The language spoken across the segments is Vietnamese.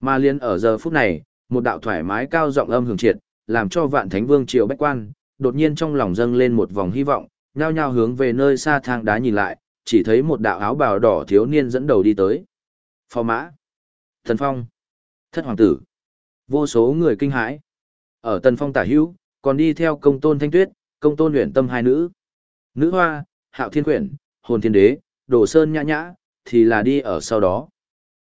Mà liên ở giờ phút này, một đạo thoải mái cao giọng âm hưởng triệt, làm cho vạn thánh vương triều bách quan, đột nhiên trong lòng dâng lên một vòng hy vọng, nhao nhao hướng về nơi xa thang đá nhìn lại, chỉ thấy một đạo áo bào đỏ thiếu niên dẫn đầu đi tới. Phò mã, Thần Phong, Thất Hoàng tử, vô số người kinh hãi. Ở Tần Phong tả hữu, còn đi theo công tôn thanh tuyết, công tôn luyện tâm hai nữ. Nữ hoa, hạo thiên quyển, hồn thiên đế, đồ sơn nhã nhã, thì là đi ở sau đó.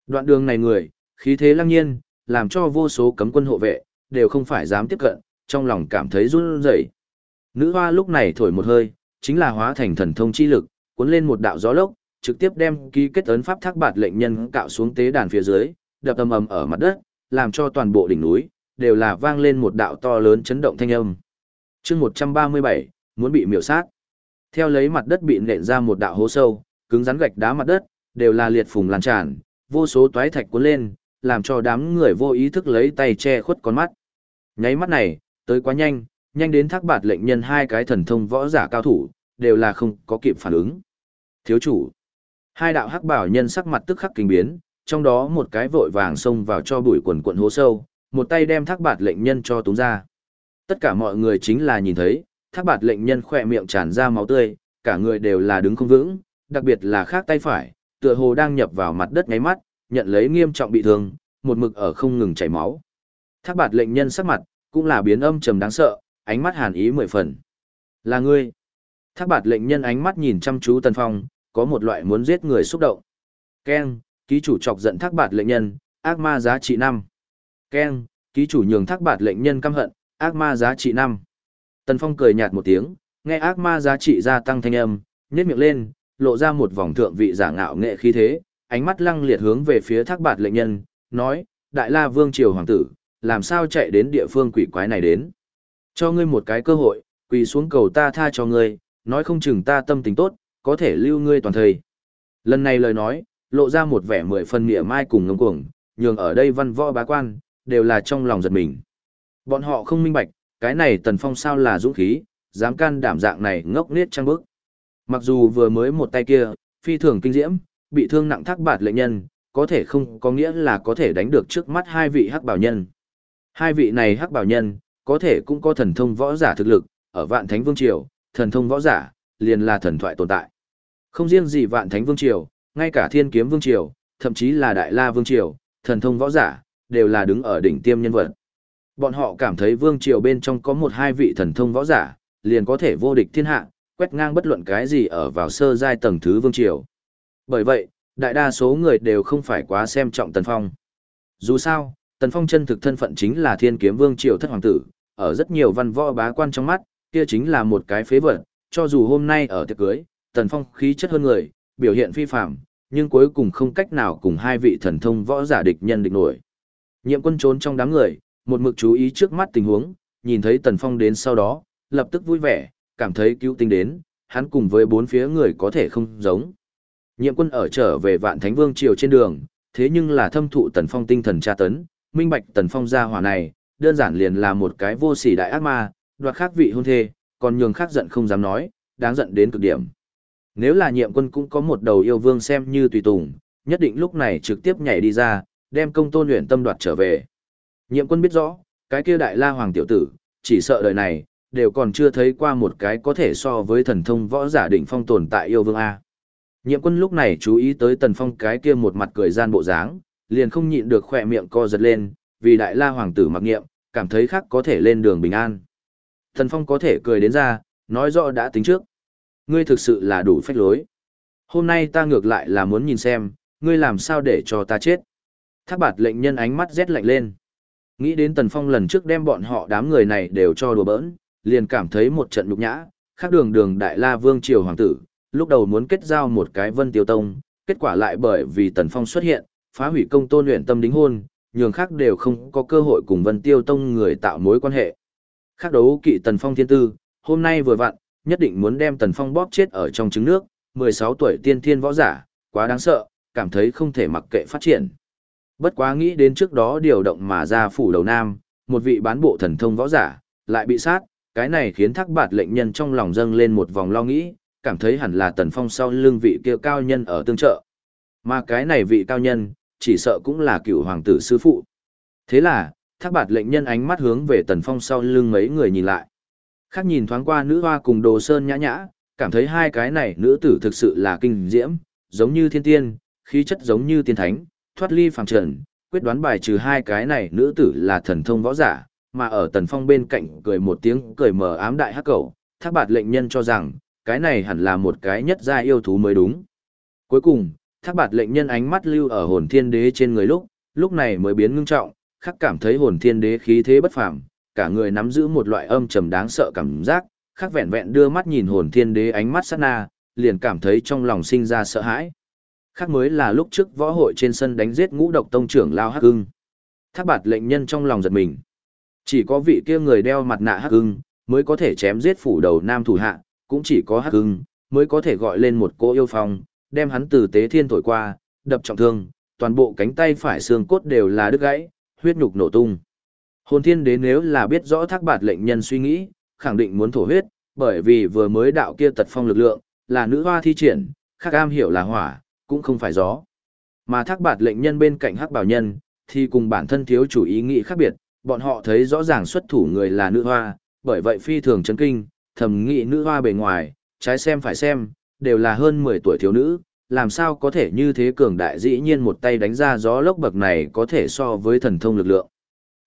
Đoạn đường này người, khí thế lăng nhiên, làm cho vô số cấm quân hộ vệ, đều không phải dám tiếp cận, trong lòng cảm thấy run rẩy. Nữ hoa lúc này thổi một hơi, chính là hóa thành thần thông chi lực, cuốn lên một đạo gió lốc, trực tiếp đem ký kết ấn pháp thác bạt lệnh nhân cạo xuống tế đàn phía dưới, đập ầm ầm ở mặt đất, làm cho toàn bộ đỉnh núi đều là vang lên một đạo to lớn chấn động thanh âm. Chương 137, muốn bị miểu sát. Theo lấy mặt đất bị nện ra một đạo hố sâu, cứng rắn gạch đá mặt đất, đều là liệt phùng lan tràn, vô số toái thạch cuốn lên, làm cho đám người vô ý thức lấy tay che khuất con mắt. Nháy mắt này, tới quá nhanh, nhanh đến thác bạt lệnh nhân hai cái thần thông võ giả cao thủ, đều là không có kịp phản ứng. Thiếu chủ, hai đạo hắc bảo nhân sắc mặt tức khắc kinh biến, trong đó một cái vội vàng xông vào cho bụi quần quần hố sâu, một tay đem thác bạt lệnh nhân cho túng ra. Tất cả mọi người chính là nhìn thấy, thác bạt lệnh nhân khỏe miệng tràn ra máu tươi, cả người đều là đứng không vững, đặc biệt là khác tay phải, tựa hồ đang nhập vào mặt đất ngáy mắt, nhận lấy nghiêm trọng bị thương, một mực ở không ngừng chảy máu. Thác bạt lệnh nhân sắc mặt, cũng là biến âm trầm đáng sợ, ánh mắt hàn ý mười phần. Là ngươi. Thác bạt lệnh nhân ánh mắt nhìn chăm chú Tần Phong, có một loại muốn giết người xúc động. Ken, ký chủ chọc giận thác bạt lệnh nhân, ác ma giá trị 5. Ken, ký chủ nhường thác bạt lệnh nhân căm hận, ác ma giá trị 5. Tần Phong cười nhạt một tiếng, nghe ác ma giá trị gia tăng thanh âm, nhếch miệng lên, lộ ra một vòng thượng vị giả ngạo nghệ khí thế, ánh mắt lăng liệt hướng về phía thác bạt lệnh nhân, nói, Đại La Vương Triều Hoàng tử, làm sao chạy đến địa phương quỷ quái này đến. Cho ngươi một cái cơ hội, quỳ xuống cầu ta tha cho ngươi, nói không chừng ta tâm tình tốt, có thể lưu ngươi toàn thời. Lần này lời nói, lộ ra một vẻ mười phần mỉa mai cùng ngâm cuồng, nhường ở đây văn võ bá quan, đều là trong lòng giật mình. Bọn họ không minh bạch, cái này tần phong sao là dũng khí, dám can đảm dạng này ngốc nết trăng bức. Mặc dù vừa mới một tay kia, phi thường kinh diễm, bị thương nặng thác bạt lệnh nhân, có thể không có nghĩa là có thể đánh được trước mắt hai vị hắc bảo nhân. Hai vị này hắc bảo nhân, có thể cũng có thần thông võ giả thực lực, ở vạn thánh vương triều, thần thông võ giả, liền là thần thoại tồn tại. Không riêng gì vạn thánh vương triều, ngay cả thiên kiếm vương triều, thậm chí là đại la vương triều, thần thông võ giả, đều là đứng ở đỉnh tiêm nhân vật. Bọn họ cảm thấy vương triều bên trong có một hai vị thần thông võ giả, liền có thể vô địch thiên hạ, quét ngang bất luận cái gì ở vào sơ giai tầng thứ vương triều. Bởi vậy, đại đa số người đều không phải quá xem trọng Tần Phong. Dù sao, Tần Phong chân thực thân phận chính là thiên kiếm vương triều thất hoàng tử, ở rất nhiều văn võ bá quan trong mắt, kia chính là một cái phế vật, cho dù hôm nay ở tiệc cưới, Tần Phong khí chất hơn người, biểu hiện phi phạm, nhưng cuối cùng không cách nào cùng hai vị thần thông võ giả địch nhân địch nổi. Nhiệm quân trốn trong đám người, một mực chú ý trước mắt tình huống, nhìn thấy Tần Phong đến sau đó, lập tức vui vẻ, cảm thấy cứu tinh đến, hắn cùng với bốn phía người có thể không giống. Nhiệm quân ở trở về vạn thánh vương triều trên đường, thế nhưng là thâm thụ Tần Phong tinh thần tra tấn, minh bạch Tần Phong gia hỏa này, đơn giản liền là một cái vô sỉ đại ác ma, đoạt khác vị hôn thê, còn nhường khác giận không dám nói, đáng giận đến cực điểm. Nếu là nhiệm quân cũng có một đầu yêu vương xem như tùy tùng, nhất định lúc này trực tiếp nhảy đi ra, đem công tôn luyện tâm đoạt trở về. Nhiệm quân biết rõ, cái kia đại la hoàng tiểu tử, chỉ sợ đời này, đều còn chưa thấy qua một cái có thể so với thần thông võ giả đỉnh phong tồn tại yêu vương A. Nhiệm quân lúc này chú ý tới tần phong cái kia một mặt cười gian bộ dáng, liền không nhịn được khỏe miệng co giật lên, vì đại la hoàng tử mặc nghiệm, cảm thấy khác có thể lên đường bình an. Tần phong có thể cười đến ra, nói rõ đã tính trước. Ngươi thực sự là đủ phách lối. Hôm nay ta ngược lại là muốn nhìn xem, ngươi làm sao để cho ta chết. Thác bạt lệnh nhân ánh mắt rét lạnh lên. Nghĩ đến tần phong lần trước đem bọn họ đám người này đều cho đùa bỡn, liền cảm thấy một trận nhục nhã, khác đường đường đại la vương triều hoàng tử, lúc đầu muốn kết giao một cái vân tiêu tông, kết quả lại bởi vì tần phong xuất hiện, phá hủy công tôn luyện tâm đính hôn, nhường khác đều không có cơ hội cùng vân tiêu tông người tạo mối quan hệ. Khác đấu kỵ tần phong thiên tư, hôm nay vừa vặn, nhất định muốn đem tần phong bóp chết ở trong trứng nước, 16 tuổi tiên thiên võ giả, quá đáng sợ, cảm thấy không thể mặc kệ phát triển. Bất quá nghĩ đến trước đó điều động mà ra phủ đầu nam, một vị bán bộ thần thông võ giả, lại bị sát, cái này khiến thác bạt lệnh nhân trong lòng dâng lên một vòng lo nghĩ, cảm thấy hẳn là tần phong sau lưng vị kia cao nhân ở tương trợ. Mà cái này vị cao nhân, chỉ sợ cũng là cựu hoàng tử sư phụ. Thế là, thác bạt lệnh nhân ánh mắt hướng về tần phong sau lưng mấy người nhìn lại. Khác nhìn thoáng qua nữ hoa cùng đồ sơn nhã nhã, cảm thấy hai cái này nữ tử thực sự là kinh diễm, giống như thiên tiên, khí chất giống như tiên thánh, thoát ly phàm trần, quyết đoán bài trừ hai cái này nữ tử là thần thông võ giả, mà ở tần phong bên cạnh cười một tiếng cười mờ ám đại hắc cầu, thác bạt lệnh nhân cho rằng, cái này hẳn là một cái nhất gia yêu thú mới đúng. Cuối cùng, thác bạt lệnh nhân ánh mắt lưu ở hồn thiên đế trên người lúc, lúc này mới biến ngưng trọng, khắc cảm thấy hồn thiên đế khí thế bất phàm, cả người nắm giữ một loại âm trầm đáng sợ cảm giác, khắc vẹn vẹn đưa mắt nhìn hồn thiên đế ánh mắt sát na, liền cảm thấy trong lòng sinh ra sợ hãi. Khác mới là lúc trước võ hội trên sân đánh giết ngũ độc tông trưởng lao hắc hưng. Thác bạt lệnh nhân trong lòng giật mình. Chỉ có vị kia người đeo mặt nạ hắc hưng, mới có thể chém giết phủ đầu nam thủ hạ, cũng chỉ có hắc hưng, mới có thể gọi lên một cỗ yêu phong, đem hắn từ tế thiên thổi qua, đập trọng thương, toàn bộ cánh tay phải xương cốt đều là đứt gãy, huyết nhục nổ tung. Hồn thiên đế nếu là biết rõ thác bạt lệnh nhân suy nghĩ, khẳng định muốn thổ huyết, bởi vì vừa mới đạo kia tật phong lực lượng, là nữ hoa thi triển, khác am hiểu là hỏa, cũng không phải gió. Mà thác bạt lệnh nhân bên cạnh hắc bảo nhân, thì cùng bản thân thiếu chủ ý nghĩ khác biệt, bọn họ thấy rõ ràng xuất thủ người là nữ hoa, bởi vậy phi thường chấn kinh, thầm nghĩ nữ hoa bề ngoài, trái xem phải xem, đều là hơn 10 tuổi thiếu nữ, làm sao có thể như thế cường đại dĩ nhiên một tay đánh ra gió lốc bậc này có thể so với thần thông lực lượng.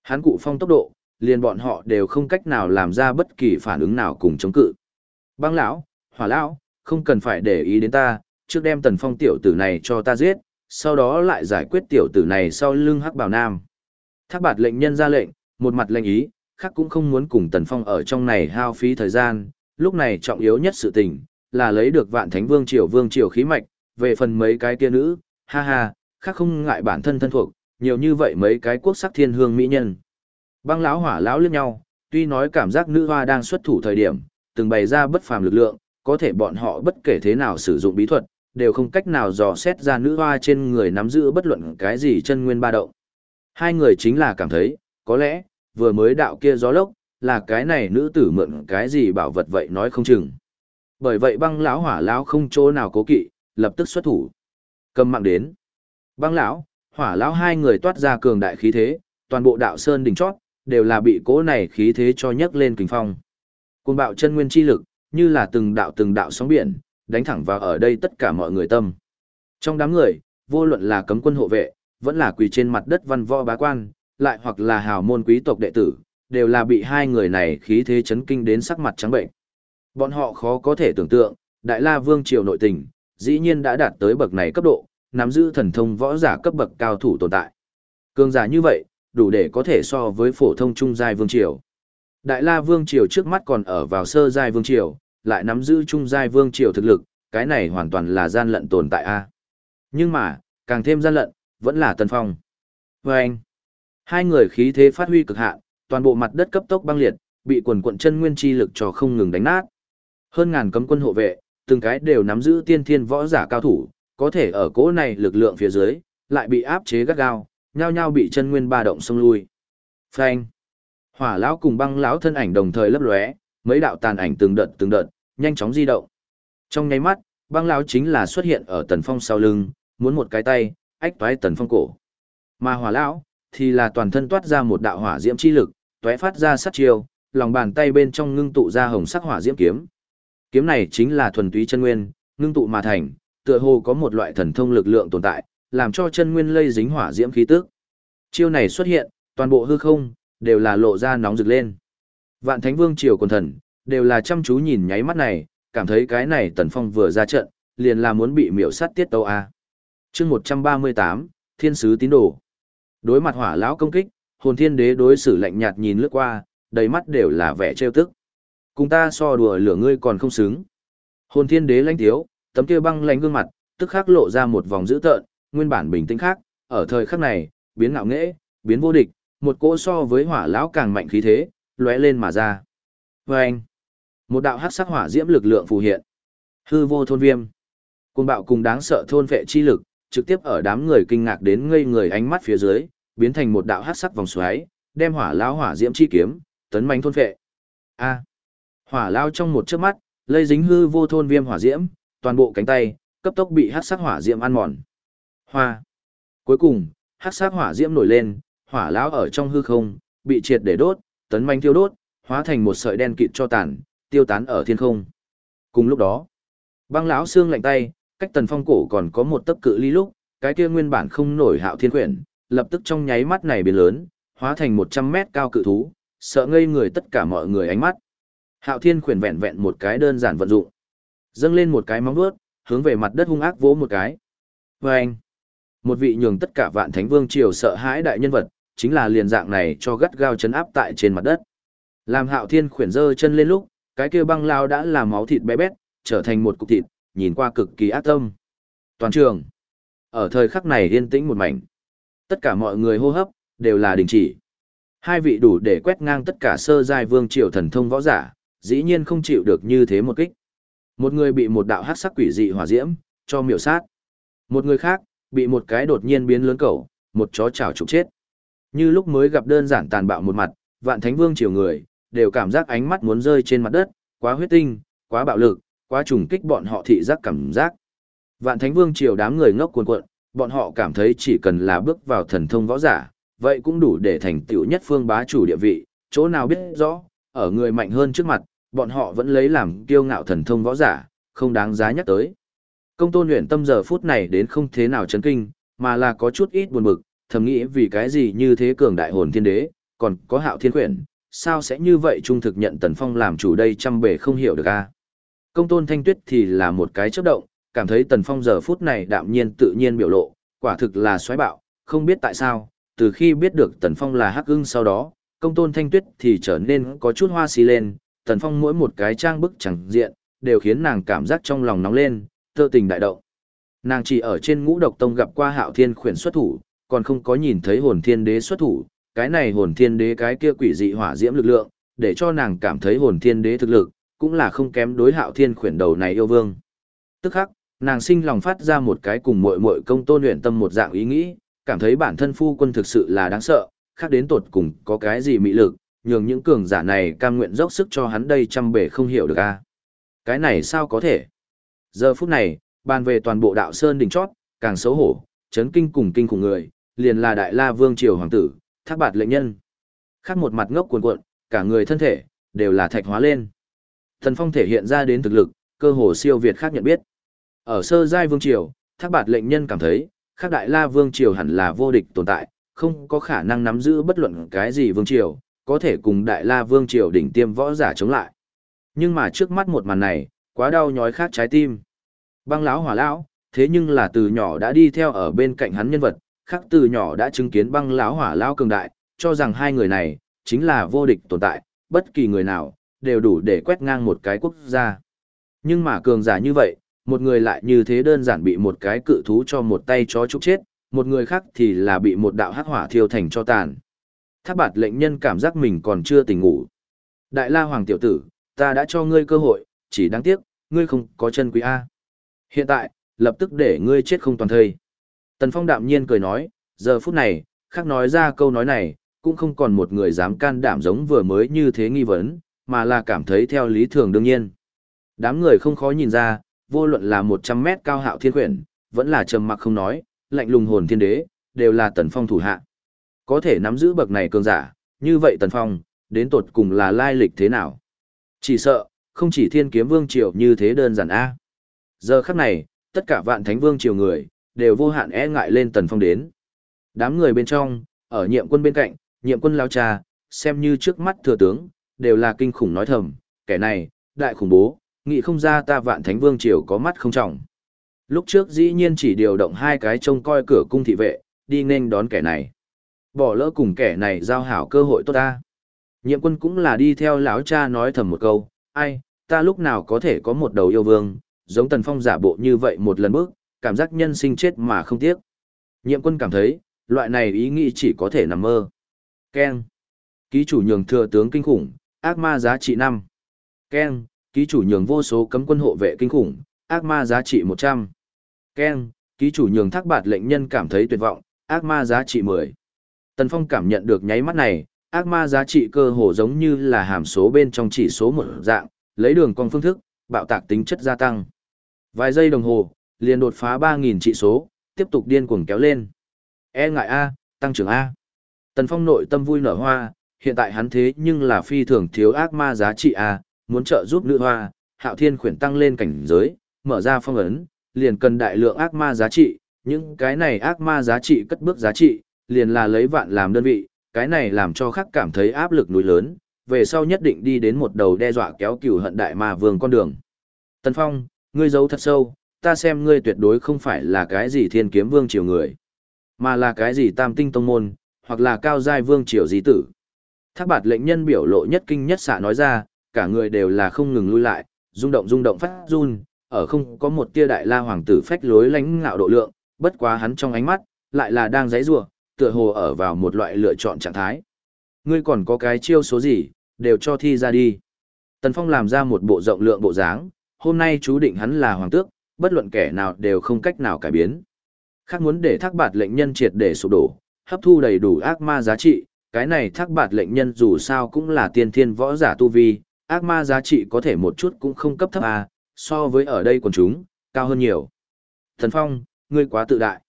Hán cụ phong tốc độ, liền bọn họ đều không cách nào làm ra bất kỳ phản ứng nào cùng chống cự. Băng lão, hỏa lão, không cần phải để ý đến ta, trước đem tần phong tiểu tử này cho ta giết, sau đó lại giải quyết tiểu tử này sau lưng hắc bảo nam. Thác bạt lệnh nhân ra lệnh, một mặt lệnh ý, khác cũng không muốn cùng tần phong ở trong này hao phí thời gian, lúc này trọng yếu nhất sự tình, là lấy được vạn thánh vương triều vương triều khí mạch, về phần mấy cái kia nữ, ha ha, khác không ngại bản thân thân thuộc, nhiều như vậy mấy cái quốc sắc thiên hương mỹ nhân. Băng lão hỏa lão liếc nhau, tuy nói cảm giác nữ hoa đang xuất thủ thời điểm, từng bày ra bất phàm lực lượng, có thể bọn họ bất kể thế nào sử dụng bí thuật, đều không cách nào dò xét ra nữ hoa trên người nắm giữ bất luận cái gì chân nguyên ba động. Hai người chính là cảm thấy, có lẽ, vừa mới đạo kia gió lốc, là cái này nữ tử mượn cái gì bảo vật vậy nói không chừng. Bởi vậy băng lão hỏa lão không chỗ nào cố kỵ, lập tức xuất thủ. Cầm mạng đến. Băng lão, hỏa lão hai người toát ra cường đại khí thế, toàn bộ đạo sơn đỉnh chót, đều là bị cố này khí thế cho nhấc lên kình phong. Cuồng bạo chân nguyên chi lực, như là từng đạo từng đạo sóng biển, đánh thẳng vào ở đây tất cả mọi người tâm. Trong đám người, vô luận là cấm quân hộ vệ, vẫn là quỳ trên mặt đất văn võ bá quan, lại hoặc là hào môn quý tộc đệ tử, đều là bị hai người này khí thế chấn kinh đến sắc mặt trắng bệnh. Bọn họ khó có thể tưởng tượng, Đại La Vương triều nội tình, dĩ nhiên đã đạt tới bậc này cấp độ, nắm giữ thần thông võ giả cấp bậc cao thủ tồn tại. Cường giả như vậy, đủ để có thể so với phổ thông trung giai vương triều. Đại La Vương triều trước mắt còn ở vào sơ giai vương triều, lại nắm giữ trung giai vương triều thực lực, cái này hoàn toàn là gian lận tồn tại a. Nhưng mà, càng thêm gian lận, vẫn là Tần Phong. Và anh, hai người khí thế phát huy cực hạn, toàn bộ mặt đất cấp tốc băng liệt, bị quần quận chân nguyên chi lực cho không ngừng đánh nát. Hơn ngàn cấm quân hộ vệ, từng cái đều nắm giữ tiên thiên võ giả cao thủ, có thể ở cỗ này lực lượng phía dưới, lại bị áp chế gắt gao, nhao nhao bị chân nguyên ba động xông lui. Phanh. Hỏa lão cùng băng lão thân ảnh đồng thời lấp lóe, mấy đạo tàn ảnh từng đợt từng đợt, nhanh chóng di động. Trong nháy mắt, băng lão chính là xuất hiện ở Tần Phong sau lưng, muốn một cái tay, ách toái Tần Phong cổ. Mà hỏa lão thì là toàn thân toát ra một đạo hỏa diễm chi lực, tóe phát ra sát chiêu, lòng bàn tay bên trong ngưng tụ ra hồng sắc hỏa diễm kiếm. Kiếm này chính là thuần túy chân nguyên, ngưng tụ mà thành, tựa hồ có một loại thần thông lực lượng tồn tại, làm cho chân nguyên lây dính hỏa diễm khí tức. Chiêu này xuất hiện, toàn bộ hư không đều là lộ ra nóng rực lên. Vạn Thánh Vương triều quần thần đều là chăm chú nhìn nháy mắt này, cảm thấy cái này Tần Phong vừa ra trận, liền là muốn bị miểu sát tiết tấu a. Chương 138, Thiên sứ tín đồ. Đối mặt hỏa lão công kích, Hồn Thiên Đế đối xử lạnh nhạt nhìn lướt qua, đầy mắt đều là vẻ trêu tức. Cùng ta so đùa lửa ngươi còn không xứng. Hồn Thiên Đế lãnh thiếu, tấm kia băng lãnh gương mặt, tức khắc lộ ra một vòng dữ tợn, nguyên bản bình tĩnh khác, ở thời khắc này, biến ngạo nghễ, biến vô địch, một cỗ so với hỏa lão càng mạnh khí thế, lóe lên mà ra. Và anh, một đạo hắc sắc hỏa diễm lực lượng phù hiện. Hư vô thôn viêm. Cuồng bạo cùng đáng sợ thôn vệ chi lực, trực tiếp ở đám người kinh ngạc đến ngây người ánh mắt phía dưới, biến thành một đạo hắc sắc vòng xoáy, đem hỏa lão hỏa diễm chi kiếm, tấn manh thôn vệ. A. hỏa lão trong một chớp mắt, lây dính hư vô thôn viêm hỏa diễm, toàn bộ cánh tay, cấp tốc bị hắc sắc hỏa diễm ăn mòn. Hoa. Cuối cùng, hắc sắc hỏa diễm nổi lên, hỏa lão ở trong hư không, bị triệt để đốt, tấn manh thiêu đốt, hóa thành một sợi đen kịt cho tàn, tiêu tán ở thiên không. Cùng lúc đó, băng lão xương lạnh tay, cách tần phong cổ còn có một tấc cự ly lúc, cái kia nguyên bản không nổi hạo thiên quyển, lập tức trong nháy mắt này biến lớn, hóa thành 100 mét cao cự thú, sợ ngây người tất cả mọi người ánh mắt. Hạo thiên khuyển vẹn vẹn một cái đơn giản vận dụng. Dâng lên một cái móng vuốt, hướng về mặt đất hung ác vỗ một cái. Và anh, một vị nhường tất cả vạn thánh vương triều sợ hãi đại nhân vật, chính là liền dạng này cho gắt gao chấn áp tại trên mặt đất. Làm hạo thiên khuyển dơ chân lên lúc, cái kia băng lao đã làm máu thịt bé bét, trở thành một cục thịt, nhìn qua cực kỳ ác tâm. Toàn trường. Ở thời khắc này yên tĩnh một mảnh. Tất cả mọi người hô hấp, đều là đình chỉ. Hai vị đủ để quét ngang tất cả sơ giai vương triều thần thông võ giả, dĩ nhiên không chịu được như thế một kích. Một người bị một đạo hắc sắc quỷ dị hỏa diễm, cho miểu sát. Một người khác, bị một cái đột nhiên biến lớn cầu, một chó chảo trục chết. Như lúc mới gặp đơn giản tàn bạo một mặt, vạn thánh vương triều người, đều cảm giác ánh mắt muốn rơi trên mặt đất, quá huyết tinh, quá bạo lực, quá trùng kích bọn họ thị giác cảm giác. Vạn thánh vương triều đám người ngốc cuồn cuộn, bọn họ cảm thấy chỉ cần là bước vào thần thông võ giả, vậy cũng đủ để thành tựu nhất phương bá chủ địa vị, chỗ nào biết rõ, ở người mạnh hơn trước mặt, bọn họ vẫn lấy làm kiêu ngạo thần thông võ giả, không đáng giá nhắc tới. Công tôn luyện tâm giờ phút này đến không thế nào chấn kinh, mà là có chút ít buồn bực, thầm nghĩ vì cái gì như thế cường đại hồn thiên đế, còn có hạo thiên quyển, sao sẽ như vậy trung thực nhận tần phong làm chủ đây trăm bề không hiểu được a công tôn thanh tuyết thì là một cái chấp động cảm thấy tần phong giờ phút này đạm nhiên tự nhiên biểu lộ quả thực là xoáy bạo không biết tại sao từ khi biết được tần phong là hắc ưng sau đó công tôn thanh tuyết thì trở nên có chút hoa xì lên tần phong mỗi một cái trang bức chẳng diện đều khiến nàng cảm giác trong lòng nóng lên tơ tình đại động nàng chỉ ở trên ngũ độc tông gặp qua hạo thiên khuyển xuất thủ còn không có nhìn thấy hồn thiên đế xuất thủ cái này hồn thiên đế cái kia quỷ dị hỏa diễm lực lượng, để cho nàng cảm thấy hồn thiên đế thực lực, cũng là không kém đối hạo thiên khuyển đầu này yêu vương. Tức khắc, nàng sinh lòng phát ra một cái cùng muội muội công tôn luyện tâm một dạng ý nghĩ, cảm thấy bản thân phu quân thực sự là đáng sợ, khác đến tột cùng có cái gì mị lực, nhường những cường giả này cam nguyện dốc sức cho hắn đây trăm bể không hiểu được a. Cái này sao có thể? Giờ phút này, bàn về toàn bộ đạo sơn đỉnh chót, càng xấu hổ, chấn kinh cùng kinh khủng người, liền là đại la vương triều hoàng tử, thác bạt lệnh nhân. Khác một mặt ngốc cuồn cuộn, cả người thân thể, đều là thạch hóa lên. Thần phong thể hiện ra đến thực lực, cơ hồ siêu việt khác nhận biết. Ở sơ giai vương triều, thác bạt lệnh nhân cảm thấy, khác đại la vương triều hẳn là vô địch tồn tại, không có khả năng nắm giữ bất luận cái gì vương triều, có thể cùng đại la vương triều đỉnh tiêm võ giả chống lại. Nhưng mà trước mắt một màn này, quá đau nhói khác trái tim. Băng lão hỏa lão, thế nhưng là từ nhỏ đã đi theo ở bên cạnh hắn nhân vật, khác từ nhỏ đã chứng kiến băng lão hỏa lão cường đại, cho rằng hai người này chính là vô địch tồn tại, bất kỳ người nào đều đủ để quét ngang một cái quốc gia. Nhưng mà cường giả như vậy, một người lại như thế đơn giản bị một cái cự thú cho một tay chó trúc chết, một người khác thì là bị một đạo hắc hỏa thiêu thành cho tàn. Thác bạt lệnh nhân cảm giác mình còn chưa tỉnh ngủ. Đại la hoàng tiểu tử, ta đã cho ngươi cơ hội, chỉ đáng tiếc, ngươi không có chân quý A. Hiện tại, lập tức để ngươi chết không toàn thây. Tần Phong đạm nhiên cười nói, giờ phút này, khác nói ra câu nói này, cũng không còn một người dám can đảm giống vừa mới như thế nghi vấn, mà là cảm thấy theo lý thường đương nhiên. Đám người không khó nhìn ra, vô luận là 100 mét cao hạo thiên quyển, vẫn là trầm mặc không nói, lạnh lùng hồn thiên đế, đều là Tần Phong thủ hạ. Có thể nắm giữ bậc này cường giả, như vậy Tần Phong, đến tột cùng là lai lịch thế nào? Chỉ sợ, không chỉ thiên kiếm vương triều như thế đơn giản a. Giờ khắc này, tất cả vạn thánh vương triều người, đều vô hạn e ngại lên tần phong đến. Đám người bên trong, ở nhiệm quân bên cạnh, nhiệm quân lao cha, xem như trước mắt thừa tướng, đều là kinh khủng nói thầm, kẻ này, đại khủng bố, nghĩ không ra ta vạn thánh vương triều có mắt không trọng. Lúc trước dĩ nhiên chỉ điều động hai cái trông coi cửa cung thị vệ, đi nên đón kẻ này. Bỏ lỡ cùng kẻ này giao hảo cơ hội tốt ta. Nhiệm quân cũng là đi theo lão cha nói thầm một câu, ai, ta lúc nào có thể có một đầu yêu vương, giống tần phong giả bộ như vậy một lần bước, cảm giác nhân sinh chết mà không tiếc. Nhiệm quân cảm thấy, loại này ý nghĩ chỉ có thể nằm mơ. Ken. Ký chủ nhường thừa tướng kinh khủng, ác ma giá trị 5. Ken. Ký chủ nhường vô số cấm quân hộ vệ kinh khủng, ác ma giá trị 100. Ken. Ký chủ nhường thác bạt lệnh nhân cảm thấy tuyệt vọng, ác ma giá trị 10. Tần Phong cảm nhận được nháy mắt này, ác ma giá trị cơ hồ giống như là hàm số bên trong chỉ số một dạng, lấy đường con phương thức, bạo tạc tính chất gia tăng. Vài giây đồng hồ, liền đột phá 3.000 trị số, tiếp tục điên cuồng kéo lên. E ngại A, tăng trưởng A. Tần Phong nội tâm vui nở hoa, hiện tại hắn thế nhưng là phi thường thiếu ác ma giá trị A, muốn trợ giúp nữ hoa, hạo thiên khuyển tăng lên cảnh giới, mở ra phong ấn, liền cần đại lượng ác ma giá trị, những cái này ác ma giá trị cất bước giá trị, liền là lấy vạn làm đơn vị, cái này làm cho khắc cảm thấy áp lực núi lớn, về sau nhất định đi đến một đầu đe dọa kéo cừu hận đại ma vương con đường. Tần Phong, ngươi giấu thật sâu, ta xem ngươi tuyệt đối không phải là cái gì thiên kiếm vương triều người, mà là cái gì tam tinh tông môn, hoặc là cao giai vương triều di tử. Thác bạt lệnh nhân biểu lộ nhất kinh nhất xạ nói ra, cả người đều là không ngừng lui lại, rung động rung động phát run, ở không có một tia đại la hoàng tử phách lối lánh ngạo độ lượng, bất quá hắn trong ánh mắt, lại là đang giấy rủa tựa hồ ở vào một loại lựa chọn trạng thái. Ngươi còn có cái chiêu số gì, đều cho thi ra đi. Tần Phong làm ra một bộ rộng lượng bộ dáng, hôm nay chú định hắn là hoàng tước, bất luận kẻ nào đều không cách nào cải biến. Khác muốn để thác bạt lệnh nhân triệt để sụp đổ, hấp thu đầy đủ ác ma giá trị, cái này thác bạt lệnh nhân dù sao cũng là tiên thiên võ giả tu vi, ác ma giá trị có thể một chút cũng không cấp thấp à, so với ở đây quần chúng, cao hơn nhiều. Thần Phong, ngươi quá tự đại.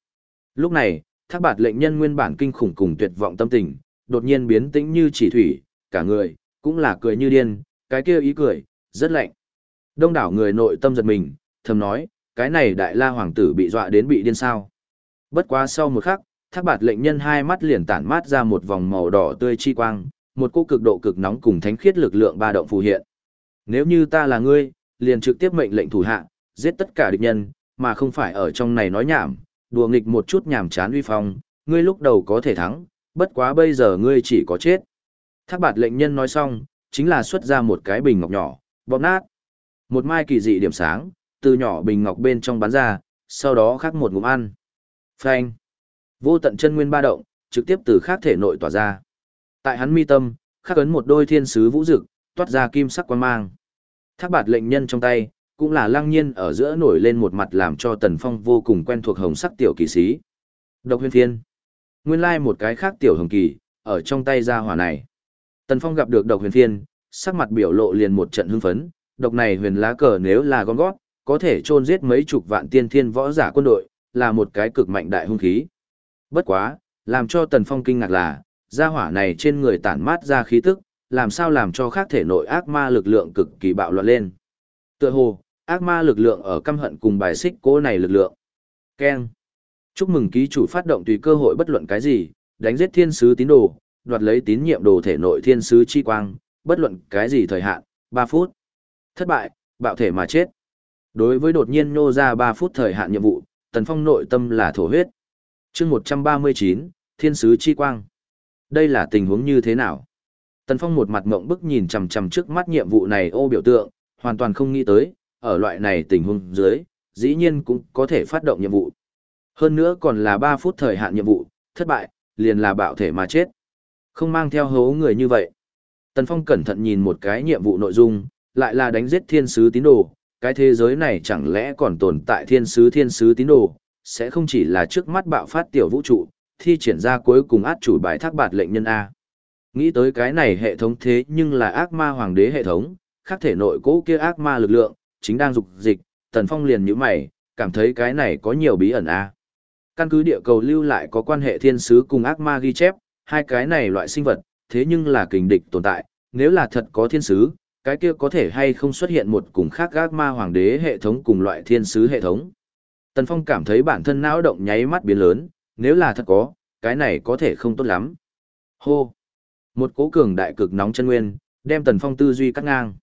Lúc này, thác bạt lệnh nhân nguyên bản kinh khủng cùng tuyệt vọng tâm tình, đột nhiên biến tĩnh như chỉ thủy, cả người, cũng là cười như điên, cái kia ý cười, rất lạnh. Đông đảo người nội tâm giật mình, thầm nói, cái này đại la hoàng tử bị dọa đến bị điên sao. Bất quá sau một khắc, thác bạt lệnh nhân hai mắt liền tản mát ra một vòng màu đỏ tươi chi quang, một cô cực độ cực nóng cùng thánh khiết lực lượng ba động phù hiện. Nếu như ta là ngươi, liền trực tiếp mệnh lệnh thủ hạ, giết tất cả địch nhân, mà không phải ở trong này nói nhảm, đùa nghịch một chút nhảm chán uy phong, ngươi lúc đầu có thể thắng, bất quá bây giờ ngươi chỉ có chết. Thác bạt lệnh nhân nói xong, chính là xuất ra một cái bình ngọc nhỏ, bóp nát. Một mai kỳ dị điểm sáng, từ nhỏ bình ngọc bên trong bắn ra, sau đó khắc một ngụm ăn. Phanh. Vô tận chân nguyên ba động, trực tiếp từ khác thể nội tỏa ra. Tại hắn mi tâm, khắc ấn một đôi thiên sứ vũ dực, toát ra kim sắc quan mang. Thác bạt lệnh nhân trong tay, cũng là lăng nhiên ở giữa nổi lên một mặt làm cho Tần Phong vô cùng quen thuộc hồng sắc tiểu kỳ sĩ. Độc huyền thiên Nguyên lai một cái khác tiểu hồng kỳ, ở trong tay ra hỏa này. Tần Phong gặp được độc huyền thiên sắc mặt biểu lộ liền một trận hưng phấn, độc này huyền lá cờ nếu là con gót, có thể chôn giết mấy chục vạn tiên thiên võ giả quân đội, là một cái cực mạnh đại hung khí. Bất quá, làm cho Tần Phong kinh ngạc là, gia hỏa này trên người tản mát ra khí tức, làm sao làm cho khác thể nội ác ma lực lượng cực kỳ bạo loạn lên. Tựa hồ, ác ma lực lượng ở căm hận cùng bài xích cố này lực lượng. Ken. Chúc mừng ký chủ phát động tùy cơ hội bất luận cái gì, đánh giết thiên sứ tín đồ, đoạt lấy tín nhiệm đồ thể nội thiên sứ chi quang, bất luận cái gì thời hạn, 3 phút. Thất bại, bạo thể mà chết. Đối với đột nhiên nô ra 3 phút thời hạn nhiệm vụ, Tần Phong nội tâm là thổ huyết. chương 139, Thiên sứ chi quang. Đây là tình huống như thế nào? Tần Phong một mặt mộng bức nhìn chằm chằm trước mắt nhiệm vụ này ô biểu tượng, hoàn toàn không nghĩ tới, ở loại này tình huống dưới, dĩ nhiên cũng có thể phát động nhiệm vụ. Hơn nữa còn là 3 phút thời hạn nhiệm vụ, thất bại, liền là bạo thể mà chết. Không mang theo hấu người như vậy. Tần Phong cẩn thận nhìn một cái nhiệm vụ nội dung, lại là đánh giết thiên sứ tín đồ, cái thế giới này chẳng lẽ còn tồn tại thiên sứ thiên sứ tín đồ, sẽ không chỉ là trước mắt bạo phát tiểu vũ trụ, thi triển ra cuối cùng át chủ bài thác bạt lệnh nhân A. Nghĩ tới cái này hệ thống thế nhưng là ác ma hoàng đế hệ thống, khác thể nội cố kia ác ma lực lượng, chính đang dục dịch, Tần Phong liền nhíu mày, cảm thấy cái này có nhiều bí ẩn A. Căn cứ địa cầu lưu lại có quan hệ thiên sứ cùng ác ma ghi chép, hai cái này loại sinh vật, thế nhưng là kình địch tồn tại, nếu là thật có thiên sứ, cái kia có thể hay không xuất hiện một cùng khác ác ma hoàng đế hệ thống cùng loại thiên sứ hệ thống. Tần Phong cảm thấy bản thân não động nháy mắt biến lớn, nếu là thật có, cái này có thể không tốt lắm. Hô! Một cố cường đại cực nóng chân nguyên, đem Tần Phong tư duy cắt ngang.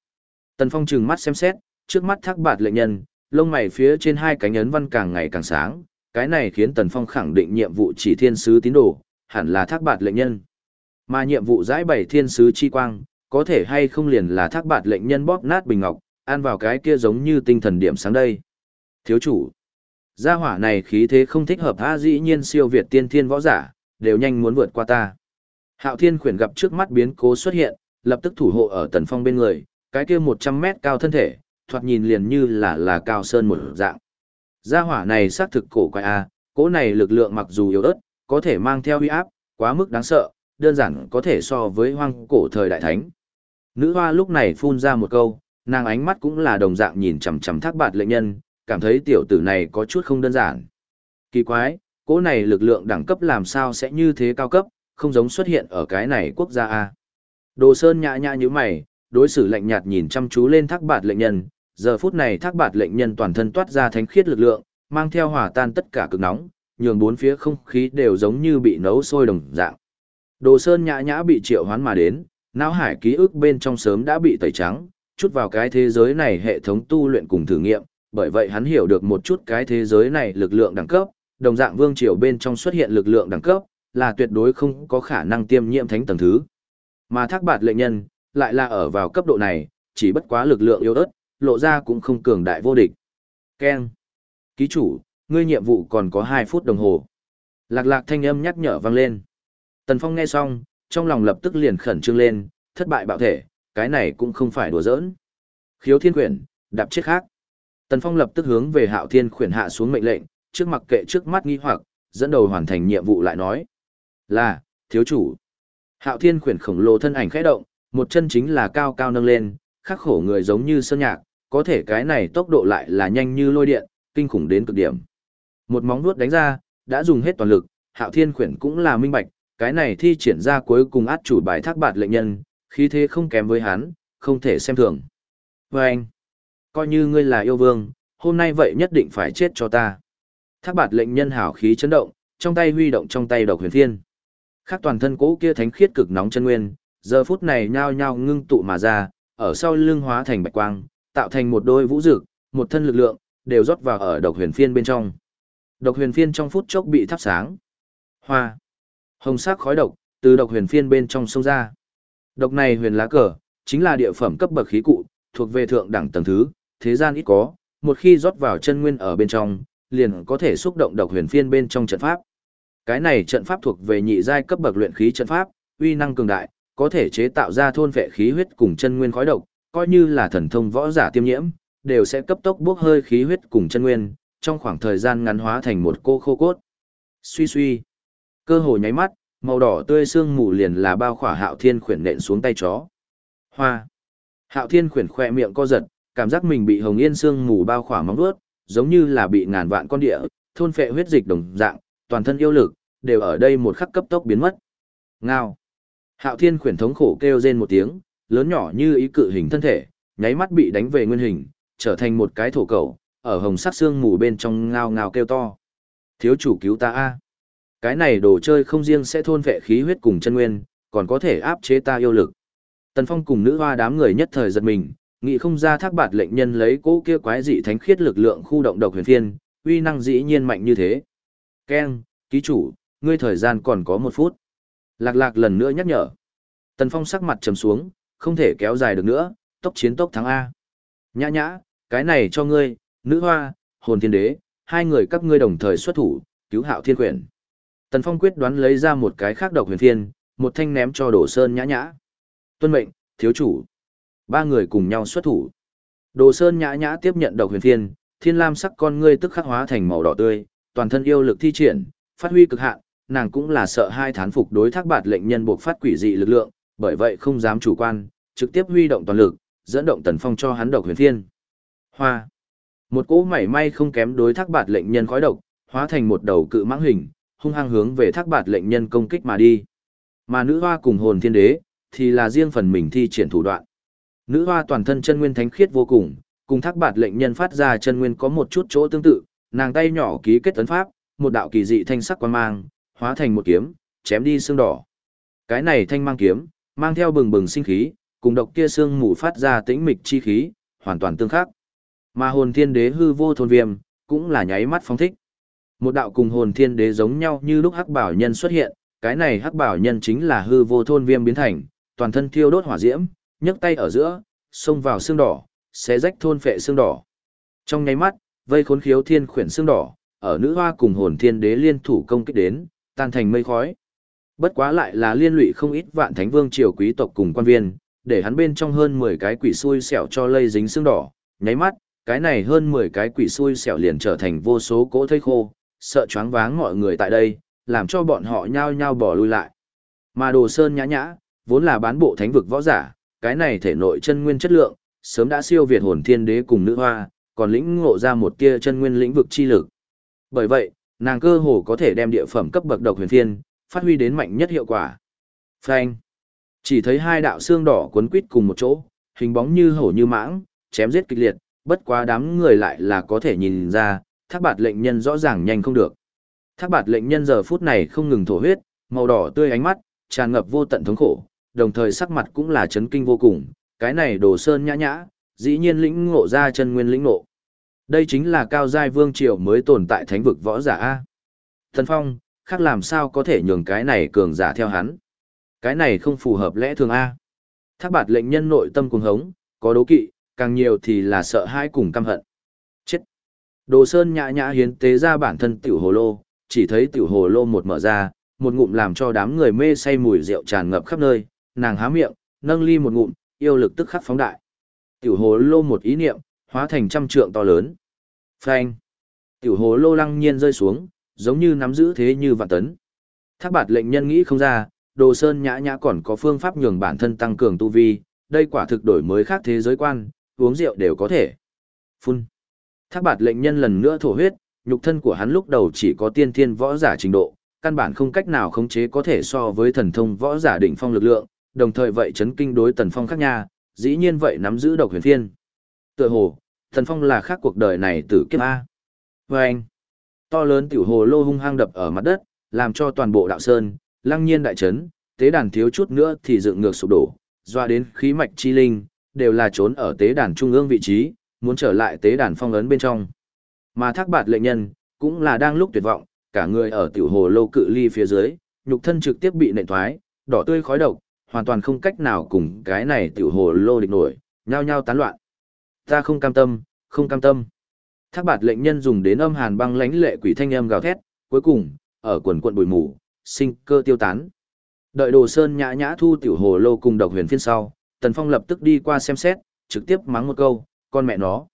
Tần Phong trừng mắt xem xét, trước mắt thác bạt lệnh nhân, lông mày phía trên hai cánh ấn văn càng ngày càng sáng, cái này khiến Tần Phong khẳng định nhiệm vụ chỉ thiên sứ tín đồ, hẳn là thác bạt lệnh nhân. Mà nhiệm vụ giải bảy thiên sứ chi quang, có thể hay không liền là thác bạt lệnh nhân bóp nát bình ngọc, ăn vào cái kia giống như tinh thần điểm sáng đây. Thiếu chủ, gia hỏa này khí thế không thích hợp a dĩ nhiên siêu việt tiên thiên võ giả, đều nhanh muốn vượt qua ta. Hạo thiên khuyển gặp trước mắt biến cố xuất hiện, lập tức thủ hộ ở tần phong bên người, cái kia 100 mét cao thân thể, thoạt nhìn liền như là là cao sơn một dạng. Gia hỏa này xác thực cổ quái a, cỗ này lực lượng mặc dù yếu ớt, có thể mang theo uy áp, quá mức đáng sợ, đơn giản có thể so với hoang cổ thời đại thánh. Nữ hoa lúc này phun ra một câu, nàng ánh mắt cũng là đồng dạng nhìn chằm chằm thác bạt lệnh nhân, cảm thấy tiểu tử này có chút không đơn giản. Kỳ quái, cỗ này lực lượng đẳng cấp làm sao sẽ như thế cao cấp, không giống xuất hiện ở cái này quốc gia A. Đồ Sơn nhã nhã như mày, đối xử lạnh nhạt nhìn chăm chú lên thác bạt lệnh nhân, giờ phút này thác bạt lệnh nhân toàn thân toát ra thánh khiết lực lượng, mang theo hỏa tan tất cả cực nóng, nhường bốn phía không khí đều giống như bị nấu sôi đồng dạng. Đồ Sơn nhã nhã bị triệu hoán mà đến, não hải ký ức bên trong sớm đã bị tẩy trắng, chút vào cái thế giới này hệ thống tu luyện cùng thử nghiệm, bởi vậy hắn hiểu được một chút cái thế giới này lực lượng đẳng cấp, đồng dạng vương triều bên trong xuất hiện lực lượng đẳng cấp, là tuyệt đối không có khả năng tiêm nhiễm thánh tầng thứ. Mà thác bạt lệnh nhân, lại là ở vào cấp độ này, chỉ bất quá lực lượng yếu ớt, lộ ra cũng không cường đại vô địch. Ken. Ký chủ, ngươi nhiệm vụ còn có 2 phút đồng hồ. Lạc lạc thanh âm nhắc nhở vang lên. Tần Phong nghe xong, trong lòng lập tức liền khẩn trương lên, thất bại bạo thể, cái này cũng không phải đùa giỡn. Khiếu thiên quyển, đạp chết khác. Tần Phong lập tức hướng về hạo thiên khuyển hạ xuống mệnh lệnh, trước mặt kệ trước mắt nghi hoặc, dẫn đầu hoàn thành nhiệm vụ lại nói. Là, thiếu chủ. Hạo thiên khuyển khổng lồ thân ảnh khẽ động, một chân chính là cao cao nâng lên, khắc khổ người giống như sơn nhạc, có thể cái này tốc độ lại là nhanh như lôi điện, kinh khủng đến cực điểm. Một móng vuốt đánh ra, đã dùng hết toàn lực, hạo thiên khuyển cũng là minh bạch, cái này thi triển ra cuối cùng át chủ bài thác bạt lệnh nhân, khí thế không kém với hắn, không thể xem thường. Và anh, coi như ngươi là yêu vương, hôm nay vậy nhất định phải chết cho ta. Thác bạt lệnh nhân hảo khí chấn động, trong tay huy động trong tay độc huyền thiên. Khác toàn thân cố kia thánh khiết cực nóng chân nguyên, giờ phút này nhao nhao ngưng tụ mà ra, ở sau lưng hóa thành bạch quang, tạo thành một đôi vũ dực, một thân lực lượng, đều rót vào ở độc huyền phiên bên trong. Độc huyền phiên trong phút chốc bị thắp sáng. Hoa. Hồng sắc khói độc, từ độc huyền phiên bên trong sông ra. Độc này huyền lá cờ, chính là địa phẩm cấp bậc khí cụ, thuộc về thượng đẳng tầng thứ, thế gian ít có, một khi rót vào chân nguyên ở bên trong, liền có thể xúc động độc huyền phiên bên trong trận pháp. Cái này trận pháp thuộc về nhị giai cấp bậc luyện khí trận pháp, uy năng cường đại, có thể chế tạo ra thôn vệ khí huyết cùng chân nguyên khói độc, coi như là thần thông võ giả tiêm nhiễm, đều sẽ cấp tốc bốc hơi khí huyết cùng chân nguyên, trong khoảng thời gian ngắn hóa thành một cô khô cốt. Suy suy, cơ hồ nháy mắt, màu đỏ tươi xương mù liền là bao khỏa Hạo Thiên khuyển nện xuống tay chó. Hoa. Hạo Thiên khuyển khỏe miệng co giật, cảm giác mình bị hồng yên xương mù bao khỏa móng vuốt, giống như là bị ngàn vạn con địa, thôn phệ huyết dịch đồng dạng, toàn thân yêu lực, đều ở đây một khắc cấp tốc biến mất. Ngao. Hạo Thiên khuyển thống khổ kêu rên một tiếng, lớn nhỏ như ý cự hình thân thể, nháy mắt bị đánh về nguyên hình, trở thành một cái thổ cầu, ở hồng sắc xương mù bên trong ngao ngao kêu to. Thiếu chủ cứu ta a. Cái này đồ chơi không riêng sẽ thôn vệ khí huyết cùng chân nguyên, còn có thể áp chế ta yêu lực. Tần Phong cùng nữ hoa đám người nhất thời giật mình, nghĩ không ra thác bạt lệnh nhân lấy cỗ kia quái dị thánh khiết lực lượng khu động độc huyền phiên, uy năng dĩ nhiên mạnh như thế. keng ký chủ, ngươi thời gian còn có một phút. Lạc lạc lần nữa nhắc nhở. Tần Phong sắc mặt trầm xuống, không thể kéo dài được nữa, tốc chiến tốc thắng A. Nhã nhã, cái này cho ngươi, nữ hoa, hồn thiên đế, hai người các ngươi đồng thời xuất thủ, cứu hạo thiên quyển. Tần Phong quyết đoán lấy ra một cái khác độc huyền thiên, một thanh ném cho Đồ Sơn nhã nhã. Tuân mệnh, thiếu chủ. Ba người cùng nhau xuất thủ. Đồ Sơn nhã nhã tiếp nhận độc huyền thiên, thiên lam sắc con ngươi tức khắc hóa thành màu đỏ tươi, toàn thân yêu lực thi triển, phát huy cực hạn, nàng cũng là sợ hai thán phục đối thác bạt lệnh nhân buộc phát quỷ dị lực lượng, bởi vậy không dám chủ quan, trực tiếp huy động toàn lực, dẫn động tần phong cho hắn độc huyền thiên. Hoa. Một cỗ mảy may không kém đối thác bạt lệnh nhân khói độc, hóa thành một đầu cự mãng hình, hung hăng hướng về thác bạt lệnh nhân công kích mà đi. Mà nữ hoa cùng hồn thiên đế, thì là riêng phần mình thi triển thủ đoạn. Nữ hoa toàn thân chân nguyên thánh khiết vô cùng, cùng thác bạt lệnh nhân phát ra chân nguyên có một chút chỗ tương tự, nàng tay nhỏ ký kết ấn pháp, một đạo kỳ dị thanh sắc quan mang, hóa thành một kiếm, chém đi xương đỏ. Cái này thanh mang kiếm, mang theo bừng bừng sinh khí, cùng độc kia xương mù phát ra tĩnh mịch chi khí, hoàn toàn tương khắc. Mà hồn thiên đế hư vô thôn viêm, cũng là nháy mắt phong thích. Một đạo cùng hồn thiên đế giống nhau như lúc hắc bảo nhân xuất hiện, cái này hắc bảo nhân chính là hư vô thôn viêm biến thành, toàn thân thiêu đốt hỏa diễm, nhấc tay ở giữa, xông vào xương đỏ, xé rách thôn phệ xương đỏ. Trong nháy mắt, vây khốn khiếu thiên khuyển xương đỏ, ở nữ hoa cùng hồn thiên đế liên thủ công kích đến, tan thành mây khói. Bất quá lại là liên lụy không ít vạn thánh vương triều quý tộc cùng quan viên, để hắn bên trong hơn 10 cái quỷ xui xẻo cho lây dính xương đỏ, nháy mắt, cái này hơn 10 cái quỷ xui xẻo liền trở thành vô số cỗ thây khô, sợ choáng váng mọi người tại đây, làm cho bọn họ nhao nhao bỏ lui lại. Mà Đồ Sơn nhã nhã, vốn là bán bộ thánh vực võ giả, cái này thể nội chân nguyên chất lượng, sớm đã siêu việt hồn thiên đế cùng nữ hoa, còn lĩnh ngộ ra một tia chân nguyên lĩnh vực chi lực. Bởi vậy, nàng cơ hồ có thể đem địa phẩm cấp bậc độc huyền thiên phát huy đến mạnh nhất hiệu quả. Phanh. Chỉ thấy hai đạo xương đỏ cuốn quít cùng một chỗ, hình bóng như hổ như mãng, chém giết kịch liệt, bất quá đám người lại là có thể nhìn ra, thác bạt lệnh nhân rõ ràng nhanh không được. Thác bạt lệnh nhân giờ phút này không ngừng thổ huyết, màu đỏ tươi ánh mắt, tràn ngập vô tận thống khổ, đồng thời sắc mặt cũng là chấn kinh vô cùng, cái này đồ sơn nhã nhã, dĩ nhiên lĩnh ngộ ra chân nguyên lĩnh ngộ. Đây chính là cao giai vương triều mới tồn tại thánh vực võ giả A. Thần Phong, khác làm sao có thể nhường cái này cường giả theo hắn. Cái này không phù hợp lẽ thường A. Thác bạt lệnh nhân nội tâm cuồng hống, có đố kỵ, càng nhiều thì là sợ hãi cùng căm hận. Chết. Đồ Sơn nhã nhã hiến tế ra bản thân tiểu hồ lô, chỉ thấy tiểu hồ lô một mở ra, một ngụm làm cho đám người mê say mùi rượu tràn ngập khắp nơi, nàng há miệng, nâng ly một ngụm, yêu lực tức khắc phóng đại. Tiểu hồ lô một ý niệm, hóa thành trăm trượng to lớn. Phanh. Tiểu hồ lô lăng nhiên rơi xuống, giống như nắm giữ thế như vạn tấn. Thác bạt lệnh nhân nghĩ không ra, đồ sơn nhã nhã còn có phương pháp nhường bản thân tăng cường tu vi, đây quả thực đổi mới khác thế giới quan, uống rượu đều có thể. Phun. Thác bạt lệnh nhân lần nữa thổ huyết, nhục thân của hắn lúc đầu chỉ có tiên thiên võ giả trình độ, căn bản không cách nào khống chế có thể so với thần thông võ giả đỉnh phong lực lượng, đồng thời vậy chấn kinh đối tần phong khác nha, dĩ nhiên vậy nắm giữ độc huyền thiên. Tựa hồ, thần phong là khác cuộc đời này tử kiếp A. Và anh, to lớn tiểu hồ lô hung hăng đập ở mặt đất, làm cho toàn bộ đạo sơn, lăng nhiên đại chấn, tế đàn thiếu chút nữa thì dựng ngược sụp đổ, doa đến khí mạch chi linh, đều là trốn ở tế đàn trung ương vị trí, muốn trở lại tế đàn phong ấn bên trong. Mà thác bạt lệnh nhân, cũng là đang lúc tuyệt vọng, cả người ở tiểu hồ lô cự ly phía dưới, nhục thân trực tiếp bị nện thoái, đỏ tươi khói độc, hoàn toàn không cách nào cùng cái này tiểu hồ lô địch nổi, nhao nhao tán loạn. Ta không cam tâm, không cam tâm. Thác bạt lệnh nhân dùng đến âm hàn băng lãnh lệ quỷ thanh âm gào thét, cuối cùng, ở quần quận bụi mù, sinh cơ tiêu tán. Đợi đồ sơn nhã nhã thu tiểu hồ lô cùng độc huyền phiên sau, Tần Phong lập tức đi qua xem xét, trực tiếp mắng một câu, con mẹ nó.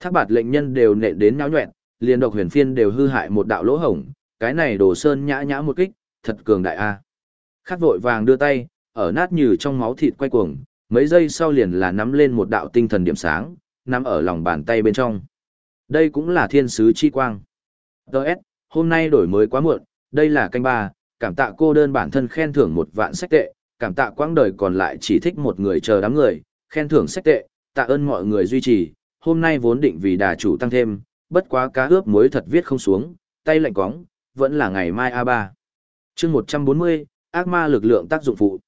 Thác bạt lệnh nhân đều nện đến náo nhuẹn, liền độc huyền phiên đều hư hại một đạo lỗ hổng, cái này đồ sơn nhã nhã một kích, thật cường đại a. Khát vội vàng đưa tay, ở nát như trong máu thịt quay cuồng, mấy giây sau liền là nắm lên một đạo tinh thần điểm sáng, nắm ở lòng bàn tay bên trong. Đây cũng là thiên sứ chi quang. Đợt, hôm nay đổi mới quá muộn, đây là canh ba, cảm tạ cô đơn bản thân khen thưởng một vạn sách tệ, cảm tạ quãng đời còn lại chỉ thích một người chờ đám người, khen thưởng sách tệ, tạ ơn mọi người duy trì, hôm nay vốn định vì đà chủ tăng thêm, bất quá cá ướp muối thật viết không xuống, tay lạnh quóng, vẫn là ngày mai A3. chương 140, ác ma lực lượng tác dụng phụ.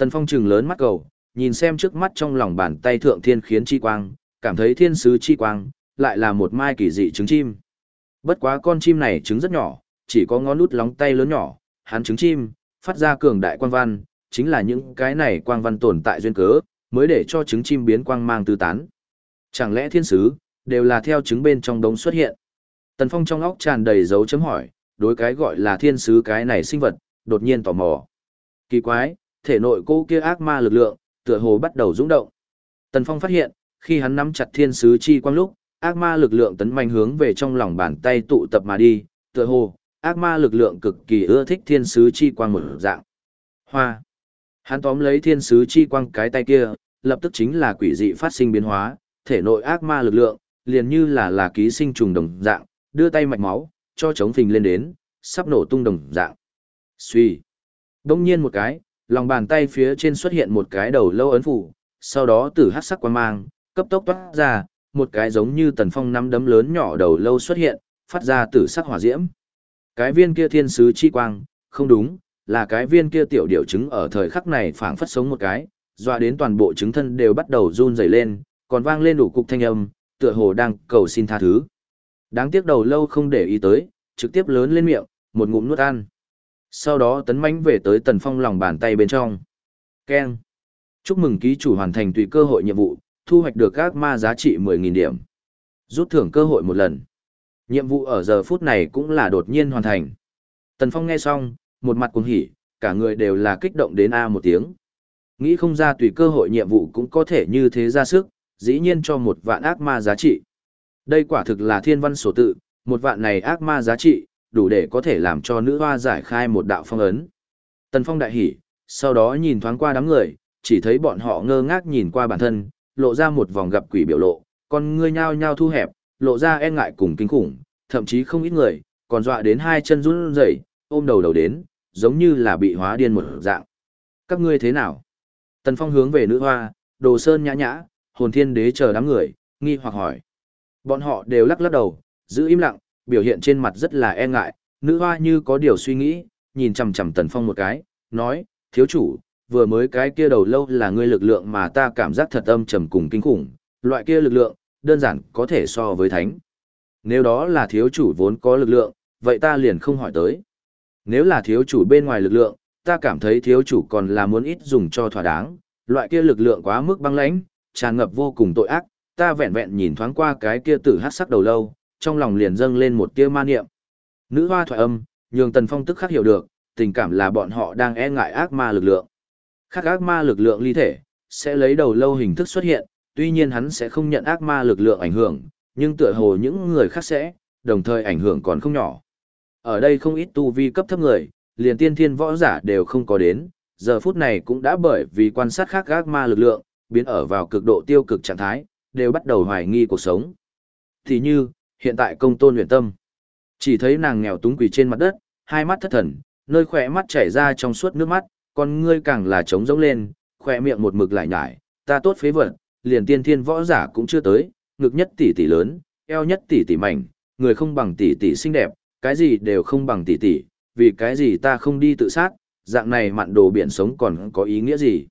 Tần Phong trừng lớn mắt cầu, nhìn xem trước mắt trong lòng bàn tay thượng thiên khiến chi quang, cảm thấy thiên sứ chi quang, lại là một mai kỳ dị trứng chim. Bất quá con chim này trứng rất nhỏ, chỉ có ngón út lóng tay lớn nhỏ, hắn trứng chim, phát ra cường đại quang văn, chính là những cái này quang văn tồn tại duyên cớ, mới để cho trứng chim biến quang mang tư tán. Chẳng lẽ thiên sứ, đều là theo trứng bên trong đống xuất hiện. Tần Phong trong óc tràn đầy dấu chấm hỏi, đối cái gọi là thiên sứ cái này sinh vật, đột nhiên tò mò. Kỳ quái, thể nội cô kia ác ma lực lượng, tựa hồ bắt đầu rung động. Tần Phong phát hiện, khi hắn nắm chặt thiên sứ chi quang lúc, ác ma lực lượng tấn mạnh hướng về trong lòng bàn tay tụ tập mà đi, tựa hồ, ác ma lực lượng cực kỳ ưa thích thiên sứ chi quang một dạng. Hoa. Hắn tóm lấy thiên sứ chi quang cái tay kia, lập tức chính là quỷ dị phát sinh biến hóa, thể nội ác ma lực lượng, liền như là là ký sinh trùng đồng dạng, đưa tay mạch máu, cho chống phình lên đến, sắp nổ tung đồng dạng. suy Đông nhiên một cái, lòng bàn tay phía trên xuất hiện một cái đầu lâu ấn phủ, sau đó từ hát sắc quang mang, cấp tốc toát ra, một cái giống như tần phong nắm đấm lớn nhỏ đầu lâu xuất hiện, phát ra từ sắc hỏa diễm. Cái viên kia thiên sứ chi quang, không đúng, là cái viên kia tiểu điểu trứng ở thời khắc này phảng phất sống một cái, doa đến toàn bộ trứng thân đều bắt đầu run rẩy lên, còn vang lên đủ cục thanh âm, tựa hồ đang cầu xin tha thứ. Đáng tiếc đầu lâu không để ý tới, trực tiếp lớn lên miệng, một ngụm nuốt ăn. Sau đó tấn mãnh về tới tần phong lòng bàn tay bên trong. Keng. Chúc mừng ký chủ hoàn thành tùy cơ hội nhiệm vụ, thu hoạch được các ma giá trị 10.000 điểm. Rút thưởng cơ hội một lần. Nhiệm vụ ở giờ phút này cũng là đột nhiên hoàn thành. Tần Phong nghe xong, một mặt cuồng hỉ, cả người đều là kích động đến A một tiếng. Nghĩ không ra tùy cơ hội nhiệm vụ cũng có thể như thế ra sức, dĩ nhiên cho một vạn ác ma giá trị. Đây quả thực là thiên văn sổ tự, một vạn này ác ma giá trị, đủ để có thể làm cho nữ hoa giải khai một đạo phong ấn. Tần Phong đại hỉ, sau đó nhìn thoáng qua đám người, chỉ thấy bọn họ ngơ ngác nhìn qua bản thân, lộ ra một vòng gặp quỷ biểu lộ, con ngươi nhao nhao thu hẹp, lộ ra e ngại cùng kinh khủng, thậm chí không ít người, còn dọa đến hai chân run rẩy, ôm đầu đầu đến, giống như là bị hóa điên một dạng. Các ngươi thế nào? Tần Phong hướng về nữ hoa, đồ sơn nhã nhã, hồn thiên đế chờ đám người, nghi hoặc hỏi. Bọn họ đều lắc lắc đầu, giữ im lặng, biểu hiện trên mặt rất là e ngại, nữ hoa như có điều suy nghĩ, nhìn chằm chằm Tần Phong một cái, nói, thiếu chủ, vừa mới cái kia đầu lâu là ngươi lực lượng mà ta cảm giác thật âm trầm cùng kinh khủng, loại kia lực lượng, đơn giản có thể so với thánh. Nếu đó là thiếu chủ vốn có lực lượng, vậy ta liền không hỏi tới. Nếu là thiếu chủ bên ngoài lực lượng, ta cảm thấy thiếu chủ còn là muốn ít dùng cho thỏa đáng, loại kia lực lượng quá mức băng lãnh, tràn ngập vô cùng tội ác, ta vẹn vẹn nhìn thoáng qua cái kia tử hát sắc đầu lâu, trong lòng liền dâng lên một tia ma niệm. Nữ hoa thoại âm, nhường Tần Phong tức khắc hiểu được, tình cảm là bọn họ đang e ngại ác ma lực lượng. Khác ác ma lực lượng ly thể, sẽ lấy đầu lâu hình thức xuất hiện, tuy nhiên hắn sẽ không nhận ác ma lực lượng ảnh hưởng, nhưng tựa hồ những người khác sẽ, đồng thời ảnh hưởng còn không nhỏ. Ở đây không ít tu vi cấp thấp người, liền tiên thiên võ giả đều không có đến, giờ phút này cũng đã bởi vì quan sát khác ác ma lực lượng, biến ở vào cực độ tiêu cực trạng thái, đều bắt đầu hoài nghi cuộc sống. Thì như, hiện tại công tôn luyện tâm, chỉ thấy nàng nghèo túng quỳ trên mặt đất, hai mắt thất thần, nơi khỏe mắt chảy ra trong suốt nước mắt, con ngươi càng là trống rỗng lên, khỏe miệng một mực lại nhải, ta tốt phế vật, liền tiên thiên võ giả cũng chưa tới, ngực nhất tỷ tỷ lớn, eo nhất tỷ tỷ mảnh, người không bằng tỷ tỷ xinh đẹp, cái gì đều không bằng tỷ tỷ, vì cái gì ta không đi tự sát, dạng này mặn đồ biển sống còn có ý nghĩa gì.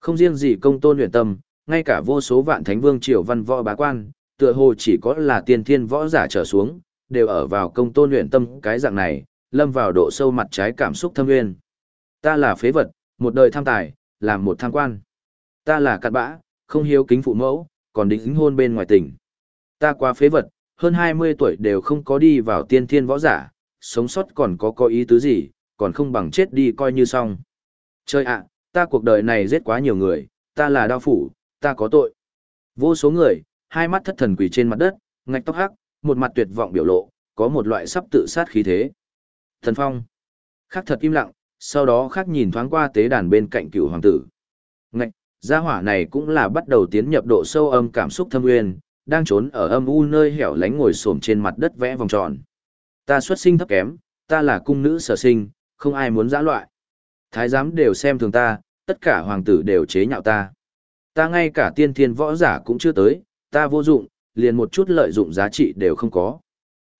Không riêng gì công tôn luyện tâm, ngay cả vô số vạn thánh vương triều văn võ bá quan, tựa hồ chỉ có là tiên thiên võ giả trở xuống, đều ở vào công tôn luyện tâm cái dạng này, lâm vào độ sâu mặt trái cảm xúc thâm nguyên. Ta là phế vật, một đời tham tài, làm một tham quan. Ta là cặn bã, không hiếu kính phụ mẫu, còn đính hôn bên ngoài tỉnh. Ta quá phế vật, hơn 20 tuổi đều không có đi vào tiên thiên võ giả, sống sót còn có có ý tứ gì, còn không bằng chết đi coi như xong. Chơi ạ, ta cuộc đời này giết quá nhiều người, ta là đao phủ, ta có tội. Vô số người, hai mắt thất thần quỳ trên mặt đất, ngạch tóc hắc, một mặt tuyệt vọng biểu lộ, có một loại sắp tự sát khí thế. Thần Phong. Khác thật im lặng, sau đó khác nhìn thoáng qua tế đàn bên cạnh cựu hoàng tử. Ngạch, gia hỏa này cũng là bắt đầu tiến nhập độ sâu âm cảm xúc thâm nguyên, đang trốn ở âm u nơi hẻo lánh ngồi xổm trên mặt đất vẽ vòng tròn. Ta xuất sinh thấp kém, ta là cung nữ sở sinh, không ai muốn giã loại. Thái giám đều xem thường ta, tất cả hoàng tử đều chế nhạo ta. Ta ngay cả tiên thiên võ giả cũng chưa tới, ta vô dụng, liền một chút lợi dụng giá trị đều không có.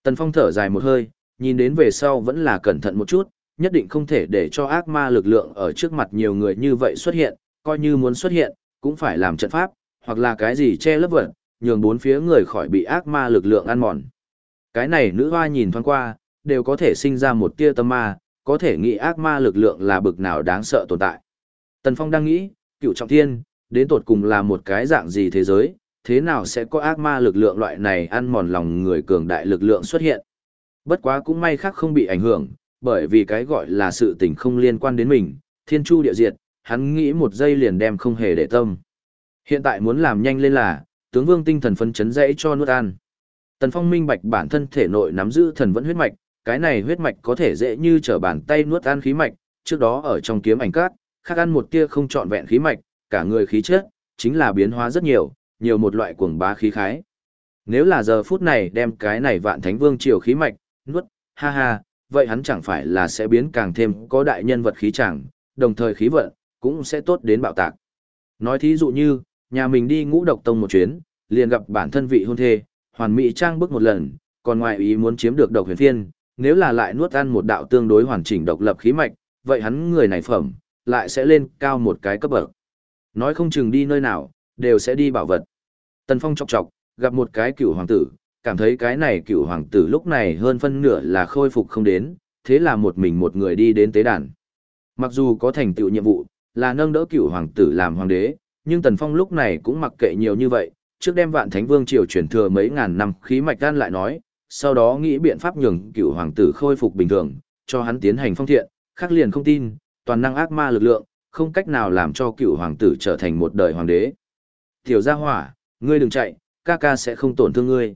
Tần Phong thở dài một hơi, nhìn đến về sau vẫn là cẩn thận một chút, nhất định không thể để cho ác ma lực lượng ở trước mặt nhiều người như vậy xuất hiện, coi như muốn xuất hiện, cũng phải làm trận pháp, hoặc là cái gì che lấp vật, nhường bốn phía người khỏi bị ác ma lực lượng ăn mòn. Cái này nữ hoa nhìn thoáng qua, đều có thể sinh ra một tia tâm ma, có thể nghĩ ác ma lực lượng là bực nào đáng sợ tồn tại. Tần Phong đang nghĩ, cựu trọng thiên, đến tột cùng là một cái dạng gì thế giới, thế nào sẽ có ác ma lực lượng loại này ăn mòn lòng người cường đại lực lượng xuất hiện. Bất quá cũng may khác không bị ảnh hưởng, bởi vì cái gọi là sự tình không liên quan đến mình, thiên chu địa diệt, hắn nghĩ một giây liền đem không hề để tâm. Hiện tại muốn làm nhanh lên là, tướng vương tinh thần phấn chấn dãy cho nuốt ăn. Tần Phong minh bạch bản thân thể nội nắm giữ thần vẫn huyết mạch, cái này huyết mạch có thể dễ như trở bàn tay nuốt ăn khí mạch, trước đó ở trong kiếm ảnh cát, khác ăn một tia không trọn vẹn khí mạch, cả người khí chất, chính là biến hóa rất nhiều, nhiều một loại cuồng bá khí khái. Nếu là giờ phút này đem cái này vạn thánh vương triều khí mạch, nuốt, ha ha, vậy hắn chẳng phải là sẽ biến càng thêm có đại nhân vật khí chẳng, đồng thời khí vận, cũng sẽ tốt đến bạo tạc. Nói thí dụ như, nhà mình đi ngũ độc tông một chuyến, liền gặp bản thân vị hôn thê, hoàn mỹ trang bức một lần, còn ngoài ý muốn chiếm được độc huyền thiên, nếu là lại nuốt ăn một đạo tương đối hoàn chỉnh độc lập khí mạch, vậy hắn người này phẩm, lại sẽ lên cao một cái cấp bậc. Nói không chừng đi nơi nào, đều sẽ đi bảo vật. Tần Phong chọc chọc, gặp một cái cựu hoàng tử, cảm thấy cái này cựu hoàng tử lúc này hơn phân nửa là khôi phục không đến, thế là một mình một người đi đến tế đàn. Mặc dù có thành tựu nhiệm vụ, là nâng đỡ cựu hoàng tử làm hoàng đế, nhưng Tần Phong lúc này cũng mặc kệ nhiều như vậy, trước đem vạn thánh vương triều truyền thừa mấy ngàn năm khí mạch gan lại nói, sau đó nghĩ biện pháp nhường cựu hoàng tử khôi phục bình thường, cho hắn tiến hành phong thiện, khắc liền không tin, toàn năng ác ma lực lượng, không cách nào làm cho cựu hoàng tử trở thành một đời hoàng đế. Tiểu gia hỏa, ngươi đừng chạy, ca ca sẽ không tổn thương ngươi.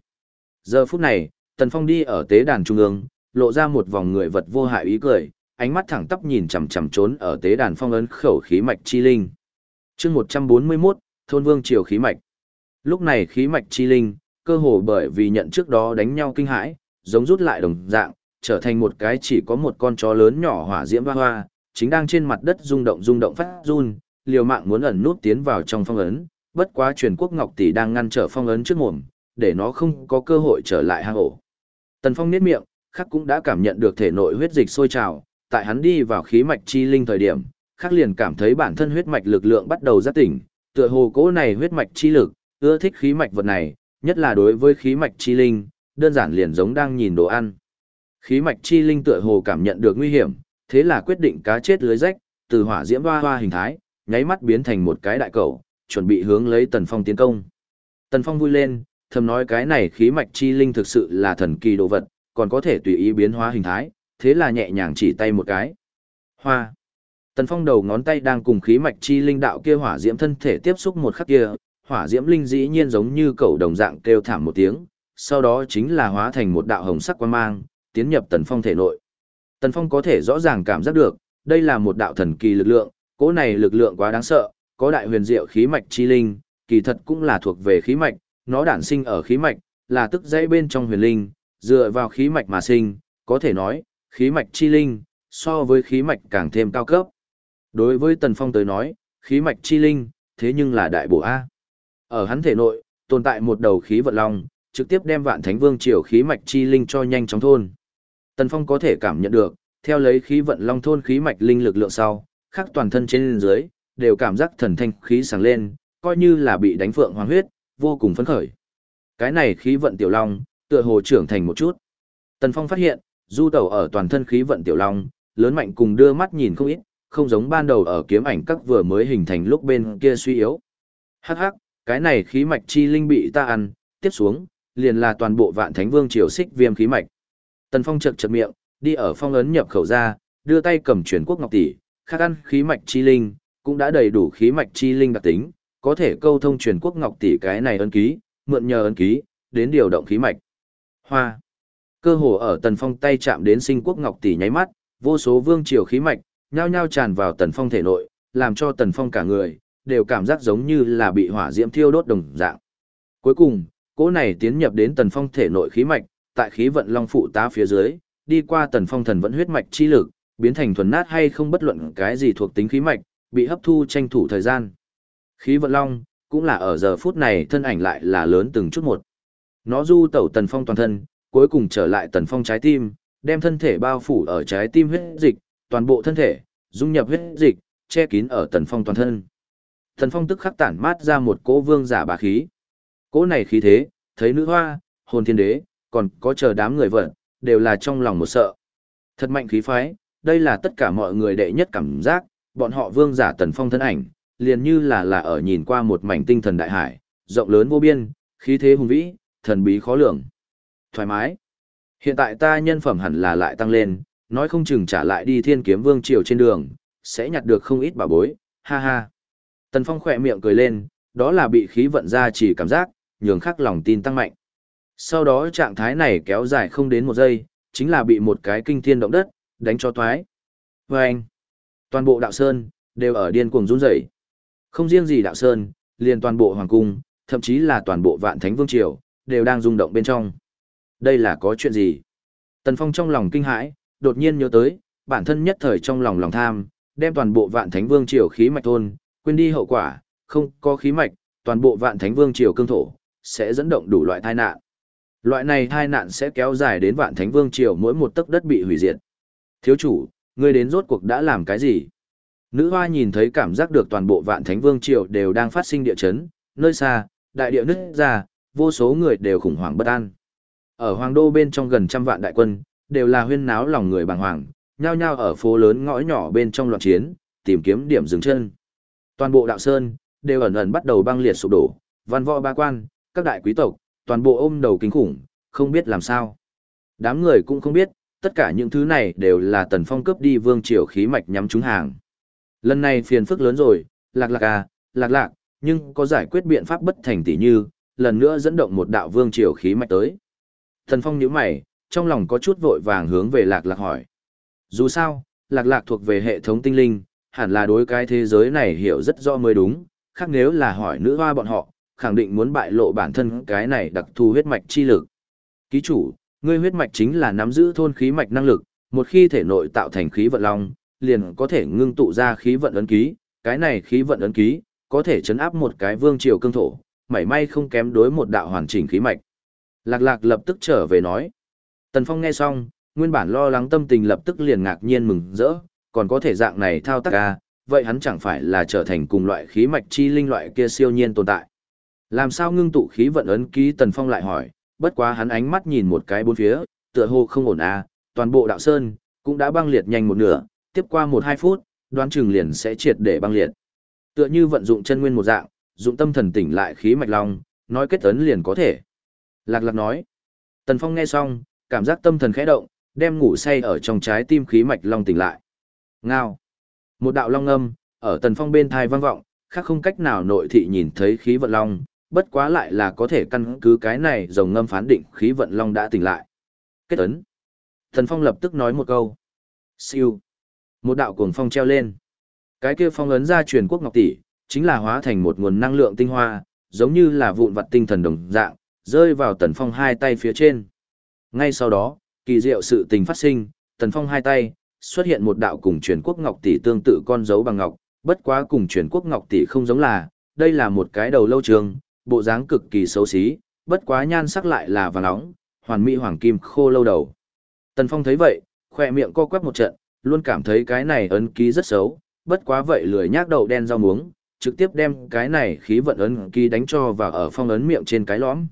Giờ phút này, Tần Phong đi ở tế đàn trung ương, lộ ra một vòng người vật vô hại ý cười, ánh mắt thẳng tắp nhìn chằm chằm trốn ở tế đàn phong ấn khẩu khí mạch chi linh. Chương 141, thôn vương triều khí mạch. Lúc này khí mạch chi linh, cơ hồ bởi vì nhận trước đó đánh nhau kinh hãi, giống rút lại đồng dạng, trở thành một cái chỉ có một con chó lớn nhỏ hỏa diễm hoa hoa, chính đang trên mặt đất rung động rung động phát run, liều mạng muốn ẩn nút tiến vào trong phong ấn, bất quá truyền quốc ngọc tỷ đang ngăn trở phong ấn trước mồm, để nó không có cơ hội trở lại hang ổ. Tần Phong niết miệng, khắc cũng đã cảm nhận được thể nội huyết dịch sôi trào, tại hắn đi vào khí mạch chi linh thời điểm, khắc liền cảm thấy bản thân huyết mạch lực lượng bắt đầu giác tỉnh, tựa hồ cố này huyết mạch chi lực, ưa thích khí mạch vật này, nhất là đối với khí mạch chi linh, đơn giản liền giống đang nhìn đồ ăn. Khí mạch chi linh tựa hồ cảm nhận được nguy hiểm, thế là quyết định cá chết lưới rách, từ hỏa diễm hoa hoa hình thái, nháy mắt biến thành một cái đại cầu, chuẩn bị hướng lấy Tần Phong tiến công. Tần Phong vui lên, thầm nói cái này khí mạch chi linh thực sự là thần kỳ đồ vật, còn có thể tùy ý biến hóa hình thái, thế là nhẹ nhàng chỉ tay một cái. Hoa. Tần Phong đầu ngón tay đang cùng khí mạch chi linh đạo kia hỏa diễm thân thể tiếp xúc một khắc kia, hỏa diễm linh dĩ nhiên giống như cầu đồng dạng kêu thảm một tiếng, sau đó chính là hóa thành một đạo hồng sắc quang mang, tiến nhập Tần Phong thể nội. Tần Phong có thể rõ ràng cảm giác được, đây là một đạo thần kỳ lực lượng, cỗ này lực lượng quá đáng sợ, có đại huyền diệu khí mạch chi linh, kỳ thật cũng là thuộc về khí mạch, nó đản sinh ở khí mạch, là tức dãy bên trong huyền linh, dựa vào khí mạch mà sinh, có thể nói, khí mạch chi linh, so với khí mạch càng thêm cao cấp. Đối với Tần Phong tới nói, khí mạch chi linh, thế nhưng là đại bổ A. Ở hắn thể nội, tồn tại một đầu khí vận long, trực tiếp đem vạn thánh vương triều khí mạch chi linh cho nhanh chóng thôn. Tần Phong có thể cảm nhận được, theo lấy khí vận long thôn khí mạch linh lực lượng sau, khắc toàn thân trên dưới, đều cảm giác thần thanh khí sáng lên, coi như là bị đánh phượng hoàng huyết, vô cùng phấn khởi. Cái này khí vận tiểu long, tựa hồ trưởng thành một chút. Tần Phong phát hiện, du tẩu ở toàn thân khí vận tiểu long, lớn mạnh cùng đưa mắt nhìn không ít, không giống ban đầu ở kiếm ảnh các vừa mới hình thành lúc bên kia suy yếu. Hắc hắc, cái này khí mạch chi linh bị ta ăn, tiếp xuống, liền là toàn bộ vạn thánh vương triều xích viêm khí mạch. Tần Phong chật chật miệng, đi ở phong ấn nhập khẩu ra, đưa tay cầm chuyển quốc ngọc tỷ, khắc ăn khí mạch chi linh, cũng đã đầy đủ khí mạch chi linh đặc tính, có thể câu thông truyền quốc ngọc tỷ cái này ân ký, mượn nhờ ân ký, đến điều động khí mạch. Hoa. Cơ hồ ở Tần Phong tay chạm đến sinh quốc ngọc tỷ nháy mắt, vô số vương triều khí mạch, nhao nhao tràn vào Tần Phong thể nội, làm cho Tần Phong cả người, đều cảm giác giống như là bị hỏa diễm thiêu đốt đồng dạng. Cuối cùng, cỗ này tiến nhập đến Tần Phong thể nội khí mạch, tại khí vận long phụ tá phía dưới, đi qua Tần Phong thần vẫn huyết mạch chi lực, biến thành thuần nát hay không bất luận cái gì thuộc tính khí mạch, bị hấp thu tranh thủ thời gian. Khí vận long, cũng là ở giờ phút này thân ảnh lại là lớn từng chút một. Nó du tẩu tần phong toàn thân, cuối cùng trở lại tần phong trái tim, đem thân thể bao phủ ở trái tim huyết dịch, toàn bộ thân thể, dung nhập huyết dịch, che kín ở tần phong toàn thân. Tần phong tức khắc tản mát ra một cỗ vương giả bà khí. Cỗ này khí thế, thấy nữ hoa, hồn thiên đế, còn có chờ đám người vận, đều là trong lòng một sợ. Thật mạnh khí phái, đây là tất cả mọi người đệ nhất cảm giác, bọn họ vương giả tần phong thân ảnh, liền như là là ở nhìn qua một mảnh tinh thần đại hải, rộng lớn vô biên, khí thế hùng vĩ, thần bí khó lường. Thoải mái. Hiện tại ta nhân phẩm hẳn là lại tăng lên, nói không chừng trả lại đi thiên kiếm vương triều trên đường, sẽ nhặt được không ít bảo bối, ha ha. Tần Phong khỏe miệng cười lên, đó là bị khí vận ra chỉ cảm giác, nhường khắc lòng tin tăng mạnh. Sau đó trạng thái này kéo dài không đến một giây, chính là bị một cái kinh thiên động đất, đánh cho toái. Vâng! anh, toàn bộ đạo sơn, đều ở điên cuồng run rẩy. Không riêng gì đạo sơn, liền toàn bộ hoàng cung, thậm chí là toàn bộ vạn thánh vương triều, đều đang rung động bên trong. Đây là có chuyện gì? Tần Phong trong lòng kinh hãi, đột nhiên nhớ tới, bản thân nhất thời trong lòng lòng tham, đem toàn bộ vạn thánh vương triều khí mạch thôn, quên đi hậu quả, không có khí mạch, toàn bộ vạn thánh vương triều cương thổ, sẽ dẫn động đủ loại tai nạn. Loại này tai nạn sẽ kéo dài đến vạn thánh vương triều mỗi một tấc đất bị hủy diệt. Thiếu chủ, ngươi đến rốt cuộc đã làm cái gì? Nữ hoa nhìn thấy cảm giác được toàn bộ vạn thánh vương triều đều đang phát sinh địa chấn, nơi xa, đại địa nứt ra, vô số người đều khủng hoảng bất an. Ở hoàng đô bên trong gần trăm vạn đại quân, đều là huyên náo lòng người bàng hoàng, nhao nhao ở phố lớn ngõ nhỏ bên trong loạn chiến, tìm kiếm điểm dừng chân. Toàn bộ đạo sơn, đều ẩn ẩn bắt đầu băng liệt sụp đổ, văn võ ba quan, các đại quý tộc, toàn bộ ôm đầu kinh khủng, không biết làm sao. Đám người cũng không biết, tất cả những thứ này đều là tần phong cướp đi vương triều khí mạch nhắm trúng hàng. Lần này phiền phức lớn rồi, lạc lạc à, lạc lạc, nhưng có giải quyết biện pháp bất thành tỷ như, lần nữa dẫn động một đạo vương triều khí mạch tới. Thần Phong nhíu mày, trong lòng có chút vội vàng hướng về lạc lạc hỏi. Dù sao, lạc lạc thuộc về hệ thống tinh linh, hẳn là đối cái thế giới này hiểu rất rõ mới đúng, khác nếu là hỏi nữ hoa bọn họ, khẳng định muốn bại lộ bản thân cái này đặc thù huyết mạch chi lực. Ký chủ, Ngươi huyết mạch chính là nắm giữ thôn khí mạch năng lực, một khi thể nội tạo thành khí vận long, liền có thể ngưng tụ ra khí vận ấn ký, cái này khí vận ấn ký có thể chấn áp một cái vương triều cương thổ, mảy may không kém đối một đạo hoàn chỉnh khí mạch. Lạc Lạc lập tức trở về nói. Tần Phong nghe xong, nguyên bản lo lắng tâm tình lập tức liền ngạc nhiên mừng rỡ, còn có thể dạng này thao tác à, vậy hắn chẳng phải là trở thành cùng loại khí mạch chi linh loại kia siêu nhiên tồn tại. Làm sao ngưng tụ khí vận ấn ký Tần Phong lại hỏi, bất quá hắn ánh mắt nhìn một cái bốn phía, tựa hồ không ổn à, toàn bộ đạo sơn cũng đã băng liệt nhanh một nửa, tiếp qua một hai phút, đoán chừng liền sẽ triệt để băng liệt. Tựa như vận dụng chân nguyên một dạng, dụng tâm thần tỉnh lại khí mạch long, nói kết ấn liền có thể. Lạc lạc nói. Tần Phong nghe xong, cảm giác tâm thần khẽ động, đem ngủ say ở trong trái tim khí mạch long tỉnh lại. Ngao. Một đạo long âm, ở Tần Phong bên thai vang vọng, khác không cách nào nội thị nhìn thấy khí vận long, bất quá lại là có thể căn cứ cái này rồng ngâm phán định khí vận long đã tỉnh lại. Kết ấn. thần Phong lập tức nói một câu. Siêu. Một đạo cuồng phong treo lên. Cái kia phong ấn ra truyền quốc ngọc tỷ, chính là hóa thành một nguồn năng lượng tinh hoa, giống như là vụn vặt tinh thần đồng dạng, rơi vào Tần Phong hai tay phía trên. Ngay sau đó, kỳ diệu sự tình phát sinh, Tần Phong hai tay, xuất hiện một đạo cùng truyền quốc ngọc tỷ tương tự con dấu bằng ngọc, bất quá cùng truyền quốc ngọc tỷ không giống là, đây là một cái đầu lâu trường, bộ dáng cực kỳ xấu xí, bất quá nhan sắc lại là vàng nóng, hoàn mỹ hoàng kim khô lâu đầu. Tần Phong thấy vậy, khỏe miệng co quắp một trận, luôn cảm thấy cái này ấn ký rất xấu, bất quá vậy lười nhác đầu đen rau muống, trực tiếp đem cái này khí vận ấn ký đánh cho vào ở phong ấn miệng trên cái lõm.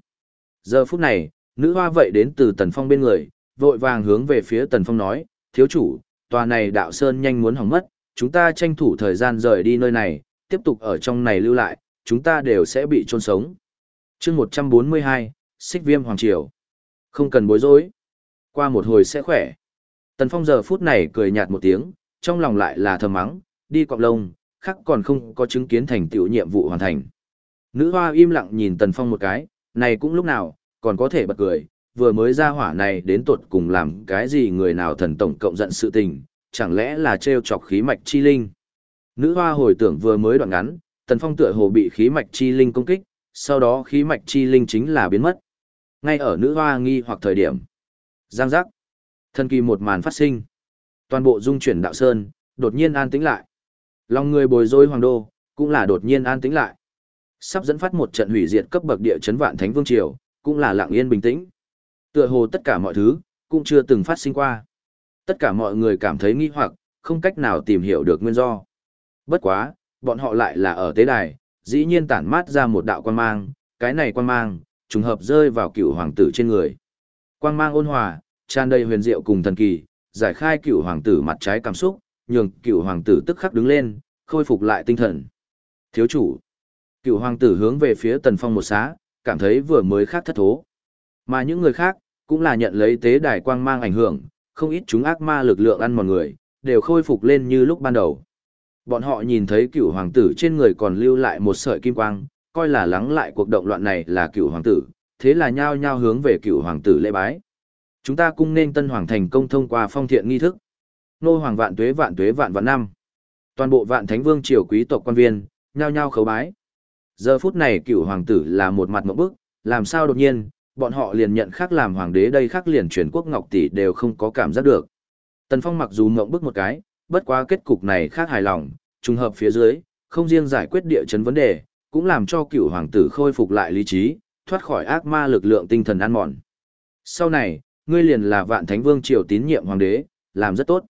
Giờ phút này, nữ hoa vậy đến từ Tần Phong bên người, vội vàng hướng về phía Tần Phong nói, thiếu chủ, tòa này đạo sơn nhanh muốn hỏng mất, chúng ta tranh thủ thời gian rời đi nơi này, tiếp tục ở trong này lưu lại, chúng ta đều sẽ bị trôn sống. chương 142, Xích Viêm Hoàng Triều. Không cần bối rối. Qua một hồi sẽ khỏe. Tần Phong giờ phút này cười nhạt một tiếng, trong lòng lại là thầm mắng, đi cọp lông, khắc còn không có chứng kiến thành tựu nhiệm vụ hoàn thành. Nữ hoa im lặng nhìn Tần Phong một cái, này cũng lúc nào, còn có thể bật cười, vừa mới ra hỏa này đến tuột cùng làm cái gì người nào thần tổng cộng giận sự tình, chẳng lẽ là trêu chọc khí mạch chi linh. Nữ hoa hồi tưởng vừa mới đoạn ngắn, Tần Phong tựa hồ bị khí mạch chi linh công kích, sau đó khí mạch chi linh chính là biến mất. Ngay ở nữ hoa nghi hoặc thời điểm. Giang giác. Thần kỳ một màn phát sinh. Toàn bộ dung chuyển đạo sơn, đột nhiên an tĩnh lại. Lòng người bồi dối hoàng đô, cũng là đột nhiên an tĩnh lại. Sắp dẫn phát một trận hủy diệt cấp bậc địa chấn vạn thánh vương triều, cũng là lặng yên bình tĩnh. Tựa hồ tất cả mọi thứ, cũng chưa từng phát sinh qua. Tất cả mọi người cảm thấy nghi hoặc, không cách nào tìm hiểu được nguyên do. Bất quá, bọn họ lại là ở tế đài, dĩ nhiên tản mát ra một đạo quan mang, cái này quan mang, trùng hợp rơi vào cựu hoàng tử trên người. Quang mang ôn hòa, tràn đầy huyền diệu cùng thần kỳ, giải khai cựu hoàng tử mặt trái cảm xúc, nhường cựu hoàng tử tức khắc đứng lên, khôi phục lại tinh thần. Thiếu chủ, cựu hoàng tử hướng về phía tần phong một xá, cảm thấy vừa mới khác thất thố. Mà những người khác, cũng là nhận lấy tế đài quang mang ảnh hưởng, không ít chúng ác ma lực lượng ăn mòn người, đều khôi phục lên như lúc ban đầu. Bọn họ nhìn thấy cựu hoàng tử trên người còn lưu lại một sợi kim quang, coi là lắng lại cuộc động loạn này là cựu hoàng tử, thế là nhao nhao hướng về cựu hoàng tử lễ bái. Chúng ta cung nên tân hoàng thành công thông qua phong thiện nghi thức. Nô hoàng vạn tuế vạn tuế vạn vạn năm. Toàn bộ vạn thánh vương triều quý tộc quan viên, nhao nhao khấu bái. Giờ phút này cựu hoàng tử là một mặt mộng bức, làm sao đột nhiên, bọn họ liền nhận khác làm hoàng đế đây khác liền truyền quốc ngọc tỷ đều không có cảm giác được. Tần Phong mặc dù mộng bức một cái, bất quá kết cục này khác hài lòng, trùng hợp phía dưới, không riêng giải quyết địa chấn vấn đề, cũng làm cho cựu hoàng tử khôi phục lại lý trí, thoát khỏi ác ma lực lượng tinh thần ăn mòn. Sau này, ngươi liền là vạn thánh vương triều tín nhiệm hoàng đế, làm rất tốt.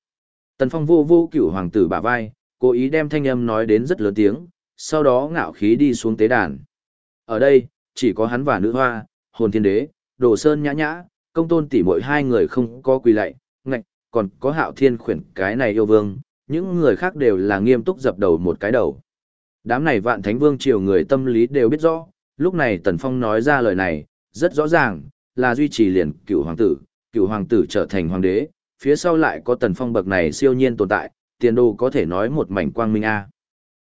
Tần Phong vô vô cựu hoàng tử bả vai, cố ý đem thanh âm nói đến rất lớn tiếng, sau đó ngạo khí đi xuống tế đàn. Ở đây, chỉ có hắn và nữ hoa, hồn thiên đế, đồ sơn nhã nhã, công tôn tỷ mỗi hai người không có quỳ lạy, còn có hạo thiên khuyển cái này yêu vương, những người khác đều là nghiêm túc dập đầu một cái đầu. Đám này vạn thánh vương triều người tâm lý đều biết rõ, lúc này Tần Phong nói ra lời này, rất rõ ràng, là duy trì liền cựu hoàng tử, cựu hoàng tử trở thành hoàng đế, phía sau lại có Tần Phong bậc này siêu nhiên tồn tại, tiền đồ có thể nói một mảnh quang minh a. À.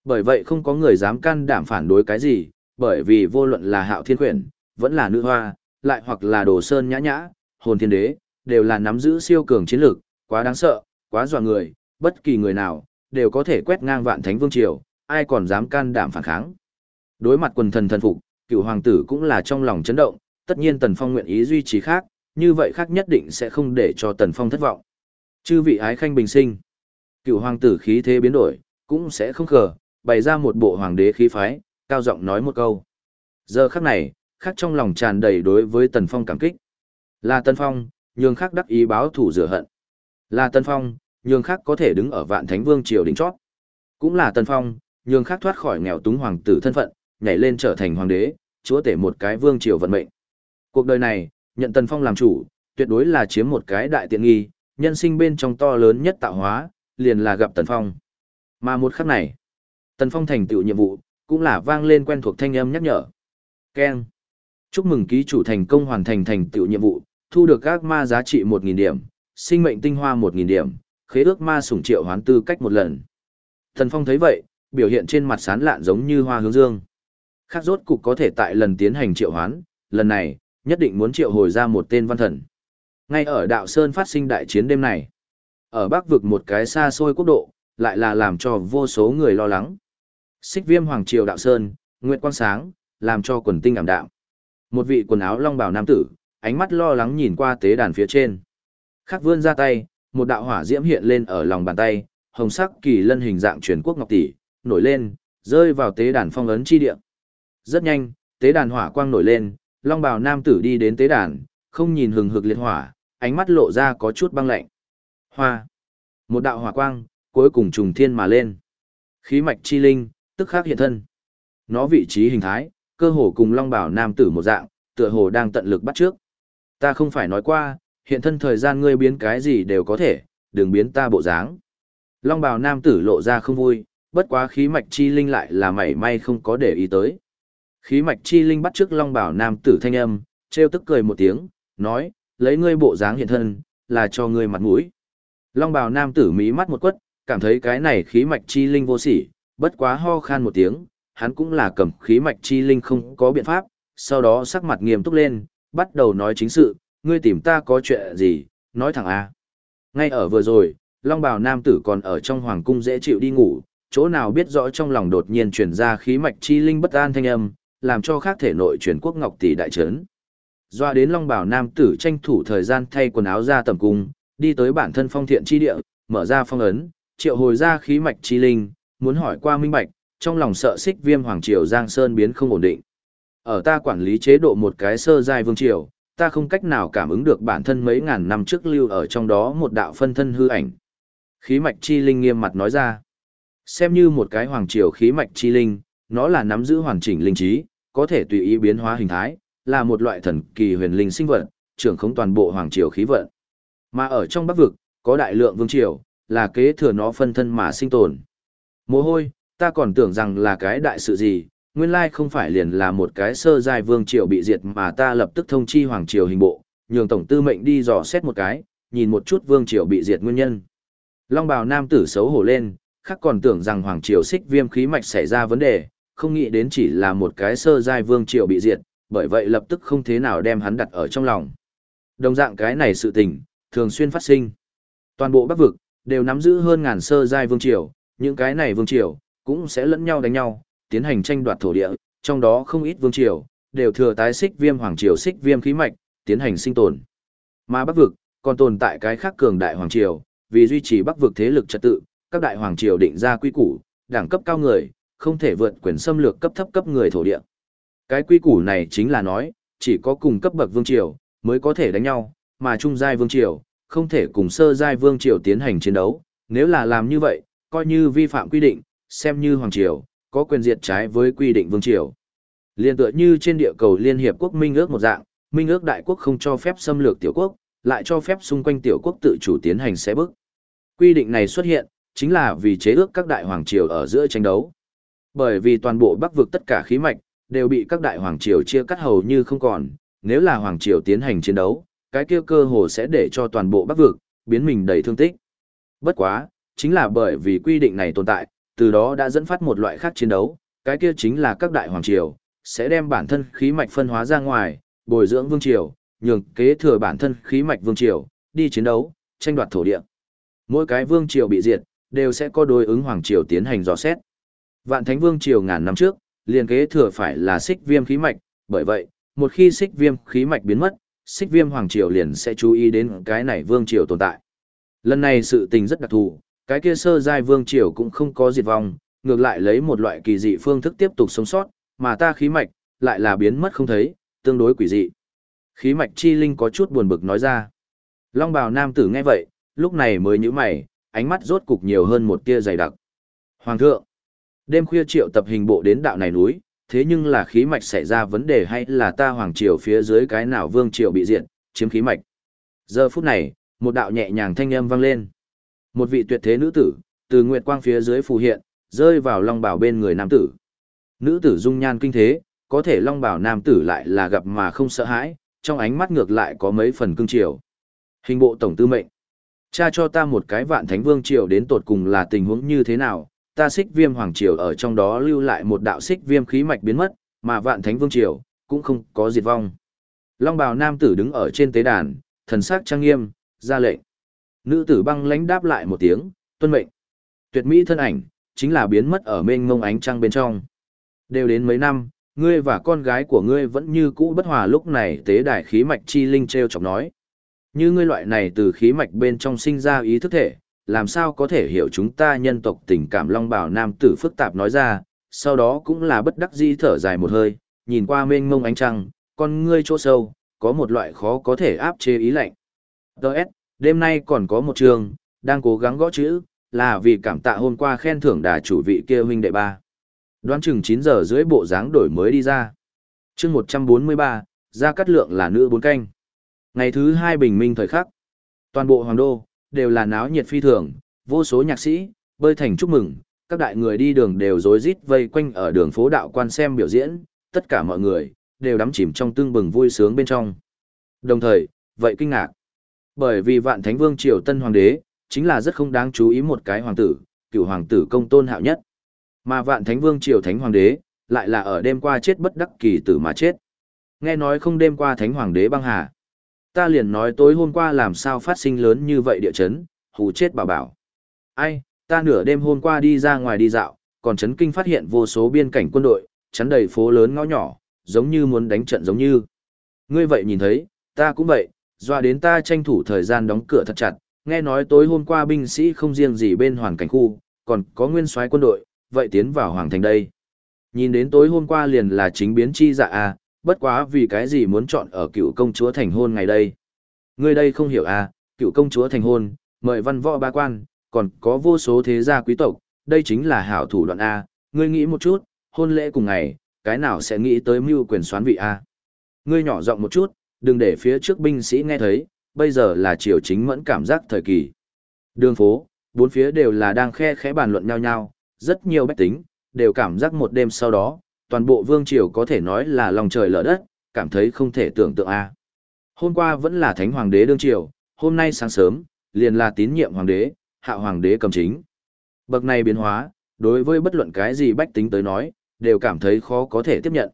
Bởi vậy không có người dám can đảm phản đối cái gì, bởi vì vô luận là hạo thiên quyển, vẫn là nữ hoa, lại hoặc là đồ sơn nhã nhã, hồn thiên đế, đều là nắm giữ siêu cường chiến lược, quá đáng sợ, quá dọa người, bất kỳ người nào, đều có thể quét ngang vạn thánh vương triều, ai còn dám can đảm phản kháng. Đối mặt quần thần thần phục, cựu hoàng tử cũng là trong lòng chấn động, tất nhiên tần phong nguyện ý duy trì khác, như vậy khác nhất định sẽ không để cho Tần Phong thất vọng. Chư vị ái khanh bình sinh, cựu hoàng tử khí thế biến đổi, cũng sẽ không khờ, bày ra một bộ hoàng đế khí phái, cao giọng nói một câu. Giờ khắc này, khắc trong lòng tràn đầy đối với Tần Phong cảm kích. Là Tần Phong, nhường khắc đắc ý báo thủ rửa hận. Là tân Phong, nhường khác có thể đứng ở vạn thánh vương triều đỉnh chót. Cũng là tân Phong, nhường khác thoát khỏi nghèo túng hoàng tử thân phận, nhảy lên trở thành hoàng đế, chúa tể một cái vương triều vận mệnh. Cuộc đời này, nhận tân Phong làm chủ, tuyệt đối là chiếm một cái đại tiện nghi, nhân sinh bên trong to lớn nhất tạo hóa, liền là gặp Tần Phong. Mà một khắc này, Tần Phong thành tựu nhiệm vụ, cũng là vang lên quen thuộc thanh âm nhắc nhở. Keng. Chúc mừng ký chủ thành công hoàn thành thành tựu nhiệm vụ, thu được các ma giá trị 1.000 điểm, sinh mệnh tinh hoa 1.000 điểm, khế ước ma sủng triệu hoán tư cách một lần. thần Phong thấy vậy, biểu hiện trên mặt sán lạn giống như hoa hướng dương. Khác rốt cục có thể tại lần tiến hành triệu hoán, lần này, nhất định muốn triệu hồi ra một tên văn thần. Ngay ở Đạo Sơn phát sinh đại chiến đêm này, ở Bắc vực một cái xa xôi quốc độ, lại là làm cho vô số người lo lắng. Xích viêm Hoàng Triều Đạo Sơn, Nguyệt Quang Sáng, làm cho quần tinh ảm đạm. Một vị quần áo long bào nam tử, ánh mắt lo lắng nhìn qua tế đàn phía trên. Khắc vươn ra tay, một đạo hỏa diễm hiện lên ở lòng bàn tay, hồng sắc kỳ lân hình dạng truyền quốc ngọc tỷ, nổi lên, rơi vào tế đàn phong ấn chi địa. Rất nhanh, tế đàn hỏa quang nổi lên, long bào nam tử đi đến tế đàn, không nhìn hừng hực liệt hỏa, ánh mắt lộ ra có chút băng lạnh. Hoa. Một đạo hỏa quang, cuối cùng trùng thiên mà lên. Khí mạch chi linh, tức khắc hiện thân. Nó vị trí hình thái, cơ hồ cùng long bảo nam tử một dạng, tựa hồ đang tận lực bắt trước. Ta không phải nói qua, hiện thân thời gian ngươi biến cái gì đều có thể, đừng biến ta bộ dáng. Long bào nam tử lộ ra không vui, bất quá khí mạch chi linh lại là mảy may không có để ý tới. Khí mạch chi linh bắt trước long bào nam tử thanh âm, treo tức cười một tiếng, nói, lấy ngươi bộ dáng hiện thân, là cho ngươi mặt mũi. Long bào nam tử mí mắt một quất, cảm thấy cái này khí mạch chi linh vô sỉ, bất quá ho khan một tiếng, hắn cũng là cầm khí mạch chi linh không có biện pháp, sau đó sắc mặt nghiêm túc lên, bắt đầu nói chính sự, ngươi tìm ta có chuyện gì, nói thẳng A. Ngay ở vừa rồi, Long Bảo nam tử còn ở trong hoàng cung dễ chịu đi ngủ, chỗ nào biết rõ trong lòng đột nhiên truyền ra khí mạch chi linh bất an thanh âm, làm cho khác thể nội truyền quốc ngọc tỷ đại trấn. Doa đến Long Bảo nam tử tranh thủ thời gian thay quần áo ra tầm cung, đi tới bản thân phong thiện chi địa, mở ra phong ấn, triệu hồi ra khí mạch chi linh, muốn hỏi qua minh bạch, trong lòng sợ xích viêm hoàng triều Giang Sơn biến không ổn định. Ở ta quản lý chế độ một cái sơ giai vương triều, ta không cách nào cảm ứng được bản thân mấy ngàn năm trước lưu ở trong đó một đạo phân thân hư ảnh. Khí mạch chi linh nghiêm mặt nói ra. Xem như một cái hoàng triều khí mạch chi linh, nó là nắm giữ hoàn chỉnh linh trí, có thể tùy ý biến hóa hình thái, là một loại thần kỳ huyền linh sinh vật, trưởng không toàn bộ hoàng triều khí vận. Mà ở trong Bắc vực, có đại lượng vương triều, là kế thừa nó phân thân mà sinh tồn. Mồ hôi, ta còn tưởng rằng là cái đại sự gì, nguyên lai không phải liền là một cái sơ giai vương triều bị diệt mà ta lập tức thông chi hoàng triều hình bộ, nhường tổng tư mệnh đi dò xét một cái, nhìn một chút vương triều bị diệt nguyên nhân. Long bào nam tử xấu hổ lên, khác còn tưởng rằng hoàng triều xích viêm khí mạch xảy ra vấn đề, không nghĩ đến chỉ là một cái sơ giai vương triều bị diệt, bởi vậy lập tức không thế nào đem hắn đặt ở trong lòng. Đồng dạng cái này sự tình, thường xuyên phát sinh. Toàn bộ Bắc vực đều nắm giữ hơn ngàn sơ giai vương triều, những cái này vương triều cũng sẽ lẫn nhau đánh nhau, tiến hành tranh đoạt thổ địa, trong đó không ít vương triều đều thừa tái xích viêm hoàng triều xích viêm khí mạch, tiến hành sinh tồn. Mà Bắc vực còn tồn tại cái khác cường đại hoàng triều, vì duy trì Bắc vực thế lực trật tự, các đại hoàng triều định ra quy củ, đẳng cấp cao người không thể vượt quyền xâm lược cấp thấp cấp người thổ địa. Cái quy củ này chính là nói, chỉ có cùng cấp bậc vương triều mới có thể đánh nhau, mà trung giai vương triều không thể cùng sơ giai vương triều tiến hành chiến đấu, nếu là làm như vậy, coi như vi phạm quy định, xem như hoàng triều có quyền diệt trái với quy định vương triều. Liên tựa như trên địa cầu liên hiệp quốc minh ước một dạng, minh ước đại quốc không cho phép xâm lược tiểu quốc, lại cho phép xung quanh tiểu quốc tự chủ tiến hành xé bức. Quy định này xuất hiện, chính là vì chế ước các đại hoàng triều ở giữa tranh đấu. Bởi vì toàn bộ Bắc vực tất cả khí mạch đều bị các đại hoàng triều chia cắt hầu như không còn, nếu là hoàng triều tiến hành chiến đấu, cái kia cơ hồ sẽ để cho toàn bộ Bắc vực biến mình đầy thương tích. Bất quá, chính là bởi vì quy định này tồn tại, từ đó đã dẫn phát một loại khác chiến đấu, cái kia chính là các đại hoàng triều sẽ đem bản thân khí mạch phân hóa ra ngoài, bồi dưỡng vương triều, nhường kế thừa bản thân khí mạch vương triều, đi chiến đấu, tranh đoạt thổ địa. Mỗi cái vương triều bị diệt, đều sẽ có đối ứng hoàng triều tiến hành dò xét. Vạn Thánh Vương triều ngàn năm trước, liền kế thừa phải là xích viêm khí mạch, bởi vậy, một khi xích viêm khí mạch biến mất, xích viêm hoàng triều liền sẽ chú ý đến cái này vương triều tồn tại. Lần này sự tình rất đặc thù, cái kia sơ giai vương triều cũng không có diệt vong, ngược lại lấy một loại kỳ dị phương thức tiếp tục sống sót, mà ta khí mạch lại là biến mất không thấy, tương đối quỷ dị. Khí mạch chi linh có chút buồn bực nói ra. Long bào nam tử nghe vậy, lúc này mới nhíu mày, ánh mắt rốt cục nhiều hơn một tia dày đặc. Hoàng thượng, đêm khuya triệu tập hình bộ đến đạo này núi, thế nhưng là khí mạch xảy ra vấn đề hay là ta hoàng triều phía dưới cái nào vương triều bị diện, chiếm khí mạch. Giờ phút này, một đạo nhẹ nhàng thanh âm vang lên. Một vị tuyệt thế nữ tử, từ nguyệt quang phía dưới phù hiện, rơi vào long bảo bên người nam tử. Nữ tử dung nhan kinh thế, có thể long bảo nam tử lại là gặp mà không sợ hãi, trong ánh mắt ngược lại có mấy phần cương triều. Hình bộ tổng tư mệnh. Cha cho ta một cái vạn thánh vương triều đến tột cùng là tình huống như thế nào, ta xích viêm hoàng triều ở trong đó lưu lại một đạo xích viêm khí mạch biến mất, mà vạn thánh vương triều cũng không có diệt vong. Long bào nam tử đứng ở trên tế đàn, thần sắc trang nghiêm, ra lệnh. Nữ tử băng lãnh đáp lại một tiếng, tuân mệnh. Tuyệt mỹ thân ảnh, chính là biến mất ở mênh mông ánh trăng bên trong. Đều đến mấy năm, ngươi và con gái của ngươi vẫn như cũ bất hòa lúc này tế đại khí mạch chi linh treo chọc nói. Như ngươi loại này từ khí mạch bên trong sinh ra ý thức thể, làm sao có thể hiểu chúng ta nhân tộc tình cảm long bảo nam tử phức tạp nói ra, sau đó cũng là bất đắc dĩ thở dài một hơi, nhìn qua mênh mông ánh trăng, con ngươi chỗ sâu, có một loại khó có thể áp chế ý lạnh. Đợt, đêm nay còn có một trường, đang cố gắng gõ chữ, là vì cảm tạ hôm qua khen thưởng đà chủ vị kia huynh đệ ba. Đoán chừng 9 giờ dưới bộ dáng đổi mới đi ra. chương 143, ra cắt lượng là nữ bốn canh. Ngày thứ hai bình minh thời khắc. Toàn bộ hoàng đô, đều là náo nhiệt phi thường, vô số nhạc sĩ, bơi thành chúc mừng, các đại người đi đường đều rối rít vây quanh ở đường phố đạo quan xem biểu diễn, tất cả mọi người, đều đắm chìm trong tương bừng vui sướng bên trong. Đồng thời, vậy kinh ngạc. Bởi vì vạn thánh vương triều tân hoàng đế, chính là rất không đáng chú ý một cái hoàng tử, cựu hoàng tử công tôn hạo nhất. Mà vạn thánh vương triều thánh hoàng đế, lại là ở đêm qua chết bất đắc kỳ tử mà chết. Nghe nói không đêm qua thánh hoàng đế băng hà. Ta liền nói tối hôm qua làm sao phát sinh lớn như vậy địa chấn, hù chết bảo bảo. Ai, ta nửa đêm hôm qua đi ra ngoài đi dạo, còn chấn kinh phát hiện vô số biên cảnh quân đội, chắn đầy phố lớn ngõ nhỏ, giống như muốn đánh trận giống như. Ngươi vậy nhìn thấy, ta cũng vậy, doa đến ta tranh thủ thời gian đóng cửa thật chặt, nghe nói tối hôm qua binh sĩ không riêng gì bên hoàn cảnh khu, còn có nguyên soái quân đội, vậy tiến vào hoàng thành đây. Nhìn đến tối hôm qua liền là chính biến chi dạ à, bất quá vì cái gì muốn chọn ở cựu công chúa thành hôn ngày đây. Ngươi đây không hiểu à, cựu công chúa thành hôn, mời văn võ ba quan, còn có vô số thế gia quý tộc, đây chính là hảo thủ đoạn A, ngươi nghĩ một chút, hôn lễ cùng ngày, cái nào sẽ nghĩ tới mưu quyền xoán vị A. Ngươi nhỏ giọng một chút, đừng để phía trước binh sĩ nghe thấy, bây giờ là triều chính mẫn cảm giác thời kỳ. Đường phố, bốn phía đều là đang khe khẽ bàn luận nhau nhau, rất nhiều bách tính, đều cảm giác một đêm sau đó, toàn bộ vương triều có thể nói là lòng trời lở đất, cảm thấy không thể tưởng tượng a. Hôm qua vẫn là thánh hoàng đế đương triều, hôm nay sáng sớm, liền là tín nhiệm hoàng đế, hạ hoàng đế cầm chính. Bậc này biến hóa, đối với bất luận cái gì bách tính tới nói, đều cảm thấy khó có thể tiếp nhận.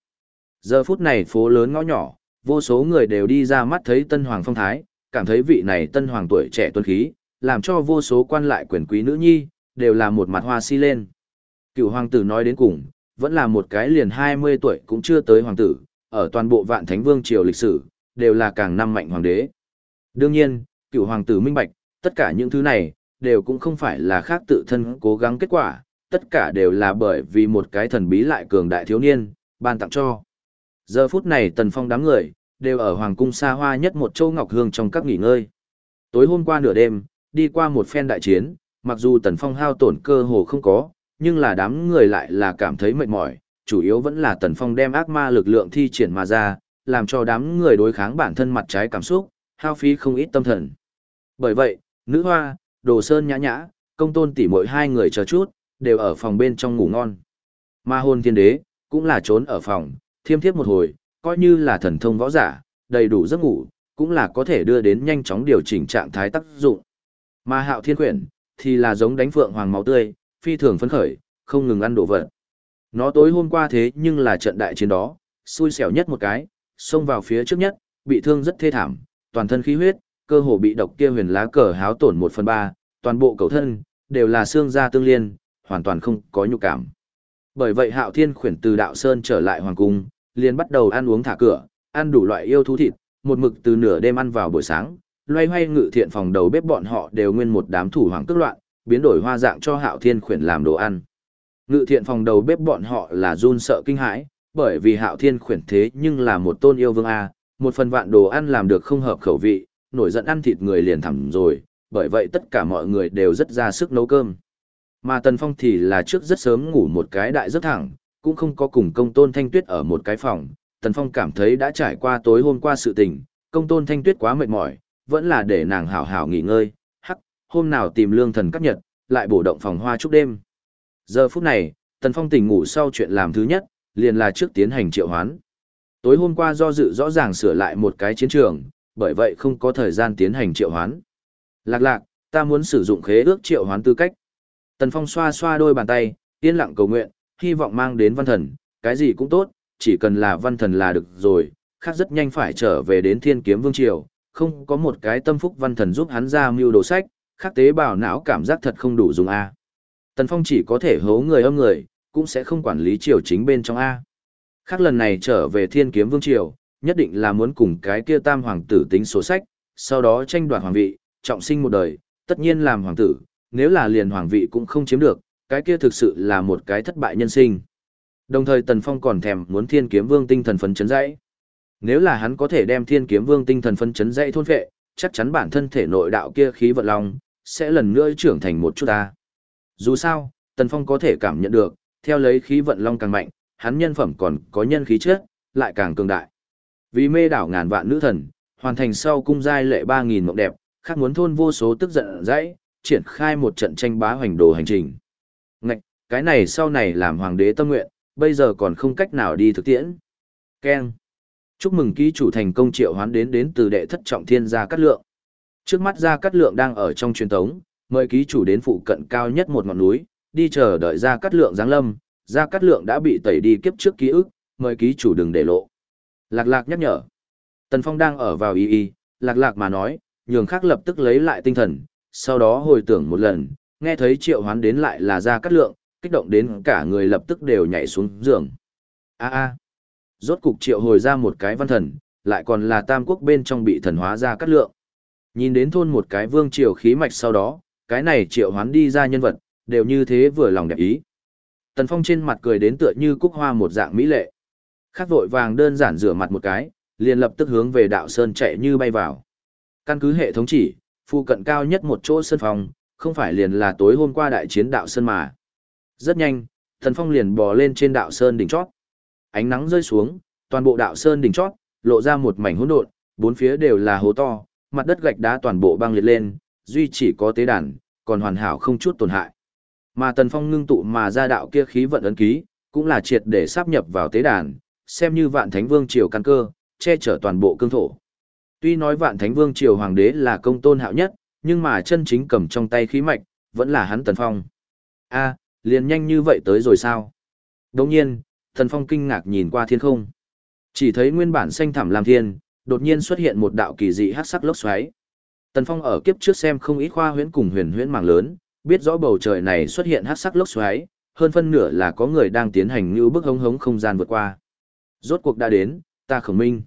Giờ phút này phố lớn ngõ nhỏ, vô số người đều đi ra mắt thấy tân hoàng phong thái, cảm thấy vị này tân hoàng tuổi trẻ tuân khí, làm cho vô số quan lại quyền quý nữ nhi, đều là một mặt hoa si lên. Cựu hoàng tử nói đến cùng, vẫn là một cái liền 20 tuổi cũng chưa tới hoàng tử, ở toàn bộ vạn thánh vương triều lịch sử, đều là càng năm mạnh hoàng đế. Đương nhiên, cựu hoàng tử minh bạch, tất cả những thứ này, đều cũng không phải là khác tự thân cố gắng kết quả, tất cả đều là bởi vì một cái thần bí lại cường đại thiếu niên, ban tặng cho. Giờ phút này tần phong đám người, đều ở hoàng cung xa hoa nhất một châu ngọc hương trong các nghỉ ngơi. Tối hôm qua nửa đêm, đi qua một phen đại chiến, mặc dù tần phong hao tổn cơ hồ không có, nhưng là đám người lại là cảm thấy mệt mỏi, chủ yếu vẫn là tần phong đem ác ma lực lượng thi triển mà ra, làm cho đám người đối kháng bản thân mặt trái cảm xúc, hao phí không ít tâm thần. Bởi vậy, nữ hoa, đồ sơn nhã nhã, công tôn tỉ mỗi hai người chờ chút, đều ở phòng bên trong ngủ ngon. Ma hôn thiên đế, cũng là trốn ở phòng, thiêm thiếp một hồi, coi như là thần thông võ giả, đầy đủ giấc ngủ, cũng là có thể đưa đến nhanh chóng điều chỉnh trạng thái tác dụng. Mà hạo thiên quyển, thì là giống đánh phượng hoàng máu tươi, phi thường phấn khởi, không ngừng ăn đồ vật. Nó tối hôm qua thế nhưng là trận đại chiến đó, xui xẻo nhất một cái, xông vào phía trước nhất, bị thương rất thê thảm, toàn thân khí huyết, cơ hồ bị độc kia huyền lá cờ háo tổn một phần ba, toàn bộ cầu thân, đều là xương da tương liên, hoàn toàn không có nhục cảm. Bởi vậy Hạo Thiên khuyển từ Đạo Sơn trở lại Hoàng Cung, liền bắt đầu ăn uống thả cửa, ăn đủ loại yêu thú thịt, một mực từ nửa đêm ăn vào buổi sáng, loay hoay ngự thiện phòng đầu bếp bọn họ đều nguyên một đám thủ hoàng cước loạn, biến đổi hoa dạng cho Hạo Thiên khuyển làm đồ ăn. Ngự thiện phòng đầu bếp bọn họ là run sợ kinh hãi, bởi vì Hạo Thiên khuyển thế nhưng là một tôn yêu vương a, một phần vạn đồ ăn làm được không hợp khẩu vị, nổi giận ăn thịt người liền thầm rồi, bởi vậy tất cả mọi người đều rất ra sức nấu cơm. Mà Tần Phong thì là trước rất sớm ngủ một cái đại rất thẳng, cũng không có cùng công tôn thanh tuyết ở một cái phòng. Tần Phong cảm thấy đã trải qua tối hôm qua sự tình, công tôn thanh tuyết quá mệt mỏi, vẫn là để nàng hảo hảo nghỉ ngơi, hắc, hôm nào tìm lương thần cắt nhật, lại bổ động phòng hoa chúc đêm. Giờ phút này, Tần Phong tỉnh ngủ sau chuyện làm thứ nhất, liền là trước tiến hành triệu hoán. Tối hôm qua do dự rõ ràng sửa lại một cái chiến trường, bởi vậy không có thời gian tiến hành triệu hoán. Lạc lạc, ta muốn sử dụng khế ước triệu hoán tư cách. Tần Phong xoa xoa đôi bàn tay, yên lặng cầu nguyện, hy vọng mang đến văn thần, cái gì cũng tốt, chỉ cần là văn thần là được rồi, khác rất nhanh phải trở về đến thiên kiếm vương triều, không có một cái tâm phúc văn thần giúp hắn ra mưu đồ sách, khác tế bào não cảm giác thật không đủ dùng A. Tần Phong chỉ có thể hố người âm người, cũng sẽ không quản lý triều chính bên trong A. Khác lần này trở về thiên kiếm vương triều, nhất định là muốn cùng cái kia tam hoàng tử tính số sách, sau đó tranh đoạt hoàng vị, trọng sinh một đời, tất nhiên làm hoàng tử, nếu là liền hoàng vị cũng không chiếm được, cái kia thực sự là một cái thất bại nhân sinh. Đồng thời Tần Phong còn thèm muốn Thiên Kiếm Vương tinh thần phấn chấn dãy. Nếu là hắn có thể đem Thiên Kiếm Vương tinh thần phấn chấn dãy thôn phệ, chắc chắn bản thân thể nội đạo kia khí vận long sẽ lần nữa trưởng thành một chút ta. Dù sao, Tần Phong có thể cảm nhận được, theo lấy khí vận long càng mạnh, hắn nhân phẩm còn có nhân khí chất, lại càng cường đại. Vì mê đảo ngàn vạn nữ thần, hoàn thành sau cung giai lệ 3000 mộng đẹp, khác muốn thôn vô số tức giận dãy, triển khai một trận tranh bá hoành đồ hành trình. Ngạch, cái này sau này làm hoàng đế tâm nguyện, bây giờ còn không cách nào đi thực tiễn. Ken. Chúc mừng ký chủ thành công triệu hoán đến đến từ đệ thất trọng thiên gia cát lượng. Trước mắt gia cát lượng đang ở trong truyền thống, mời ký chủ đến phụ cận cao nhất một ngọn núi, đi chờ đợi gia cát lượng giáng lâm, gia cát lượng đã bị tẩy đi kiếp trước ký ức, mời ký chủ đừng để lộ. Lạc lạc nhắc nhở. Tần Phong đang ở vào y y, lạc lạc mà nói, nhường khác lập tức lấy lại tinh thần, sau đó hồi tưởng một lần, nghe thấy triệu hoán đến lại là ra cắt lượng, kích động đến cả người lập tức đều nhảy xuống giường. A a. Rốt cục triệu hồi ra một cái văn thần, lại còn là tam quốc bên trong bị thần hóa ra cắt lượng. Nhìn đến thôn một cái vương triều khí mạch sau đó, cái này triệu hoán đi ra nhân vật, đều như thế vừa lòng đẹp ý. Tần Phong trên mặt cười đến tựa như cúc hoa một dạng mỹ lệ. Khắc vội vàng đơn giản rửa mặt một cái, liền lập tức hướng về đạo sơn chạy như bay vào. Căn cứ hệ thống chỉ, phụ cận cao nhất một chỗ sân phòng, không phải liền là tối hôm qua đại chiến đạo sơn mà. Rất nhanh, thần phong liền bò lên trên đạo sơn đỉnh chót. Ánh nắng rơi xuống, toàn bộ đạo sơn đỉnh chót, lộ ra một mảnh hỗn độn, bốn phía đều là hố to, mặt đất gạch đá toàn bộ băng liệt lên, duy chỉ có tế đàn, còn hoàn hảo không chút tổn hại. Mà tần phong ngưng tụ mà ra đạo kia khí vận ấn ký, cũng là triệt để sáp nhập vào tế đàn, xem như vạn thánh vương triều căn cơ, che chở toàn bộ cương thổ. Tuy nói vạn thánh vương triều hoàng đế là công tôn hạo nhất, nhưng mà chân chính cầm trong tay khí mạch, vẫn là hắn Tần Phong. a liền nhanh như vậy tới rồi sao? Đồng nhiên, Tần Phong kinh ngạc nhìn qua thiên không. Chỉ thấy nguyên bản xanh thẳm làm thiên, đột nhiên xuất hiện một đạo kỳ dị hắc sắc lốc xoáy. Tần Phong ở kiếp trước xem không ít khoa huyễn cùng huyền huyễn mảng lớn, biết rõ bầu trời này xuất hiện hắc sắc lốc xoáy, hơn phân nửa là có người đang tiến hành như bức hống hống không gian vượt qua. Rốt cuộc đã đến, ta khổng minh.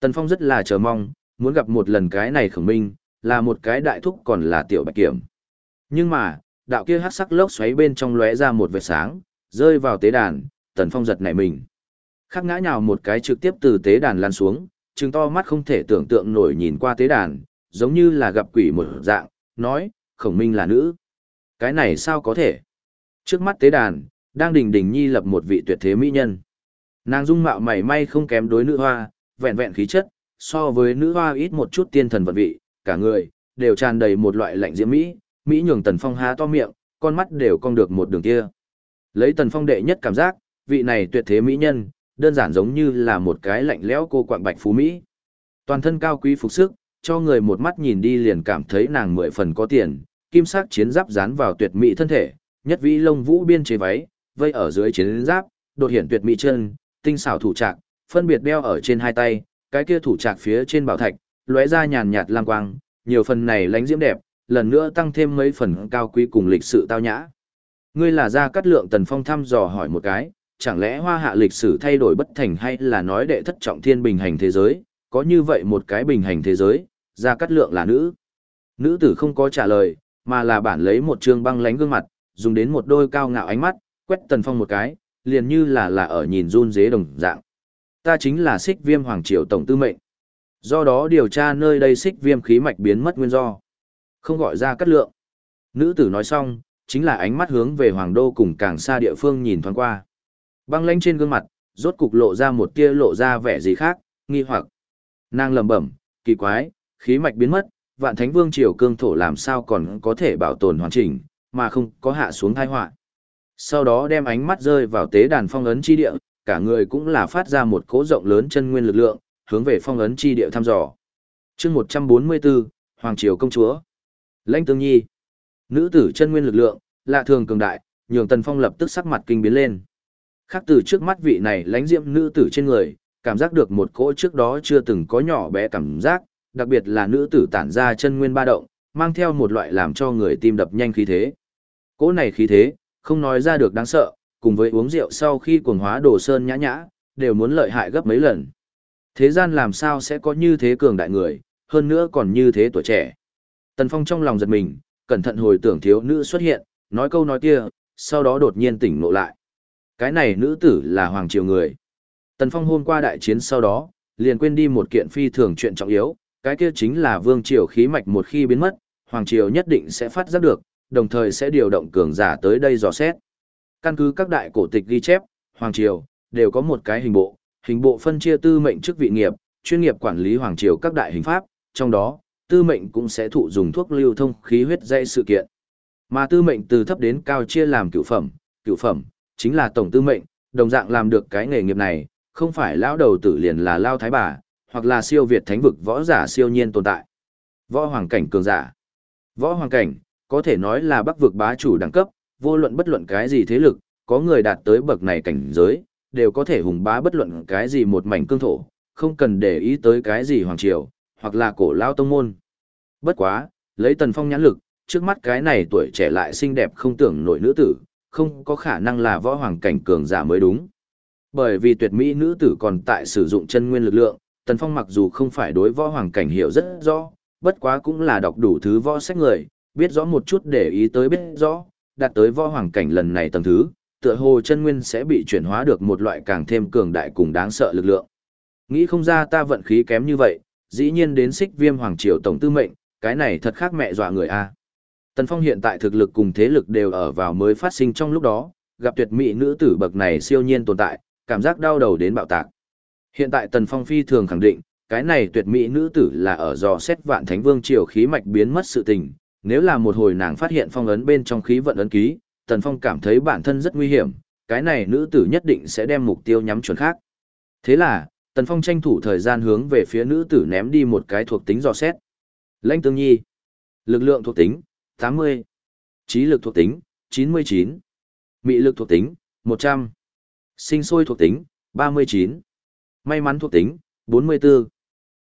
Tần Phong rất là chờ mong, muốn gặp một lần cái này khổng minh, là một cái đại thúc còn là tiểu bạch kiểm. Nhưng mà, đạo kia hát sắc lốc xoáy bên trong lóe ra một vệt sáng, rơi vào tế đàn, tần phong giật nảy mình. Khắc ngã nhào một cái trực tiếp từ tế đàn lan xuống, trừng to mắt không thể tưởng tượng nổi nhìn qua tế đàn, giống như là gặp quỷ một dạng, nói, khổng minh là nữ. Cái này sao có thể? Trước mắt tế đàn, đang đình đình nhi lập một vị tuyệt thế mỹ nhân. Nàng dung mạo mảy may không kém đối nữ hoa, vẹn vẹn khí chất, so với nữ hoa ít một chút tiên thần vật vị, cả người, đều tràn đầy một loại lạnh diễm mỹ, mỹ nhường tần phong há to miệng, con mắt đều cong được một đường kia. Lấy tần phong đệ nhất cảm giác, vị này tuyệt thế mỹ nhân, đơn giản giống như là một cái lạnh lẽo cô quạng bạch phú mỹ. Toàn thân cao quý phục sức, cho người một mắt nhìn đi liền cảm thấy nàng mười phần có tiền, kim sắc chiến giáp dán vào tuyệt mỹ thân thể, nhất vĩ lông vũ biên chế váy, vây ở dưới chiến giáp, đột hiện tuyệt mỹ chân, tinh xảo thủ trạc, phân biệt đeo ở trên hai tay, cái kia thủ trạc phía trên bảo thạch, lóe ra nhàn nhạt lam quang, nhiều phần này lánh diễm đẹp, lần nữa tăng thêm mấy phần cao quý cùng lịch sự tao nhã. Ngươi là gia cát lượng tần phong thăm dò hỏi một cái, chẳng lẽ hoa hạ lịch sử thay đổi bất thành hay là nói đệ thất trọng thiên bình hành thế giới, có như vậy một cái bình hành thế giới, ra cắt lượng là nữ. Nữ tử không có trả lời, mà là bản lấy một trương băng lánh gương mặt, dùng đến một đôi cao ngạo ánh mắt, quét Tần Phong một cái, liền như là là ở nhìn run dế đồng dạng. Ta chính là xích viêm hoàng triều tổng tư mệnh. Do đó điều tra nơi đây xích viêm khí mạch biến mất nguyên do. Không gọi ra cắt lượng. Nữ tử nói xong, chính là ánh mắt hướng về hoàng đô cùng càng xa địa phương nhìn thoáng qua. Băng lanh trên gương mặt, rốt cục lộ ra một tia lộ ra vẻ gì khác, nghi hoặc. Nàng lẩm bẩm, kỳ quái, khí mạch biến mất, vạn thánh vương triều cương thổ làm sao còn có thể bảo tồn hoàn chỉnh, mà không có hạ xuống thai họa. Sau đó đem ánh mắt rơi vào tế đàn phong ấn chi địa, cả người cũng là phát ra một cỗ rộng lớn chân nguyên lực lượng, hướng về phong ấn chi địa thăm dò. Chương 144, Hoàng triều công chúa. Lãnh Tương Nhi. Nữ tử chân nguyên lực lượng, lạ thường cường đại, nhường Tần Phong lập tức sắc mặt kinh biến lên. Khác từ trước mắt vị này lãnh diệm nữ tử trên người, cảm giác được một cỗ trước đó chưa từng có nhỏ bé cảm giác, đặc biệt là nữ tử tản ra chân nguyên ba động, mang theo một loại làm cho người tim đập nhanh khí thế. Cỗ này khí thế, không nói ra được đáng sợ, cùng với uống rượu sau khi cuồng hóa đồ sơn nhã nhã, đều muốn lợi hại gấp mấy lần. Thế gian làm sao sẽ có như thế cường đại người, hơn nữa còn như thế tuổi trẻ. Tần Phong trong lòng giật mình, cẩn thận hồi tưởng thiếu nữ xuất hiện, nói câu nói kia, sau đó đột nhiên tỉnh ngộ lại. Cái này nữ tử là Hoàng Triều người. Tần Phong hôm qua đại chiến sau đó, liền quên đi một kiện phi thường chuyện trọng yếu, cái kia chính là Vương Triều khí mạch một khi biến mất, Hoàng Triều nhất định sẽ phát giác được, đồng thời sẽ điều động cường giả tới đây dò xét. Căn cứ các đại cổ tịch ghi chép, Hoàng Triều, đều có một cái hình bộ, hình bộ phân chia tư mệnh chức vị nghiệp, chuyên nghiệp quản lý Hoàng Triều các đại hình pháp, trong đó, tư mệnh cũng sẽ thụ dùng thuốc lưu thông khí huyết dây sự kiện. Mà tư mệnh từ thấp đến cao chia làm cửu phẩm, cửu phẩm, chính là tổng tư mệnh, đồng dạng làm được cái nghề nghiệp này, không phải lão đầu tử liền là lao thái bà, hoặc là siêu việt thánh vực võ giả siêu nhiên tồn tại. Võ hoàng cảnh cường giả. Võ hoàng cảnh, có thể nói là bắc vực bá chủ đẳng cấp, vô luận bất luận cái gì thế lực, có người đạt tới bậc này cảnh giới, đều có thể hùng bá bất luận cái gì một mảnh cương thổ, không cần để ý tới cái gì hoàng triều, hoặc là cổ lao tông môn. Bất quá, lấy tần phong nhãn lực, trước mắt cái này tuổi trẻ lại xinh đẹp không tưởng nổi nữ tử, không có khả năng là võ hoàng cảnh cường giả mới đúng. Bởi vì tuyệt mỹ nữ tử còn tại sử dụng chân nguyên lực lượng, tần phong mặc dù không phải đối võ hoàng cảnh hiểu rất rõ, bất quá cũng là đọc đủ thứ võ sách người, biết rõ một chút để ý tới biết rõ, đạt tới võ hoàng cảnh lần này tầng thứ, tựa hồ chân nguyên sẽ bị chuyển hóa được một loại càng thêm cường đại cùng đáng sợ lực lượng. Nghĩ không ra ta vận khí kém như vậy, dĩ nhiên đến xích viêm hoàng triều tổng tư mệnh, cái này thật khác mẹ dọa người a. Tần Phong hiện tại thực lực cùng thế lực đều ở vào mới phát sinh trong lúc đó, gặp tuyệt mỹ nữ tử bậc này siêu nhiên tồn tại, cảm giác đau đầu đến bạo tạc. Hiện tại Tần Phong phi thường khẳng định, cái này tuyệt mỹ nữ tử là ở dò xét vạn thánh vương triều khí mạch biến mất sự tình, nếu là một hồi nàng phát hiện phong ấn bên trong khí vận ấn ký, Tần Phong cảm thấy bản thân rất nguy hiểm, cái này nữ tử nhất định sẽ đem mục tiêu nhắm chuẩn khác. Thế là, Tần Phong tranh thủ thời gian hướng về phía nữ tử ném đi một cái thuộc tính dò xét. Lãnh Tương Nhi. Lực lượng thuộc tính, 80. Trí lực thuộc tính, 99. Mị lực thuộc tính, 100. Sinh sôi thuộc tính, 39. May mắn thuộc tính, 44.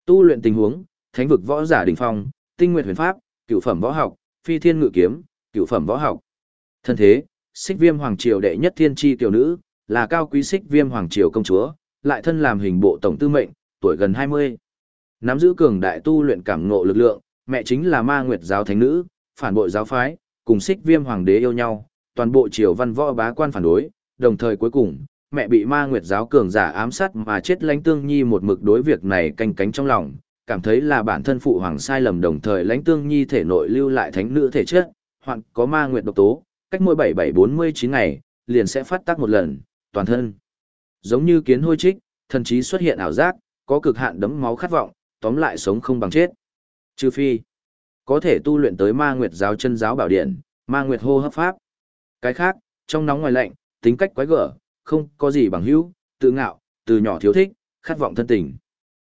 Tu luyện tình huống, thánh vực võ giả đỉnh phong, tinh nguyện huyền pháp, Cựu phẩm võ học, phi thiên ngự kiếm, Cựu phẩm võ học. Thân thế, xích viêm hoàng triều đệ nhất thiên tri tiểu nữ, là cao quý xích viêm hoàng triều công chúa, lại thân làm hình bộ tổng tư mệnh, tuổi gần 20. Nắm giữ cường đại tu luyện cảm ngộ lực lượng, mẹ chính là ma nguyệt giáo thánh nữ, phản bội giáo phái, cùng xích viêm hoàng đế yêu nhau, toàn bộ triều văn võ bá quan phản đối, đồng thời cuối cùng, mẹ bị ma nguyệt giáo cường giả ám sát mà chết lãnh tương nhi một mực đối việc này canh cánh trong lòng, cảm thấy là bản thân phụ hoàng sai lầm đồng thời lãnh tương nhi thể nội lưu lại thánh nữ thể chất, hoặc có ma nguyệt độc tố, cách mỗi 7749 ngày, liền sẽ phát tác một lần, toàn thân. Giống như kiến hôi trích, thần trí xuất hiện ảo giác, có cực hạn đấm máu khát vọng, tóm lại sống không bằng chết. Trừ phi, có thể tu luyện tới ma nguyệt giáo chân giáo bảo điện, ma nguyệt hô hấp pháp. Cái khác, trong nóng ngoài lạnh, tính cách quái gở, không có gì bằng hữu, tự ngạo, từ nhỏ thiếu thích, khát vọng thân tình.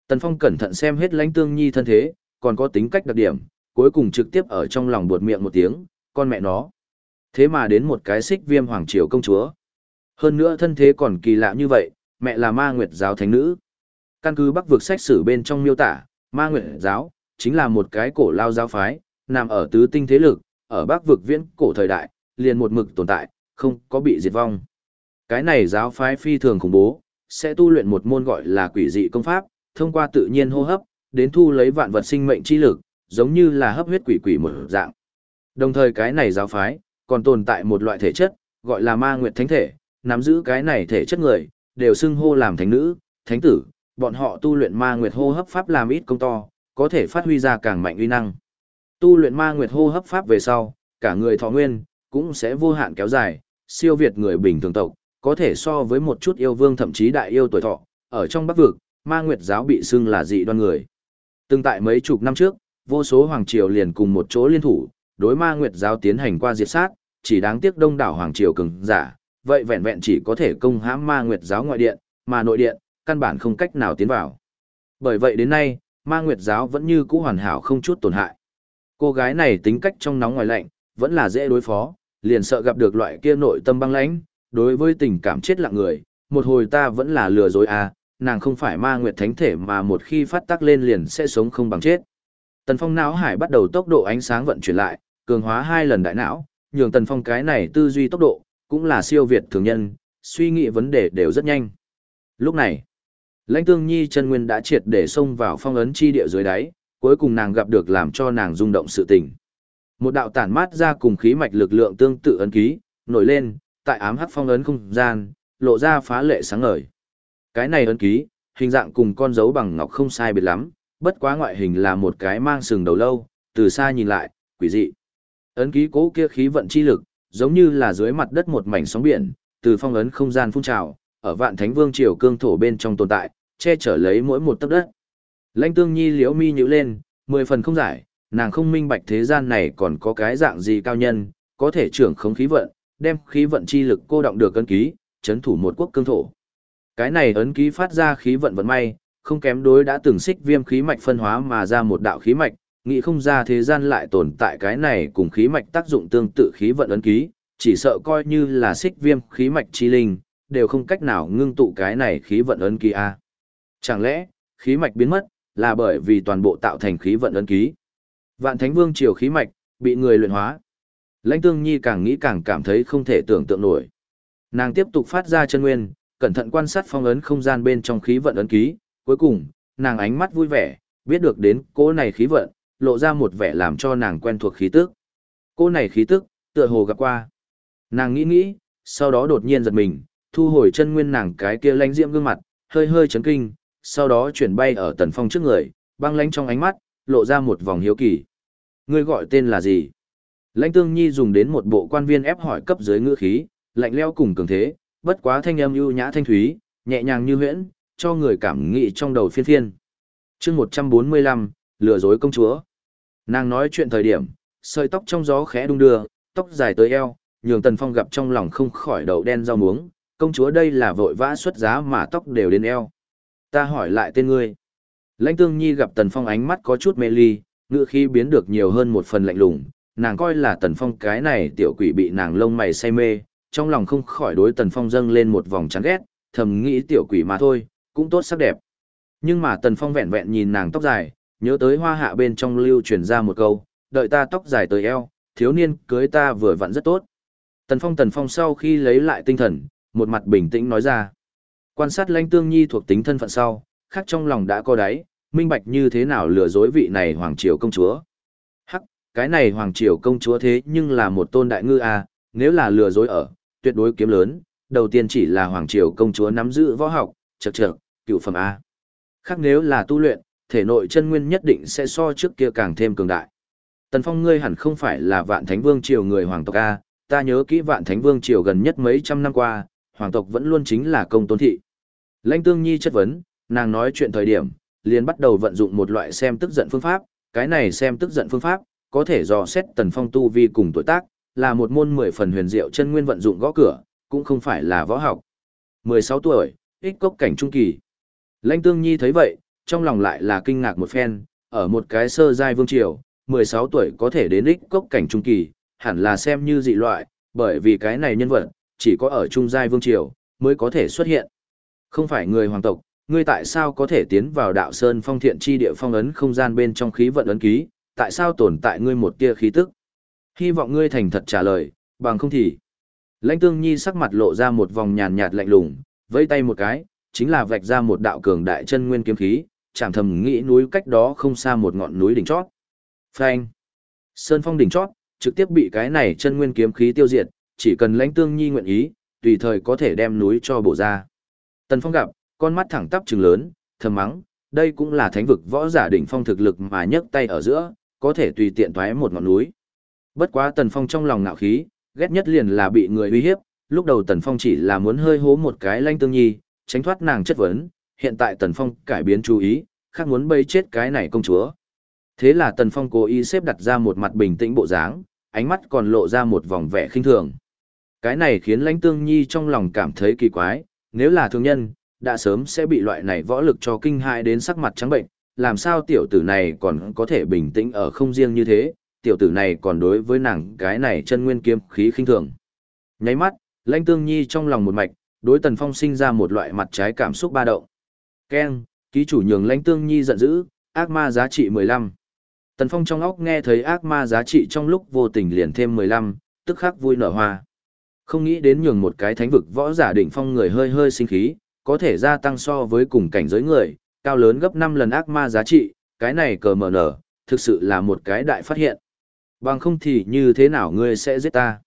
Tần Phong cẩn thận xem hết lãnh tương nhi thân thế, còn có tính cách đặc điểm, cuối cùng trực tiếp ở trong lòng buột miệng một tiếng, con mẹ nó. Thế mà đến một cái xích viêm hoàng triều công chúa. Hơn nữa thân thế còn kỳ lạ như vậy, mẹ là ma nguyệt giáo thánh nữ. Căn cứ bắc vực sách sử bên trong miêu tả, ma nguyệt giáo, chính là một cái cổ lao giáo phái, nằm ở tứ tinh thế lực, ở bắc vực viễn cổ thời đại, liền một mực tồn tại, không có bị diệt vong. Cái này giáo phái phi thường khủng bố, sẽ tu luyện một môn gọi là quỷ dị công pháp, thông qua tự nhiên hô hấp, đến thu lấy vạn vật sinh mệnh chi lực, giống như là hấp huyết quỷ quỷ một dạng. Đồng thời cái này giáo phái, còn tồn tại một loại thể chất, gọi là ma nguyệt thánh thể, nắm giữ cái này thể chất người, đều xưng hô làm thánh nữ, thánh tử, bọn họ tu luyện ma nguyệt hô hấp pháp làm ít công to, có thể phát huy ra càng mạnh uy năng. Tu luyện ma nguyệt hô hấp pháp về sau, cả người thọ nguyên, cũng sẽ vô hạn kéo dài, siêu việt người bình thường tộc, có thể so với một chút yêu vương thậm chí đại yêu tuổi thọ, ở trong bắc vực, ma nguyệt giáo bị xưng là dị đoan người. Từng tại mấy chục năm trước, vô số hoàng triều liền cùng một chỗ liên thủ, đối ma nguyệt giáo tiến hành qua diệt sát, chỉ đáng tiếc đông đảo hoàng triều cường giả, vậy vẹn vẹn chỉ có thể công hãm ma nguyệt giáo ngoại điện, mà nội điện, căn bản không cách nào tiến vào. Bởi vậy đến nay, ma nguyệt giáo vẫn như cũ hoàn hảo không chút tổn hại. Cô gái này tính cách trong nóng ngoài lạnh, vẫn là dễ đối phó, liền sợ gặp được loại kia nội tâm băng lãnh, đối với tình cảm chết lặng người, một hồi ta vẫn là lừa dối à, nàng không phải ma nguyệt thánh thể mà một khi phát tác lên liền sẽ sống không bằng chết. Tần Phong não hải bắt đầu tốc độ ánh sáng vận chuyển lại, cường hóa hai lần đại não, nhường Tần Phong cái này tư duy tốc độ, cũng là siêu việt thường nhân, suy nghĩ vấn đề đều rất nhanh. Lúc này, Lãnh Tương Nhi chân nguyên đã triệt để xông vào phong ấn chi địa dưới đáy, cuối cùng nàng gặp được làm cho nàng rung động sự tình. Một đạo tản mát ra cùng khí mạch lực lượng tương tự ấn ký, nổi lên, tại ám hắc phong ấn không gian, lộ ra phá lệ sáng ngời. Cái này ấn ký, hình dạng cùng con dấu bằng ngọc không sai biệt lắm, bất quá ngoại hình là một cái mang sừng đầu lâu, từ xa nhìn lại, quỷ dị. Ấn ký cố kia khí vận chi lực, giống như là dưới mặt đất một mảnh sóng biển, từ phong ấn không gian phun trào, ở vạn thánh vương triều cương thổ bên trong tồn tại, che chở lấy mỗi một tấc đất. Lãnh Tương Nhi liễu mi nhíu lên, mười phần không giải, nàng không minh bạch thế gian này còn có cái dạng gì cao nhân, có thể trưởng khống khí vận, đem khí vận chi lực cô động được ấn ký, chấn thủ một quốc cương thổ. Cái này ấn ký phát ra khí vận vận may, không kém đối đã từng xích viêm khí mạch phân hóa mà ra một đạo khí mạch, nghĩ không ra thế gian lại tồn tại cái này cùng khí mạch tác dụng tương tự khí vận ấn ký, chỉ sợ coi như là xích viêm khí mạch chi linh, đều không cách nào ngưng tụ cái này khí vận ấn ký a. Chẳng lẽ, khí mạch biến mất, là bởi vì toàn bộ tạo thành khí vận ấn ký. Vạn Thánh Vương triều khí mạch, bị người luyện hóa. Lãnh Tương Nhi càng nghĩ càng cảm thấy không thể tưởng tượng nổi. Nàng tiếp tục phát ra chân nguyên, cẩn thận quan sát phong ấn không gian bên trong khí vận ấn ký, cuối cùng, nàng ánh mắt vui vẻ, biết được đến cô này khí vận, lộ ra một vẻ làm cho nàng quen thuộc khí tức. Cô này khí tức, tựa hồ gặp qua. Nàng nghĩ nghĩ, sau đó đột nhiên giật mình, thu hồi chân nguyên nàng cái kia lãnh diễm gương mặt, hơi hơi chấn kinh, sau đó chuyển bay ở tần phong trước người, băng lãnh trong ánh mắt, lộ ra một vòng hiếu kỳ. Ngươi gọi tên là gì? Lãnh Tương Nhi dùng đến một bộ quan viên ép hỏi cấp dưới ngữ khí, lạnh leo cùng cường thế, bất quá thanh âm ưu nhã thanh thúy, nhẹ nhàng như huyễn, cho người cảm nghĩ trong đầu phiên phiên. Chương 145, lừa dối công chúa. Nàng nói chuyện thời điểm, sợi tóc trong gió khẽ đung đưa, tóc dài tới eo, nhường Tần Phong gặp trong lòng không khỏi đầu đen rau muống, công chúa đây là vội vã xuất giá mà tóc đều đến eo. Ta hỏi lại tên ngươi. Lãnh Tương Nhi gặp Tần Phong ánh mắt có chút mê ly, ngựa khi biến được nhiều hơn một phần lạnh lùng, nàng coi là Tần Phong cái này tiểu quỷ bị nàng lông mày say mê, trong lòng không khỏi đối Tần Phong dâng lên một vòng chán ghét, thầm nghĩ tiểu quỷ mà thôi, cũng tốt sắc đẹp. Nhưng mà Tần Phong vẹn vẹn nhìn nàng tóc dài, nhớ tới hoa hạ bên trong lưu truyền ra một câu, đợi ta tóc dài tới eo, thiếu niên cưới ta vừa vặn rất tốt. Tần Phong Tần Phong sau khi lấy lại tinh thần, một mặt bình tĩnh nói ra. Quan sát lãnh tương nhi thuộc tính thân phận sau, khác trong lòng đã có đáy, minh bạch như thế nào lừa dối vị này hoàng triều công chúa. Hắc, cái này hoàng triều công chúa thế nhưng là một tôn đại ngư à, nếu là lừa dối ở, tuyệt đối kiếm lớn, đầu tiên chỉ là hoàng triều công chúa nắm giữ võ học, chậc chậc, cựu phẩm A. Khác nếu là tu luyện, thể nội chân nguyên nhất định sẽ so trước kia càng thêm cường đại. Tần Phong ngươi hẳn không phải là vạn thánh vương triều người hoàng tộc A, ta nhớ kỹ vạn thánh vương triều gần nhất mấy trăm năm qua, hoàng tộc vẫn luôn chính là công tôn thị. Lãnh Tương Nhi chất vấn, nàng nói chuyện thời điểm, liền bắt đầu vận dụng một loại xem tức giận phương pháp, cái này xem tức giận phương pháp, có thể dò xét Tần Phong tu vi cùng tuổi tác, là một môn mười phần huyền diệu chân nguyên vận dụng gõ cửa, cũng không phải là võ học. 16 tuổi, ích cốc cảnh trung kỳ. Lãnh Tương Nhi thấy vậy, trong lòng lại là kinh ngạc một phen, ở một cái sơ giai vương triều, 16 tuổi có thể đến ích cốc cảnh trung kỳ, hẳn là xem như dị loại, bởi vì cái này nhân vật, chỉ có ở trung giai vương triều, mới có thể xuất hiện. Không phải người hoàng tộc, ngươi tại sao có thể tiến vào đạo sơn phong thiện chi địa phong ấn không gian bên trong khí vận ấn ký, tại sao tồn tại ngươi một tia khí tức? Hy vọng ngươi thành thật trả lời, bằng không thì. Lãnh tương nhi sắc mặt lộ ra một vòng nhàn nhạt lạnh lùng, vẫy tay một cái, chính là vạch ra một đạo cường đại chân nguyên kiếm khí, chạm thầm nghĩ núi cách đó không xa một ngọn núi đỉnh chót. Phanh. Sơn phong đỉnh chót, trực tiếp bị cái này chân nguyên kiếm khí tiêu diệt, chỉ cần lãnh tương nhi nguyện ý, tùy thời có thể đem núi cho bổ ra. Tần Phong gặp, con mắt thẳng tắp trừng lớn, thầm mắng, đây cũng là thánh vực võ giả đỉnh phong thực lực mà nhấc tay ở giữa, có thể tùy tiện thoái một ngọn núi. Bất quá Tần Phong trong lòng ngạo khí, ghét nhất liền là bị người uy hiếp, lúc đầu Tần Phong chỉ là muốn hơi hố một cái lanh tương nhi, tránh thoát nàng chất vấn, hiện tại Tần Phong cải biến chú ý, khác muốn bấy chết cái này công chúa. Thế là Tần Phong cố ý xếp đặt ra một mặt bình tĩnh bộ dáng, ánh mắt còn lộ ra một vòng vẻ khinh thường. Cái này khiến lãnh tương nhi trong lòng cảm thấy kỳ quái, nếu là thương nhân, đã sớm sẽ bị loại này võ lực cho kinh hại đến sắc mặt trắng bệnh, làm sao tiểu tử này còn có thể bình tĩnh ở không riêng như thế, tiểu tử này còn đối với nàng cái này chân nguyên kiếm khí khinh thường. Nháy mắt, lãnh tương nhi trong lòng một mạch, đối tần phong sinh ra một loại mặt trái cảm xúc ba động. Ken, ký chủ nhường lãnh tương nhi giận dữ, ác ma giá trị 15. Tần phong trong óc nghe thấy ác ma giá trị trong lúc vô tình liền thêm 15, tức khắc vui nở hoa. Không nghĩ đến nhường một cái thánh vực võ giả đỉnh phong người hơi hơi sinh khí, có thể gia tăng so với cùng cảnh giới người, cao lớn gấp 5 lần ác ma giá trị, cái này cờ mở nở, thực sự là một cái đại phát hiện. Bằng không thì như thế nào ngươi sẽ giết ta?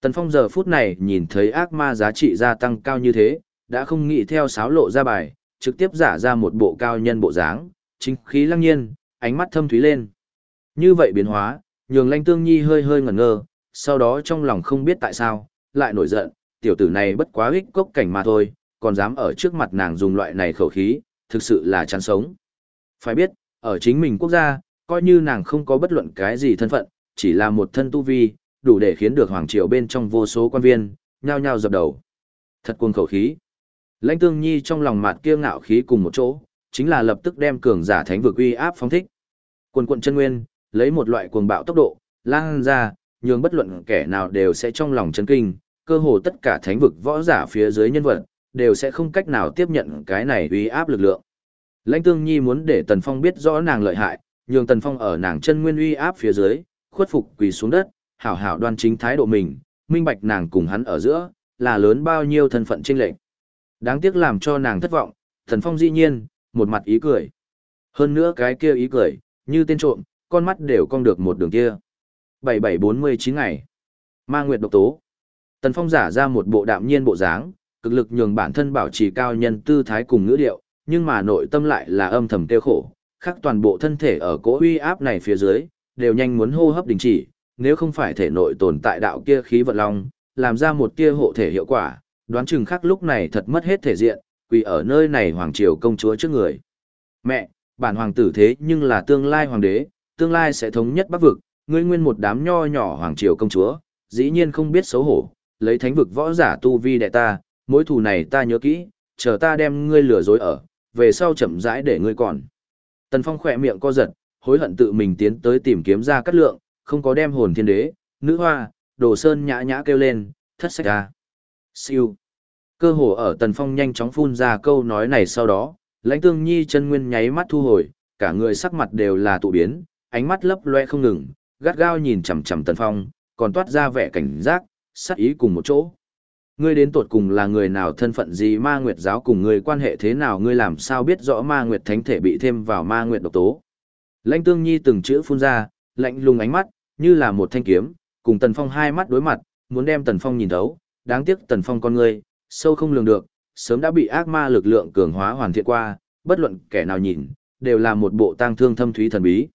Tần Phong giờ phút này nhìn thấy ác ma giá trị gia tăng cao như thế, đã không nghĩ theo sáo lộ ra bài, trực tiếp giả ra một bộ cao nhân bộ dáng, chính khí lăng nhiên, ánh mắt thâm thúy lên. Như vậy biến hóa, nhường lanh tương nhi hơi hơi ngẩn ngơ, sau đó trong lòng không biết tại sao, lại nổi giận, tiểu tử này bất quá ích cốc cảnh mà thôi, còn dám ở trước mặt nàng dùng loại này khẩu khí, thực sự là chán sống. Phải biết, ở chính mình quốc gia, coi như nàng không có bất luận cái gì thân phận, chỉ là một thân tu vi, đủ để khiến được hoàng triều bên trong vô số quan viên, nhao nhao dập đầu. Thật cuồng khẩu khí. Lãnh Tương Nhi trong lòng mạt kia ngạo khí cùng một chỗ, chính là lập tức đem cường giả thánh vực uy áp phóng thích. Quần quận chân nguyên, lấy một loại cuồng bạo tốc độ, lan ra, nhường bất luận kẻ nào đều sẽ trong lòng chấn kinh, cơ hồ tất cả thánh vực võ giả phía dưới nhân vật, đều sẽ không cách nào tiếp nhận cái này uy áp lực lượng. Lãnh Tương Nhi muốn để Tần Phong biết rõ nàng lợi hại, nhường Tần Phong ở nàng chân nguyên uy áp phía dưới, khuất phục quỳ xuống đất, hảo hảo đoan chính thái độ mình, minh bạch nàng cùng hắn ở giữa, là lớn bao nhiêu thân phận chênh lệch. Đáng tiếc làm cho nàng thất vọng, Thần Phong dĩ nhiên, một mặt ý cười. Hơn nữa cái kia ý cười, như tên trộm, con mắt đều cong được một đường kia. 7749 ngày. Ma Nguyệt độc tố. Tần Phong giả ra một bộ đạm nhiên bộ dáng, cực lực nhường bản thân bảo trì cao nhân tư thái cùng ngữ điệu, nhưng mà nội tâm lại là âm thầm tiêu khổ, khắc toàn bộ thân thể ở cỗ uy áp này phía dưới, đều nhanh muốn hô hấp đình chỉ, nếu không phải thể nội tồn tại đạo kia khí vận long, làm ra một tia hộ thể hiệu quả, đoán chừng khắc lúc này thật mất hết thể diện, quỳ ở nơi này hoàng triều công chúa trước người. Mẹ, bản hoàng tử thế nhưng là tương lai hoàng đế, tương lai sẽ thống nhất bắc vực, ngươi nguyên một đám nho nhỏ hoàng triều công chúa, dĩ nhiên không biết xấu hổ, lấy thánh vực võ giả tu vi đệ ta, mối thù này ta nhớ kỹ, chờ ta đem ngươi lừa dối ở, về sau chậm rãi để ngươi còn. Tần Phong khỏe miệng co giật, hối hận tự mình tiến tới tìm kiếm ra cắt lượng, không có đem hồn thiên đế, nữ hoa, đồ sơn nhã nhã kêu lên, thất sách ra. Siêu. Cơ hồ ở Tần Phong nhanh chóng phun ra câu nói này sau đó, lãnh tương nhi chân nguyên nháy mắt thu hồi, cả người sắc mặt đều là tụ biến, ánh mắt lấp loe không ngừng, gắt gao nhìn chằm chằm Tần Phong, còn toát ra vẻ cảnh giác, sát ý cùng một chỗ. Ngươi đến tuột cùng là người nào thân phận gì ma nguyệt giáo cùng ngươi quan hệ thế nào ngươi làm sao biết rõ ma nguyệt thánh thể bị thêm vào ma nguyệt độc tố. Lãnh tương nhi từng chữ phun ra, lạnh lùng ánh mắt, như là một thanh kiếm, cùng tần phong hai mắt đối mặt, muốn đem tần phong nhìn thấu, đáng tiếc tần phong con người sâu không lường được, sớm đã bị ác ma lực lượng cường hóa hoàn thiện qua, bất luận kẻ nào nhìn, đều là một bộ tang thương thâm thúy thần bí.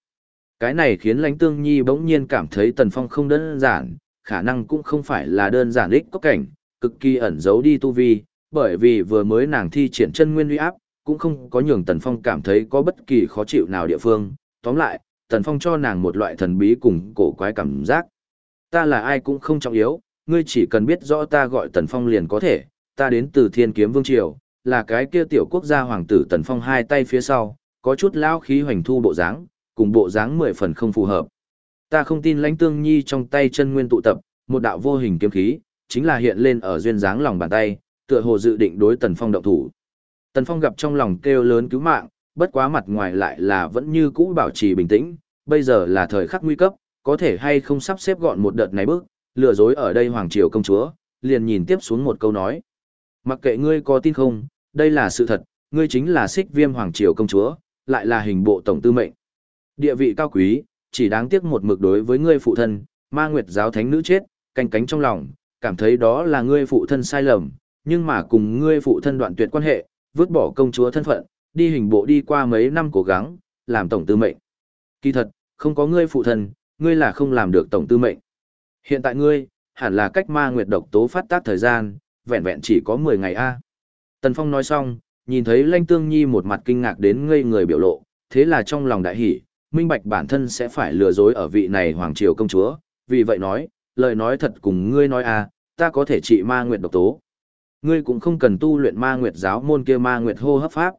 Cái này khiến lãnh tương nhi bỗng nhiên cảm thấy tần phong không đơn giản, khả năng cũng không phải là đơn giản ích có cảnh, cực kỳ ẩn giấu đi tu vi, bởi vì vừa mới nàng thi triển chân nguyên uy áp, cũng không có nhường Tần Phong cảm thấy có bất kỳ khó chịu nào địa phương. Tóm lại, Tần Phong cho nàng một loại thần bí cùng cổ quái cảm giác. Ta là ai cũng không trọng yếu, ngươi chỉ cần biết rõ ta gọi Tần Phong liền có thể, ta đến từ Thiên Kiếm Vương Triều, là cái kia tiểu quốc gia hoàng tử Tần Phong hai tay phía sau, có chút lao khí hoành thu bộ dáng, cùng bộ dáng mười phần không phù hợp. Ta không tin lãnh tương nhi trong tay chân nguyên tụ tập, một đạo vô hình kiếm khí, chính là hiện lên ở duyên dáng lòng bàn tay, tựa hồ dự định đối Tần Phong động thủ. Tần Phong gặp trong lòng kêu lớn cứu mạng, bất quá mặt ngoài lại là vẫn như cũ bảo trì bình tĩnh, bây giờ là thời khắc nguy cấp, có thể hay không sắp xếp gọn một đợt này bước, lừa dối ở đây hoàng triều công chúa, liền nhìn tiếp xuống một câu nói. Mặc kệ ngươi có tin không, đây là sự thật, ngươi chính là xích viêm hoàng triều công chúa, lại là hình bộ tổng tư mệnh. Địa vị cao quý, chỉ đáng tiếc một mực đối với ngươi phụ thân, ma nguyệt giáo thánh nữ chết, canh cánh trong lòng, cảm thấy đó là ngươi phụ thân sai lầm, nhưng mà cùng ngươi phụ thân đoạn tuyệt quan hệ, vứt bỏ công chúa thân phận, đi hình bộ đi qua mấy năm cố gắng, làm tổng tư mệnh. Kỳ thật, không có ngươi phụ thân, ngươi là không làm được tổng tư mệnh. Hiện tại ngươi, hẳn là cách ma nguyệt độc tố phát tác thời gian, vẹn vẹn chỉ có 10 ngày a. Tần Phong nói xong, nhìn thấy Lanh Tương Nhi một mặt kinh ngạc đến ngây người biểu lộ, thế là trong lòng đại hỉ, minh bạch bản thân sẽ phải lừa dối ở vị này hoàng triều công chúa, vì vậy nói, lời nói thật cùng ngươi nói a, ta có thể trị ma nguyệt độc tố. Ngươi cũng không cần tu luyện ma nguyệt giáo môn kia ma nguyệt hô hấp pháp.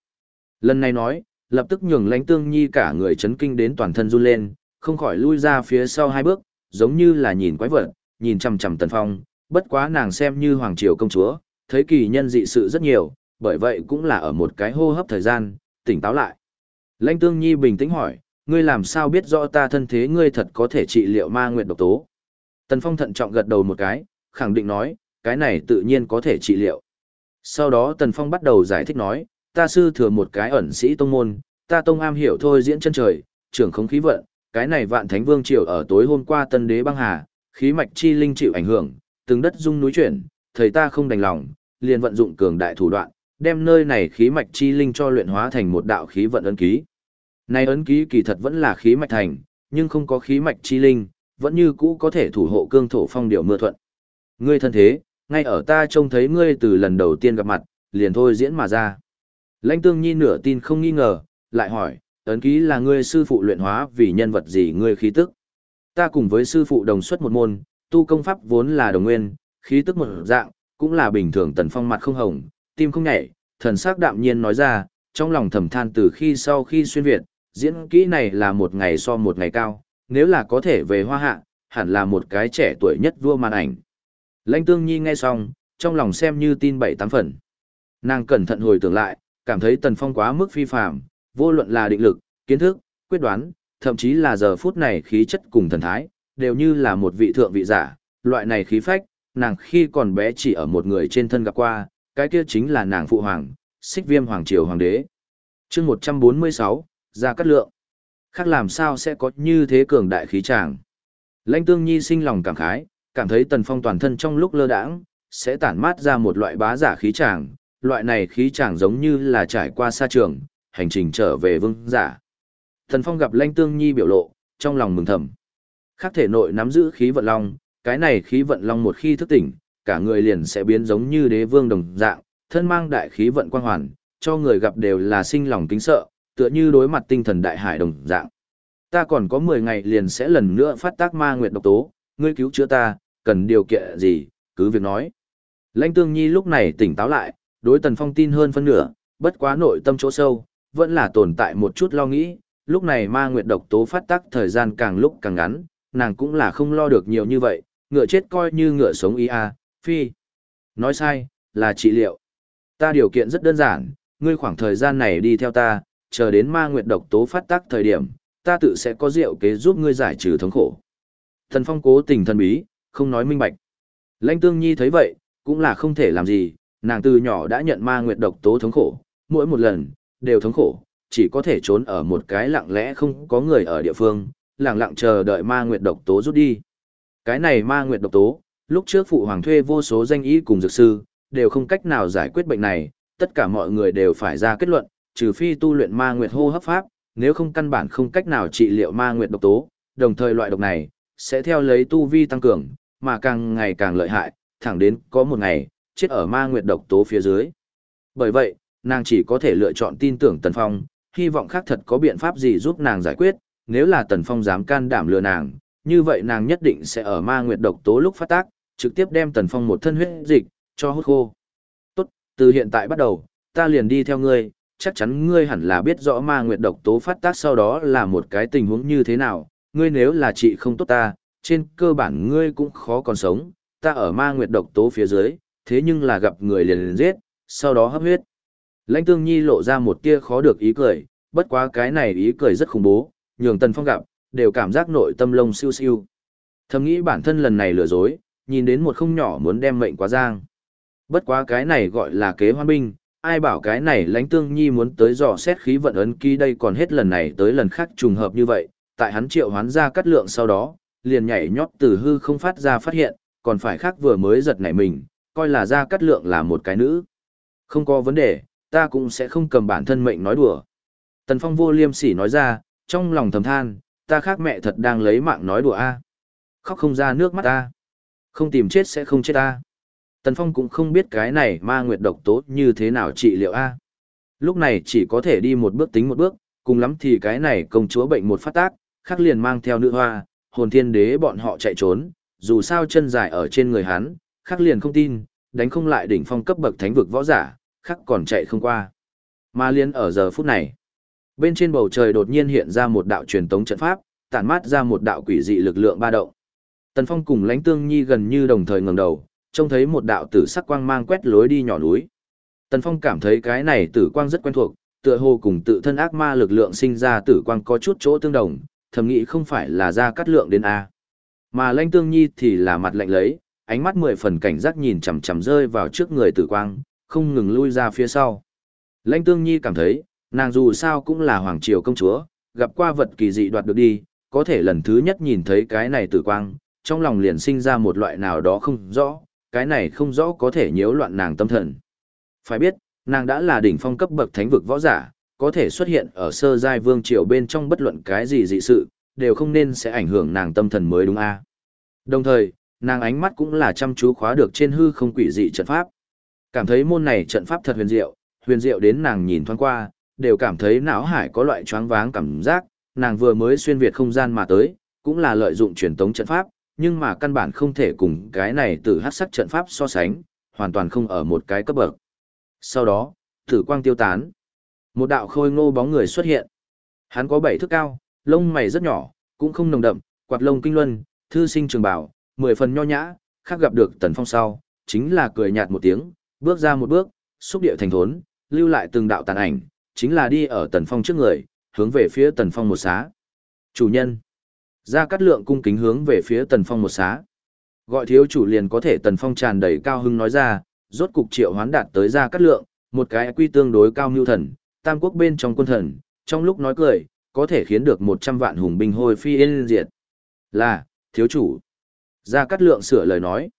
Lần này nói, lập tức nhường lãnh Tương Nhi cả người chấn kinh đến toàn thân run lên, không khỏi lui ra phía sau hai bước, giống như là nhìn quái vật, nhìn chằm chằm Tần Phong, bất quá nàng xem như hoàng triều công chúa, thấy kỳ nhân dị sự rất nhiều, bởi vậy cũng là ở một cái hô hấp thời gian, tỉnh táo lại. Lãnh Tương Nhi bình tĩnh hỏi, ngươi làm sao biết rõ ta thân thế ngươi thật có thể trị liệu ma nguyệt độc tố? Tần Phong thận trọng gật đầu một cái, khẳng định nói, cái này tự nhiên có thể trị liệu. Sau đó Tần Phong bắt đầu giải thích nói, ta sư thừa một cái ẩn sĩ tông môn, ta tông am hiểu thôi diễn chân trời, trưởng không khí vận, cái này vạn thánh vương triều ở tối hôm qua tân đế băng hà, khí mạch chi linh chịu ảnh hưởng, từng đất rung núi chuyển, thầy ta không đành lòng, liền vận dụng cường đại thủ đoạn, đem nơi này khí mạch chi linh cho luyện hóa thành một đạo khí vận ấn ký. Này ấn ký kỳ thật vẫn là khí mạch thành, nhưng không có khí mạch chi linh, vẫn như cũ có thể thủ hộ cương thổ phong điệu mưa thuận. Ngươi thân thế, ngay ở ta trông thấy ngươi từ lần đầu tiên gặp mặt, liền thôi diễn mà ra. Lãnh tương nhi nửa tin không nghi ngờ, lại hỏi, ấn ký là ngươi sư phụ luyện hóa vì nhân vật gì ngươi khí tức. Ta cùng với sư phụ đồng xuất một môn, tu công pháp vốn là đồng nguyên, khí tức một dạng, cũng là bình thường tần phong mặt không hồng, tim không nhảy, thần sắc đạm nhiên nói ra, trong lòng thầm than từ khi sau khi xuyên Việt, diễn kỹ này là một ngày so một ngày cao, nếu là có thể về hoa hạ, hẳn là một cái trẻ tuổi nhất vua màn ảnh. Lãnh tương nhi nghe xong, trong lòng xem như tin bảy tám phần. Nàng cẩn thận hồi tưởng lại, cảm thấy tần phong quá mức phi phạm, vô luận là định lực, kiến thức, quyết đoán, thậm chí là giờ phút này khí chất cùng thần thái, đều như là một vị thượng vị giả, loại này khí phách, nàng khi còn bé chỉ ở một người trên thân gặp qua, cái kia chính là nàng phụ hoàng, xích viêm hoàng triều hoàng đế. chương 146, ra cắt lượng. Khác làm sao sẽ có như thế cường đại khí tràng. Lãnh tương nhi sinh lòng cảm khái, cảm thấy tần phong toàn thân trong lúc lơ đãng sẽ tản mát ra một loại bá giả khí tràng, loại này khí chẳng giống như là trải qua xa trường, hành trình trở về vương giả. Thần phong gặp Lanh tương nhi biểu lộ, trong lòng mừng thầm. Khác thể nội nắm giữ khí vận long, cái này khí vận long một khi thức tỉnh, cả người liền sẽ biến giống như đế vương đồng dạng, thân mang đại khí vận quang hoàn, cho người gặp đều là sinh lòng kính sợ, tựa như đối mặt tinh thần đại hải đồng dạng. Ta còn có 10 ngày liền sẽ lần nữa phát tác ma nguyệt độc tố, ngươi cứu chữa ta, cần điều kiện gì, cứ việc nói. Lãnh Tương Nhi lúc này tỉnh táo lại, đối Tần Phong tin hơn phân nửa, bất quá nội tâm chỗ sâu, vẫn là tồn tại một chút lo nghĩ, lúc này ma nguyệt độc tố phát tác thời gian càng lúc càng ngắn, nàng cũng là không lo được nhiều như vậy, ngựa chết coi như ngựa sống ý a, phi. Nói sai, là trị liệu. Ta điều kiện rất đơn giản, ngươi khoảng thời gian này đi theo ta, chờ đến ma nguyệt độc tố phát tác thời điểm, ta tự sẽ có rượu kế giúp ngươi giải trừ thống khổ. Thần phong cố tình thần bí, không nói minh bạch. Lãnh tương nhi thấy vậy, cũng là không thể làm gì, nàng từ nhỏ đã nhận ma nguyệt độc tố thống khổ, mỗi một lần, đều thống khổ, chỉ có thể trốn ở một cái lặng lẽ không có người ở địa phương, lặng lặng chờ đợi ma nguyệt độc tố rút đi. Cái này ma nguyệt độc tố, lúc trước phụ hoàng thuê vô số danh y cùng dược sư, đều không cách nào giải quyết bệnh này, tất cả mọi người đều phải ra kết luận, trừ phi tu luyện ma nguyệt hô hấp pháp, nếu không căn bản không cách nào trị liệu ma nguyệt độc tố, đồng thời loại độc này sẽ theo lấy tu vi tăng cường, mà càng ngày càng lợi hại, thẳng đến có một ngày chết ở ma nguyệt độc tố phía dưới. Bởi vậy, nàng chỉ có thể lựa chọn tin tưởng Tần Phong, hy vọng khác thật có biện pháp gì giúp nàng giải quyết, nếu là Tần Phong dám can đảm lừa nàng, như vậy nàng nhất định sẽ ở ma nguyệt độc tố lúc phát tác, trực tiếp đem Tần Phong một thân huyết dịch, cho hút khô. Tốt, từ hiện tại bắt đầu, ta liền đi theo ngươi, chắc chắn ngươi hẳn là biết rõ ma nguyệt độc tố phát tác sau đó là một cái tình huống như thế nào, ngươi nếu là chị không tốt ta, trên cơ bản ngươi cũng khó còn sống, ta ở ma nguyệt độc tố phía dưới, thế nhưng là gặp người liền liền giết, sau đó hấp huyết. Lãnh tương nhi lộ ra một tia khó được ý cười, bất quá cái này ý cười rất khủng bố, nhường tần phong gặp, đều cảm giác nội tâm lông siêu siêu. Thầm nghĩ bản thân lần này lừa dối, nhìn đến một không nhỏ muốn đem mệnh quá giang. Bất quá cái này gọi là kế hoan binh, ai bảo cái này lãnh tương nhi muốn tới dò xét khí vận ấn ký đây còn hết lần này tới lần khác trùng hợp như vậy, tại hắn triệu hoán ra cắt lượng sau đó, liền nhảy nhót từ hư không phát ra phát hiện, còn phải khác vừa mới giật nảy mình, coi là ra cắt lượng là một cái nữ. Không có vấn đề, ta cũng sẽ không cầm bản thân mệnh nói đùa. Tần Phong vô liêm sỉ nói ra, trong lòng thầm than, ta khác mẹ thật đang lấy mạng nói đùa a. Khóc không ra nước mắt ta. Không tìm chết sẽ không chết ta. Tần Phong cũng không biết cái này ma nguyệt độc tố như thế nào trị liệu a. Lúc này chỉ có thể đi một bước tính một bước, cùng lắm thì cái này công chúa bệnh một phát tác, khắc liền mang theo nữ hoa, hồn thiên đế bọn họ chạy trốn, dù sao chân dài ở trên người hắn, khắc liền không tin, đánh không lại đỉnh phong cấp bậc thánh vực võ giả, khắc còn chạy không qua. Mà liên ở giờ phút này, bên trên bầu trời đột nhiên hiện ra một đạo truyền tống trận pháp, tản mát ra một đạo quỷ dị lực lượng ba động. Tần Phong cùng Lãnh Tương Nhi gần như đồng thời ngẩng đầu, trông thấy một đạo tử sắc quang mang quét lối đi nhỏ núi. Tần Phong cảm thấy cái này tử quang rất quen thuộc, tựa hồ cùng tự thân ác ma lực lượng sinh ra tử quang có chút chỗ tương đồng, thầm nghĩ không phải là ra cắt lượng đến A. Mà Lãnh Tương Nhi thì là mặt lạnh lấy, ánh mắt mười phần cảnh giác nhìn chằm chằm rơi vào trước người tử quang, không ngừng lui ra phía sau. Lãnh Tương Nhi cảm thấy, nàng dù sao cũng là hoàng triều công chúa, gặp qua vật kỳ dị đoạt được đi, có thể lần thứ nhất nhìn thấy cái này tử quang, trong lòng liền sinh ra một loại nào đó không rõ, cái này không rõ có thể nhiễu loạn nàng tâm thần. Phải biết, nàng đã là đỉnh phong cấp bậc thánh vực võ giả, có thể xuất hiện ở sơ giai vương triều bên trong bất luận cái gì dị sự, đều không nên sẽ ảnh hưởng nàng tâm thần mới đúng a. Đồng thời, nàng ánh mắt cũng là chăm chú khóa được trên hư không quỷ dị trận pháp. Cảm thấy môn này trận pháp thật huyền diệu, huyền diệu đến nàng nhìn thoáng qua, đều cảm thấy não hải có loại choáng váng cảm giác, nàng vừa mới xuyên việt không gian mà tới, cũng là lợi dụng truyền tống trận pháp, nhưng mà căn bản không thể cùng cái này từ hắc sắc trận pháp so sánh, hoàn toàn không ở một cái cấp bậc. Sau đó, tử quang tiêu tán. Một đạo khôi ngô bóng người xuất hiện. Hắn có bảy thước cao, lông mày rất nhỏ, cũng không nồng đậm, quạt lông kinh luân, thư sinh trường bảo, mười phần nho nhã, khác gặp được tần phong sau, chính là cười nhạt một tiếng, bước ra một bước, xúc địa thành thốn, lưu lại từng đạo tàn ảnh, chính là đi ở tần phong trước người, hướng về phía tần phong một xá. Chủ nhân. Gia Cát Lượng cung kính hướng về phía Tần Phong một xá. Gọi thiếu chủ liền có thể Tần Phong tràn đầy cao hưng nói ra, rốt cục triệu hoán đạt tới Gia Cát Lượng, một cái quy tương đối cao mưu thần, tam quốc bên trong quân thần, trong lúc nói cười, có thể khiến được 100 vạn hùng binh hồi phi yên diệt. Là, thiếu chủ. Gia Cát Lượng sửa lời nói.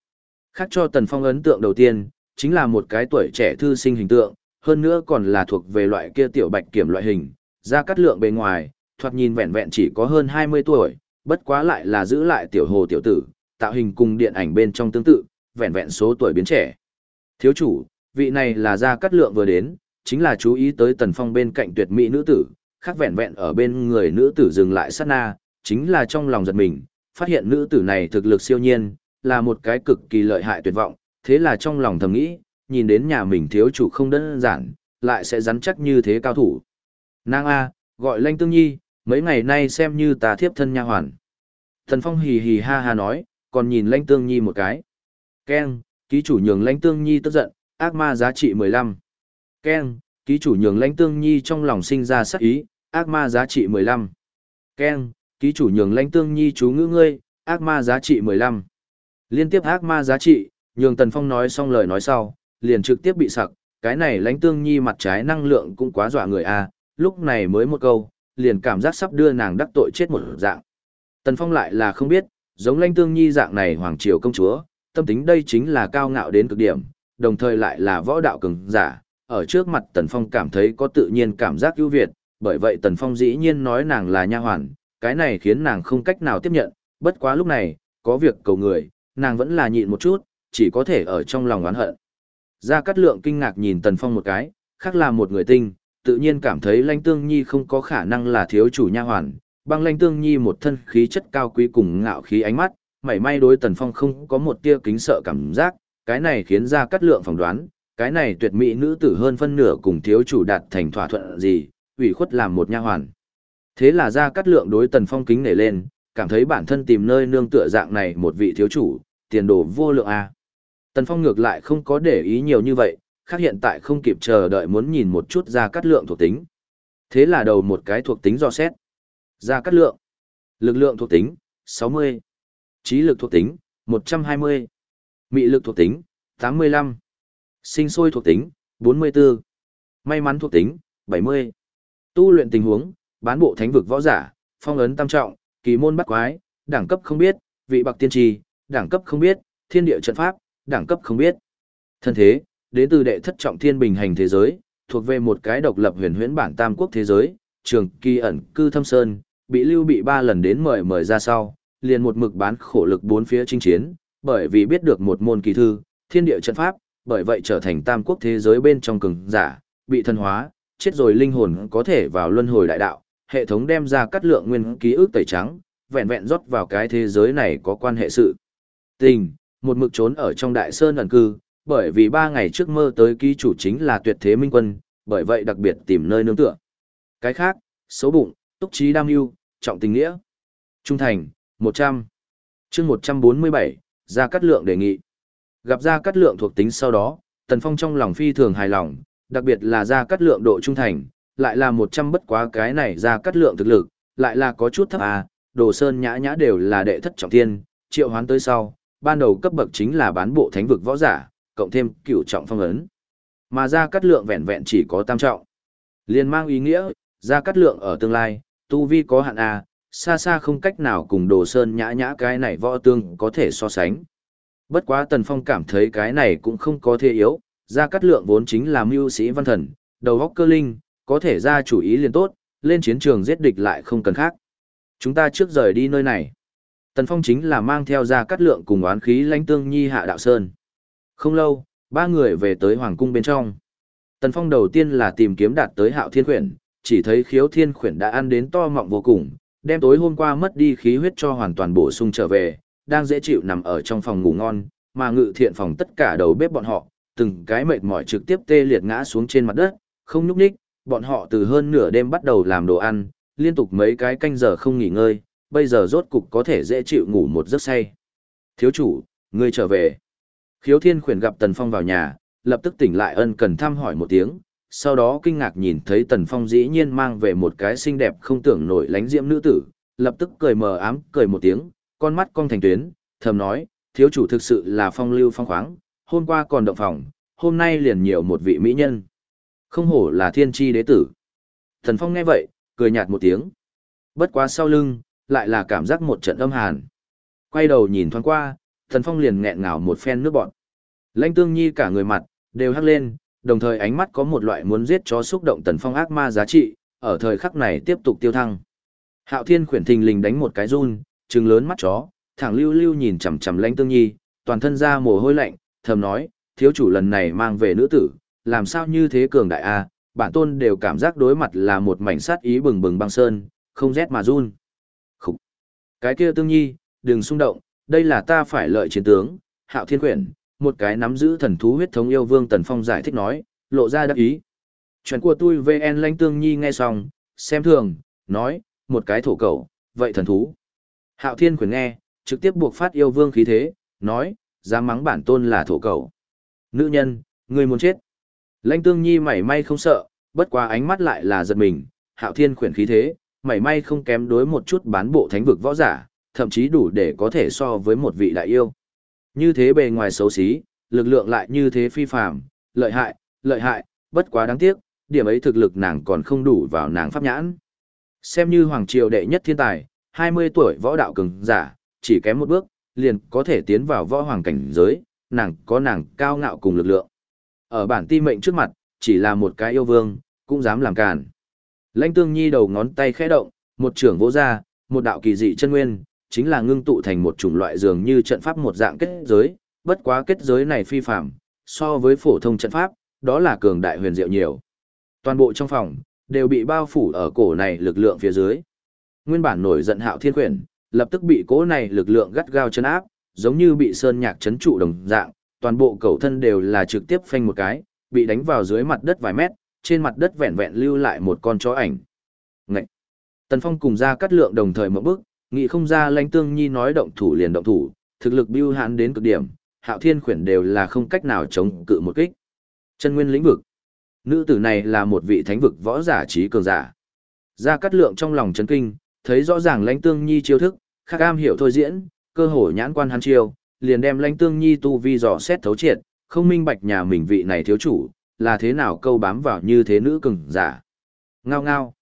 Khác cho Tần Phong ấn tượng đầu tiên, chính là một cái tuổi trẻ thư sinh hình tượng, hơn nữa còn là thuộc về loại kia tiểu bạch kiểm loại hình. Gia Cát Lượng bề ngoài, thoạt nhìn vẹn vẹn chỉ có hơn 20 tuổi, bất quá lại là giữ lại tiểu hồ tiểu tử, tạo hình cùng điện ảnh bên trong tương tự, vẹn vẹn số tuổi biến trẻ. Thiếu chủ, vị này là gia Cát lượng vừa đến, chính là chú ý tới tần phong bên cạnh tuyệt mỹ nữ tử, khác vẹn vẹn ở bên người nữ tử dừng lại sát na, chính là trong lòng giật mình, phát hiện nữ tử này thực lực siêu nhiên, là một cái cực kỳ lợi hại tuyệt vọng, thế là trong lòng thầm nghĩ, nhìn đến nhà mình thiếu chủ không đơn giản, lại sẽ rắn chắc như thế cao thủ. Nàng A, gọi lanh tương nhi, mấy ngày nay xem như ta thiếp thân nha hoàn. Thần Phong hì hì ha ha nói, còn nhìn Lanh Tương Nhi một cái. Ken, ký chủ nhường Lanh Tương Nhi tức giận, ác ma giá trị 15. Ken, ký chủ nhường Lanh Tương Nhi trong lòng sinh ra sắc ý, ác ma giá trị 15. Ken, ký chủ nhường Lãnh Tương Nhi chú ngữ ngươi, ác ma giá trị 15. Liên tiếp ác ma giá trị, nhường Tần Phong nói xong lời nói sau, liền trực tiếp bị sặc, cái này Lãnh Tương Nhi mặt trái năng lượng cũng quá dọa người a, lúc này mới một câu, liền cảm giác sắp đưa nàng đắc tội chết một dạng. Tần Phong lại là không biết, giống lãnh Tương Nhi dạng này hoàng triều công chúa, tâm tính đây chính là cao ngạo đến cực điểm, đồng thời lại là võ đạo cường giả, ở trước mặt Tần Phong cảm thấy có tự nhiên cảm giác ưu việt, bởi vậy Tần Phong dĩ nhiên nói nàng là nha hoàn, cái này khiến nàng không cách nào tiếp nhận, bất quá lúc này, có việc cầu người, nàng vẫn là nhịn một chút, chỉ có thể ở trong lòng oán hận. Gia Cát Lượng kinh ngạc nhìn Tần Phong một cái, khác là một người tinh, tự nhiên cảm thấy Lanh Tương Nhi không có khả năng là thiếu chủ nha hoàn, băng Lanh Tương Nhi một thân khí chất cao quý cùng ngạo khí ánh mắt, mảy may đối Tần Phong không có một tia kính sợ cảm giác, cái này khiến gia cát lượng phỏng đoán, cái này tuyệt mỹ nữ tử hơn phân nửa cùng thiếu chủ đạt thành thỏa thuận gì, ủy khuất làm một nha hoàn. Thế là ra cắt lượng đối Tần Phong kính nể lên, cảm thấy bản thân tìm nơi nương tựa dạng này một vị thiếu chủ, tiền đồ vô lượng a. Tần Phong ngược lại không có để ý nhiều như vậy, khác hiện tại không kịp chờ đợi muốn nhìn một chút ra cắt lượng thuộc tính. Thế là đầu một cái thuộc tính do xét. Ra cắt lượng. Lực lượng thuộc tính, 60. Trí lực thuộc tính, 120. Mị lực thuộc tính, 85. Sinh sôi thuộc tính, 44. May mắn thuộc tính, 70. Tu luyện tình huống, bán bộ thánh vực võ giả, phong ấn tam trọng, kỳ môn bắt quái, đẳng cấp không biết, vị bậc tiên trì, đẳng cấp không biết, thiên địa trận pháp, đẳng cấp không biết. Thân thế, đến từ đệ thất trọng thiên bình hành thế giới, thuộc về một cái độc lập huyền huyễn bản tam quốc thế giới, trường kỳ ẩn cư thâm sơn, bị lưu bị ba lần đến mời mời ra sau, liền một mực bán khổ lực bốn phía chinh chiến, bởi vì biết được một môn kỳ thư, thiên địa trận pháp, bởi vậy trở thành tam quốc thế giới bên trong cường giả, bị thân hóa, chết rồi linh hồn có thể vào luân hồi đại đạo, hệ thống đem ra cắt lượng nguyên ký ức tẩy trắng, vẹn vẹn rót vào cái thế giới này có quan hệ sự. Tình, một mực trốn ở trong đại sơn ẩn cư, bởi vì ba ngày trước mơ tới ký chủ chính là tuyệt thế minh quân, bởi vậy đặc biệt tìm nơi nương tựa. Cái khác, xấu bụng, túc trí đam yêu, trọng tình nghĩa. Trung thành, 100. chương 147, Gia Cát Lượng đề nghị. Gặp Gia Cát Lượng thuộc tính sau đó, Tần Phong trong lòng phi thường hài lòng, đặc biệt là Gia Cát Lượng độ trung thành, lại là 100 bất quá cái này ra cắt Lượng thực lực, lại là có chút thấp à, đồ sơn nhã nhã đều là đệ thất trọng thiên, triệu hoán tới sau, ban đầu cấp bậc chính là bán bộ thánh vực võ giả, cộng thêm cửu trọng phong ấn. Mà ra cắt Lượng vẹn vẹn chỉ có tam trọng. Liên mang ý nghĩa, ra cắt Lượng ở tương lai, tu vi có hạn à xa xa không cách nào cùng đồ sơn nhã nhã cái này võ tương có thể so sánh. Bất quá Tần Phong cảm thấy cái này cũng không có thế yếu, ra cắt Lượng vốn chính là mưu sĩ văn thần, đầu góc cơ linh, có thể ra chủ ý liền tốt, lên chiến trường giết địch lại không cần khác. Chúng ta trước rời đi nơi này. Tần Phong chính là mang theo ra Cát Lượng cùng oán khí lãnh tương nhi hạ đạo sơn. Không lâu, ba người về tới Hoàng cung bên trong. Tần Phong đầu tiên là tìm kiếm đạt tới hạo thiên khuyển, chỉ thấy khiếu thiên khuyển đã ăn đến to mọng vô cùng, đem tối hôm qua mất đi khí huyết cho hoàn toàn bổ sung trở về, đang dễ chịu nằm ở trong phòng ngủ ngon, mà ngự thiện phòng tất cả đầu bếp bọn họ, từng cái mệt mỏi trực tiếp tê liệt ngã xuống trên mặt đất, không nhúc nhích, bọn họ từ hơn nửa đêm bắt đầu làm đồ ăn, liên tục mấy cái canh giờ không nghỉ ngơi, bây giờ rốt cục có thể dễ chịu ngủ một giấc say. Thiếu chủ, ngươi trở về. Khiếu thiên khuyển gặp Tần Phong vào nhà, lập tức tỉnh lại ân cần thăm hỏi một tiếng, sau đó kinh ngạc nhìn thấy Tần Phong dĩ nhiên mang về một cái xinh đẹp không tưởng nổi lánh diễm nữ tử, lập tức cười mờ ám, cười một tiếng, con mắt cong thành tuyến, thầm nói, thiếu chủ thực sự là phong lưu phong khoáng, hôm qua còn động phòng, hôm nay liền nhiều một vị mỹ nhân. Không hổ là thiên tri đế tử. Thần Phong nghe vậy, cười nhạt một tiếng. Bất quá sau lưng, lại là cảm giác một trận âm hàn. Quay đầu nhìn thoáng qua, Thần Phong liền nghẹn ngào một phen nước bọn. Lãnh tương nhi cả người mặt, đều hắc lên, đồng thời ánh mắt có một loại muốn giết chó xúc động tần phong ác ma giá trị, ở thời khắc này tiếp tục tiêu thăng. Hạo Thiên khuyển thình lình đánh một cái run, trừng lớn mắt chó, thẳng lưu lưu nhìn chằm chằm Lãnh Tương Nhi, toàn thân ra mồ hôi lạnh, thầm nói, thiếu chủ lần này mang về nữ tử, làm sao như thế cường đại a, bản tôn đều cảm giác đối mặt là một mảnh sát ý bừng bừng băng sơn, không rét mà run. Khục. Cái kia Tương Nhi, đừng xung động, đây là ta phải lợi chiến tướng, Hạo Thiên quyển, một cái nắm giữ thần thú huyết thống yêu vương Tần Phong giải thích nói, lộ ra đắc ý. Chuyện của tôi VN Lanh Tương Nhi nghe xong, xem thường, nói, một cái thổ cầu, vậy thần thú. Hạo Thiên quyển nghe, trực tiếp buộc phát yêu vương khí thế, nói, dám mắng bản tôn là thổ cầu. Nữ nhân, người muốn chết. Lãnh Tương Nhi mảy may không sợ, bất quá ánh mắt lại là giật mình, Hạo Thiên khuyển khí thế, mảy may không kém đối một chút bán bộ thánh vực võ giả, thậm chí đủ để có thể so với một vị đại yêu. Như thế bề ngoài xấu xí, lực lượng lại như thế phi phàm, lợi hại, lợi hại, bất quá đáng tiếc, điểm ấy thực lực nàng còn không đủ vào nàng pháp nhãn. Xem như hoàng triều đệ nhất thiên tài, 20 tuổi võ đạo cường giả, chỉ kém một bước, liền có thể tiến vào võ hoàng cảnh giới, nàng có nàng cao ngạo cùng lực lượng. Ở bản ti mệnh trước mặt, chỉ là một cái yêu vương, cũng dám làm càn. Lãnh tương nhi đầu ngón tay khẽ động, một trưởng vỗ ra, một đạo kỳ dị chân nguyên, chính là ngưng tụ thành một chủng loại dường như trận pháp một dạng kết giới, bất quá kết giới này phi phạm, so với phổ thông trận pháp, đó là cường đại huyền diệu nhiều. Toàn bộ trong phòng, đều bị bao phủ ở cổ này lực lượng phía dưới. Nguyên bản nổi giận hạo thiên quyển, lập tức bị cỗ này lực lượng gắt gao chấn áp, giống như bị sơn nhạc chấn trụ đồng dạng, toàn bộ cầu thân đều là trực tiếp phanh một cái, bị đánh vào dưới mặt đất vài mét, trên mặt đất vẹn vẹn lưu lại một con chó ảnh. Ngậy! Tần Phong cùng ra cắt lượng đồng thời một bước, Nghĩ không ra lãnh tương nhi nói động thủ liền động thủ, thực lực biêu hãn đến cực điểm, hạo thiên khuyển đều là không cách nào chống cự một kích. Chân nguyên lĩnh vực. Nữ tử này là một vị thánh vực võ giả trí cường giả. Ra cắt lượng trong lòng chấn kinh, thấy rõ ràng lãnh tương nhi chiêu thức, khắc am hiểu thôi diễn, cơ hội nhãn quan hắn chiêu, liền đem lãnh tương nhi tu vi dò xét thấu triệt, không minh bạch nhà mình vị này thiếu chủ, là thế nào câu bám vào như thế nữ cứng giả. Ngao ngao.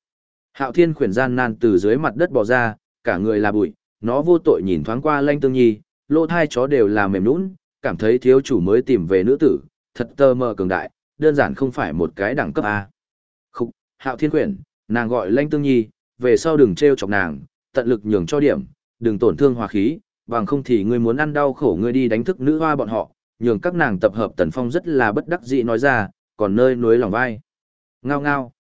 Hạo thiên khuyển gian nan từ dưới mặt đất bò ra, cả người là bụi, nó vô tội nhìn thoáng qua lanh tương nhi, lỗ thai chó đều là mềm nũng, cảm thấy thiếu chủ mới tìm về nữ tử, thật tơ mờ cường đại, đơn giản không phải một cái đẳng cấp A. Khúc, hạo thiên khuyển, nàng gọi lanh tương nhi, về sau đừng treo chọc nàng, tận lực nhường cho điểm, đừng tổn thương hòa khí, bằng không thì ngươi muốn ăn đau khổ ngươi đi đánh thức nữ hoa bọn họ, nhường các nàng tập hợp tần phong rất là bất đắc dĩ nói ra, còn nơi núi lòng vai. Ngao ngao.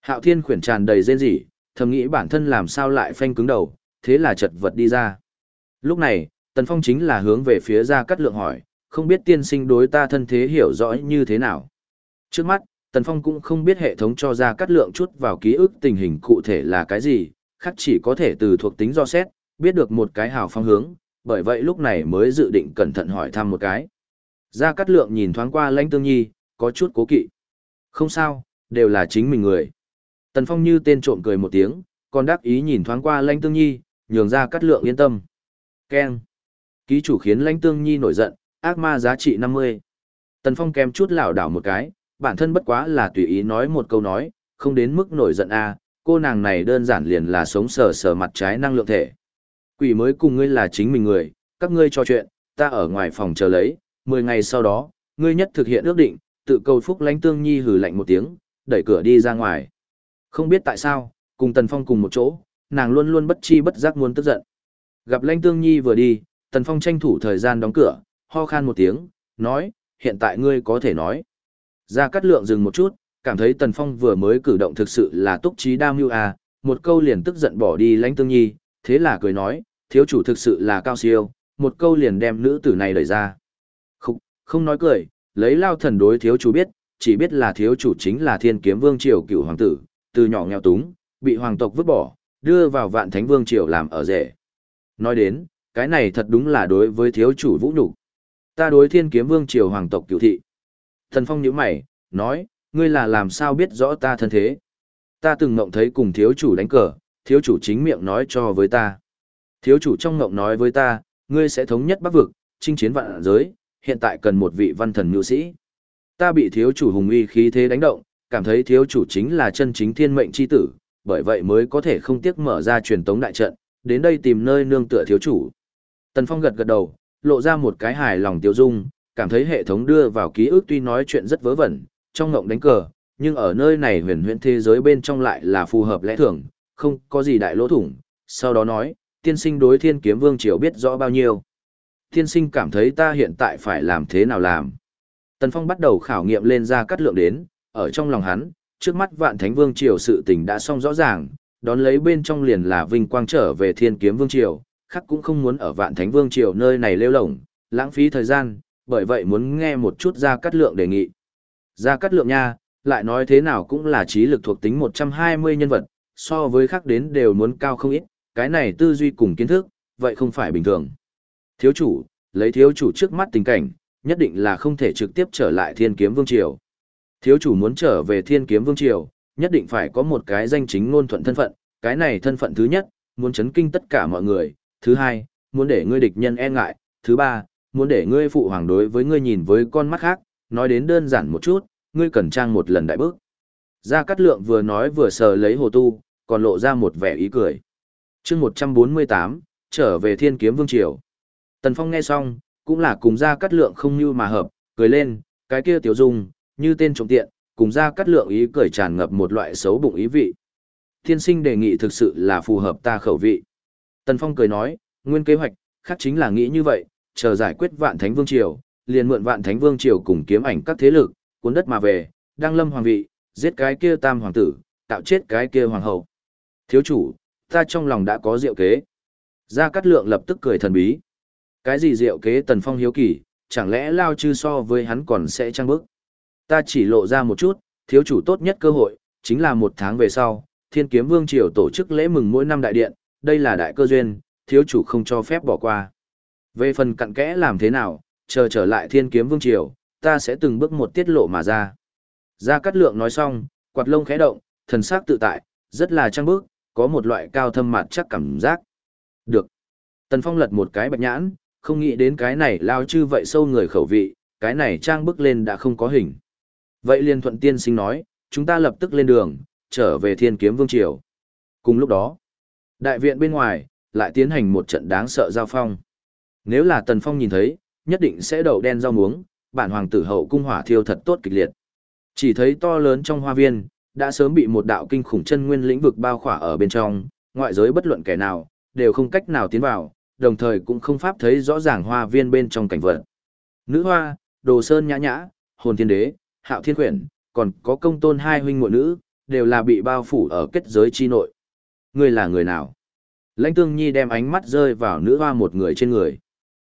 Hạo thiên khuyển tràn đầy rên rỉ, thầm nghĩ bản thân làm sao lại phanh cứng đầu, thế là chật vật đi ra. Lúc này, tần phong chính là hướng về phía ra cắt lượng hỏi, không biết tiên sinh đối ta thân thế hiểu rõ như thế nào. Trước mắt, Tần Phong cũng không biết hệ thống cho ra cắt lượng chút vào ký ức tình hình cụ thể là cái gì, khác chỉ có thể từ thuộc tính do xét, biết được một cái hào phong hướng, bởi vậy lúc này mới dự định cẩn thận hỏi thăm một cái. Gia Cát Lượng nhìn thoáng qua Lãnh Tương Nhi, có chút cố kỵ. Không sao, đều là chính mình người. Tần Phong như tên trộm cười một tiếng, còn đáp ý nhìn thoáng qua Lãnh Tương Nhi, nhường Gia Cát Lượng yên tâm. Keng. Ký chủ khiến Lãnh Tương Nhi nổi giận, ác ma giá trị 50. Tần Phong kèm chút lảo đảo một cái, bản thân bất quá là tùy ý nói một câu nói, không đến mức nổi giận a, cô nàng này đơn giản liền là sống sờ sờ mặt trái năng lượng thể. Quỷ mới cùng ngươi là chính mình người, các ngươi trò chuyện, ta ở ngoài phòng chờ lấy, 10 ngày sau đó, ngươi nhất thực hiện ước định, tự cầu phúc lánh tương nhi hừ lạnh một tiếng, đẩy cửa đi ra ngoài. Không biết tại sao, cùng Tần Phong cùng một chỗ, nàng luôn luôn bất chi bất giác muốn tức giận. Gặp lãnh tương nhi vừa đi, Tần Phong tranh thủ thời gian đóng cửa, ho khan một tiếng, nói, hiện tại ngươi có thể nói. Gia Cát Lượng dừng một chút, cảm thấy Tần Phong vừa mới cử động thực sự là túc trí đam mưu à, một câu liền tức giận bỏ đi lãnh tương nhi, thế là cười nói, thiếu chủ thực sự là cao siêu, một câu liền đem nữ tử này đẩy ra. Không, không nói cười, lấy lao thần đối thiếu chủ biết, chỉ biết là thiếu chủ chính là thiên kiếm vương triều cựu hoàng tử, từ nhỏ nghèo túng, bị hoàng tộc vứt bỏ, đưa vào vạn thánh vương triều làm ở rể. Nói đến, cái này thật đúng là đối với thiếu chủ vũ nhục Ta đối thiên kiếm vương triều hoàng tộc cựu thị. Thần Phong nhíu mày, nói, ngươi là làm sao biết rõ ta thân thế. Ta từng mộng thấy cùng thiếu chủ đánh cờ, thiếu chủ chính miệng nói cho với ta. Thiếu chủ trong ngộng nói với ta, ngươi sẽ thống nhất bắc vực, chinh chiến vạn giới, hiện tại cần một vị văn thần nhu sĩ. Ta bị thiếu chủ hùng uy khí thế đánh động, cảm thấy thiếu chủ chính là chân chính thiên mệnh chi tử, bởi vậy mới có thể không tiếc mở ra truyền tống đại trận, đến đây tìm nơi nương tựa thiếu chủ. Tần Phong gật gật đầu, lộ ra một cái hài lòng tiêu dung, cảm thấy hệ thống đưa vào ký ức tuy nói chuyện rất vớ vẩn, trong ngộng đánh cờ, nhưng ở nơi này huyền huyễn thế giới bên trong lại là phù hợp lẽ thường, không có gì đại lỗ thủng. Sau đó nói, tiên sinh đối thiên kiếm vương triều biết rõ bao nhiêu. Tiên sinh cảm thấy ta hiện tại phải làm thế nào làm. Tần Phong bắt đầu khảo nghiệm lên ra cắt lượng đến, ở trong lòng hắn, trước mắt vạn thánh vương triều sự tình đã xong rõ ràng, đón lấy bên trong liền là vinh quang trở về thiên kiếm vương triều, khắc cũng không muốn ở vạn thánh vương triều nơi này lêu lổng, lãng phí thời gian, bởi vậy muốn nghe một chút ra cắt lượng đề nghị. Ra cắt lượng nha, lại nói thế nào cũng là trí lực thuộc tính 120 nhân vật, so với khác đến đều muốn cao không ít, cái này tư duy cùng kiến thức, vậy không phải bình thường. Thiếu chủ, lấy thiếu chủ trước mắt tình cảnh, nhất định là không thể trực tiếp trở lại thiên kiếm vương triều. Thiếu chủ muốn trở về thiên kiếm vương triều, nhất định phải có một cái danh chính ngôn thuận thân phận, cái này thân phận thứ nhất, muốn chấn kinh tất cả mọi người, thứ hai, muốn để ngươi địch nhân e ngại, thứ ba, muốn để ngươi phụ hoàng đối với ngươi nhìn với con mắt khác, nói đến đơn giản một chút, ngươi cần trang một lần đại bước. Gia Cát Lượng vừa nói vừa sờ lấy hồ tu, còn lộ ra một vẻ ý cười chương 148, trở về thiên kiếm vương triều. Tần Phong nghe xong, cũng là cùng Gia Cát Lượng không như mà hợp, cười lên, cái kia tiểu dung, như tên trộm tiện, cùng Gia Cát Lượng ý cười tràn ngập một loại xấu bụng ý vị. Thiên sinh đề nghị thực sự là phù hợp ta khẩu vị. Tần Phong cười nói, nguyên kế hoạch, khác chính là nghĩ như vậy, chờ giải quyết vạn thánh vương triều, liền mượn vạn thánh vương triều cùng kiếm ảnh các thế lực, cuốn đất mà về, đăng lâm hoàng vị, giết cái kia tam hoàng tử, tạo chết cái kia hoàng hậu. Thiếu chủ, ta trong lòng đã có diệu kế. Gia Cát Lượng lập tức cười thần bí. Cái gì diệu kế Tần Phong hiếu kỳ, chẳng lẽ lao chư so với hắn còn sẽ trăng bức. Ta chỉ lộ ra một chút, thiếu chủ tốt nhất cơ hội, chính là một tháng về sau, Thiên Kiếm Vương Triều tổ chức lễ mừng mỗi năm đại điện, đây là đại cơ duyên, thiếu chủ không cho phép bỏ qua. Về phần cặn kẽ làm thế nào, chờ trở lại Thiên Kiếm Vương Triều, ta sẽ từng bước một tiết lộ mà ra. Gia Cát Lượng nói xong, quạt lông khẽ động, thần sắc tự tại, rất là trăng bức có một loại cao thâm mặt chắc cảm giác. Được. Tần Phong lật một cái bạch nhãn, không nghĩ đến cái này lao chư vậy sâu người khẩu vị, cái này trang bức lên đã không có hình. Vậy liền thuận tiên sinh nói, chúng ta lập tức lên đường, trở về thiên kiếm vương triều. Cùng lúc đó, đại viện bên ngoài, lại tiến hành một trận đáng sợ giao phong. Nếu là Tần Phong nhìn thấy, nhất định sẽ đầu đen rau muống, bản hoàng tử hậu cung hỏa thiêu thật tốt kịch liệt. Chỉ thấy to lớn trong hoa viên, đã sớm bị một đạo kinh khủng chân nguyên lĩnh vực bao khỏa ở bên trong, ngoại giới bất luận kẻ nào, đều không cách nào tiến vào, đồng thời cũng không pháp thấy rõ ràng hoa viên bên trong cảnh vật. Nữ hoa, đồ sơn nhã nhã, hồn thiên đế, hạo thiên quyển, còn có công tôn hai huynh muội nữ, đều là bị bao phủ ở kết giới chi nội. Ngươi là người nào? Lãnh Tương Nhi đem ánh mắt rơi vào nữ hoa một người trên người.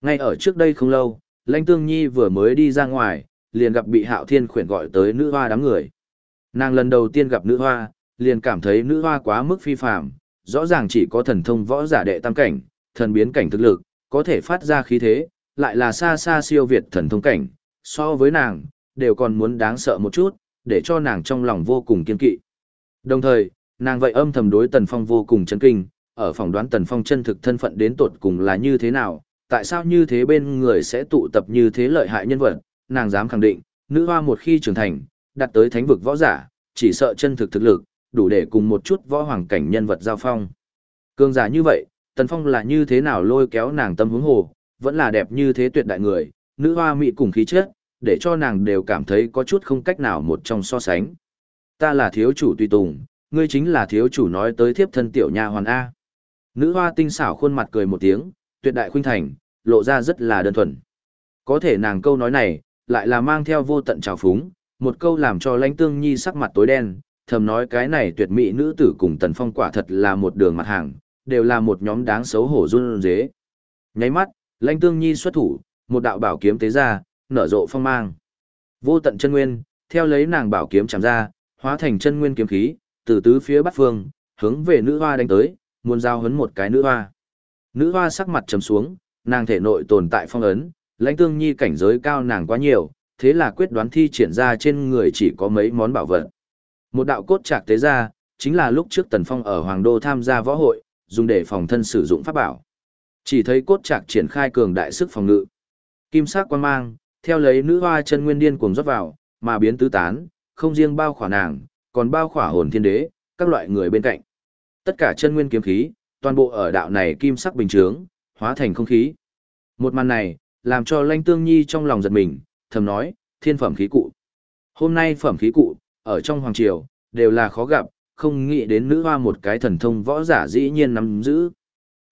Ngay ở trước đây không lâu, Lãnh Tương Nhi vừa mới đi ra ngoài, liền gặp bị Hạo Thiên khuyển gọi tới nữ hoa đám người. Nàng lần đầu tiên gặp nữ hoa, liền cảm thấy nữ hoa quá mức phi phàm, rõ ràng chỉ có thần thông võ giả đệ tam cảnh, thần biến cảnh thực lực, có thể phát ra khí thế, lại là xa xa siêu việt thần thông cảnh, so với nàng, đều còn muốn đáng sợ một chút, để cho nàng trong lòng vô cùng kiên kỵ. Đồng thời, nàng vậy âm thầm đối Tần Phong vô cùng chấn kinh, ở phòng đoán Tần Phong chân thực thân phận đến tột cùng là như thế nào, tại sao như thế bên người sẽ tụ tập như thế lợi hại nhân vật, nàng dám khẳng định, nữ hoa một khi trưởng thành, đặt tới thánh vực võ giả, chỉ sợ chân thực thực lực, đủ để cùng một chút võ hoàng cảnh nhân vật giao phong. Cương giả như vậy, Tần Phong là như thế nào lôi kéo nàng tâm hướng hồ, vẫn là đẹp như thế tuyệt đại người, nữ hoa mỹ cùng khí chất, để cho nàng đều cảm thấy có chút không cách nào một trong so sánh. Ta là thiếu chủ tùy tùng, ngươi chính là thiếu chủ nói tới thiếp thân tiểu nha hoàn A. Nữ hoa tinh xảo khuôn mặt cười một tiếng, tuyệt đại khuynh thành, lộ ra rất là đơn thuần. Có thể nàng câu nói này, lại là mang theo vô tận trào phúng, một câu làm cho lãnh tương nhi sắc mặt tối đen, thầm nói cái này tuyệt mỹ nữ tử cùng tần phong quả thật là một đường mặt hàng, đều là một nhóm đáng xấu hổ run dế. Nháy mắt, lãnh tương nhi xuất thủ, một đạo bảo kiếm tế ra, nở rộ phong mang. Vô tận chân nguyên, theo lấy nàng bảo kiếm chạm ra, hóa thành chân nguyên kiếm khí, từ tứ phía bắc phương, hướng về nữ hoa đánh tới, muốn giao hấn một cái nữ hoa. Nữ hoa sắc mặt trầm xuống, nàng thể nội tồn tại phong ấn, lãnh tương nhi cảnh giới cao nàng quá nhiều, thế là quyết đoán thi triển ra trên người chỉ có mấy món bảo vật. Một đạo cốt trạc tế ra, chính là lúc trước Tần Phong ở Hoàng Đô tham gia võ hội, dùng để phòng thân sử dụng pháp bảo. Chỉ thấy cốt trạc triển khai cường đại sức phòng ngự. Kim sắc quan mang, theo lấy nữ hoa chân nguyên điên cuồng rót vào, mà biến tứ tán, không riêng bao khỏa nàng, còn bao khỏa hồn thiên đế, các loại người bên cạnh. Tất cả chân nguyên kiếm khí, toàn bộ ở đạo này kim sắc bình chướng, hóa thành không khí. Một màn này, làm cho Lanh Tương Nhi trong lòng giật mình, thầm nói, thiên phẩm khí cụ. Hôm nay phẩm khí cụ, ở trong hoàng triều, đều là khó gặp, không nghĩ đến nữ hoa một cái thần thông võ giả dĩ nhiên nắm giữ.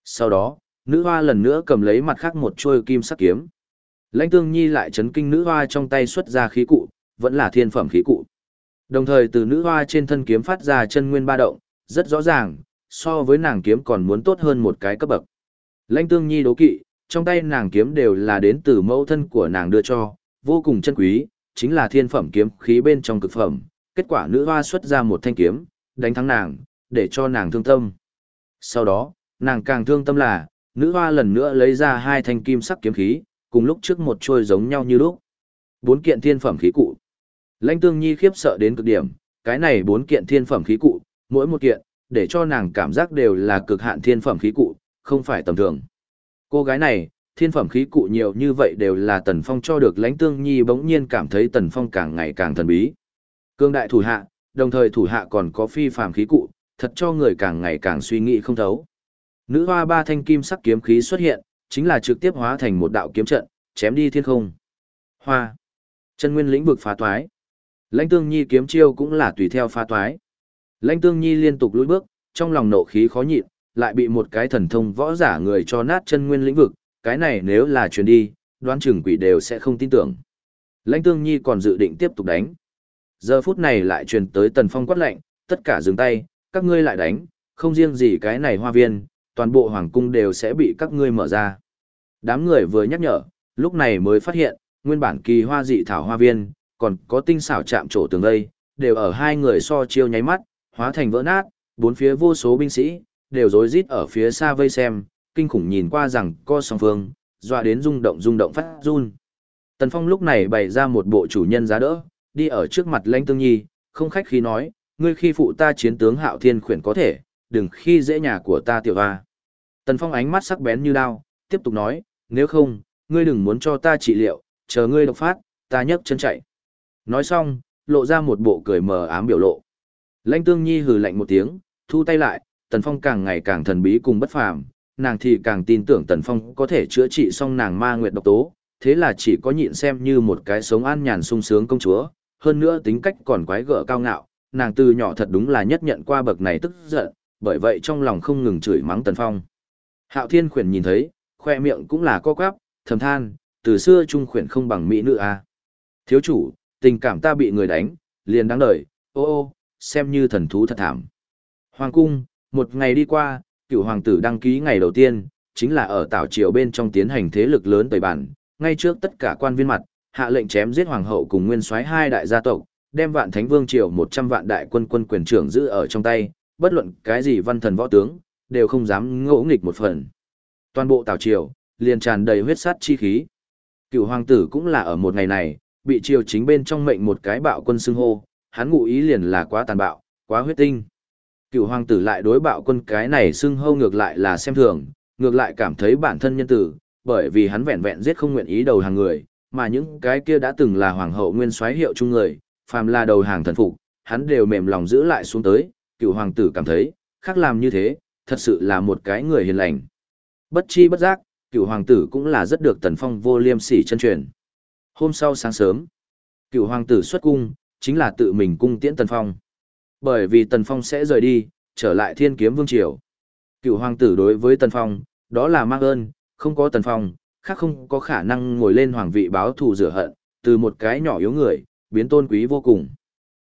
Sau đó, nữ hoa lần nữa cầm lấy mặt khác một chuôi kim sắc kiếm. Lãnh Tương Nhi lại chấn kinh nữ hoa trong tay xuất ra khí cụ, vẫn là thiên phẩm khí cụ. Đồng thời từ nữ hoa trên thân kiếm phát ra chân nguyên ba động, rất rõ ràng, so với nàng kiếm còn muốn tốt hơn một cái cấp bậc. Lãnh Tương Nhi đố kỵ, trong tay nàng kiếm đều là đến từ mẫu thân của nàng đưa cho, vô cùng chân quý, chính là thiên phẩm kiếm khí bên trong cực phẩm. Kết quả nữ hoa xuất ra một thanh kiếm, đánh thắng nàng, để cho nàng thương tâm. Sau đó, nàng càng thương tâm là, nữ hoa lần nữa lấy ra hai thanh kim sắc kiếm khí, cùng lúc trước một trôi giống nhau như lúc. Bốn kiện thiên phẩm khí cụ. Lãnh Tương Nhi khiếp sợ đến cực điểm, cái này bốn kiện thiên phẩm khí cụ, mỗi một kiện, để cho nàng cảm giác đều là cực hạn thiên phẩm khí cụ, không phải tầm thường. Cô gái này, thiên phẩm khí cụ nhiều như vậy đều là Tần Phong cho được Lãnh Tương Nhi bỗng nhiên cảm thấy Tần Phong càng ngày càng thần bí. Cương đại thủ hạ, đồng thời thủ hạ còn có phi phàm khí cụ, thật cho người càng ngày càng suy nghĩ không thấu. Nữ hoa ba thanh kim sắc kiếm khí xuất hiện, chính là trực tiếp hóa thành một đạo kiếm trận, chém đi thiên không. Hoa. Chân nguyên lĩnh vực phá toái. Lãnh Tương Nhi kiếm chiêu cũng là tùy theo phá toái. Lãnh Tương Nhi liên tục lùi bước, trong lòng nộ khí khó nhịn, lại bị một cái thần thông võ giả người cho nát chân nguyên lĩnh vực, cái này nếu là truyền đi, đoán chừng quỷ đều sẽ không tin tưởng. Lãnh Tương Nhi còn dự định tiếp tục đánh. Giờ phút này lại truyền tới Tần Phong quát lệnh, tất cả dừng tay, các ngươi lại đánh, không riêng gì cái này hoa viên, toàn bộ hoàng cung đều sẽ bị các ngươi mở ra. Đám người vừa nhắc nhở, lúc này mới phát hiện, nguyên bản kỳ hoa dị thảo hoa viên, còn có tinh xảo chạm trổ tường đây, đều ở hai người so chiêu nháy mắt, hóa thành vỡ nát, bốn phía vô số binh sĩ, đều rối rít ở phía xa vây xem, kinh khủng nhìn qua rằng co song phương, dọa đến rung động rung động phát run. Tần Phong lúc này bày ra một bộ chủ nhân giá đỡ, đi ở trước mặt Lãnh Tương Nhi, không khách khí nói, ngươi khi phụ ta chiến tướng Hạo Thiên khuyển có thể, đừng khi dễ nhà của ta tiểu hoa. Tần Phong ánh mắt sắc bén như đao, tiếp tục nói, nếu không, ngươi đừng muốn cho ta trị liệu, chờ ngươi độc phát, ta nhấc chân chạy. Nói xong, lộ ra một bộ cười mờ ám biểu lộ. Lãnh Tương Nhi hừ lạnh một tiếng, thu tay lại, Tần Phong càng ngày càng thần bí cùng bất phàm, nàng thì càng tin tưởng Tần Phong có thể chữa trị xong nàng ma nguyệt độc tố, thế là chỉ có nhịn xem như một cái sống an nhàn sung sướng công chúa, hơn nữa tính cách còn quái gở cao ngạo, nàng từ nhỏ thật đúng là nhất nhận qua bậc này tức giận, bởi vậy trong lòng không ngừng chửi mắng Tần Phong. Hạo Thiên khuyển nhìn thấy, khoe miệng cũng là co quắp, thầm than, từ xưa trung khuyển không bằng mỹ nữ à. Thiếu chủ, tình cảm ta bị người đánh, liền đáng đời, ô ô, xem như thần thú thật thảm. Hoàng cung, một ngày đi qua, cựu hoàng tử đăng ký ngày đầu tiên, chính là ở tảo triều bên trong tiến hành thế lực lớn tẩy bản, ngay trước tất cả quan viên mặt, hạ lệnh chém giết hoàng hậu cùng nguyên soái hai đại gia tộc, đem vạn thánh vương triều 100 vạn đại quân quân quyền trưởng giữ ở trong tay, bất luận cái gì văn thần võ tướng, đều không dám ngỗ nghịch một phần. Toàn bộ tảo triều, liền tràn đầy huyết sát chi khí. Cựu hoàng tử cũng là ở một ngày này, bị triều chính bên trong mệnh một cái bạo quân xưng hô, hắn ngụ ý liền là quá tàn bạo, quá huyết tinh. Cựu hoàng tử lại đối bạo quân cái này xưng hâu ngược lại là xem thường, ngược lại cảm thấy bản thân nhân tử, bởi vì hắn vẹn vẹn giết không nguyện ý đầu hàng người, mà những cái kia đã từng là hoàng hậu nguyên soái hiệu chung người, phàm là đầu hàng thần phục, hắn đều mềm lòng giữ lại xuống tới, cựu hoàng tử cảm thấy, khác làm như thế, thật sự là một cái người hiền lành. Bất chi bất giác, cựu hoàng tử cũng là rất được tần phong vô liêm sỉ chân truyền. Hôm sau sáng sớm, cựu hoàng tử xuất cung, chính là tự mình cung tiễn tần phong. Bởi vì tần phong sẽ rời đi, trở lại thiên kiếm vương triều. Cựu hoàng tử đối với tần phong, đó là mang ơn, không có tần phong, khác không có khả năng ngồi lên hoàng vị báo thù rửa hận, từ một cái nhỏ yếu người, biến tôn quý vô cùng.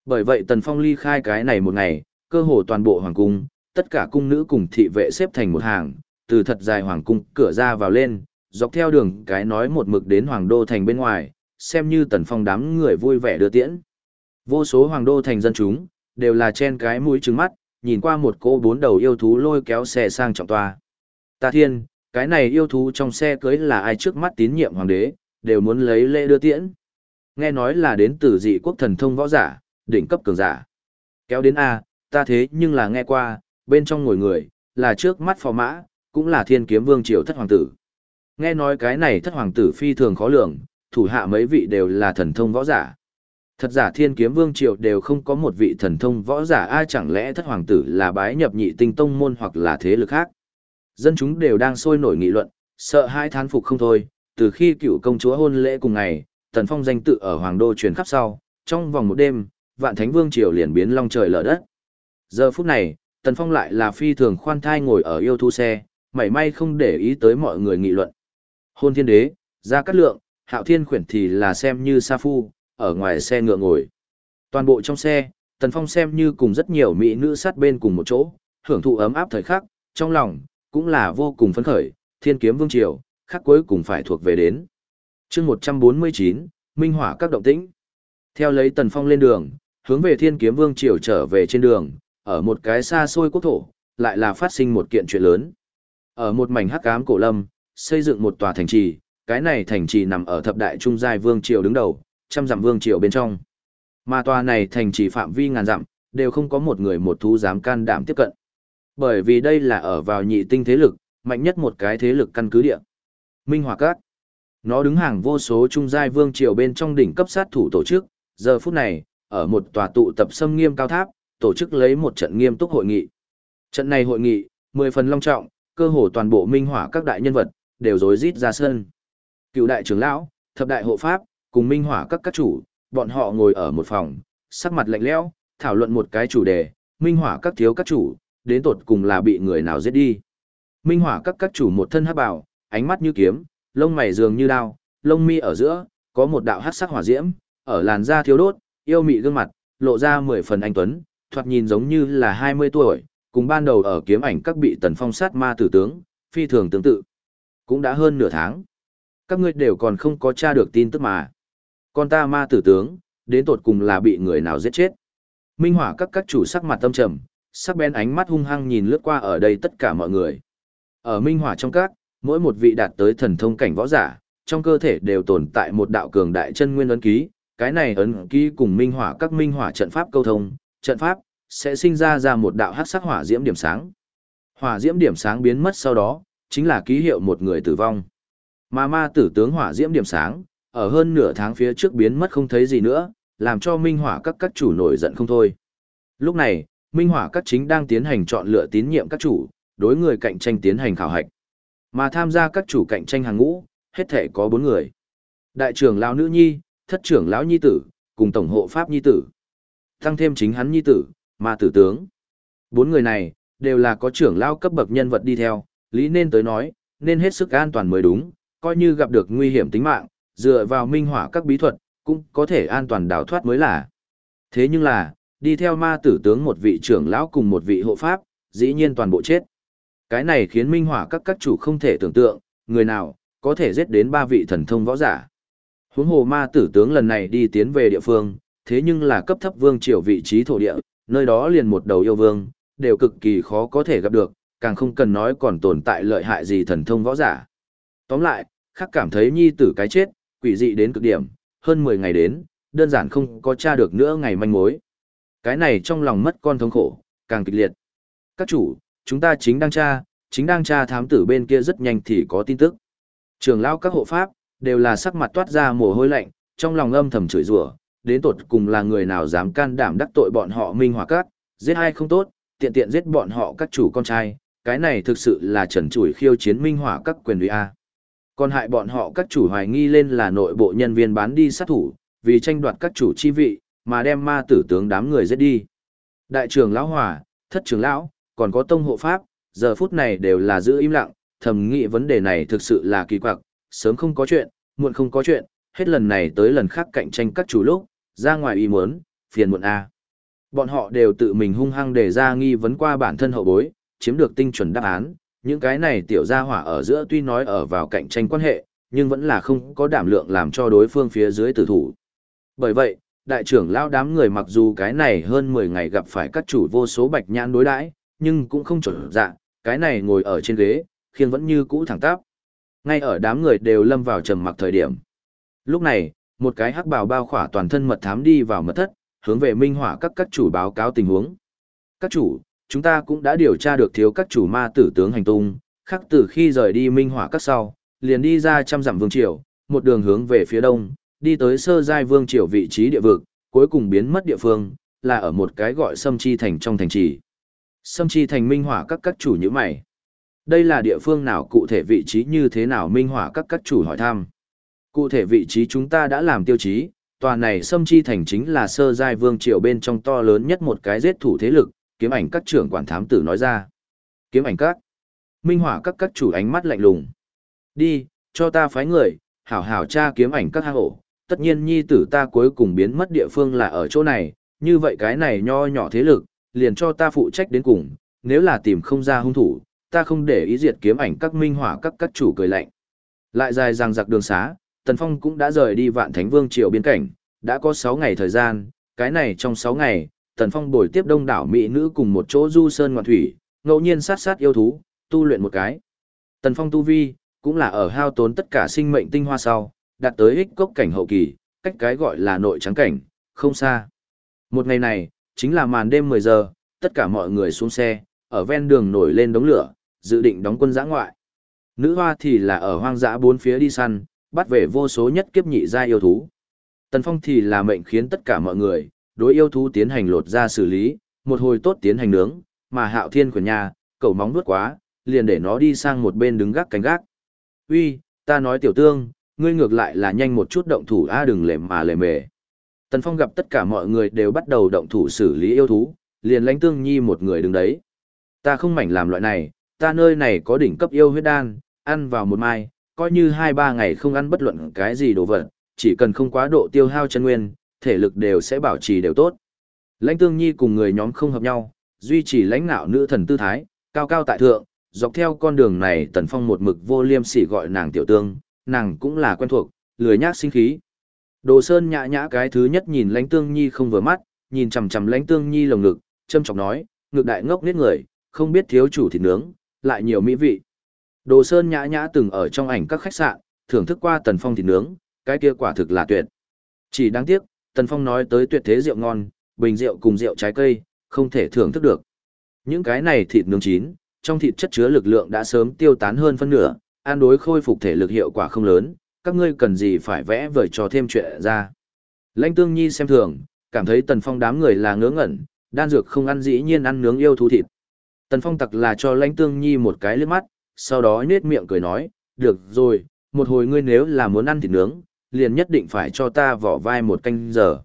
Bởi vậy tần phong ly khai cái này một ngày, cơ hồ toàn bộ hoàng cung, tất cả cung nữ cùng thị vệ xếp thành một hàng, từ thật dài hoàng cung cửa ra vào lên, dọc theo đường cái nói một mực đến hoàng đô thành bên ngoài, xem như tần phong đám người vui vẻ đưa tiễn. Vô số hoàng đô thành dân chúng, đều là chen cái mũi trứng mắt, nhìn qua một cô bốn đầu yêu thú lôi kéo xe sang trọng toa. Ta thiên, cái này yêu thú trong xe cưới là ai trước mắt tín nhiệm hoàng đế, đều muốn lấy lễ đưa tiễn. Nghe nói là đến từ dị quốc thần thông võ giả, đỉnh cấp cường giả. Kéo đến A, ta thế nhưng là nghe qua, bên trong ngồi người, là trước mắt phò mã, cũng là thiên kiếm vương triều thất hoàng tử. Nghe nói cái này thất hoàng tử phi thường khó lường, thủ hạ mấy vị đều là thần thông võ giả. Thật giả thiên kiếm vương triều đều không có một vị thần thông võ giả ai chẳng lẽ thất hoàng tử là bái nhập nhị tinh tông môn hoặc là thế lực khác. Dân chúng đều đang sôi nổi nghị luận, sợ hai thán phục không thôi, từ khi cựu công chúa hôn lễ cùng ngày, tần phong danh tự ở hoàng đô truyền khắp sau, trong vòng một đêm, vạn thánh vương triều liền biến long trời lở đất. Giờ phút này, tần phong lại là phi thường khoan thai ngồi ở yêu thu xe, mảy may không để ý tới mọi người nghị luận. Hôn thiên đế, ra cắt lượng, hạo thiên khuyển thì là xem như sa phu, ở ngoài xe ngựa ngồi. Toàn bộ trong xe, tần phong xem như cùng rất nhiều mỹ nữ sát bên cùng một chỗ, hưởng thụ ấm áp thời khắc, trong lòng, cũng là vô cùng phấn khởi, thiên kiếm vương triều, khắc cuối cùng phải thuộc về đến. chương 149, Minh Hỏa các động tĩnh. Theo lấy tần phong lên đường, hướng về thiên kiếm vương triều trở về trên đường, ở một cái xa xôi quốc thổ, lại là phát sinh một kiện chuyện lớn. Ở một mảnh hắc ám cổ lâm, xây dựng một tòa thành trì, cái này thành trì nằm ở thập đại trung giai vương triều đứng đầu, trăm dặm vương triều bên trong. Mà tòa này thành chỉ phạm vi ngàn dặm, đều không có một người một thú dám can đảm tiếp cận. Bởi vì đây là ở vào nhị tinh thế lực, mạnh nhất một cái thế lực căn cứ địa. Minh Hỏa Các. Nó đứng hàng vô số trung giai vương triều bên trong đỉnh cấp sát thủ tổ chức, giờ phút này, ở một tòa tụ tập xâm nghiêm cao tháp, tổ chức lấy một trận nghiêm túc hội nghị. Trận này hội nghị, mười phần long trọng, cơ hồ toàn bộ minh hỏa các đại nhân vật, đều rối rít ra sân. Cựu đại trưởng lão, thập đại hộ pháp, cùng minh hỏa các các chủ, bọn họ ngồi ở một phòng, sắc mặt lạnh lẽo, thảo luận một cái chủ đề, minh hỏa các thiếu các chủ, đến tột cùng là bị người nào giết đi. Minh hỏa các các chủ một thân hắc bào, ánh mắt như kiếm, lông mày dường như đao, lông mi ở giữa, có một đạo hắc sắc hỏa diễm, ở làn da thiếu đốt, yêu mị gương mặt, lộ ra mười phần anh tuấn, thoạt nhìn giống như là 20 tuổi, cùng ban đầu ở kiếm ảnh các bị tần phong sát ma tử tướng, phi thường tương tự. Cũng đã hơn nửa tháng. Các ngươi đều còn không có tra được tin tức mà. Con ta ma tử tướng, đến tột cùng là bị người nào giết chết. Minh hỏa các các chủ sắc mặt tâm trầm, sắc bén ánh mắt hung hăng nhìn lướt qua ở đây tất cả mọi người. Ở minh hỏa trong các, mỗi một vị đạt tới thần thông cảnh võ giả, trong cơ thể đều tồn tại một đạo cường đại chân nguyên ấn ký, cái này ấn ký cùng minh hỏa các minh hỏa trận pháp câu thông, trận pháp sẽ sinh ra ra một đạo hắc sắc hỏa diễm điểm sáng. Hỏa diễm điểm sáng biến mất sau đó, chính là ký hiệu một người tử vong. Mà ma tử tướng hỏa diễm điểm sáng, ở hơn nửa tháng phía trước biến mất không thấy gì nữa, làm cho minh hỏa các các chủ nổi giận không thôi. Lúc này, minh hỏa các chính đang tiến hành chọn lựa tín nhiệm các chủ, đối người cạnh tranh tiến hành khảo hạch. Mà tham gia các chủ cạnh tranh hàng ngũ, hết thể có 4 người. Đại trưởng lão nữ nhi, thất trưởng lão nhi tử, cùng tổng hộ pháp nhi tử. Tăng thêm chính hắn nhi tử, mà tử tướng. Bốn người này, đều là có trưởng lão cấp bậc nhân vật đi theo, lý nên tới nói, nên hết sức an toàn mới đúng, coi như gặp được nguy hiểm tính mạng, dựa vào minh hỏa các bí thuật, cũng có thể an toàn đào thoát mới là. Thế nhưng là, đi theo ma tử tướng một vị trưởng lão cùng một vị hộ pháp, dĩ nhiên toàn bộ chết. Cái này khiến minh hỏa các các chủ không thể tưởng tượng, người nào, có thể giết đến ba vị thần thông võ giả. Huống hồ ma tử tướng lần này đi tiến về địa phương, thế nhưng là cấp thấp vương triều vị trí thổ địa, nơi đó liền một đầu yêu vương, đều cực kỳ khó có thể gặp được, càng không cần nói còn tồn tại lợi hại gì thần thông võ giả. Tóm lại, khắc cảm thấy nhi tử cái chết, quỷ dị đến cực điểm, hơn 10 ngày đến, đơn giản không có tra được nữa ngày manh mối. Cái này trong lòng mất con thống khổ, càng kịch liệt. Các chủ, chúng ta chính đang tra, chính đang tra thám tử bên kia rất nhanh thì có tin tức. Trường lão các hộ pháp, đều là sắc mặt toát ra mồ hôi lạnh, trong lòng âm thầm chửi rủa, đến tột cùng là người nào dám can đảm đắc tội bọn họ minh hòa Cát, giết ai không tốt, tiện tiện giết bọn họ các chủ con trai, cái này thực sự là trần chủi khiêu chiến minh hỏa các quyền uy a. Còn hại bọn họ các chủ hoài nghi lên là nội bộ nhân viên bán đi sát thủ, vì tranh đoạt các chủ chi vị, mà đem ma tử tướng đám người giết đi. Đại trưởng lão hòa thất trưởng lão, còn có tông hộ pháp, giờ phút này đều là giữ im lặng, thầm nghĩ vấn đề này thực sự là kỳ quặc, sớm không có chuyện, muộn không có chuyện, hết lần này tới lần khác cạnh tranh các chủ lúc, ra ngoài ý muốn, phiền muộn a. Bọn họ đều tự mình hung hăng để ra nghi vấn qua bản thân hậu bối, chiếm được tinh chuẩn đáp án, những cái này tiểu gia hỏa ở giữa tuy nói ở vào cạnh tranh quan hệ, nhưng vẫn là không có đảm lượng làm cho đối phương phía dưới tử thủ. Bởi vậy, đại trưởng lao đám người mặc dù cái này hơn 10 ngày gặp phải các chủ vô số bạch nhãn đối đãi, nhưng cũng không trở dạ, cái này ngồi ở trên ghế, khiên vẫn như cũ thẳng tắp. Ngay ở đám người đều lâm vào trầm mặc thời điểm. Lúc này, một cái hắc bào bao khỏa toàn thân mật thám đi vào mật thất, hướng về minh hỏa các các chủ báo cáo tình huống. Các chủ, chúng ta cũng đã điều tra được thiếu các chủ ma tử tướng hành tung, khắc từ khi rời đi minh hỏa các sau, liền đi ra trăm dặm vương triều, một đường hướng về phía đông, đi tới sơ giai vương triều vị trí địa vực, cuối cùng biến mất địa phương, là ở một cái gọi Sâm Chi Thành trong thành trì. Sâm Chi Thành minh hỏa các các chủ như mày. Đây là địa phương nào cụ thể vị trí như thế nào minh hỏa các các chủ hỏi thăm. Cụ thể vị trí chúng ta đã làm tiêu chí, tòa này Sâm Chi Thành chính là sơ giai vương triều bên trong to lớn nhất một cái giết thủ thế lực, kiếm ảnh các trưởng quản thám tử nói ra. Kiếm ảnh các. Minh hỏa các các chủ ánh mắt lạnh lùng. Đi, cho ta phái người, hảo hảo tra kiếm ảnh các hang ổ. Tất nhiên nhi tử ta cuối cùng biến mất địa phương là ở chỗ này, như vậy cái này nho nhỏ thế lực, liền cho ta phụ trách đến cùng, nếu là tìm không ra hung thủ, ta không để ý diệt kiếm ảnh các minh hỏa các các chủ cười lạnh. Lại dài rằng giặc đường xá, Tần Phong cũng đã rời đi vạn thánh vương triều biên cảnh, đã có 6 ngày thời gian, cái này trong 6 ngày, Tần Phong bồi tiếp đông đảo mỹ nữ cùng một chỗ du sơn ngoạn thủy, ngẫu nhiên sát sát yêu thú, tu luyện một cái. Tần Phong tu vi, cũng là ở hao tốn tất cả sinh mệnh tinh hoa sau, đạt tới ích cốc cảnh hậu kỳ, cách cái gọi là nội trắng cảnh, không xa. Một ngày này, chính là màn đêm 10 giờ, tất cả mọi người xuống xe, ở ven đường nổi lên đống lửa, dự định đóng quân giã ngoại. Nữ hoa thì là ở hoang dã bốn phía đi săn, bắt về vô số nhất kiếp nhị gia yêu thú. Tần Phong thì là mệnh khiến tất cả mọi người, đối yêu thú tiến hành lột ra xử lý, một hồi tốt tiến hành nướng, mà hạo thiên của nhà, cầu móng nuốt quá, liền để nó đi sang một bên đứng gác cánh gác. Uy, ta nói tiểu tương, ngươi ngược lại là nhanh một chút động thủ a đừng lề mà lề mề. Tần Phong gặp tất cả mọi người đều bắt đầu động thủ xử lý yêu thú, liền lãnh tương nhi một người đứng đấy. Ta không mảnh làm loại này, ta nơi này có đỉnh cấp yêu huyết đan, ăn vào một mai, coi như hai ba ngày không ăn bất luận cái gì đồ vật, chỉ cần không quá độ tiêu hao chân nguyên, thể lực đều sẽ bảo trì đều tốt. Lãnh Tương Nhi cùng người nhóm không hợp nhau, duy trì lãnh nạo nữ thần tư thái, cao cao tại thượng, dọc theo con đường này Tần Phong một mực vô liêm sỉ gọi nàng tiểu tương, nàng cũng là quen thuộc, lười nhác sinh khí. Đồ Sơn nhã nhã cái thứ nhất nhìn Lãnh Tương Nhi không vừa mắt, nhìn chằm chằm Lãnh Tương Nhi lồng ngực, châm chọc nói, ngực đại ngốc nết người, không biết thiếu chủ thịt nướng, lại nhiều mỹ vị. Đồ Sơn nhã nhã từng ở trong ảnh các khách sạn, thưởng thức qua Tần Phong thịt nướng, cái kia quả thực là tuyệt. Chỉ đáng tiếc, Tần Phong nói tới tuyệt thế rượu ngon, bình rượu cùng rượu trái cây, không thể thưởng thức được. Những cái này thịt nướng chín, trong thịt chất chứa lực lượng đã sớm tiêu tán hơn phân nửa, an đối khôi phục thể lực hiệu quả không lớn, các ngươi cần gì phải vẽ vời cho thêm chuyện ra. Lãnh Tương Nhi xem thường, cảm thấy Tần Phong đám người là ngớ ngẩn, đan dược không ăn dĩ nhiên ăn nướng yêu thú thịt. Tần Phong tặc là cho Lãnh Tương Nhi một cái liếc mắt, sau đó nhếch miệng cười nói, "Được rồi, một hồi ngươi nếu là muốn ăn thịt nướng, liền nhất định phải cho ta vỏ vai một canh giờ."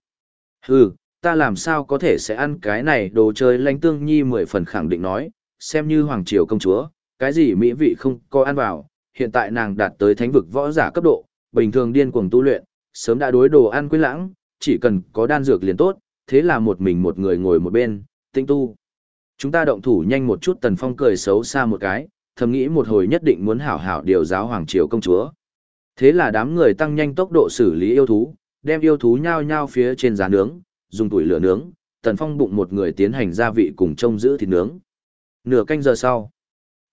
"Hừ, ta làm sao có thể sẽ ăn cái này đồ chơi?" Lãnh Tương Nhi mười phần khẳng định nói, xem như hoàng triều công chúa, cái gì mỹ vị không có ăn vào, hiện tại nàng đạt tới thánh vực võ giả cấp độ, bình thường điên cuồng tu luyện, sớm đã đối đồ ăn quên lãng, chỉ cần có đan dược liền tốt, thế là một mình một người ngồi một bên, tinh tu. Chúng ta động thủ nhanh một chút Tần Phong cười xấu xa một cái, thầm nghĩ một hồi nhất định muốn hảo hảo điều giáo Hoàng Triều công chúa. Thế là đám người tăng nhanh tốc độ xử lý yêu thú, đem yêu thú nhao nhao phía trên giá nướng, dùng tuổi lửa nướng, Tần Phong bụng một người tiến hành gia vị cùng trông giữ thịt nướng. Nửa canh giờ sau,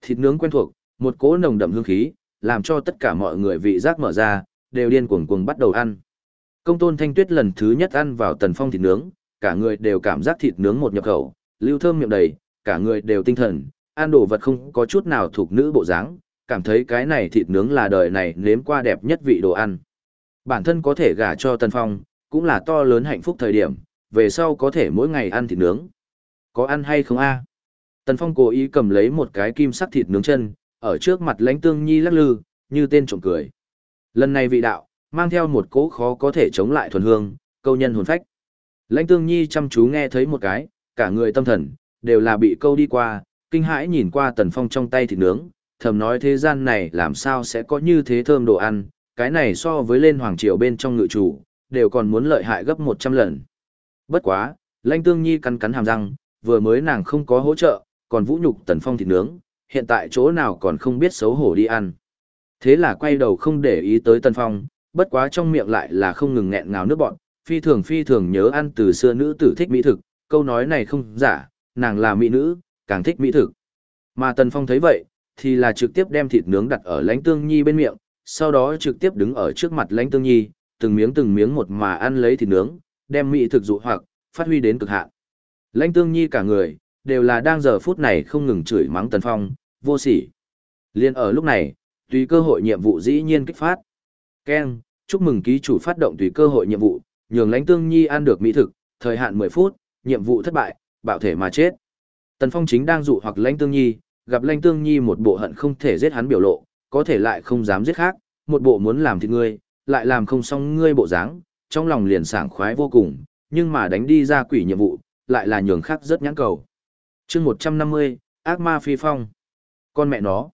thịt nướng quen thuộc, một cỗ nồng đậm hương khí, làm cho tất cả mọi người vị giác mở ra, đều điên cuồng cuồng bắt đầu ăn. Công tôn thanh tuyết lần thứ nhất ăn vào tần phong thịt nướng, cả người đều cảm giác thịt nướng một nhập khẩu, lưu thơm miệng đầy, cả người đều tinh thần, ăn đồ vật không có chút nào thuộc nữ bộ dáng, cảm thấy cái này thịt nướng là đời này nếm qua đẹp nhất vị đồ ăn. Bản thân có thể gả cho tần phong, cũng là to lớn hạnh phúc thời điểm, về sau có thể mỗi ngày ăn thịt nướng. Có ăn hay không a? Tần phong cố ý cầm lấy một cái kim sắc thịt nướng chân, ở trước mặt lãnh tương nhi lắc lư, như tên trộm cười. Lần này vị đạo, mang theo một cỗ khó có thể chống lại thuần hương, câu nhân hồn phách. Lãnh tương nhi chăm chú nghe thấy một cái, cả người tâm thần, đều là bị câu đi qua, kinh hãi nhìn qua tần phong trong tay thịt nướng, thầm nói thế gian này làm sao sẽ có như thế thơm đồ ăn, cái này so với lên hoàng triều bên trong ngự chủ, đều còn muốn lợi hại gấp 100 lần. Bất quá, lãnh tương nhi cắn cắn hàm răng, vừa mới nàng không có hỗ trợ, còn vũ nhục tần phong thịt nướng, hiện tại chỗ nào còn không biết xấu hổ đi ăn. Thế là quay đầu không để ý tới tần phong, bất quá trong miệng lại là không ngừng nghẹn ngào nước bọn, phi thường phi thường nhớ ăn từ xưa nữ tử thích mỹ thực, câu nói này không giả, nàng là mỹ nữ, càng thích mỹ thực. Mà Tần Phong thấy vậy, thì là trực tiếp đem thịt nướng đặt ở lãnh tương nhi bên miệng, sau đó trực tiếp đứng ở trước mặt lãnh tương nhi, từng miếng từng miếng một mà ăn lấy thịt nướng, đem mỹ thực dụ hoặc, phát huy đến cực hạn. Lãnh tương nhi cả người, đều là đang giờ phút này không ngừng chửi mắng Tần Phong, vô sỉ. Liên ở lúc này, tùy cơ hội nhiệm vụ dĩ nhiên kích phát. Ken, chúc mừng ký chủ phát động tùy cơ hội nhiệm vụ, nhường lãnh tương nhi ăn được mỹ thực, thời hạn 10 phút, nhiệm vụ thất bại, bạo thể mà chết. Tần Phong chính đang dụ hoặc lãnh tương nhi, gặp lãnh tương nhi một bộ hận không thể giết hắn biểu lộ, có thể lại không dám giết khác, một bộ muốn làm thì ngươi, lại làm không xong ngươi bộ dáng, trong lòng liền sảng khoái vô cùng, nhưng mà đánh đi ra quỷ nhiệm vụ, lại là nhường khác rất nhãn cầu. chương 150, ác ma phi phong. Con mẹ nó.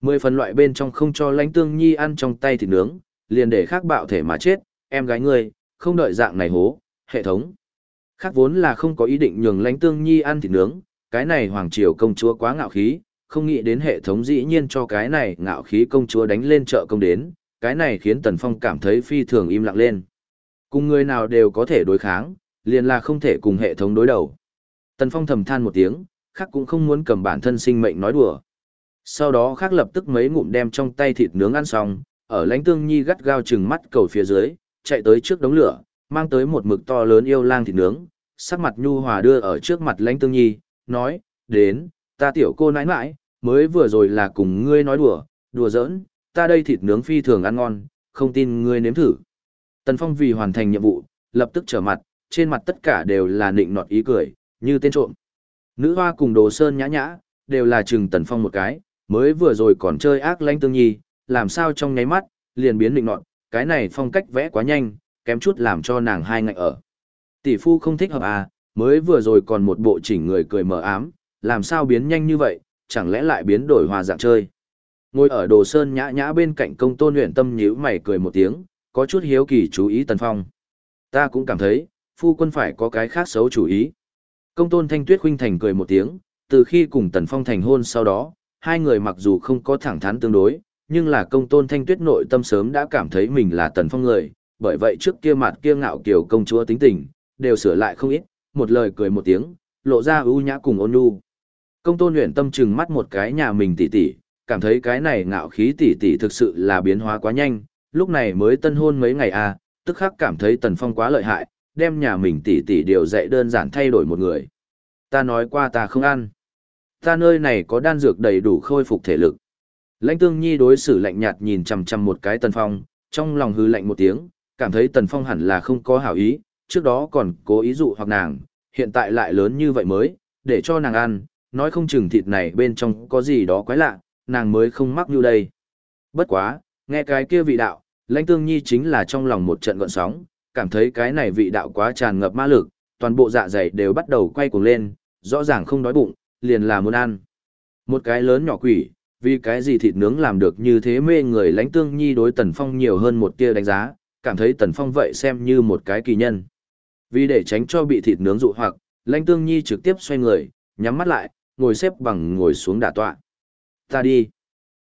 Mười phần loại bên trong không cho lãnh tương nhi ăn trong tay thịt nướng, liền để khác bạo thể mà chết, em gái ngươi, không đợi dạng này hố, hệ thống. Khác vốn là không có ý định nhường lãnh tương nhi ăn thịt nướng, cái này hoàng triều công chúa quá ngạo khí, không nghĩ đến hệ thống dĩ nhiên cho cái này ngạo khí công chúa đánh lên trợ công đến, cái này khiến Tần Phong cảm thấy phi thường im lặng lên. Cùng người nào đều có thể đối kháng, liền là không thể cùng hệ thống đối đầu. Tần Phong thầm than một tiếng, khác cũng không muốn cầm bản thân sinh mệnh nói đùa. Sau đó khác lập tức mấy ngụm đem trong tay thịt nướng ăn xong, ở lãnh tương nhi gắt gao chừng mắt cầu phía dưới, chạy tới trước đống lửa, mang tới một mực to lớn yêu lang thịt nướng, sắc mặt nhu hòa đưa ở trước mặt lãnh tương nhi, nói, đến, ta tiểu cô nãi nãi, mới vừa rồi là cùng ngươi nói đùa, đùa giỡn, ta đây thịt nướng phi thường ăn ngon, không tin ngươi nếm thử. Tần Phong vì hoàn thành nhiệm vụ, lập tức trở mặt, trên mặt tất cả đều là nịnh nọt ý cười, như tên trộm. Nữ hoa cùng đồ sơn nhã nhã, đều là chừng Tần Phong một cái, mới vừa rồi còn chơi ác lãnh tương nhi, làm sao trong nháy mắt, liền biến nịnh nọt, cái này phong cách vẽ quá nhanh, kém chút làm cho nàng hai ngạnh ở. Tỷ phu không thích hợp à, mới vừa rồi còn một bộ chỉnh người cười mờ ám, làm sao biến nhanh như vậy, chẳng lẽ lại biến đổi hòa dạng chơi. Ngồi ở đồ sơn nhã nhã bên cạnh công tôn luyện tâm nhíu mày cười một tiếng, có chút hiếu kỳ chú ý tần phong. Ta cũng cảm thấy, phu quân phải có cái khác xấu chủ ý. Công tôn thanh tuyết khuynh thành cười một tiếng, từ khi cùng tần phong thành hôn sau đó, hai người mặc dù không có thẳng thắn tương đối, nhưng là công tôn thanh tuyết nội tâm sớm đã cảm thấy mình là tần phong người, bởi vậy trước kia mặt kia ngạo kiểu công chúa tính tình, đều sửa lại không ít, một lời cười một tiếng, lộ ra ưu nhã cùng ôn nhu. Công tôn luyện tâm trừng mắt một cái nhà mình tỷ tỷ, cảm thấy cái này ngạo khí tỷ tỷ thực sự là biến hóa quá nhanh, lúc này mới tân hôn mấy ngày à, tức khắc cảm thấy tần phong quá lợi hại, đem nhà mình tỷ tỷ điều dạy đơn giản thay đổi một người. Ta nói qua ta không ăn. Ta nơi này có đan dược đầy đủ khôi phục thể lực. Lãnh tương nhi đối xử lạnh nhạt nhìn chằm chằm một cái tần phong, trong lòng hư lạnh một tiếng, cảm thấy Tần Phong hẳn là không có hảo ý, trước đó còn cố ý dụ hoặc nàng, hiện tại lại lớn như vậy mới, để cho nàng ăn, nói không chừng thịt này bên trong có gì đó quái lạ, nàng mới không mắc như đây. Bất quá, nghe cái kia vị đạo, lãnh tương nhi chính là trong lòng một trận gọn sóng, cảm thấy cái này vị đạo quá tràn ngập ma lực, toàn bộ dạ dày đều bắt đầu quay cuồng lên, rõ ràng không đói bụng, liền là muốn ăn. Một cái lớn nhỏ quỷ, vì cái gì thịt nướng làm được như thế mê người lãnh tương nhi đối tần phong nhiều hơn một tia đánh giá, cảm thấy tần phong vậy xem như một cái kỳ nhân. Vì để tránh cho bị thịt nướng dụ hoặc, lãnh tương nhi trực tiếp xoay người, nhắm mắt lại, ngồi xếp bằng ngồi xuống đả tọa. Ta đi.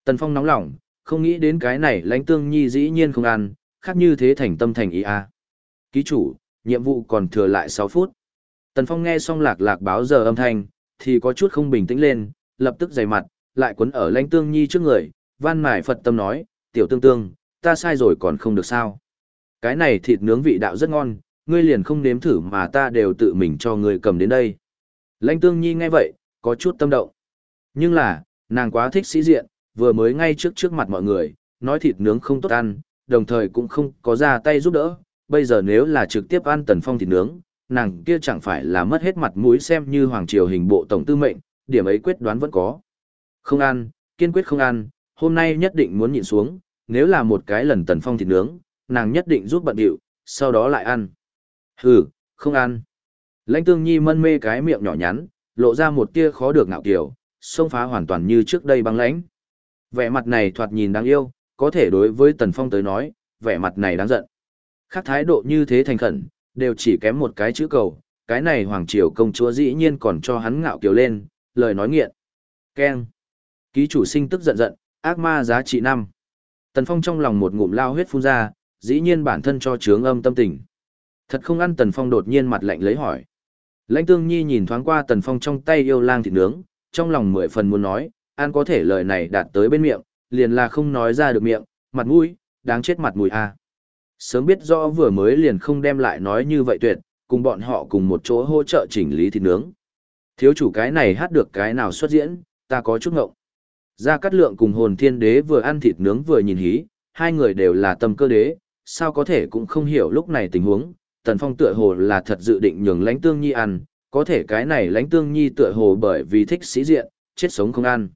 Tần phong nóng lòng, không nghĩ đến cái này lãnh tương nhi dĩ nhiên không ăn, khác như thế thành tâm thành ý a. À. Ký chủ, nhiệm vụ còn thừa lại 6 phút. Tần Phong nghe xong lạc lạc báo giờ âm thanh, thì có chút không bình tĩnh lên, lập tức dày mặt, lại quấn ở lãnh tương nhi trước người, van mải Phật tâm nói, tiểu tương tương, ta sai rồi còn không được sao. Cái này thịt nướng vị đạo rất ngon, ngươi liền không nếm thử mà ta đều tự mình cho ngươi cầm đến đây. Lãnh tương nhi nghe vậy, có chút tâm động. Nhưng là, nàng quá thích sĩ diện, vừa mới ngay trước trước mặt mọi người, nói thịt nướng không tốt ăn, đồng thời cũng không có ra tay giúp đỡ, bây giờ nếu là trực tiếp ăn tần phong thịt nướng, nàng kia chẳng phải là mất hết mặt mũi xem như hoàng triều hình bộ tổng tư mệnh, điểm ấy quyết đoán vẫn có. Không ăn, kiên quyết không ăn, hôm nay nhất định muốn nhịn xuống, nếu là một cái lần tần phong thịt nướng, nàng nhất định giúp bận điệu, sau đó lại ăn. Hừ, không ăn. Lãnh tương nhi mân mê cái miệng nhỏ nhắn, lộ ra một tia khó được ngạo kiểu, xông phá hoàn toàn như trước đây băng lãnh. Vẻ mặt này thoạt nhìn đáng yêu, có thể đối với tần phong tới nói, vẻ mặt này đáng giận. Khác thái độ như thế thành khẩn, đều chỉ kém một cái chữ cầu, cái này hoàng triều công chúa dĩ nhiên còn cho hắn ngạo kiều lên, lời nói nghiện. Keng. Ký chủ sinh tức giận giận, ác ma giá trị 5. Tần Phong trong lòng một ngụm lao huyết phun ra, dĩ nhiên bản thân cho trướng âm tâm tình. Thật không ăn Tần Phong đột nhiên mặt lạnh lấy hỏi. Lãnh Tương Nhi nhìn thoáng qua Tần Phong trong tay yêu lang thịt nướng, trong lòng mười phần muốn nói, ăn có thể lời này đạt tới bên miệng, liền là không nói ra được miệng, mặt mũi, đáng chết mặt mũi a. Sớm biết rõ vừa mới liền không đem lại nói như vậy tuyệt, cùng bọn họ cùng một chỗ hỗ trợ chỉnh lý thịt nướng. Thiếu chủ cái này hát được cái nào xuất diễn, ta có chút ngộng. Gia Cát Lượng cùng hồn thiên đế vừa ăn thịt nướng vừa nhìn hí, hai người đều là tâm cơ đế, sao có thể cũng không hiểu lúc này tình huống. Tần Phong tựa hồ là thật dự định nhường lãnh tương nhi ăn, có thể cái này lãnh tương nhi tựa hồ bởi vì thích sĩ diện, chết sống không ăn.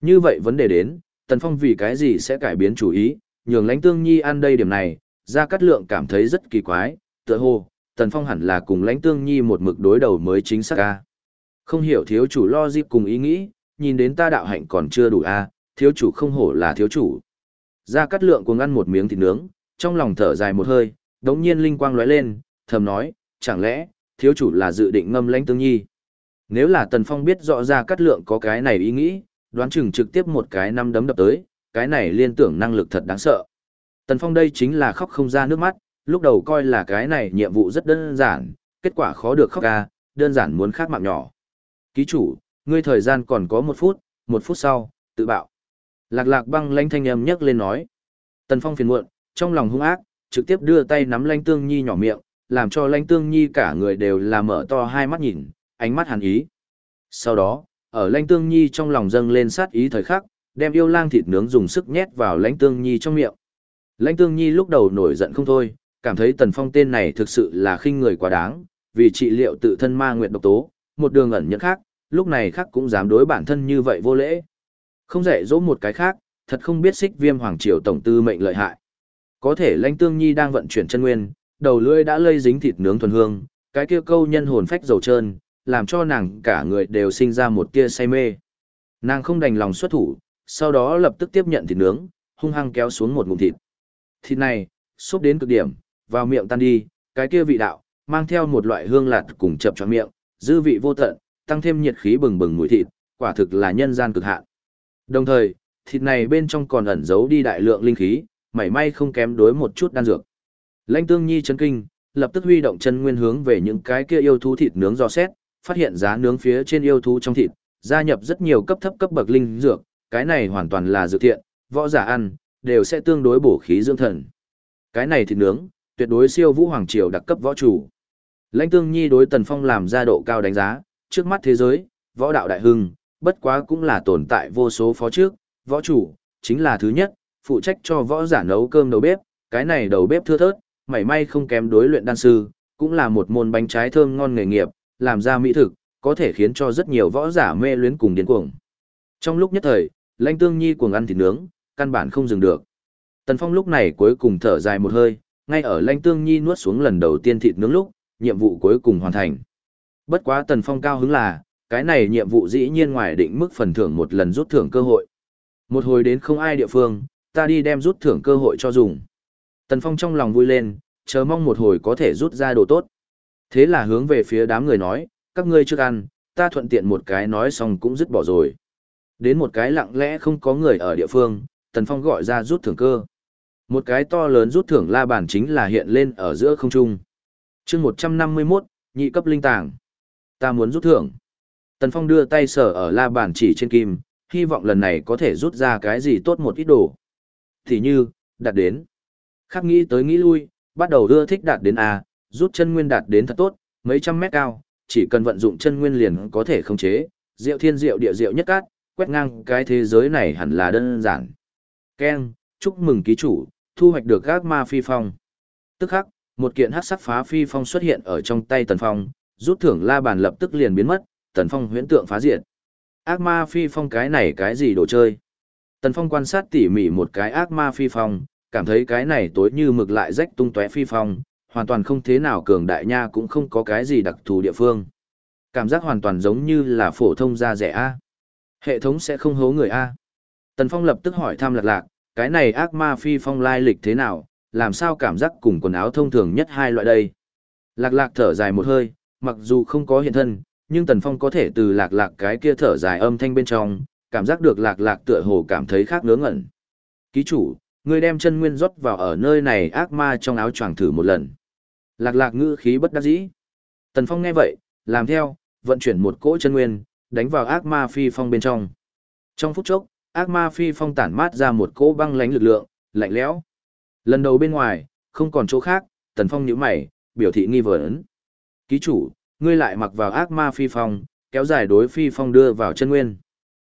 Như vậy vấn đề đến, Tần Phong vì cái gì sẽ cải biến chủ ý, nhường lãnh tương nhi ăn đây điểm này, Gia Cát Lượng cảm thấy rất kỳ quái, tựa hồ, Tần Phong hẳn là cùng lãnh tương nhi một mực đối đầu mới chính xác ca. Không hiểu thiếu chủ lo dịp cùng ý nghĩ, nhìn đến ta đạo hạnh còn chưa đủ a, thiếu chủ không hổ là thiếu chủ. Gia Cát Lượng cuồng ăn một miếng thịt nướng, trong lòng thở dài một hơi, đống nhiên linh quang lóe lên, thầm nói, chẳng lẽ, thiếu chủ là dự định ngâm lãnh tương nhi. Nếu là Tần Phong biết rõ ra cắt Lượng có cái này ý nghĩ, đoán chừng trực tiếp một cái năm đấm đập tới, cái này liên tưởng năng lực thật đáng sợ. Tần Phong đây chính là khóc không ra nước mắt, lúc đầu coi là cái này nhiệm vụ rất đơn giản, kết quả khó được khóc ca, đơn giản muốn khác mạng nhỏ. Ký chủ, ngươi thời gian còn có một phút, một phút sau, tự bạo. Lạc lạc băng lanh thanh âm nhấc lên nói. Tần Phong phiền muộn, trong lòng hung ác, trực tiếp đưa tay nắm lanh tương nhi nhỏ miệng, làm cho lanh tương nhi cả người đều là mở to hai mắt nhìn, ánh mắt hàn ý. Sau đó, ở lanh tương nhi trong lòng dâng lên sát ý thời khắc, đem yêu lang thịt nướng dùng sức nhét vào lãnh tương nhi trong miệng. Lãnh Tương Nhi lúc đầu nổi giận không thôi, cảm thấy Tần Phong tên này thực sự là khinh người quá đáng, vì trị liệu tự thân ma nguyệt độc tố, một đường ẩn nhẫn khác, lúc này khác cũng dám đối bản thân như vậy vô lễ. Không dạy dỗ một cái khác, thật không biết xích viêm hoàng triều tổng tư mệnh lợi hại. Có thể Lãnh Tương Nhi đang vận chuyển chân nguyên, đầu lưỡi đã lây dính thịt nướng thuần hương, cái kia câu nhân hồn phách dầu trơn, làm cho nàng cả người đều sinh ra một tia say mê. Nàng không đành lòng xuất thủ, sau đó lập tức tiếp nhận thịt nướng, hung hăng kéo xuống một ngụm thịt thịt này, xúc đến cực điểm, vào miệng tan đi, cái kia vị đạo, mang theo một loại hương lạt cùng chập cho miệng, dư vị vô tận, tăng thêm nhiệt khí bừng bừng mùi thịt, quả thực là nhân gian cực hạn. Đồng thời, thịt này bên trong còn ẩn giấu đi đại lượng linh khí, mảy may không kém đối một chút đan dược. Lãnh Tương Nhi chấn kinh, lập tức huy động chân nguyên hướng về những cái kia yêu thú thịt nướng do xét, phát hiện giá nướng phía trên yêu thú trong thịt, gia nhập rất nhiều cấp thấp cấp bậc linh dược, cái này hoàn toàn là dự thiện, võ giả ăn, đều sẽ tương đối bổ khí dưỡng thần. Cái này thịt nướng, tuyệt đối siêu vũ hoàng triều đặc cấp võ chủ. Lãnh Tương Nhi đối Tần Phong làm ra độ cao đánh giá, trước mắt thế giới, võ đạo đại hưng, bất quá cũng là tồn tại vô số phó trước, võ chủ, chính là thứ nhất, phụ trách cho võ giả nấu cơm đầu bếp, cái này đầu bếp thưa thớt, mảy may không kém đối luyện đan sư, cũng là một môn bánh trái thơm ngon nghề nghiệp, làm ra mỹ thực, có thể khiến cho rất nhiều võ giả mê luyến cùng điên cuồng. Trong lúc nhất thời, Lãnh Tương Nhi cuồng ăn thịt nướng, căn bản không dừng được. Tần Phong lúc này cuối cùng thở dài một hơi, ngay ở Lãnh Tương Nhi nuốt xuống lần đầu tiên thịt nướng lúc, nhiệm vụ cuối cùng hoàn thành. Bất quá Tần Phong cao hứng là, cái này nhiệm vụ dĩ nhiên ngoài định mức phần thưởng một lần rút thưởng cơ hội. Một hồi đến không ai địa phương, ta đi đem rút thưởng cơ hội cho dùng. Tần Phong trong lòng vui lên, chờ mong một hồi có thể rút ra đồ tốt. Thế là hướng về phía đám người nói, các ngươi trước ăn, ta thuận tiện một cái nói xong cũng dứt bỏ rồi. Đến một cái lặng lẽ không có người ở địa phương, Tần Phong gọi ra rút thưởng cơ. Một cái to lớn rút thưởng la bàn chính là hiện lên ở giữa không trung. chương 151, nhị cấp linh tàng. Ta muốn rút thưởng. Tần Phong đưa tay sở ở la bàn chỉ trên kim, hy vọng lần này có thể rút ra cái gì tốt một ít đồ. Thì như, đạt đến. Khác nghĩ tới nghĩ lui, bắt đầu đưa thích đạt đến A, rút chân nguyên đạt đến thật tốt, mấy trăm mét cao, chỉ cần vận dụng chân nguyên liền có thể khống chế, diệu thiên diệu địa diệu nhất cát, quét ngang cái thế giới này hẳn là đơn giản. Ken, chúc mừng ký chủ, thu hoạch được các ma phi phong. Tức khắc, một kiện hắc sắc phá phi phong xuất hiện ở trong tay Tần Phong, rút thưởng la bàn lập tức liền biến mất, Tần Phong huyễn tượng phá diệt. Ác ma phi phong cái này cái gì đồ chơi? Tần Phong quan sát tỉ mỉ một cái ác ma phi phong, cảm thấy cái này tối như mực lại rách tung tóe phi phong, hoàn toàn không thế nào cường đại nha cũng không có cái gì đặc thù địa phương. Cảm giác hoàn toàn giống như là phổ thông da rẻ A. Hệ thống sẽ không hố người A. Tần Phong lập tức hỏi thăm lạc lạc, cái này ác ma phi phong lai lịch thế nào, làm sao cảm giác cùng quần áo thông thường nhất hai loại đây. Lạc lạc thở dài một hơi, mặc dù không có hiện thân, nhưng Tần Phong có thể từ lạc lạc cái kia thở dài âm thanh bên trong, cảm giác được lạc lạc tựa hồ cảm thấy khác ngớ ngẩn. Ký chủ, ngươi đem chân nguyên rót vào ở nơi này ác ma trong áo choàng thử một lần. Lạc lạc ngữ khí bất đắc dĩ. Tần Phong nghe vậy, làm theo, vận chuyển một cỗ chân nguyên, đánh vào ác ma phi phong bên trong. Trong phút chốc, ác ma phi phong tản mát ra một cỗ băng lánh lực lượng, lạnh lẽo. Lần đầu bên ngoài, không còn chỗ khác, Tần Phong nhíu mày, biểu thị nghi vấn. Ký chủ, ngươi lại mặc vào ác ma phi phong, kéo dài đối phi phong đưa vào chân nguyên.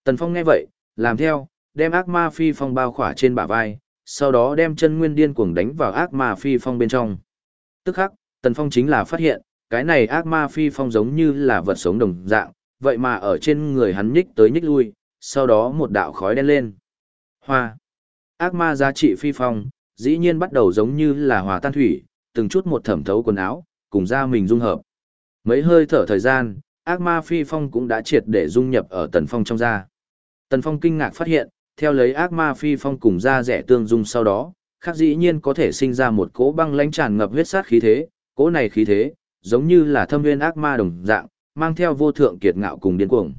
Tần Phong nghe vậy, làm theo, đem ác ma phi phong bao khỏa trên bả vai, sau đó đem chân nguyên điên cuồng đánh vào ác ma phi phong bên trong. Tức khắc, Tần Phong chính là phát hiện, cái này ác ma phi phong giống như là vật sống đồng dạng, vậy mà ở trên người hắn nhích tới nhích lui, sau đó một đạo khói đen lên. Hoa. Ác ma giá trị phi phong, dĩ nhiên bắt đầu giống như là hòa tan thủy, từng chút một thẩm thấu quần áo, cùng da mình dung hợp. Mấy hơi thở thời gian, ác ma phi phong cũng đã triệt để dung nhập ở tần phong trong da. Tần phong kinh ngạc phát hiện, theo lấy ác ma phi phong cùng da rẻ tương dung sau đó, khác dĩ nhiên có thể sinh ra một cỗ băng lãnh tràn ngập huyết sát khí thế, cỗ này khí thế, giống như là thâm nguyên ác ma đồng dạng, mang theo vô thượng kiệt ngạo cùng điên cuồng.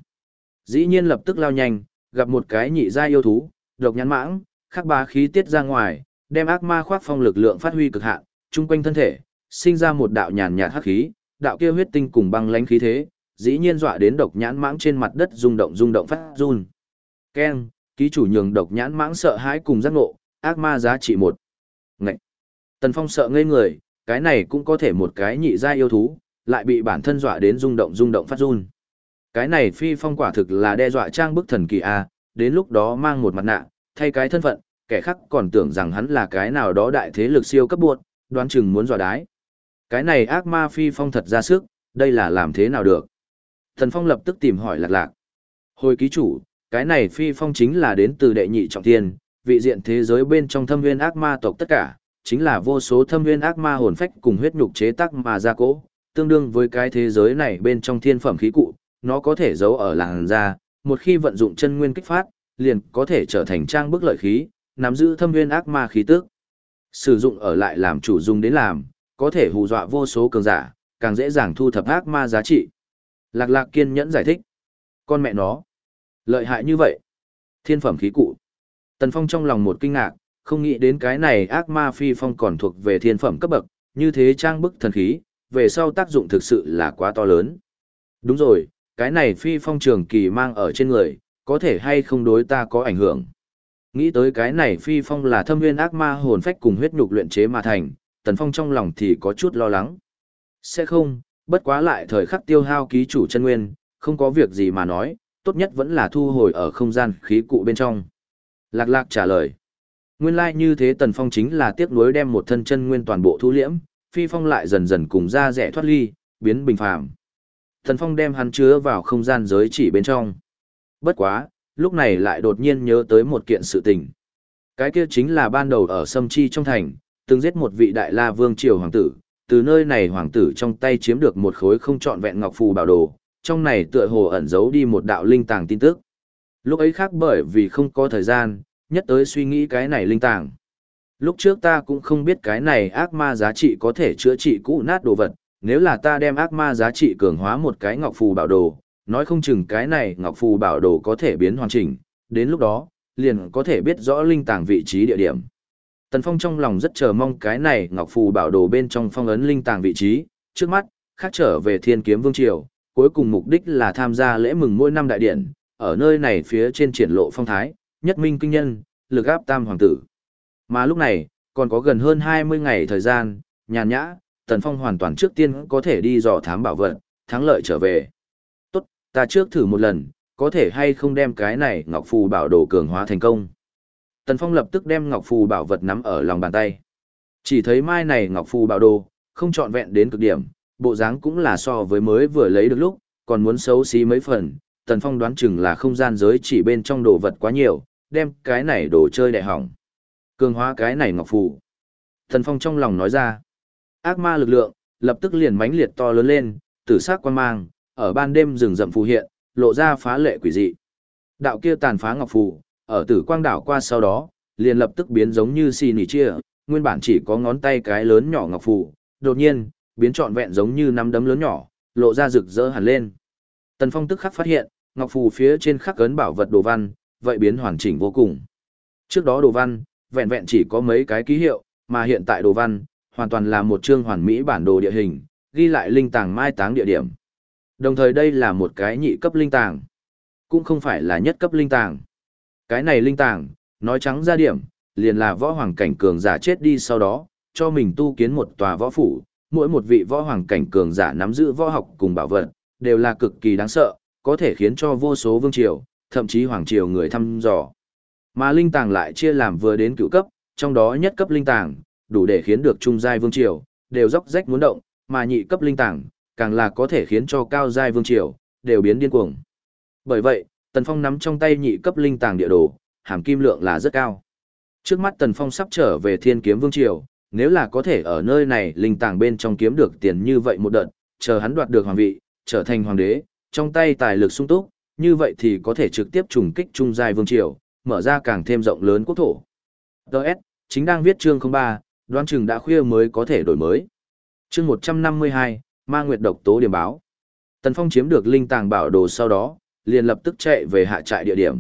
Dĩ nhiên lập tức lao nhanh, gặp một cái nhị gia yêu thú, độc nhãn mãng, khắc bá khí tiết ra ngoài, đem ác ma khoác phong lực lượng phát huy cực hạn, trung quanh thân thể, sinh ra một đạo nhàn nhạt hắc khí, đạo kia huyết tinh cùng băng lãnh khí thế, dĩ nhiên dọa đến độc nhãn mãng trên mặt đất rung động rung động phát run. Keng, ký chủ nhường độc nhãn mãng sợ hãi cùng giác ngộ, ác ma giá trị một. Ngậy. Tần Phong sợ ngây người, cái này cũng có thể một cái nhị gia yêu thú, lại bị bản thân dọa đến rung động rung động phát run. Cái này phi phong quả thực là đe dọa trang bức thần kỳ a, đến lúc đó mang một mặt nạ, thay cái thân phận, kẻ khác còn tưởng rằng hắn là cái nào đó đại thế lực siêu cấp buộc, đoán chừng muốn dọa đái. Cái này ác ma phi phong thật ra sức, đây là làm thế nào được? Thần Phong lập tức tìm hỏi lạc lạc. Hồi ký chủ, cái này phi phong chính là đến từ đệ nhị trọng thiên, vị diện thế giới bên trong thâm nguyên ác ma tộc tất cả, chính là vô số thâm nguyên ác ma hồn phách cùng huyết nhục chế tác mà ra cố, tương đương với cái thế giới này bên trong thiên phẩm khí cụ, nó có thể giấu ở làn da, một khi vận dụng chân nguyên kích phát, liền có thể trở thành trang bức lợi khí, nắm giữ thâm nguyên ác ma khí tức. Sử dụng ở lại làm chủ dùng đến làm, có thể hù dọa vô số cường giả, càng dễ dàng thu thập ác ma giá trị. Lạc lạc kiên nhẫn giải thích. Con mẹ nó. Lợi hại như vậy. Thiên phẩm khí cụ. Tần Phong trong lòng một kinh ngạc, không nghĩ đến cái này ác ma phi phong còn thuộc về thiên phẩm cấp bậc, như thế trang bức thần khí, về sau tác dụng thực sự là quá to lớn. Đúng rồi, cái này phi phong trường kỳ mang ở trên người, có thể hay không đối ta có ảnh hưởng. Nghĩ tới cái này phi phong là thâm nguyên ác ma hồn phách cùng huyết nhục luyện chế mà thành, tần phong trong lòng thì có chút lo lắng. Sẽ không, bất quá lại thời khắc tiêu hao ký chủ chân nguyên, không có việc gì mà nói, tốt nhất vẫn là thu hồi ở không gian khí cụ bên trong. Lạc lạc trả lời. Nguyên lai like như thế Tần Phong chính là tiếc nuối đem một thân chân nguyên toàn bộ thu liễm, phi phong lại dần dần cùng ra rẻ thoát ly, biến bình phàm. Tần Phong đem hắn chứa vào không gian giới chỉ bên trong. Bất quá, lúc này lại đột nhiên nhớ tới một kiện sự tình. Cái kia chính là ban đầu ở Sâm Chi trong thành, từng giết một vị đại la vương triều hoàng tử, từ nơi này hoàng tử trong tay chiếm được một khối không trọn vẹn ngọc phù bảo đồ, trong này tựa hồ ẩn giấu đi một đạo linh tàng tin tức. Lúc ấy khác bởi vì không có thời gian, nhất tới suy nghĩ cái này linh tàng. Lúc trước ta cũng không biết cái này ác ma giá trị có thể chữa trị cũ nát đồ vật, nếu là ta đem ác ma giá trị cường hóa một cái ngọc phù bảo đồ, nói không chừng cái này ngọc phù bảo đồ có thể biến hoàn chỉnh, đến lúc đó, liền có thể biết rõ linh tàng vị trí địa điểm. Tần Phong trong lòng rất chờ mong cái này ngọc phù bảo đồ bên trong phong ấn linh tàng vị trí, trước mắt, khác trở về thiên kiếm vương triều, cuối cùng mục đích là tham gia lễ mừng mỗi năm đại điển. ở nơi này phía trên triển lộ phong thái, nhất minh kinh nhân, lực áp tam hoàng tử. Mà lúc này, còn có gần hơn 20 ngày thời gian, nhàn nhã, Tần Phong hoàn toàn trước tiên có thể đi dò thám bảo vật, thắng lợi trở về. Tốt, ta trước thử một lần, có thể hay không đem cái này Ngọc Phù bảo đồ cường hóa thành công. Tần Phong lập tức đem Ngọc Phù bảo vật nắm ở lòng bàn tay. Chỉ thấy mai này Ngọc Phù bảo đồ, không trọn vẹn đến cực điểm, bộ dáng cũng là so với mới vừa lấy được lúc, còn muốn xấu xí mấy phần. Tần Phong đoán chừng là không gian giới chỉ bên trong đồ vật quá nhiều, đem cái này đồ chơi đại hỏng. Cường hóa cái này Ngọc Phù. Tần Phong trong lòng nói ra. Ác ma lực lượng, lập tức liền mãnh liệt to lớn lên, tử sắc quan mang, ở ban đêm rừng rậm phù hiện, lộ ra phá lệ quỷ dị. Đạo kia tàn phá ngọc phù, ở tử quang đảo qua sau đó, liền lập tức biến giống như xì nỉ chia, nguyên bản chỉ có ngón tay cái lớn nhỏ ngọc phù, đột nhiên, biến trọn vẹn giống như nắm đấm lớn nhỏ, lộ ra rực rỡ hẳn lên. Tần Phong tức khắc phát hiện, ngọc phù phía trên khắc ấn bảo vật đồ văn, vậy biến hoàn chỉnh vô cùng. Trước đó đồ văn, vẹn vẹn chỉ có mấy cái ký hiệu, mà hiện tại đồ văn, hoàn toàn là một chương hoàn mỹ bản đồ địa hình, ghi lại linh tàng mai táng địa điểm. Đồng thời đây là một cái nhị cấp linh tàng, cũng không phải là nhất cấp linh tàng. Cái này linh tàng, nói trắng ra điểm, liền là võ hoàng cảnh cường giả chết đi sau đó, cho mình tu kiến một tòa võ phủ, mỗi một vị võ hoàng cảnh cường giả nắm giữ võ học cùng bảo vật, đều là cực kỳ đáng sợ, có thể khiến cho vô số vương triều, thậm chí hoàng triều người thăm dò. Mà linh tàng lại chia làm vừa đến cựu cấp, trong đó nhất cấp linh tàng, đủ để khiến được trung giai vương triều đều róc rách muốn động, mà nhị cấp linh tàng càng là có thể khiến cho cao giai vương triều đều biến điên cuồng. Bởi vậy, Tần Phong nắm trong tay nhị cấp linh tàng địa đồ, hàm kim lượng là rất cao. Trước mắt Tần Phong sắp trở về Thiên Kiếm Vương triều, nếu là có thể ở nơi này linh tàng bên trong kiếm được tiền như vậy một đợt, chờ hắn đoạt được hoàng vị, trở thành hoàng đế, trong tay tài lực sung túc, như vậy thì có thể trực tiếp trùng kích trung giai vương triều, mở ra càng thêm rộng lớn quốc thổ. Đợt, chính đang viết chương 03, đoán chừng đã khuya mới có thể đổi mới. chương 152, Ma Nguyệt độc tố điểm báo. Tần Phong chiếm được linh tàng bảo đồ sau đó, liền lập tức chạy về hạ trại địa điểm.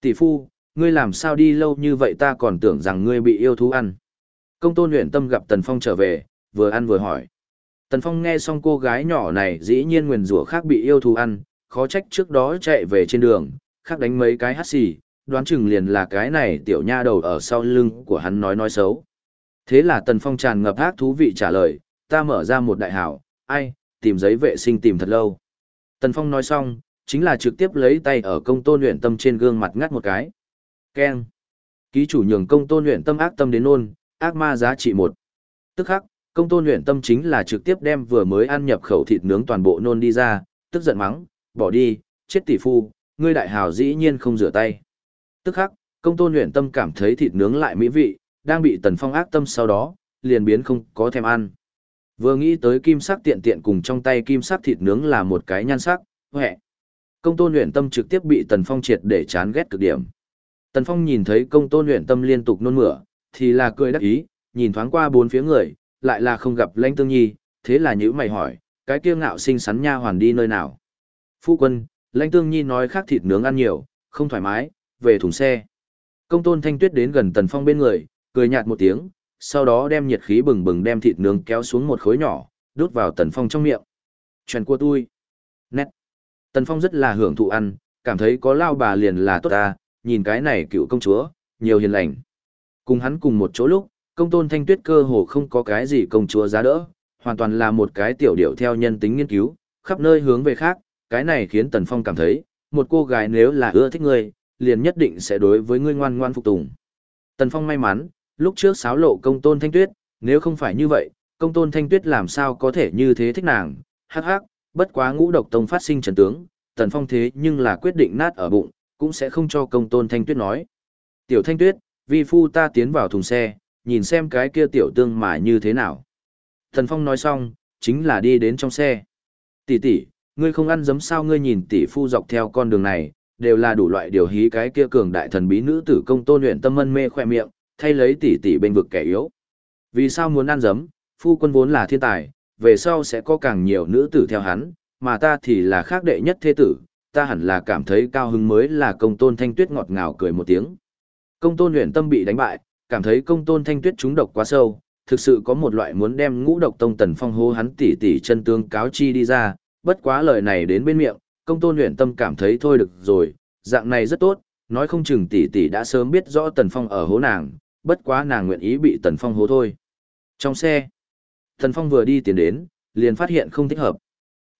Tỷ phu, ngươi làm sao đi lâu như vậy ta còn tưởng rằng ngươi bị yêu thú ăn. Công tôn luyện tâm gặp Tần Phong trở về, vừa ăn vừa hỏi. Tần Phong nghe xong cô gái nhỏ này dĩ nhiên nguyền rủa khác bị yêu thú ăn, khó trách trước đó chạy về trên đường, khác đánh mấy cái hắt xì, đoán chừng liền là cái này tiểu nha đầu ở sau lưng của hắn nói nói xấu. Thế là Tần Phong tràn ngập ác thú vị trả lời, ta mở ra một đại hảo, ai, tìm giấy vệ sinh tìm thật lâu. Tần Phong nói xong, chính là trực tiếp lấy tay ở công tôn luyện tâm trên gương mặt ngắt một cái. Keng. Ký chủ nhường công tôn luyện tâm ác tâm đến nôn, ác ma giá trị một. Tức khắc, công tôn luyện tâm chính là trực tiếp đem vừa mới ăn nhập khẩu thịt nướng toàn bộ nôn đi ra, tức giận mắng, bỏ đi, chết tỷ phu, ngươi đại hào dĩ nhiên không rửa tay. Tức khắc, công tôn luyện tâm cảm thấy thịt nướng lại mỹ vị, đang bị tần phong ác tâm sau đó, liền biến không có thèm ăn. Vừa nghĩ tới kim sắc tiện tiện cùng trong tay kim sắc thịt nướng là một cái nhan sắc, huệ. Công tôn luyện tâm trực tiếp bị tần phong triệt để chán ghét cực điểm. Tần phong nhìn thấy công tôn luyện tâm liên tục nôn mửa, thì là cười đắc ý, nhìn thoáng qua bốn phía người, lại là không gặp lãnh tương nhi, thế là nhữ mày hỏi, cái kia ngạo sinh sắn nha hoàn đi nơi nào. Phu quân, lãnh tương nhi nói khác thịt nướng ăn nhiều, không thoải mái, về thùng xe. Công tôn thanh tuyết đến gần tần phong bên người, cười nhạt một tiếng, sau đó đem nhiệt khí bừng bừng đem thịt nướng kéo xuống một khối nhỏ, đút vào Tần Phong trong miệng. Chuyện của tôi. Nét. Tần Phong rất là hưởng thụ ăn, cảm thấy có lao bà liền là tốt ta, nhìn cái này cựu công chúa, nhiều hiền lành. Cùng hắn cùng một chỗ lúc, công tôn thanh tuyết cơ hồ không có cái gì công chúa giá đỡ, hoàn toàn là một cái tiểu điệu theo nhân tính nghiên cứu, khắp nơi hướng về khác, cái này khiến Tần Phong cảm thấy, một cô gái nếu là ưa thích ngươi, liền nhất định sẽ đối với ngươi ngoan ngoan phục tùng. Tần Phong may mắn, lúc trước xáo lộ công tôn thanh tuyết, nếu không phải như vậy, công tôn thanh tuyết làm sao có thể như thế thích nàng, hắc hắc, bất quá ngũ độc tông phát sinh trần tướng, Tần Phong thế nhưng là quyết định nát ở bụng, cũng sẽ không cho công tôn thanh tuyết nói. Tiểu thanh tuyết, vi phu ta tiến vào thùng xe, nhìn xem cái kia tiểu tương mà như thế nào. Thần Phong nói xong, chính là đi đến trong xe. Tỷ tỷ, ngươi không ăn giấm sao ngươi nhìn tỷ phu dọc theo con đường này, đều là đủ loại điều hí cái kia cường đại thần bí nữ tử công tôn luyện tâm ân mê khoe miệng, thay lấy tỷ tỷ bên vực kẻ yếu. Vì sao muốn ăn giấm, phu quân vốn là thiên tài, về sau sẽ có càng nhiều nữ tử theo hắn, mà ta thì là khác đệ nhất thế tử, ta hẳn là cảm thấy cao hứng mới là công tôn thanh tuyết ngọt ngào cười một tiếng. Công tôn luyện tâm bị đánh bại, cảm thấy công tôn thanh tuyết trúng độc quá sâu, thực sự có một loại muốn đem ngũ độc tông tần phong hô hắn tỉ tỉ chân tương cáo chi đi ra, bất quá lời này đến bên miệng, công tôn luyện tâm cảm thấy thôi được rồi, dạng này rất tốt, nói không chừng tỷ tỷ đã sớm biết rõ tần phong ở hố nàng, bất quá nàng nguyện ý bị tần phong hố thôi. Trong xe, tần phong vừa đi tiến đến, liền phát hiện không thích hợp.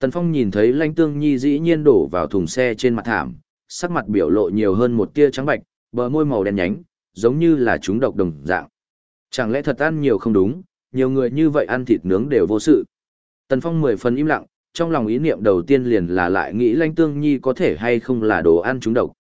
Tần phong nhìn thấy lãnh tương nhi dĩ nhiên đổ vào thùng xe trên mặt thảm, sắc mặt biểu lộ nhiều hơn một tia trắng bạch, bờ môi màu đen nhánh, giống như là chúng độc đồng dạng. Chẳng lẽ thật ăn nhiều không đúng, nhiều người như vậy ăn thịt nướng đều vô sự. Tần Phong mười phần im lặng, trong lòng ý niệm đầu tiên liền là lại nghĩ Lanh Tương Nhi có thể hay không là đồ ăn chúng độc.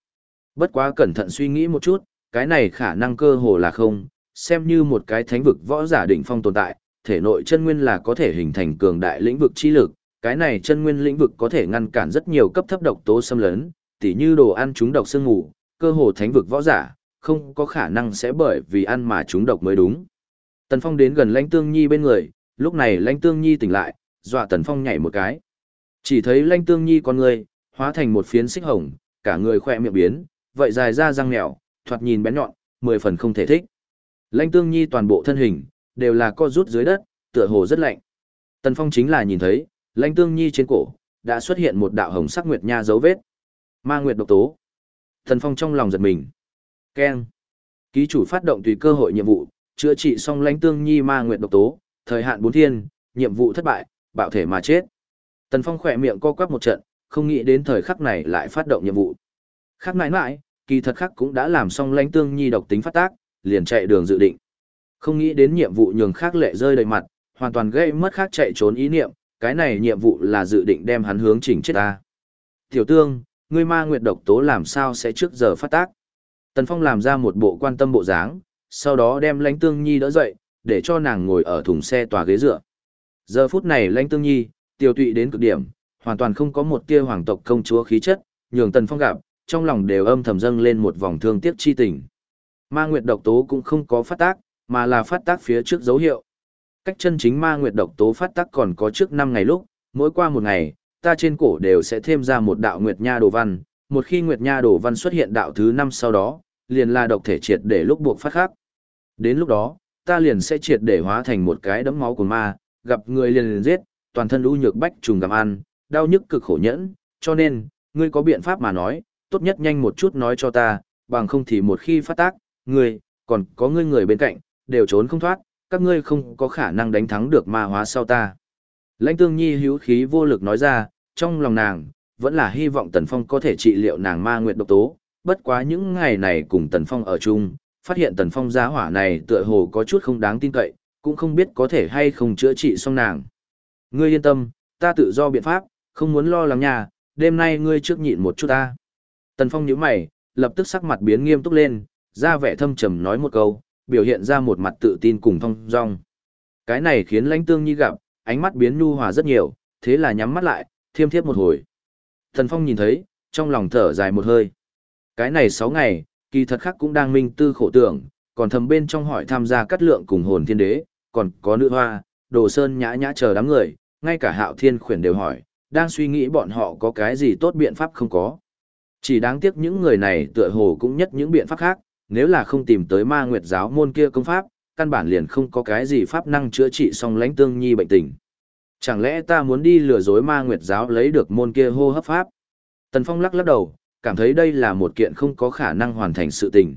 Bất quá cẩn thận suy nghĩ một chút, cái này khả năng cơ hồ là không, xem như một cái thánh vực võ giả đỉnh phong tồn tại, thể nội chân nguyên là có thể hình thành cường đại lĩnh vực chi lực, cái này chân nguyên lĩnh vực có thể ngăn cản rất nhiều cấp thấp độc tố xâm lấn, tỉ như đồ ăn chúng độc sương ngủ, cơ hồ thánh vực võ giả, không có khả năng sẽ bởi vì ăn mà chúng độc mới đúng. Tần Phong đến gần Lãnh Tương Nhi bên người, lúc này Lãnh Tương Nhi tỉnh lại, dọa Tần Phong nhảy một cái. Chỉ thấy Lãnh Tương Nhi con người, hóa thành một phiến xích hồng, cả người khỏe miệng biến, vậy dài ra răng mèo, thoạt nhìn bén nhọn, mười phần không thể thích. Lãnh Tương Nhi toàn bộ thân hình, đều là co rút dưới đất, tựa hồ rất lạnh. Tần Phong chính là nhìn thấy, Lãnh Tương Nhi trên cổ, đã xuất hiện một đạo hồng sắc nguyệt nha dấu vết. Ma nguyệt độc tố. Tần Phong trong lòng giật mình. Keng. Ký chủ phát động tùy cơ hội nhiệm vụ, chữa trị xong lãnh tương nhi ma nguyện độc tố, thời hạn bốn thiên, nhiệm vụ thất bại, bạo thể mà chết. Tần Phong khỏe miệng co quắp một trận, không nghĩ đến thời khắc này lại phát động nhiệm vụ. Khắc mãi mãi, kỳ thật khắc cũng đã làm xong lãnh tương nhi độc tính phát tác, liền chạy đường dự định. Không nghĩ đến nhiệm vụ nhường khác lệ rơi đầy mặt, hoàn toàn gây mất khác chạy trốn ý niệm, cái này nhiệm vụ là dự định đem hắn hướng chỉnh chết ta. Tiểu tương, ngươi ma nguyệt độc tố làm sao sẽ trước giờ phát tác? Tần Phong làm ra một bộ quan tâm bộ dáng, sau đó đem lãnh tương nhi đỡ dậy, để cho nàng ngồi ở thùng xe tòa ghế dựa. Giờ phút này lãnh tương nhi, tiêu tụy đến cực điểm, hoàn toàn không có một tia hoàng tộc công chúa khí chất, nhường Tần Phong gặp, trong lòng đều âm thầm dâng lên một vòng thương tiếc chi tình. Ma nguyệt độc tố cũng không có phát tác, mà là phát tác phía trước dấu hiệu. Cách chân chính ma nguyệt độc tố phát tác còn có trước 5 ngày lúc, mỗi qua một ngày, ta trên cổ đều sẽ thêm ra một đạo nguyệt nha đồ văn, một khi nguyệt nha đồ văn xuất hiện đạo thứ 5 sau đó, liền là độc thể triệt để lúc buộc phát khắc. Đến lúc đó, ta liền sẽ triệt để hóa thành một cái đấm máu của ma, gặp người liền liền giết, toàn thân u nhược bách trùng gặm ăn, đau nhức cực khổ nhẫn, cho nên, ngươi có biện pháp mà nói, tốt nhất nhanh một chút nói cho ta, bằng không thì một khi phát tác, ngươi, còn có ngươi người bên cạnh, đều trốn không thoát, các ngươi không có khả năng đánh thắng được ma hóa sau ta. Lãnh tương nhi hữu khí vô lực nói ra, trong lòng nàng, vẫn là hy vọng Tần Phong có thể trị liệu nàng ma nguyệt độc tố, bất quá những ngày này cùng Tần Phong ở chung, phát hiện Tần Phong giá hỏa này tựa hồ có chút không đáng tin cậy, cũng không biết có thể hay không chữa trị xong nàng. Ngươi yên tâm, ta tự do biện pháp, không muốn lo lắng nhà, đêm nay ngươi trước nhịn một chút ta. Tần Phong nhíu mày, lập tức sắc mặt biến nghiêm túc lên, ra vẻ thâm trầm nói một câu, biểu hiện ra một mặt tự tin cùng thong dong. Cái này khiến lãnh tương nhi gặp, ánh mắt biến nhu hòa rất nhiều, thế là nhắm mắt lại, thiêm thiếp một hồi. Thần Phong nhìn thấy, trong lòng thở dài một hơi. Cái này 6 ngày, kỳ thật khắc cũng đang minh tư khổ tưởng, còn thầm bên trong hỏi tham gia cắt lượng cùng hồn thiên đế, còn có nữ hoa, đồ sơn nhã nhã chờ đám người, ngay cả hạo thiên khuyển đều hỏi, đang suy nghĩ bọn họ có cái gì tốt biện pháp không có. Chỉ đáng tiếc những người này tựa hồ cũng nhất những biện pháp khác, nếu là không tìm tới ma nguyệt giáo môn kia công pháp, căn bản liền không có cái gì pháp năng chữa trị song lãnh tương nhi bệnh tình. Chẳng lẽ ta muốn đi lừa dối ma nguyệt giáo lấy được môn kia hô hấp pháp? Tần Phong lắc lắc đầu, cảm thấy đây là một kiện không có khả năng hoàn thành sự tình.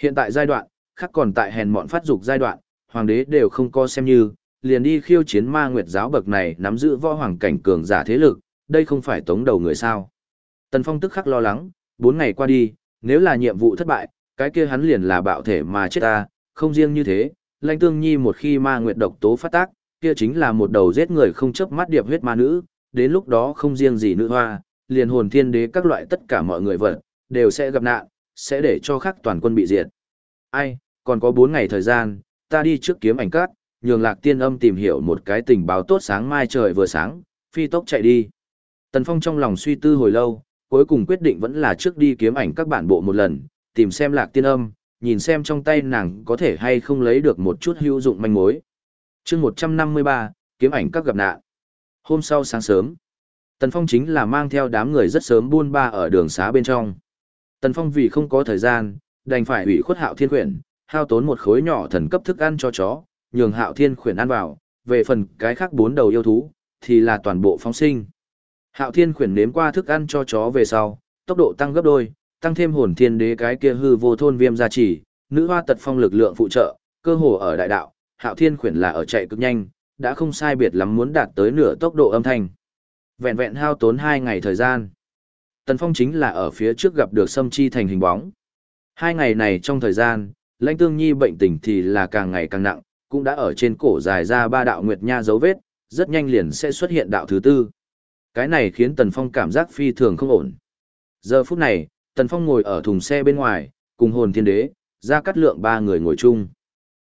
Hiện tại giai đoạn, khác còn tại hèn mọn phát dục giai đoạn, hoàng đế đều không có xem như, liền đi khiêu chiến ma nguyệt giáo bậc này nắm giữ võ hoàng cảnh cường giả thế lực, đây không phải tống đầu người sao. Tần Phong tức khắc lo lắng, bốn ngày qua đi, nếu là nhiệm vụ thất bại, cái kia hắn liền là bạo thể mà chết ta, không riêng như thế, lãnh tương nhi một khi ma nguyệt độc tố phát tác, kia chính là một đầu giết người không chớp mắt điệp huyết ma nữ, đến lúc đó không riêng gì nữ hoa, liền hồn thiên đế các loại tất cả mọi người vật, đều sẽ gặp nạn, sẽ để cho khắc toàn quân bị diệt. Ai, còn có 4 ngày thời gian, ta đi trước kiếm ảnh cát, nhường lạc tiên âm tìm hiểu một cái tình báo tốt sáng mai trời vừa sáng, phi tốc chạy đi. Tần Phong trong lòng suy tư hồi lâu, cuối cùng quyết định vẫn là trước đi kiếm ảnh các bản bộ một lần, tìm xem lạc tiên âm, nhìn xem trong tay nàng có thể hay không lấy được một chút hữu dụng manh mối. chương 153, kiếm ảnh các gặp nạn. Hôm sau sáng sớm, Tần Phong chính là mang theo đám người rất sớm buôn ba ở đường xá bên trong. Tần Phong vì không có thời gian, đành phải ủy khuất hạo thiên quyển, hao tốn một khối nhỏ thần cấp thức ăn cho chó, nhường hạo thiên khuyển ăn vào, về phần cái khác bốn đầu yêu thú, thì là toàn bộ phóng sinh. Hạo thiên khuyển nếm qua thức ăn cho chó về sau, tốc độ tăng gấp đôi, tăng thêm hồn thiên đế cái kia hư vô thôn viêm gia trì, nữ hoa tật phong lực lượng phụ trợ, cơ hồ ở đại đạo, hạo thiên khuyển là ở chạy cực nhanh, đã không sai biệt lắm muốn đạt tới nửa tốc độ âm thanh. Vẹn vẹn hao tốn hai ngày thời gian. Tần Phong chính là ở phía trước gặp được Sâm Chi thành hình bóng. Hai ngày này trong thời gian, lãnh tương nhi bệnh tình thì là càng ngày càng nặng, cũng đã ở trên cổ dài ra ba đạo nguyệt nha dấu vết, rất nhanh liền sẽ xuất hiện đạo thứ tư. Cái này khiến Tần Phong cảm giác phi thường không ổn. Giờ phút này, Tần Phong ngồi ở thùng xe bên ngoài, cùng hồn thiên đế, ra cắt lượng ba người ngồi chung.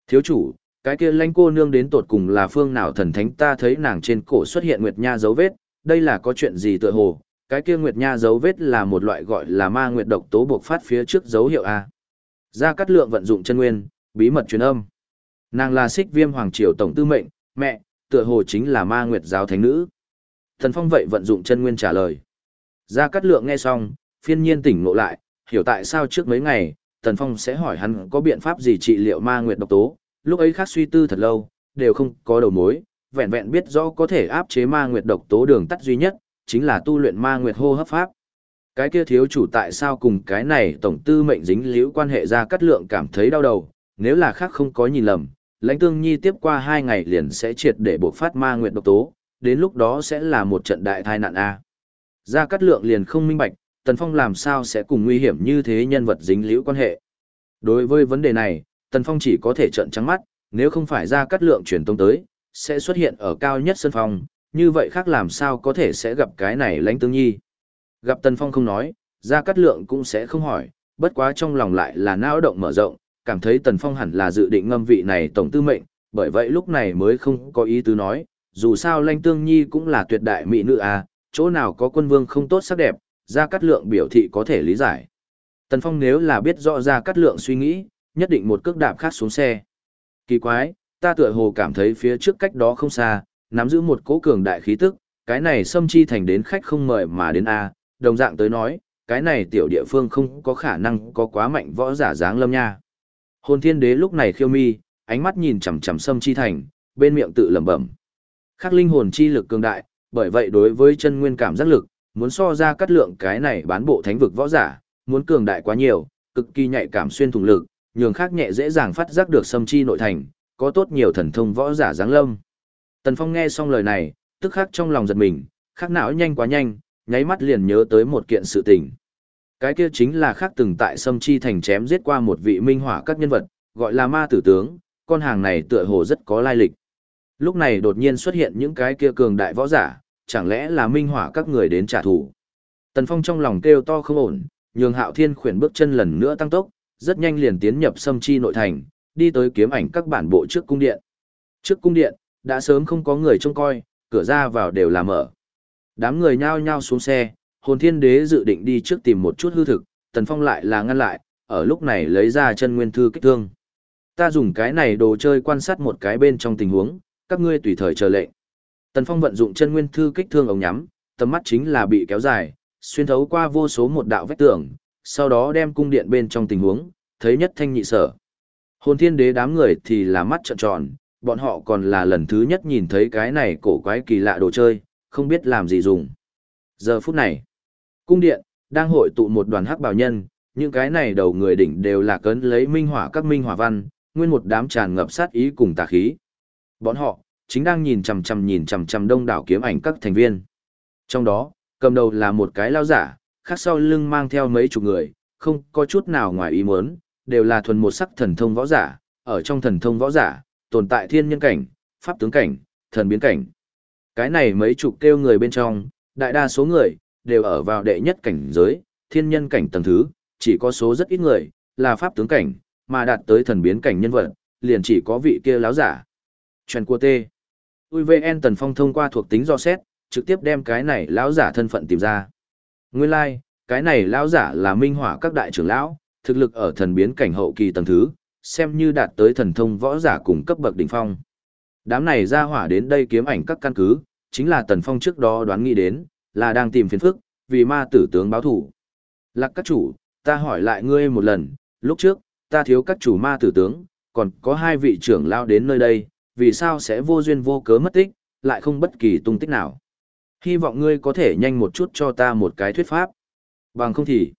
Thiếu chủ, cái kia lãnh cô nương đến tột cùng là phương nào thần thánh ta thấy nàng trên cổ xuất hiện nguyệt nha dấu vết, đây là có chuyện gì tựa hồ, cái kia nguyệt nha dấu vết là một loại gọi là ma nguyệt độc tố buộc phát phía trước dấu hiệu A. Gia Cát Lượng vận dụng chân nguyên, bí mật truyền âm. Nàng là xích viêm hoàng triều tổng tư mệnh, mẹ, tựa hồ chính là ma nguyệt giáo thánh nữ. Thần Phong vậy vận dụng chân nguyên trả lời. Gia Cát Lượng nghe xong, phiên nhiên tỉnh ngộ lại, hiểu tại sao trước mấy ngày, Thần Phong sẽ hỏi hắn có biện pháp gì trị liệu ma nguyệt độc tố, lúc ấy khác suy tư thật lâu, đều không có đầu mối, vẹn vẹn biết rõ có thể áp chế ma nguyệt độc tố đường tắt duy nhất, chính là tu luyện ma nguyệt hô hấp pháp. Cái kia thiếu chủ tại sao cùng cái này tổng tư mệnh dính liễu quan hệ ra cắt lượng cảm thấy đau đầu, nếu là khác không có nhìn lầm, lãnh tương nhi tiếp qua hai ngày liền sẽ triệt để buộc phát ma nguyệt độc tố, đến lúc đó sẽ là một trận đại tai nạn A. Gia Cát Lượng liền không minh bạch, Tần Phong làm sao sẽ cùng nguy hiểm như thế nhân vật dính liễu quan hệ. Đối với vấn đề này, Tần Phong chỉ có thể trợn trắng mắt, nếu không phải Gia Cát Lượng truyền tông tới, sẽ xuất hiện ở cao nhất sân phòng, như vậy khác làm sao có thể sẽ gặp cái này lãnh tương nhi. Gặp Tần Phong không nói, Gia Cát Lượng cũng sẽ không hỏi, bất quá trong lòng lại là não động mở rộng, cảm thấy Tần Phong hẳn là dự định ngâm vị này tổng tư mệnh, bởi vậy lúc này mới không có ý tứ nói, dù sao lãnh Tương Nhi cũng là tuyệt đại mỹ nữ à, chỗ nào có quân vương không tốt sắc đẹp, Gia Cát Lượng biểu thị có thể lý giải. Tần Phong nếu là biết rõ Gia Cát Lượng suy nghĩ, nhất định một cước đạp khác xuống xe. Kỳ quái, ta tựa hồ cảm thấy phía trước cách đó không xa, nắm giữ một cỗ cường đại khí tức, cái này xâm chi thành đến khách không mời mà đến A, đồng dạng tới nói, cái này tiểu địa phương không có khả năng có quá mạnh võ giả dáng lâm nha. Hồn thiên đế lúc này khiêu mi, ánh mắt nhìn chằm chằm xâm chi thành, bên miệng tự lẩm bẩm. Khắc linh hồn chi lực cường đại, bởi vậy đối với chân nguyên cảm giác lực, muốn so ra cắt lượng cái này bán bộ thánh vực võ giả, muốn cường đại quá nhiều, cực kỳ nhạy cảm xuyên thủng lực, nhường khác nhẹ dễ dàng phát giác được xâm chi nội thành, có tốt nhiều thần thông võ giả dáng lâm. Tần Phong nghe xong lời này, tức khắc trong lòng giật mình, khắc não nhanh quá nhanh, nháy mắt liền nhớ tới một kiện sự tình. Cái kia chính là khác từng tại Sâm Chi Thành chém giết qua một vị minh hỏa các nhân vật, gọi là ma tử tướng, con hàng này tựa hồ rất có lai lịch. Lúc này đột nhiên xuất hiện những cái kia cường đại võ giả, chẳng lẽ là minh hỏa các người đến trả thù. Tần Phong trong lòng kêu to không ổn, nhường hạo thiên khuyển bước chân lần nữa tăng tốc, rất nhanh liền tiến nhập Sâm Chi nội thành, đi tới kiếm ảnh các bản bộ trước cung điện. Trước cung điện, đã sớm không có người trông coi, cửa ra vào đều là mở. Đám người nhao nhao xuống xe, hồn thiên đế dự định đi trước tìm một chút hư thực, tần phong lại là ngăn lại, ở lúc này lấy ra chân nguyên thư kích thương. Ta dùng cái này đồ chơi quan sát một cái bên trong tình huống, các ngươi tùy thời chờ lệnh. Tần phong vận dụng chân nguyên thư kích thương ống nhắm, tầm mắt chính là bị kéo dài, xuyên thấu qua vô số một đạo vách tường, sau đó đem cung điện bên trong tình huống, thấy nhất thanh nhị sở. Hồn thiên đế đám người thì là mắt trợn tròn, bọn họ còn là lần thứ nhất nhìn thấy cái này cổ quái kỳ lạ đồ chơi, không biết làm gì dùng. Giờ phút này, cung điện, đang hội tụ một đoàn hắc bào nhân, những cái này đầu người đỉnh đều là cấn lấy minh hỏa các minh hỏa văn, nguyên một đám tràn ngập sát ý cùng tà khí. Bọn họ, chính đang nhìn chằm chằm nhìn chằm chằm đông đảo kiếm ảnh các thành viên. Trong đó, cầm đầu là một cái lao giả, khác sau lưng mang theo mấy chục người, không có chút nào ngoài ý muốn, đều là thuần một sắc thần thông võ giả, ở trong thần thông võ giả, tồn tại thiên nhân cảnh, pháp tướng cảnh, thần biến cảnh. Cái này mấy chục kêu người bên trong, đại đa số người, đều ở vào đệ nhất cảnh giới, thiên nhân cảnh tầng thứ, chỉ có số rất ít người, là pháp tướng cảnh, mà đạt tới thần biến cảnh nhân vật, liền chỉ có vị kia láo giả. Chuyện của T. UVN Tần Phong thông qua thuộc tính do xét, trực tiếp đem cái này lão giả thân phận tìm ra. Nguyên lai, like, cái này lão giả là minh hỏa các đại trưởng lão, thực lực ở thần biến cảnh hậu kỳ tầng thứ, xem như đạt tới thần thông võ giả cùng cấp bậc đỉnh phong. Đám này ra hỏa đến đây kiếm ảnh các căn cứ, chính là Tần Phong trước đó đoán nghĩ đến, là đang tìm phiền phức, vì ma tử tướng báo thủ. Lạc các chủ, ta hỏi lại ngươi một lần, lúc trước, ta thiếu các chủ ma tử tướng, còn có hai vị trưởng lao đến nơi đây, vì sao sẽ vô duyên vô cớ mất tích, lại không bất kỳ tung tích nào. Hy vọng ngươi có thể nhanh một chút cho ta một cái thuyết pháp. Bằng không thì,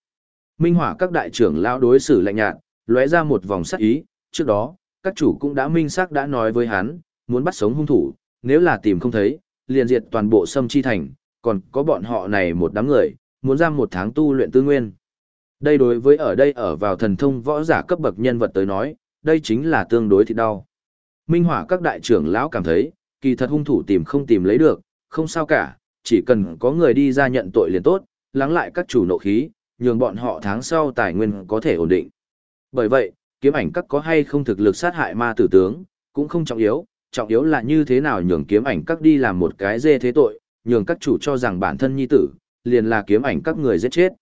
minh hỏa các đại trưởng lao đối xử lạnh nhạt, lóe ra một vòng sắc ý, trước đó, các chủ cũng đã minh xác đã nói với hắn, muốn bắt sống hung thủ, nếu là tìm không thấy, liền diệt toàn bộ sâm chi thành, còn có bọn họ này một đám người, muốn giam một tháng tu luyện tư nguyên. Đây đối với ở đây ở vào thần thông võ giả cấp bậc nhân vật tới nói, đây chính là tương đối thì đau. Minh hỏa các đại trưởng lão cảm thấy, kỳ thật hung thủ tìm không tìm lấy được, không sao cả, chỉ cần có người đi ra nhận tội liền tốt, lắng lại các chủ nộ khí, nhường bọn họ tháng sau tài nguyên có thể ổn định. Bởi vậy, kiếm ảnh các có hay không thực lực sát hại ma tử tướng, cũng không trọng yếu, trọng yếu là như thế nào nhường kiếm ảnh các đi làm một cái dê thế tội, nhường các chủ cho rằng bản thân nhi tử, liền là kiếm ảnh các người giết chết.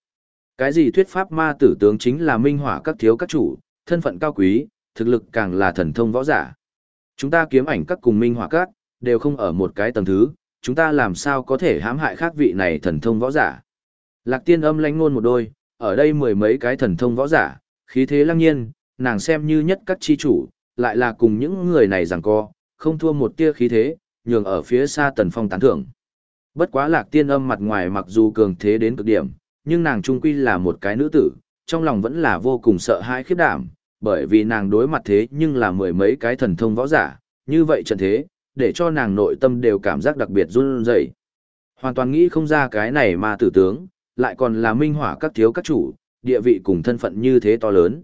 Cái gì thuyết pháp ma tử tướng chính là minh hỏa các thiếu các chủ, thân phận cao quý, thực lực càng là thần thông võ giả. Chúng ta kiếm ảnh các cùng minh hỏa các, đều không ở một cái tầng thứ, chúng ta làm sao có thể hãm hại khác vị này thần thông võ giả. Lạc tiên âm lánh ngôn một đôi, ở đây mười mấy cái thần thông võ giả, khí thế lăng nhiên, nàng xem như nhất các chi chủ, lại là cùng những người này rằng co, không thua một tia khí thế, nhường ở phía xa tần phong tán thưởng. Bất quá lạc tiên âm mặt ngoài mặc dù cường thế đến cực điểm, nhưng nàng trung quy là một cái nữ tử, trong lòng vẫn là vô cùng sợ hãi khiếp đảm, bởi vì nàng đối mặt thế nhưng là mười mấy cái thần thông võ giả, như vậy trận thế, để cho nàng nội tâm đều cảm giác đặc biệt run rẩy. Hoàn toàn nghĩ không ra cái này mà tử tướng, lại còn là minh hỏa các thiếu các chủ, địa vị cùng thân phận như thế to lớn.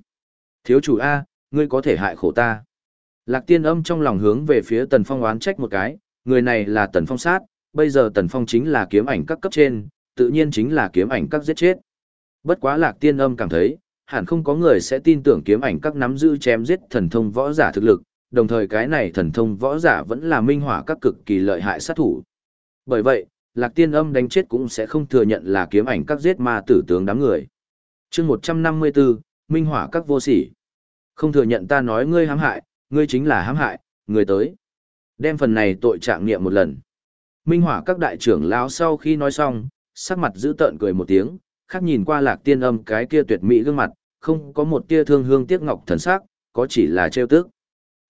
Thiếu chủ A, ngươi có thể hại khổ ta. Lạc tiên âm trong lòng hướng về phía tần phong oán trách một cái, người này là tần phong sát, bây giờ tần phong chính là kiếm ảnh các cấp trên, tự nhiên chính là kiếm ảnh các giết chết. Bất quá lạc tiên âm cảm thấy, hẳn không có người sẽ tin tưởng kiếm ảnh các nắm giữ chém giết thần thông võ giả thực lực, đồng thời cái này thần thông võ giả vẫn là minh hỏa các cực kỳ lợi hại sát thủ. Bởi vậy, lạc tiên âm đánh chết cũng sẽ không thừa nhận là kiếm ảnh các giết ma tử tướng đám người. chương 154, minh hỏa các vô sỉ. Không thừa nhận ta nói ngươi hãm hại, ngươi chính là hãm hại, người tới. Đem phần này tội trạng nghiệm một lần. Minh hỏa các đại trưởng lão sau khi nói xong, sắc mặt giữ tợn cười một tiếng, khác nhìn qua lạc tiên âm cái kia tuyệt mỹ gương mặt, không có một tia thương hương tiếc ngọc thần sắc, có chỉ là trêu tức.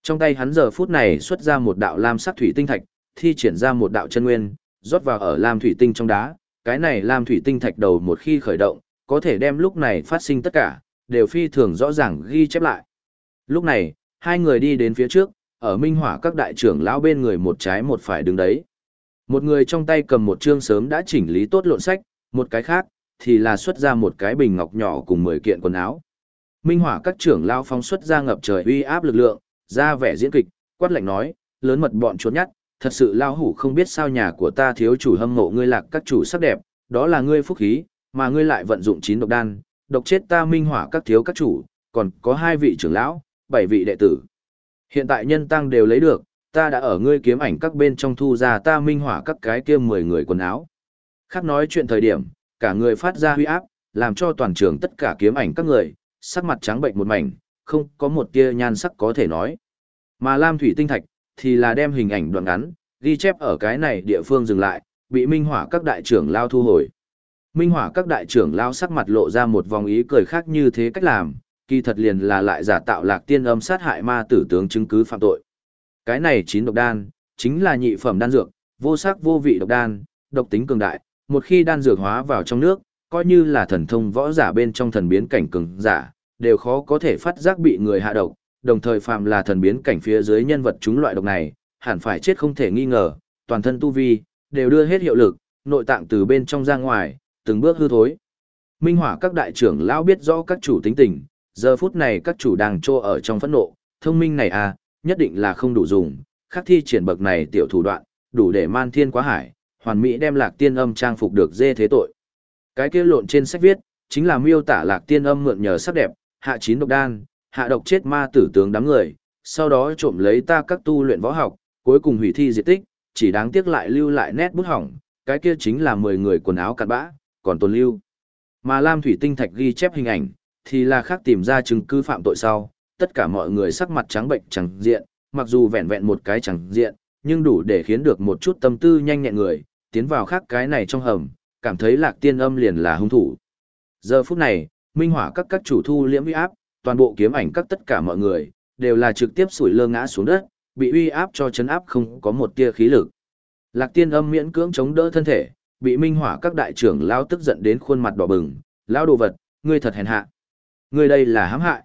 Trong tay hắn giờ phút này xuất ra một đạo lam sắc thủy tinh thạch, thi triển ra một đạo chân nguyên, rót vào ở lam thủy tinh trong đá, cái này lam thủy tinh thạch đầu một khi khởi động, có thể đem lúc này phát sinh tất cả, đều phi thường rõ ràng ghi chép lại. Lúc này, hai người đi đến phía trước, ở minh hỏa các đại trưởng lão bên người một trái một phải đứng đấy. Một người trong tay cầm một chương sớm đã chỉnh lý tốt lộn sách, một cái khác, thì là xuất ra một cái bình ngọc nhỏ cùng 10 kiện quần áo. Minh hỏa các trưởng lão phóng xuất ra ngập trời uy áp lực lượng, ra vẻ diễn kịch, quát lạnh nói, lớn mật bọn chuột nhắt, thật sự lao hủ không biết sao nhà của ta thiếu chủ hâm mộ ngươi lạc các chủ sắc đẹp, đó là ngươi phúc khí, mà ngươi lại vận dụng chín độc đan, độc chết ta minh hỏa các thiếu các chủ, còn có hai vị trưởng lão, bảy vị đệ tử. Hiện tại nhân tăng đều lấy được, ta đã ở ngươi kiếm ảnh các bên trong thu ra ta minh hỏa các cái kia mười người quần áo. Khác nói chuyện thời điểm, cả người phát ra huy áp, làm cho toàn trường tất cả kiếm ảnh các người, sắc mặt trắng bệnh một mảnh, không có một tia nhan sắc có thể nói. Mà Lam Thủy Tinh Thạch, thì là đem hình ảnh đoạn ngắn, ghi chép ở cái này địa phương dừng lại, bị minh hỏa các đại trưởng lao thu hồi. Minh hỏa các đại trưởng lao sắc mặt lộ ra một vòng ý cười khác như thế cách làm, kỳ thật liền là lại giả tạo lạc tiên âm sát hại ma tử tướng chứng cứ phạm tội. Cái này chín độc đan, chính là nhị phẩm đan dược, vô sắc vô vị độc đan, độc tính cường đại, một khi đan dược hóa vào trong nước, coi như là thần thông võ giả bên trong thần biến cảnh cường giả, đều khó có thể phát giác bị người hạ độc, đồng thời phạm là thần biến cảnh phía dưới nhân vật chúng loại độc này, hẳn phải chết không thể nghi ngờ, toàn thân tu vi, đều đưa hết hiệu lực, nội tạng từ bên trong ra ngoài, từng bước hư thối. Minh hỏa các đại trưởng lão biết rõ các chủ tính tình, Giờ phút này các chủ đang trô ở trong phẫn nộ, thông minh này à, nhất định là không đủ dùng, khắc thi triển bậc này tiểu thủ đoạn, đủ để man thiên quá hải, hoàn mỹ đem lạc tiên âm trang phục được dê thế tội. Cái kia lộn trên sách viết, chính là miêu tả lạc tiên âm mượn nhờ sắc đẹp, hạ chín độc đan, hạ độc chết ma tử tướng đám người, sau đó trộm lấy ta các tu luyện võ học, cuối cùng hủy thi diệt tích, chỉ đáng tiếc lại lưu lại nét bút hỏng, cái kia chính là 10 người quần áo cặn bã, còn tồn lưu. Mà Lam Thủy Tinh Thạch ghi chép hình ảnh, thì là khác tìm ra chứng cứ phạm tội sau, tất cả mọi người sắc mặt trắng bệnh chẳng diện, mặc dù vẹn vẹn một cái chẳng diện, nhưng đủ để khiến được một chút tâm tư nhanh nhẹn người, tiến vào khác cái này trong hầm, cảm thấy lạc tiên âm liền là hung thủ. Giờ phút này, minh hỏa các các chủ thu liễm uy áp, toàn bộ kiếm ảnh các tất cả mọi người, đều là trực tiếp sủi lơ ngã xuống đất, bị uy áp cho chấn áp không có một tia khí lực. Lạc tiên âm miễn cưỡng chống đỡ thân thể, bị minh hỏa các đại trưởng lao tức giận đến khuôn mặt đỏ bừng, lao đồ vật, ngươi thật hèn hạ. Ngươi đây là hãm hại.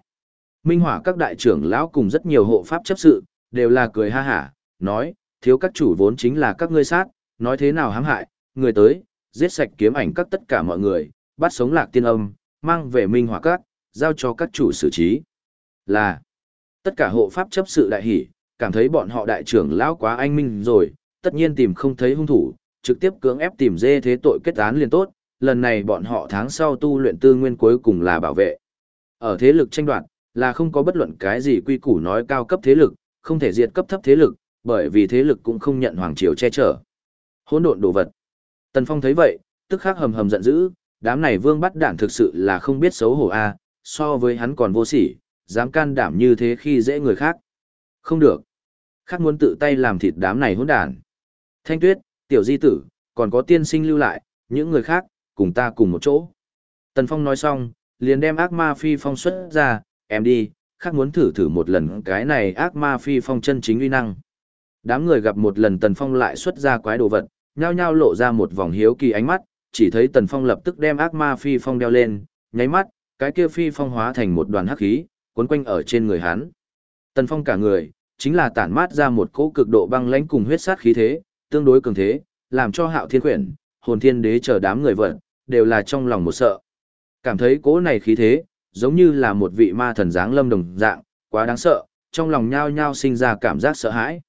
Minh hỏa các đại trưởng lão cùng rất nhiều hộ pháp chấp sự, đều là cười ha hả, nói, thiếu các chủ vốn chính là các ngươi sát, nói thế nào hãm hại, người tới, giết sạch kiếm ảnh các tất cả mọi người, bắt sống lạc tiên âm, mang về minh hỏa các, giao cho các chủ xử trí. Là, tất cả hộ pháp chấp sự đại hỷ, cảm thấy bọn họ đại trưởng lão quá anh minh rồi, tất nhiên tìm không thấy hung thủ, trực tiếp cưỡng ép tìm dê thế tội kết án liền tốt, lần này bọn họ tháng sau tu luyện tư nguyên cuối cùng là bảo vệ. Ở thế lực tranh đoạt, là không có bất luận cái gì quy củ nói cao cấp thế lực, không thể diệt cấp thấp thế lực, bởi vì thế lực cũng không nhận hoàng triều che chở. Hỗn độn đồ vật. Tần Phong thấy vậy, tức khắc hầm hầm giận dữ, đám này vương bắt đản thực sự là không biết xấu hổ a, à, so với hắn còn vô sỉ, dám can đảm như thế khi dễ người khác. Không được. Khác muốn tự tay làm thịt đám này hỗn đản. Thanh Tuyết, Tiểu Di Tử, còn có tiên sinh lưu lại, những người khác, cùng ta cùng một chỗ. Tần Phong nói xong, liền đem ác ma phi phong xuất ra, em đi, khác muốn thử thử một lần cái này ác ma phi phong chân chính uy năng. Đám người gặp một lần Tần Phong lại xuất ra quái đồ vật, nhao nhao lộ ra một vòng hiếu kỳ ánh mắt, chỉ thấy Tần Phong lập tức đem ác ma phi phong đeo lên, nháy mắt, cái kia phi phong hóa thành một đoàn hắc khí, cuốn quanh ở trên người hắn. Tần Phong cả người, chính là tản mát ra một cỗ cực độ băng lãnh cùng huyết sát khí thế, tương đối cường thế, làm cho Hạo Thiên Quyển, Hồn Thiên Đế chờ đám người vận, đều là trong lòng một sợ. Cảm thấy cỗ này khí thế, giống như là một vị ma thần dáng lâm đồng dạng, quá đáng sợ, trong lòng nhao nhao sinh ra cảm giác sợ hãi.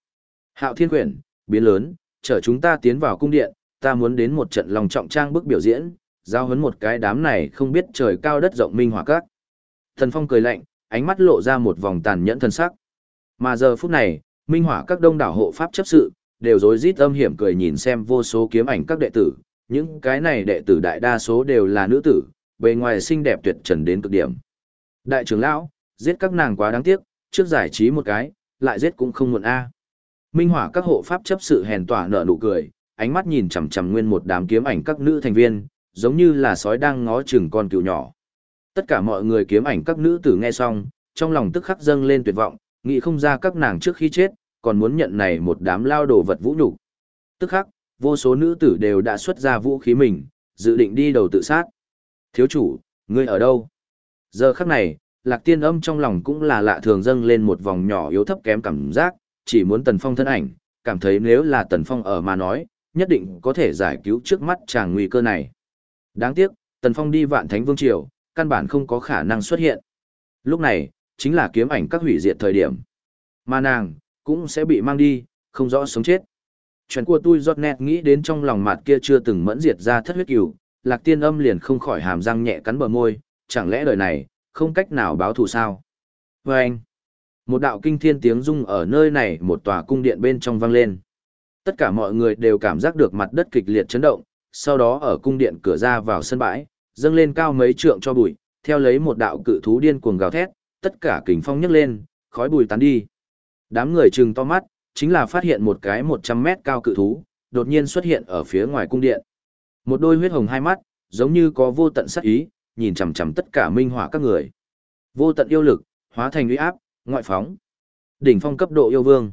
Hạo Thiên Quyển, biến lớn, chở chúng ta tiến vào cung điện, ta muốn đến một trận lòng trọng trang bức biểu diễn, giao hấn một cái đám này không biết trời cao đất rộng minh hỏa các. Thần Phong cười lạnh, ánh mắt lộ ra một vòng tàn nhẫn thân sắc. Mà giờ phút này, minh hỏa các đông đảo hộ pháp chấp sự, đều rối rít âm hiểm cười nhìn xem vô số kiếm ảnh các đệ tử, những cái này đệ tử đại đa số đều là nữ tử, bề ngoài xinh đẹp tuyệt trần đến cực điểm. Đại trưởng lão, giết các nàng quá đáng tiếc, trước giải trí một cái, lại giết cũng không muộn a. Minh Hỏa các hộ pháp chấp sự hèn tỏa nở nụ cười, ánh mắt nhìn chằm chằm nguyên một đám kiếm ảnh các nữ thành viên, giống như là sói đang ngó chừng con cừu nhỏ. Tất cả mọi người kiếm ảnh các nữ tử nghe xong, trong lòng tức khắc dâng lên tuyệt vọng, nghĩ không ra các nàng trước khi chết, còn muốn nhận này một đám lao đồ vật vũ nhục. Tức khắc, vô số nữ tử đều đã xuất ra vũ khí mình, dự định đi đầu tự sát. Thiếu chủ, ngươi ở đâu? Giờ khắc này, lạc tiên âm trong lòng cũng là lạ thường dâng lên một vòng nhỏ yếu thấp kém cảm giác, chỉ muốn tần phong thân ảnh, cảm thấy nếu là tần phong ở mà nói, nhất định có thể giải cứu trước mắt chàng nguy cơ này. Đáng tiếc, tần phong đi vạn thánh vương triều, căn bản không có khả năng xuất hiện. Lúc này, chính là kiếm ảnh các hủy diệt thời điểm. Mà nàng, cũng sẽ bị mang đi, không rõ sống chết. Chuyện của tôi giọt nét nghĩ đến trong lòng mặt kia chưa từng mẫn diệt ra thất huyết cửu, lạc tiên âm liền không khỏi hàm răng nhẹ cắn bờ môi, chẳng lẽ đời này, không cách nào báo thù sao? Và anh, một đạo kinh thiên tiếng rung ở nơi này một tòa cung điện bên trong vang lên. Tất cả mọi người đều cảm giác được mặt đất kịch liệt chấn động, sau đó ở cung điện cửa ra vào sân bãi, dâng lên cao mấy trượng cho bụi, theo lấy một đạo cự thú điên cuồng gào thét, tất cả kình phong nhấc lên, khói bụi tán đi. Đám người trừng to mắt, chính là phát hiện một cái 100 mét cao cự thú, đột nhiên xuất hiện ở phía ngoài cung điện. Một đôi huyết hồng hai mắt, giống như có vô tận sát ý, nhìn chằm chằm tất cả minh hỏa các người. Vô tận yêu lực, hóa thành uy áp, ngoại phóng. Đỉnh phong cấp độ yêu vương.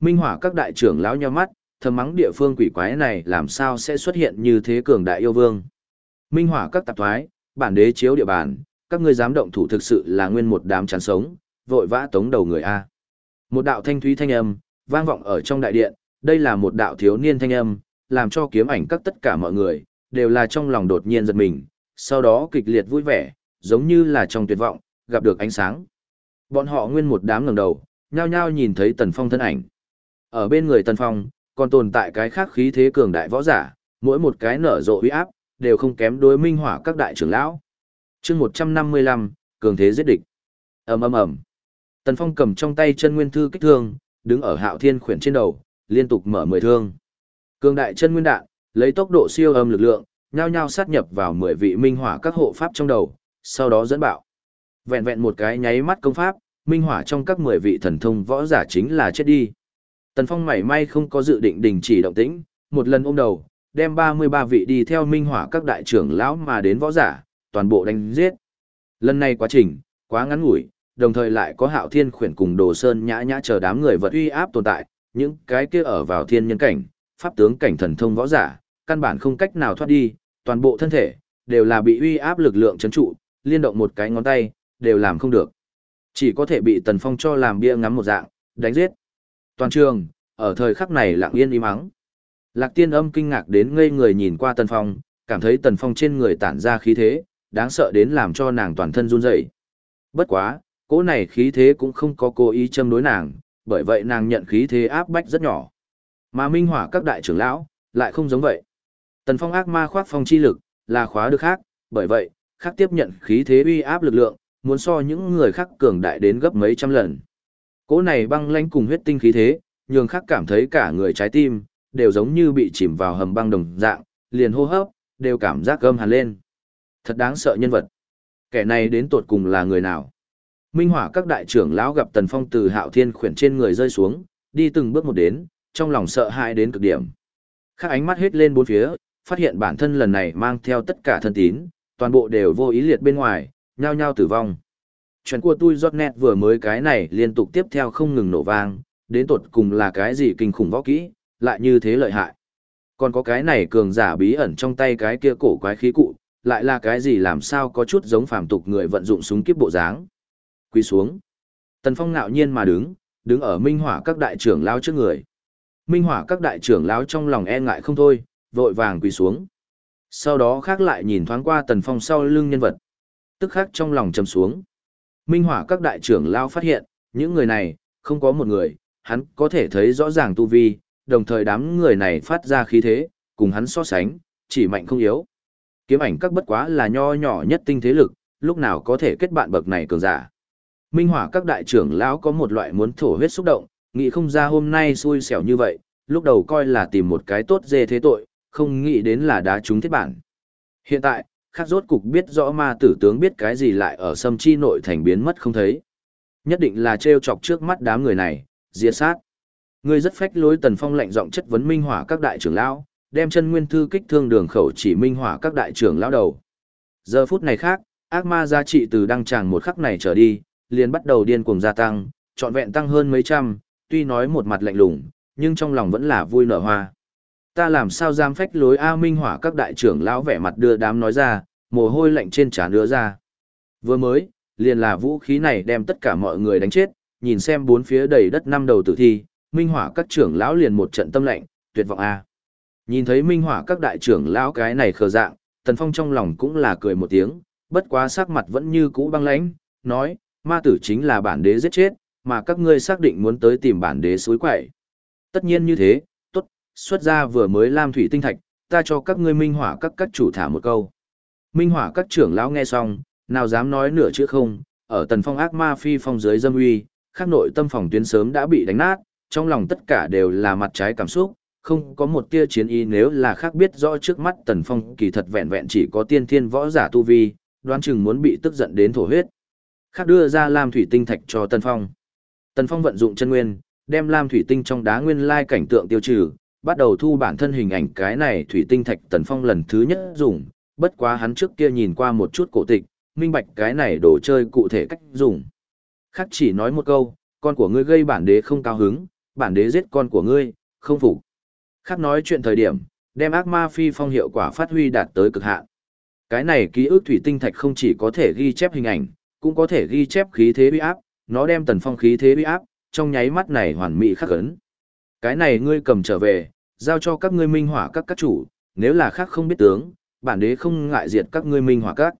Minh hỏa các đại trưởng lão nhau mắt, thầm mắng địa phương quỷ quái này làm sao sẽ xuất hiện như thế cường đại yêu vương. Minh hỏa các tạp thoái, bản đế chiếu địa bàn, các ngươi dám động thủ thực sự là nguyên một đám chán sống, vội vã tống đầu người A. Một đạo thanh thúy thanh âm, vang vọng ở trong đại điện, đây là một đạo thiếu niên thanh âm, làm cho kiếm ảnh các tất cả mọi người, đều là trong lòng đột nhiên giật mình, sau đó kịch liệt vui vẻ, giống như là trong tuyệt vọng, gặp được ánh sáng. Bọn họ nguyên một đám ngẩng đầu, nhao nhao nhìn thấy Tần Phong thân ảnh. Ở bên người Tần Phong, còn tồn tại cái khác khí thế cường đại võ giả, mỗi một cái nở rộ uy áp, đều không kém đối minh hỏa các đại trưởng lão. chương 155, cường thế giết địch. ầm ầm ầm Tần Phong cầm trong tay chân nguyên thư kích thương, đứng ở hạo thiên khuyển trên đầu, liên tục mở mười thương. Cường đại chân nguyên đạn, lấy tốc độ siêu âm lực lượng, nhao nhao sát nhập vào mười vị minh hỏa các hộ pháp trong đầu, sau đó dẫn bạo. Vẹn vẹn một cái nháy mắt công pháp, minh hỏa trong các mười vị thần thông võ giả chính là chết đi. Tần Phong mảy may không có dự định đình chỉ động tĩnh, một lần ôm đầu, đem 33 vị đi theo minh hỏa các đại trưởng lão mà đến võ giả, toàn bộ đánh giết. Lần này quá trình, quá ngắn ngủi, đồng thời lại có hạo thiên khuyển cùng đồ sơn nhã nhã chờ đám người vật uy áp tồn tại, những cái kia ở vào thiên nhân cảnh, pháp tướng cảnh thần thông võ giả, căn bản không cách nào thoát đi, toàn bộ thân thể, đều là bị uy áp lực lượng chấn trụ, liên động một cái ngón tay, đều làm không được. Chỉ có thể bị tần phong cho làm bia ngắm một dạng, đánh giết. Toàn trường, ở thời khắc này lặng yên im mắng. Lạc tiên âm kinh ngạc đến ngây người nhìn qua tần phong, cảm thấy tần phong trên người tản ra khí thế, đáng sợ đến làm cho nàng toàn thân run rẩy. Bất quá, cỗ này khí thế cũng không có cố ý châm đối nàng, bởi vậy nàng nhận khí thế áp bách rất nhỏ. Mà minh hỏa các đại trưởng lão, lại không giống vậy. Tần phong ác ma khoác phong chi lực, là khóa được khác, bởi vậy, khác tiếp nhận khí thế uy áp lực lượng, muốn so những người khác cường đại đến gấp mấy trăm lần. Cỗ này băng lãnh cùng huyết tinh khí thế, nhường khác cảm thấy cả người trái tim, đều giống như bị chìm vào hầm băng đồng dạng, liền hô hấp, đều cảm giác gâm hàn lên. Thật đáng sợ nhân vật. Kẻ này đến tột cùng là người nào? Minh hỏa các đại trưởng lão gặp Tần Phong từ hạo thiên khuyển trên người rơi xuống, đi từng bước một đến, trong lòng sợ hãi đến cực điểm. Khác ánh mắt hết lên bốn phía, phát hiện bản thân lần này mang theo tất cả thân tín, toàn bộ đều vô ý liệt bên ngoài, nhao nhao tử vong. Chuyện của tôi giọt nét vừa mới cái này liên tục tiếp theo không ngừng nổ vang, đến tột cùng là cái gì kinh khủng võ kỹ, lại như thế lợi hại. Còn có cái này cường giả bí ẩn trong tay cái kia cổ quái khí cụ, lại là cái gì làm sao có chút giống phàm tục người vận dụng súng kiếp bộ dáng. Quy xuống. Tần Phong ngạo nhiên mà đứng, đứng ở minh hỏa các đại trưởng lao trước người. Minh hỏa các đại trưởng lao trong lòng e ngại không thôi, vội vàng quỳ xuống. Sau đó khác lại nhìn thoáng qua tần phong sau lưng nhân vật. Tức khắc trong lòng trầm xuống. Minh hỏa các đại trưởng lão phát hiện, những người này, không có một người, hắn có thể thấy rõ ràng tu vi, đồng thời đám người này phát ra khí thế, cùng hắn so sánh, chỉ mạnh không yếu. Kiếm ảnh các bất quá là nho nhỏ nhất tinh thế lực, lúc nào có thể kết bạn bậc này cường giả. Minh hỏa các đại trưởng lão có một loại muốn thổ huyết xúc động, nghĩ không ra hôm nay xui xẻo như vậy, lúc đầu coi là tìm một cái tốt dê thế tội, không nghĩ đến là đá trúng thiết bản. Hiện tại, khác rốt cục biết rõ ma tử tướng biết cái gì lại ở sâm chi nội thành biến mất không thấy. Nhất định là treo chọc trước mắt đám người này, diệt sát. Người rất phách lối tần phong lệnh giọng chất vấn minh hỏa các đại trưởng lão, đem chân nguyên thư kích thương đường khẩu chỉ minh hỏa các đại trưởng lão đầu. Giờ phút này khác, ác ma giá trị từ đăng tràng một khắc này trở đi, liền bắt đầu điên cuồng gia tăng, trọn vẹn tăng hơn mấy trăm, tuy nói một mặt lạnh lùng, nhưng trong lòng vẫn là vui nở hoa. Ta làm sao dám phách lối A Minh Hỏa các đại trưởng lão vẻ mặt đưa đám nói ra, mồ hôi lạnh trên trán đưa ra. Vừa mới, liền là vũ khí này đem tất cả mọi người đánh chết, nhìn xem bốn phía đầy đất năm đầu tử thi, Minh Hỏa các trưởng lão liền một trận tâm lạnh, tuyệt vọng A. Nhìn thấy Minh Hỏa các đại trưởng lão cái này khờ dạng, Tần Phong trong lòng cũng là cười một tiếng, bất quá sắc mặt vẫn như cũ băng lãnh, nói, ma tử chính là bản đế giết chết, mà các ngươi xác định muốn tới tìm bản đế suối quậy. Tất nhiên như thế, xuất ra vừa mới lam thủy tinh thạch, ta cho các ngươi minh hỏa các các chủ thả một câu. Minh hỏa các trưởng lão nghe xong, nào dám nói nửa chữ không, ở tần phong ác ma phi phong dưới dâm uy, khắc nội tâm phòng tuyến sớm đã bị đánh nát, trong lòng tất cả đều là mặt trái cảm xúc, không có một tia chiến ý nếu là khác biết rõ trước mắt tần phong kỳ thật vẹn vẹn chỉ có tiên thiên võ giả tu vi, đoán chừng muốn bị tức giận đến thổ huyết. Khác đưa ra lam thủy tinh thạch cho tần phong. Tần Phong vận dụng chân nguyên, đem lam thủy tinh trong đá nguyên lai cảnh tượng tiêu trừ, bắt đầu thu bản thân hình ảnh cái này thủy tinh thạch Tần Phong lần thứ nhất dùng, bất quá hắn trước kia nhìn qua một chút cổ tịch, minh bạch cái này đồ chơi cụ thể cách dùng. Khắc chỉ nói một câu, con của ngươi gây bản đế không cao hứng, bản đế giết con của ngươi, không phục. Khắc nói chuyện thời điểm, đem ác ma phi phong hiệu quả phát huy đạt tới cực hạn. Cái này ký ức thủy tinh thạch không chỉ có thể ghi chép hình ảnh, cũng có thể ghi chép khí thế uy áp, nó đem tần phong khí thế uy áp, trong nháy mắt này hoàn mỹ khắc ấn. Cái này ngươi cầm trở về, giao cho các ngươi minh hỏa các các chủ, nếu là khác không biết tướng, bản đế không ngại diệt các ngươi minh hỏa các.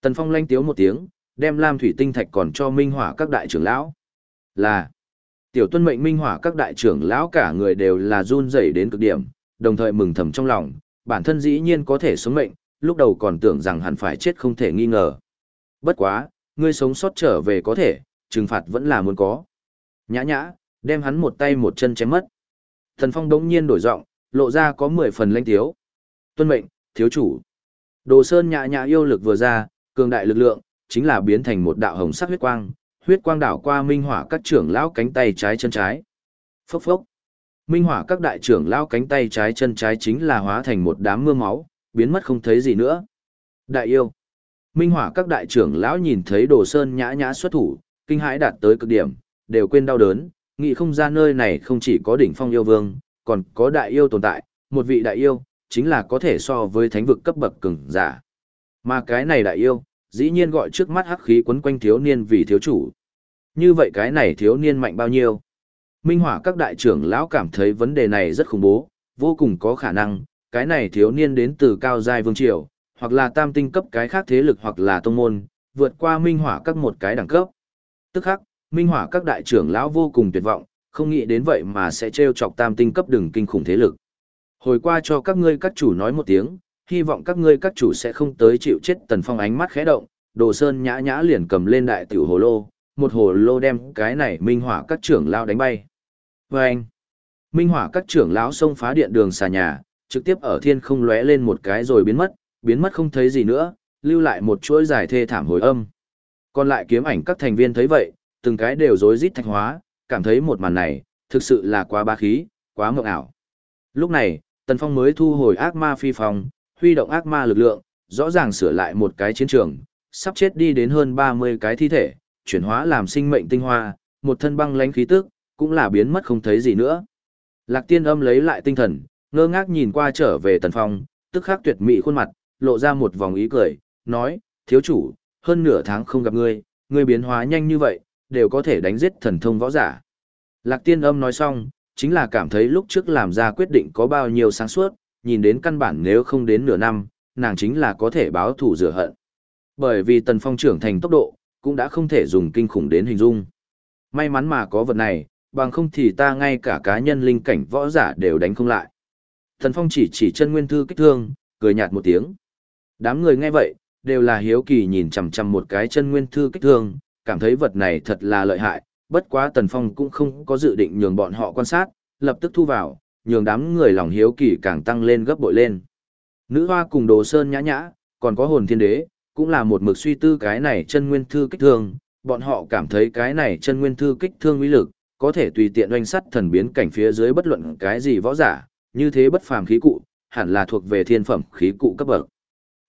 Tần phong lanh tiếu một tiếng, đem lam thủy tinh thạch còn cho minh hỏa các đại trưởng lão. Là, tiểu tuân mệnh minh hỏa các đại trưởng lão cả người đều là run rẩy đến cực điểm, đồng thời mừng thầm trong lòng, bản thân dĩ nhiên có thể sống mệnh, lúc đầu còn tưởng rằng hẳn phải chết không thể nghi ngờ. Bất quá, ngươi sống sót trở về có thể, trừng phạt vẫn là muốn có. Nhã nhã, đem hắn một tay một chân chém mất. Thần Phong đống nhiên đổi giọng, lộ ra có 10 phần lãnh thiếu. Tuân mệnh, thiếu chủ. Đồ Sơn nhã nhã yêu lực vừa ra, cường đại lực lượng, chính là biến thành một đạo hồng sắc huyết quang, huyết quang đảo qua minh hỏa các trưởng lão cánh tay trái chân trái. Phốc phốc. Minh hỏa các đại trưởng lão cánh tay trái chân trái chính là hóa thành một đám mưa máu, biến mất không thấy gì nữa. Đại yêu. Minh hỏa các đại trưởng lão nhìn thấy đồ sơn nhã nhã xuất thủ, kinh hãi đạt tới cực điểm, đều quên đau đớn, nghĩ không ra nơi này không chỉ có đỉnh phong yêu vương, còn có đại yêu tồn tại, một vị đại yêu, chính là có thể so với thánh vực cấp bậc cường giả. Mà cái này đại yêu, dĩ nhiên gọi trước mắt hắc khí quấn quanh thiếu niên vì thiếu chủ. Như vậy cái này thiếu niên mạnh bao nhiêu? Minh hỏa các đại trưởng lão cảm thấy vấn đề này rất khủng bố, vô cùng có khả năng, cái này thiếu niên đến từ cao giai vương triều, hoặc là tam tinh cấp cái khác thế lực hoặc là tông môn, vượt qua minh hỏa các một cái đẳng cấp. Tức khắc, minh hỏa các đại trưởng lão vô cùng tuyệt vọng, không nghĩ đến vậy mà sẽ trêu chọc tam tinh cấp đừng kinh khủng thế lực. Hồi qua cho các ngươi các chủ nói một tiếng, hy vọng các ngươi các chủ sẽ không tới chịu chết tần phong ánh mắt khẽ động, đồ sơn nhã nhã liền cầm lên đại tiểu hồ lô, một hồ lô đem cái này minh hỏa các trưởng lão đánh bay. Và anh, minh hỏa các trưởng lão xông phá điện đường xà nhà, trực tiếp ở thiên không lóe lên một cái rồi biến mất, biến mất không thấy gì nữa, lưu lại một chuỗi dài thê thảm hồi âm. Còn lại kiếm ảnh các thành viên thấy vậy, từng cái đều rối rít thạch hóa, cảm thấy một màn này, thực sự là quá ba khí, quá mộng ảo. Lúc này, Tần Phong mới thu hồi ác ma phi phòng, huy động ác ma lực lượng, rõ ràng sửa lại một cái chiến trường, sắp chết đi đến hơn 30 cái thi thể, chuyển hóa làm sinh mệnh tinh hoa, một thân băng lãnh khí tức, cũng là biến mất không thấy gì nữa. Lạc Tiên Âm lấy lại tinh thần, ngơ ngác nhìn qua trở về Tần Phong, tức khắc tuyệt mỹ khuôn mặt, lộ ra một vòng ý cười, nói, thiếu chủ, hơn nửa tháng không gặp ngươi, ngươi biến hóa nhanh như vậy, đều có thể đánh giết thần thông võ giả. Lạc tiên âm nói xong, chính là cảm thấy lúc trước làm ra quyết định có bao nhiêu sáng suốt, nhìn đến căn bản nếu không đến nửa năm, nàng chính là có thể báo thủ rửa hận. Bởi vì tần phong trưởng thành tốc độ, cũng đã không thể dùng kinh khủng đến hình dung. May mắn mà có vật này, bằng không thì ta ngay cả cá nhân linh cảnh võ giả đều đánh không lại. Tần phong chỉ chỉ chân nguyên thư kích thương, cười nhạt một tiếng. Đám người nghe vậy, đều là hiếu kỳ nhìn chằm chằm một cái chân nguyên thư kích thương, cảm thấy vật này thật là lợi hại, bất quá Tần Phong cũng không có dự định nhường bọn họ quan sát, lập tức thu vào, nhường đám người lòng hiếu kỳ càng tăng lên gấp bội lên. Nữ hoa cùng đồ sơn nhã nhã, còn có hồn thiên đế, cũng là một mực suy tư cái này chân nguyên thư kích thương, bọn họ cảm thấy cái này chân nguyên thư kích thương uy lực, có thể tùy tiện oanh sắt thần biến cảnh phía dưới bất luận cái gì võ giả, như thế bất phàm khí cụ, hẳn là thuộc về thiên phẩm khí cụ cấp bậc.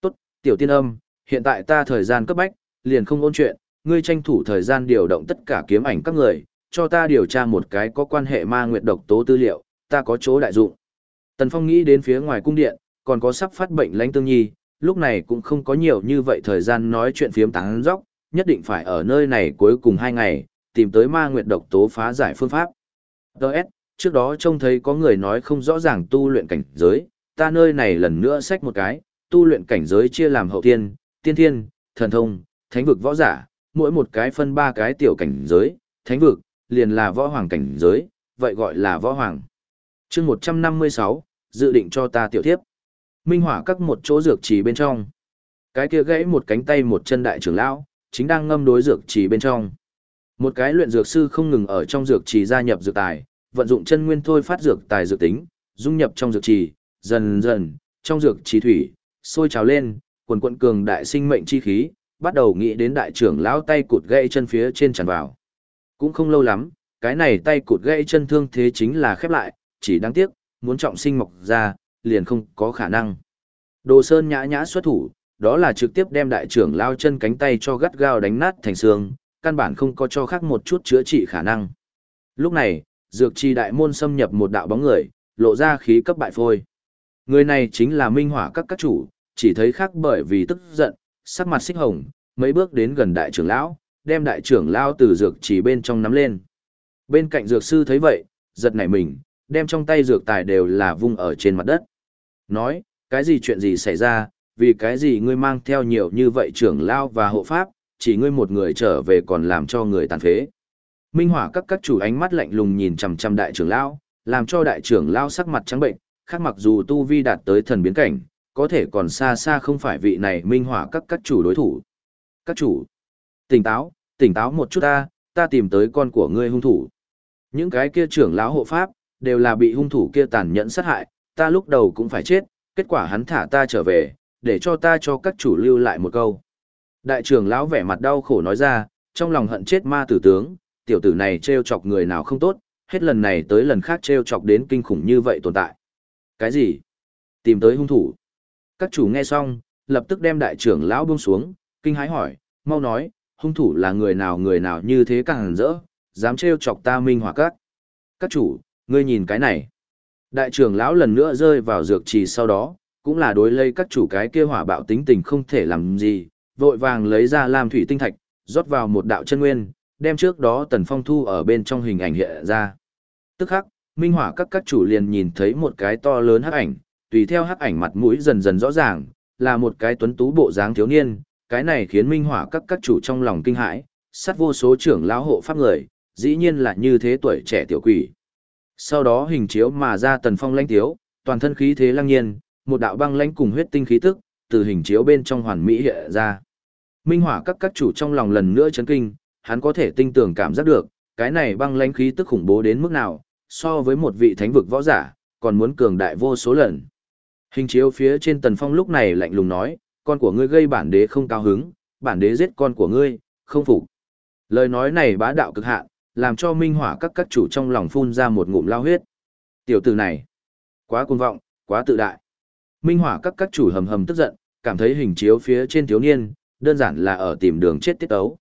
Tốt, tiểu tiên âm, hiện tại ta thời gian cấp bách, liền không ôn chuyện, ngươi tranh thủ thời gian điều động tất cả kiếm ảnh các người, cho ta điều tra một cái có quan hệ ma nguyệt độc tố tư liệu, ta có chỗ đại dụng. Tần Phong nghĩ đến phía ngoài cung điện, còn có sắp phát bệnh lãnh tương nhi, lúc này cũng không có nhiều như vậy thời gian nói chuyện phiếm tán dốc, nhất định phải ở nơi này cuối cùng hai ngày, tìm tới ma nguyệt độc tố phá giải phương pháp. Đợt, trước đó trông thấy có người nói không rõ ràng tu luyện cảnh giới, ta nơi này lần nữa xách một cái, tu luyện cảnh giới chia làm hậu thiên, tiên thiên, thần thông, thánh vực võ giả, mỗi một cái phân ba cái tiểu cảnh giới, thánh vực, liền là võ hoàng cảnh giới, vậy gọi là võ hoàng. chương 156, dự định cho ta tiểu thiếp. Minh hỏa các một chỗ dược trì bên trong. Cái kia gãy một cánh tay một chân đại trưởng lão, chính đang ngâm đối dược trì bên trong. Một cái luyện dược sư không ngừng ở trong dược trì gia nhập dược tài, vận dụng chân nguyên thôi phát dược tài dược tính, dung nhập trong dược trì, dần dần, trong dược trì thủy, sôi trào lên, quần quận cường đại sinh mệnh chi khí, bắt đầu nghĩ đến đại trưởng lão tay cụt gãy chân phía trên tràn vào. Cũng không lâu lắm, cái này tay cụt gãy chân thương thế chính là khép lại, chỉ đáng tiếc, muốn trọng sinh mọc ra, liền không có khả năng. Đồ Sơn nhã nhã xuất thủ, đó là trực tiếp đem đại trưởng lao chân cánh tay cho gắt gao đánh nát thành xương, căn bản không có cho khác một chút chữa trị khả năng. Lúc này, dược trì đại môn xâm nhập một đạo bóng người, lộ ra khí cấp bại phôi. Người này chính là minh hỏa các các chủ, chỉ thấy khác bởi vì tức giận, sắc mặt xích hồng, mấy bước đến gần đại trưởng lão, đem đại trưởng lão từ dược chỉ bên trong nắm lên. Bên cạnh dược sư thấy vậy, giật nảy mình, đem trong tay dược tài đều là vung ở trên mặt đất. Nói, cái gì chuyện gì xảy ra, vì cái gì ngươi mang theo nhiều như vậy trưởng lão và hộ pháp, chỉ ngươi một người trở về còn làm cho người tàn phế. Minh hỏa các các chủ ánh mắt lạnh lùng nhìn chằm chằm đại trưởng lão, làm cho đại trưởng lão sắc mặt trắng bệnh, khác mặc dù tu vi đạt tới thần biến cảnh, có thể còn xa xa không phải vị này minh hỏa các các chủ đối thủ. Các chủ, tỉnh táo, tỉnh táo một chút ta, ta tìm tới con của ngươi hung thủ. Những cái kia trưởng lão hộ pháp, đều là bị hung thủ kia tàn nhẫn sát hại, ta lúc đầu cũng phải chết, kết quả hắn thả ta trở về, để cho ta cho các chủ lưu lại một câu. Đại trưởng lão vẻ mặt đau khổ nói ra, trong lòng hận chết ma tử tướng, tiểu tử này trêu chọc người nào không tốt, hết lần này tới lần khác trêu chọc đến kinh khủng như vậy tồn tại. Cái gì? Tìm tới hung thủ. Các chủ nghe xong, lập tức đem đại trưởng lão buông xuống, kinh hái hỏi, mau nói, hung thủ là người nào người nào như thế càng rỡ, dám trêu chọc ta minh hỏa các. Các chủ, ngươi nhìn cái này. Đại trưởng lão lần nữa rơi vào dược trì sau đó, cũng là đối lây các chủ cái kia hỏa bạo tính tình không thể làm gì, vội vàng lấy ra lam thủy tinh thạch, rót vào một đạo chân nguyên, đem trước đó tần phong thu ở bên trong hình ảnh hiện ra. Tức khắc, minh hỏa các các chủ liền nhìn thấy một cái to lớn hắc ảnh, tùy theo hắc ảnh mặt mũi dần dần rõ ràng, là một cái tuấn tú bộ dáng thiếu niên, cái này khiến minh hỏa các các chủ trong lòng kinh hãi, sát vô số trưởng lão hộ pháp người, dĩ nhiên là như thế tuổi trẻ tiểu quỷ. Sau đó hình chiếu mà ra tần phong lãnh tiếu, toàn thân khí thế lăng nhiên, một đạo băng lãnh cùng huyết tinh khí tức, từ hình chiếu bên trong hoàn mỹ hiện ra. Minh hỏa các các chủ trong lòng lần nữa chấn kinh, hắn có thể tinh tường cảm giác được, cái này băng lãnh khí tức khủng bố đến mức nào, so với một vị thánh vực võ giả, còn muốn cường đại vô số lần. Hình chiếu phía trên tần phong lúc này lạnh lùng nói, con của ngươi gây bản đế không cao hứng, bản đế giết con của ngươi, không phục. Lời nói này bá đạo cực hạn, làm cho minh hỏa các các chủ trong lòng phun ra một ngụm lao huyết. Tiểu tử này, quá cuồng vọng, quá tự đại. Minh hỏa các các chủ hầm hầm tức giận, cảm thấy hình chiếu phía trên thiếu niên, đơn giản là ở tìm đường chết tiết ấu.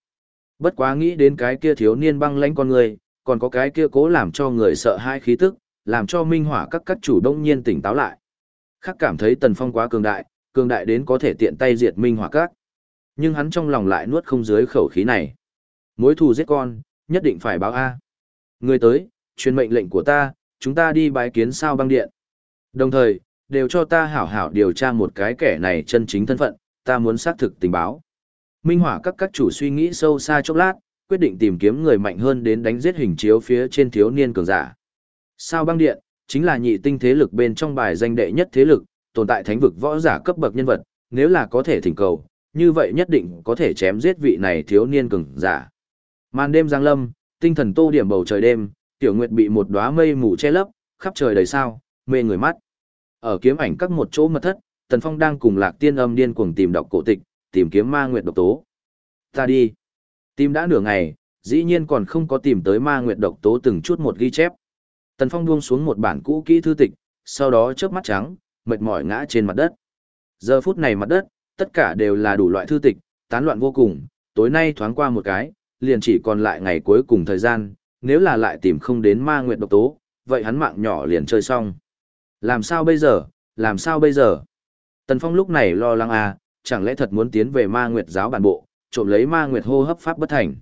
Bất quá nghĩ đến cái kia thiếu niên băng lãnh con người, còn có cái kia cố làm cho người sợ hai khí tức, làm cho minh hỏa các các chủ đông nhiên tỉnh táo lại khác cảm thấy tần phong quá cường đại, cường đại đến có thể tiện tay diệt minh hỏa các. Nhưng hắn trong lòng lại nuốt không dưới khẩu khí này. Mối thù giết con, nhất định phải báo A. Người tới, truyền mệnh lệnh của ta, chúng ta đi bái kiến sao băng điện. Đồng thời, đều cho ta hảo hảo điều tra một cái kẻ này chân chính thân phận, ta muốn xác thực tình báo. Minh hỏa các các chủ suy nghĩ sâu xa chốc lát, quyết định tìm kiếm người mạnh hơn đến đánh giết hình chiếu phía trên thiếu niên cường giả. Sao băng điện, chính là nhị tinh thế lực bên trong bài danh đệ nhất thế lực, tồn tại thánh vực võ giả cấp bậc nhân vật, nếu là có thể thỉnh cầu, như vậy nhất định có thể chém giết vị này thiếu niên cường giả. Màn đêm giáng lâm, tinh thần tô điểm bầu trời đêm, tiểu nguyệt bị một đóa mây mù che lấp, khắp trời đầy sao, mê người mắt. Ở kiếm ảnh các một chỗ mật thất, Tần Phong đang cùng Lạc Tiên Âm điên cuồng tìm đọc cổ tịch, tìm kiếm ma nguyệt độc tố. Ta đi. Tìm đã nửa ngày, dĩ nhiên còn không có tìm tới ma nguyệt độc tố từng chút một ghi chép. Tần Phong buông xuống một bản cũ kỹ thư tịch, sau đó chớp mắt trắng, mệt mỏi ngã trên mặt đất. Giờ phút này mặt đất, tất cả đều là đủ loại thư tịch, tán loạn vô cùng, tối nay thoáng qua một cái, liền chỉ còn lại ngày cuối cùng thời gian, nếu là lại tìm không đến ma nguyệt độc tố, vậy hắn mạng nhỏ liền chơi xong. Làm sao bây giờ, làm sao bây giờ? Tần Phong lúc này lo lắng à, chẳng lẽ thật muốn tiến về ma nguyệt giáo bản bộ, trộm lấy ma nguyệt hô hấp pháp bất thành.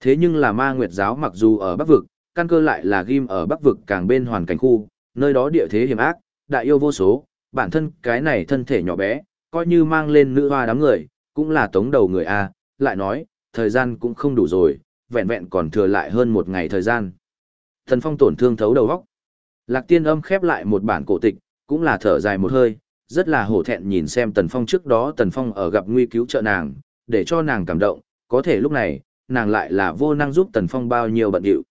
Thế nhưng là ma nguyệt giáo mặc dù ở bắc vực, căn cơ lại là ghim ở bắc vực càng bên hoàn cảnh khu, nơi đó địa thế hiểm ác, đại yêu vô số, bản thân cái này thân thể nhỏ bé, coi như mang lên nữ hoa đám người, cũng là tống đầu người a lại nói, thời gian cũng không đủ rồi, vẹn vẹn còn thừa lại hơn một ngày thời gian. Thần phong tổn thương thấu đầu góc. Lạc tiên âm khép lại một bản cổ tịch, cũng là thở dài một hơi, rất là hổ thẹn nhìn xem Tần Phong trước đó Tần Phong ở gặp nguy cứu trợ nàng, để cho nàng cảm động, có thể lúc này, nàng lại là vô năng giúp Tần Phong bao nhiêu bận điệu.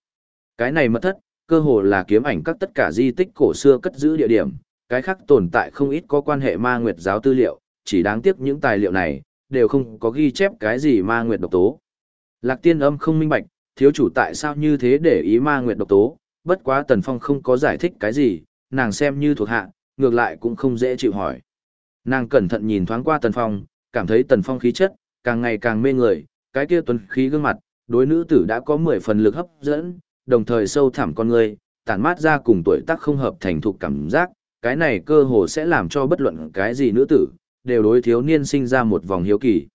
Cái này mất thất, cơ hồ là kiếm ảnh các tất cả di tích cổ xưa cất giữ địa điểm, cái khác tồn tại không ít có quan hệ ma nguyệt giáo tư liệu, chỉ đáng tiếc những tài liệu này, đều không có ghi chép cái gì ma nguyệt độc tố. Lạc tiên âm không minh bạch, thiếu chủ tại sao như thế để ý ma nguyệt độc tố, bất quá Tần Phong không có giải thích cái gì, nàng xem như thuộc hạ, ngược lại cũng không dễ chịu hỏi. Nàng cẩn thận nhìn thoáng qua Tần Phong, cảm thấy Tần Phong khí chất, càng ngày càng mê người, cái kia tuấn khí gương mặt, đối nữ tử đã có 10 phần lực hấp dẫn, đồng thời sâu thẳm con người, tản mát ra cùng tuổi tác không hợp thành thục cảm giác, cái này cơ hồ sẽ làm cho bất luận cái gì nữ tử, đều đối thiếu niên sinh ra một vòng hiếu kỳ.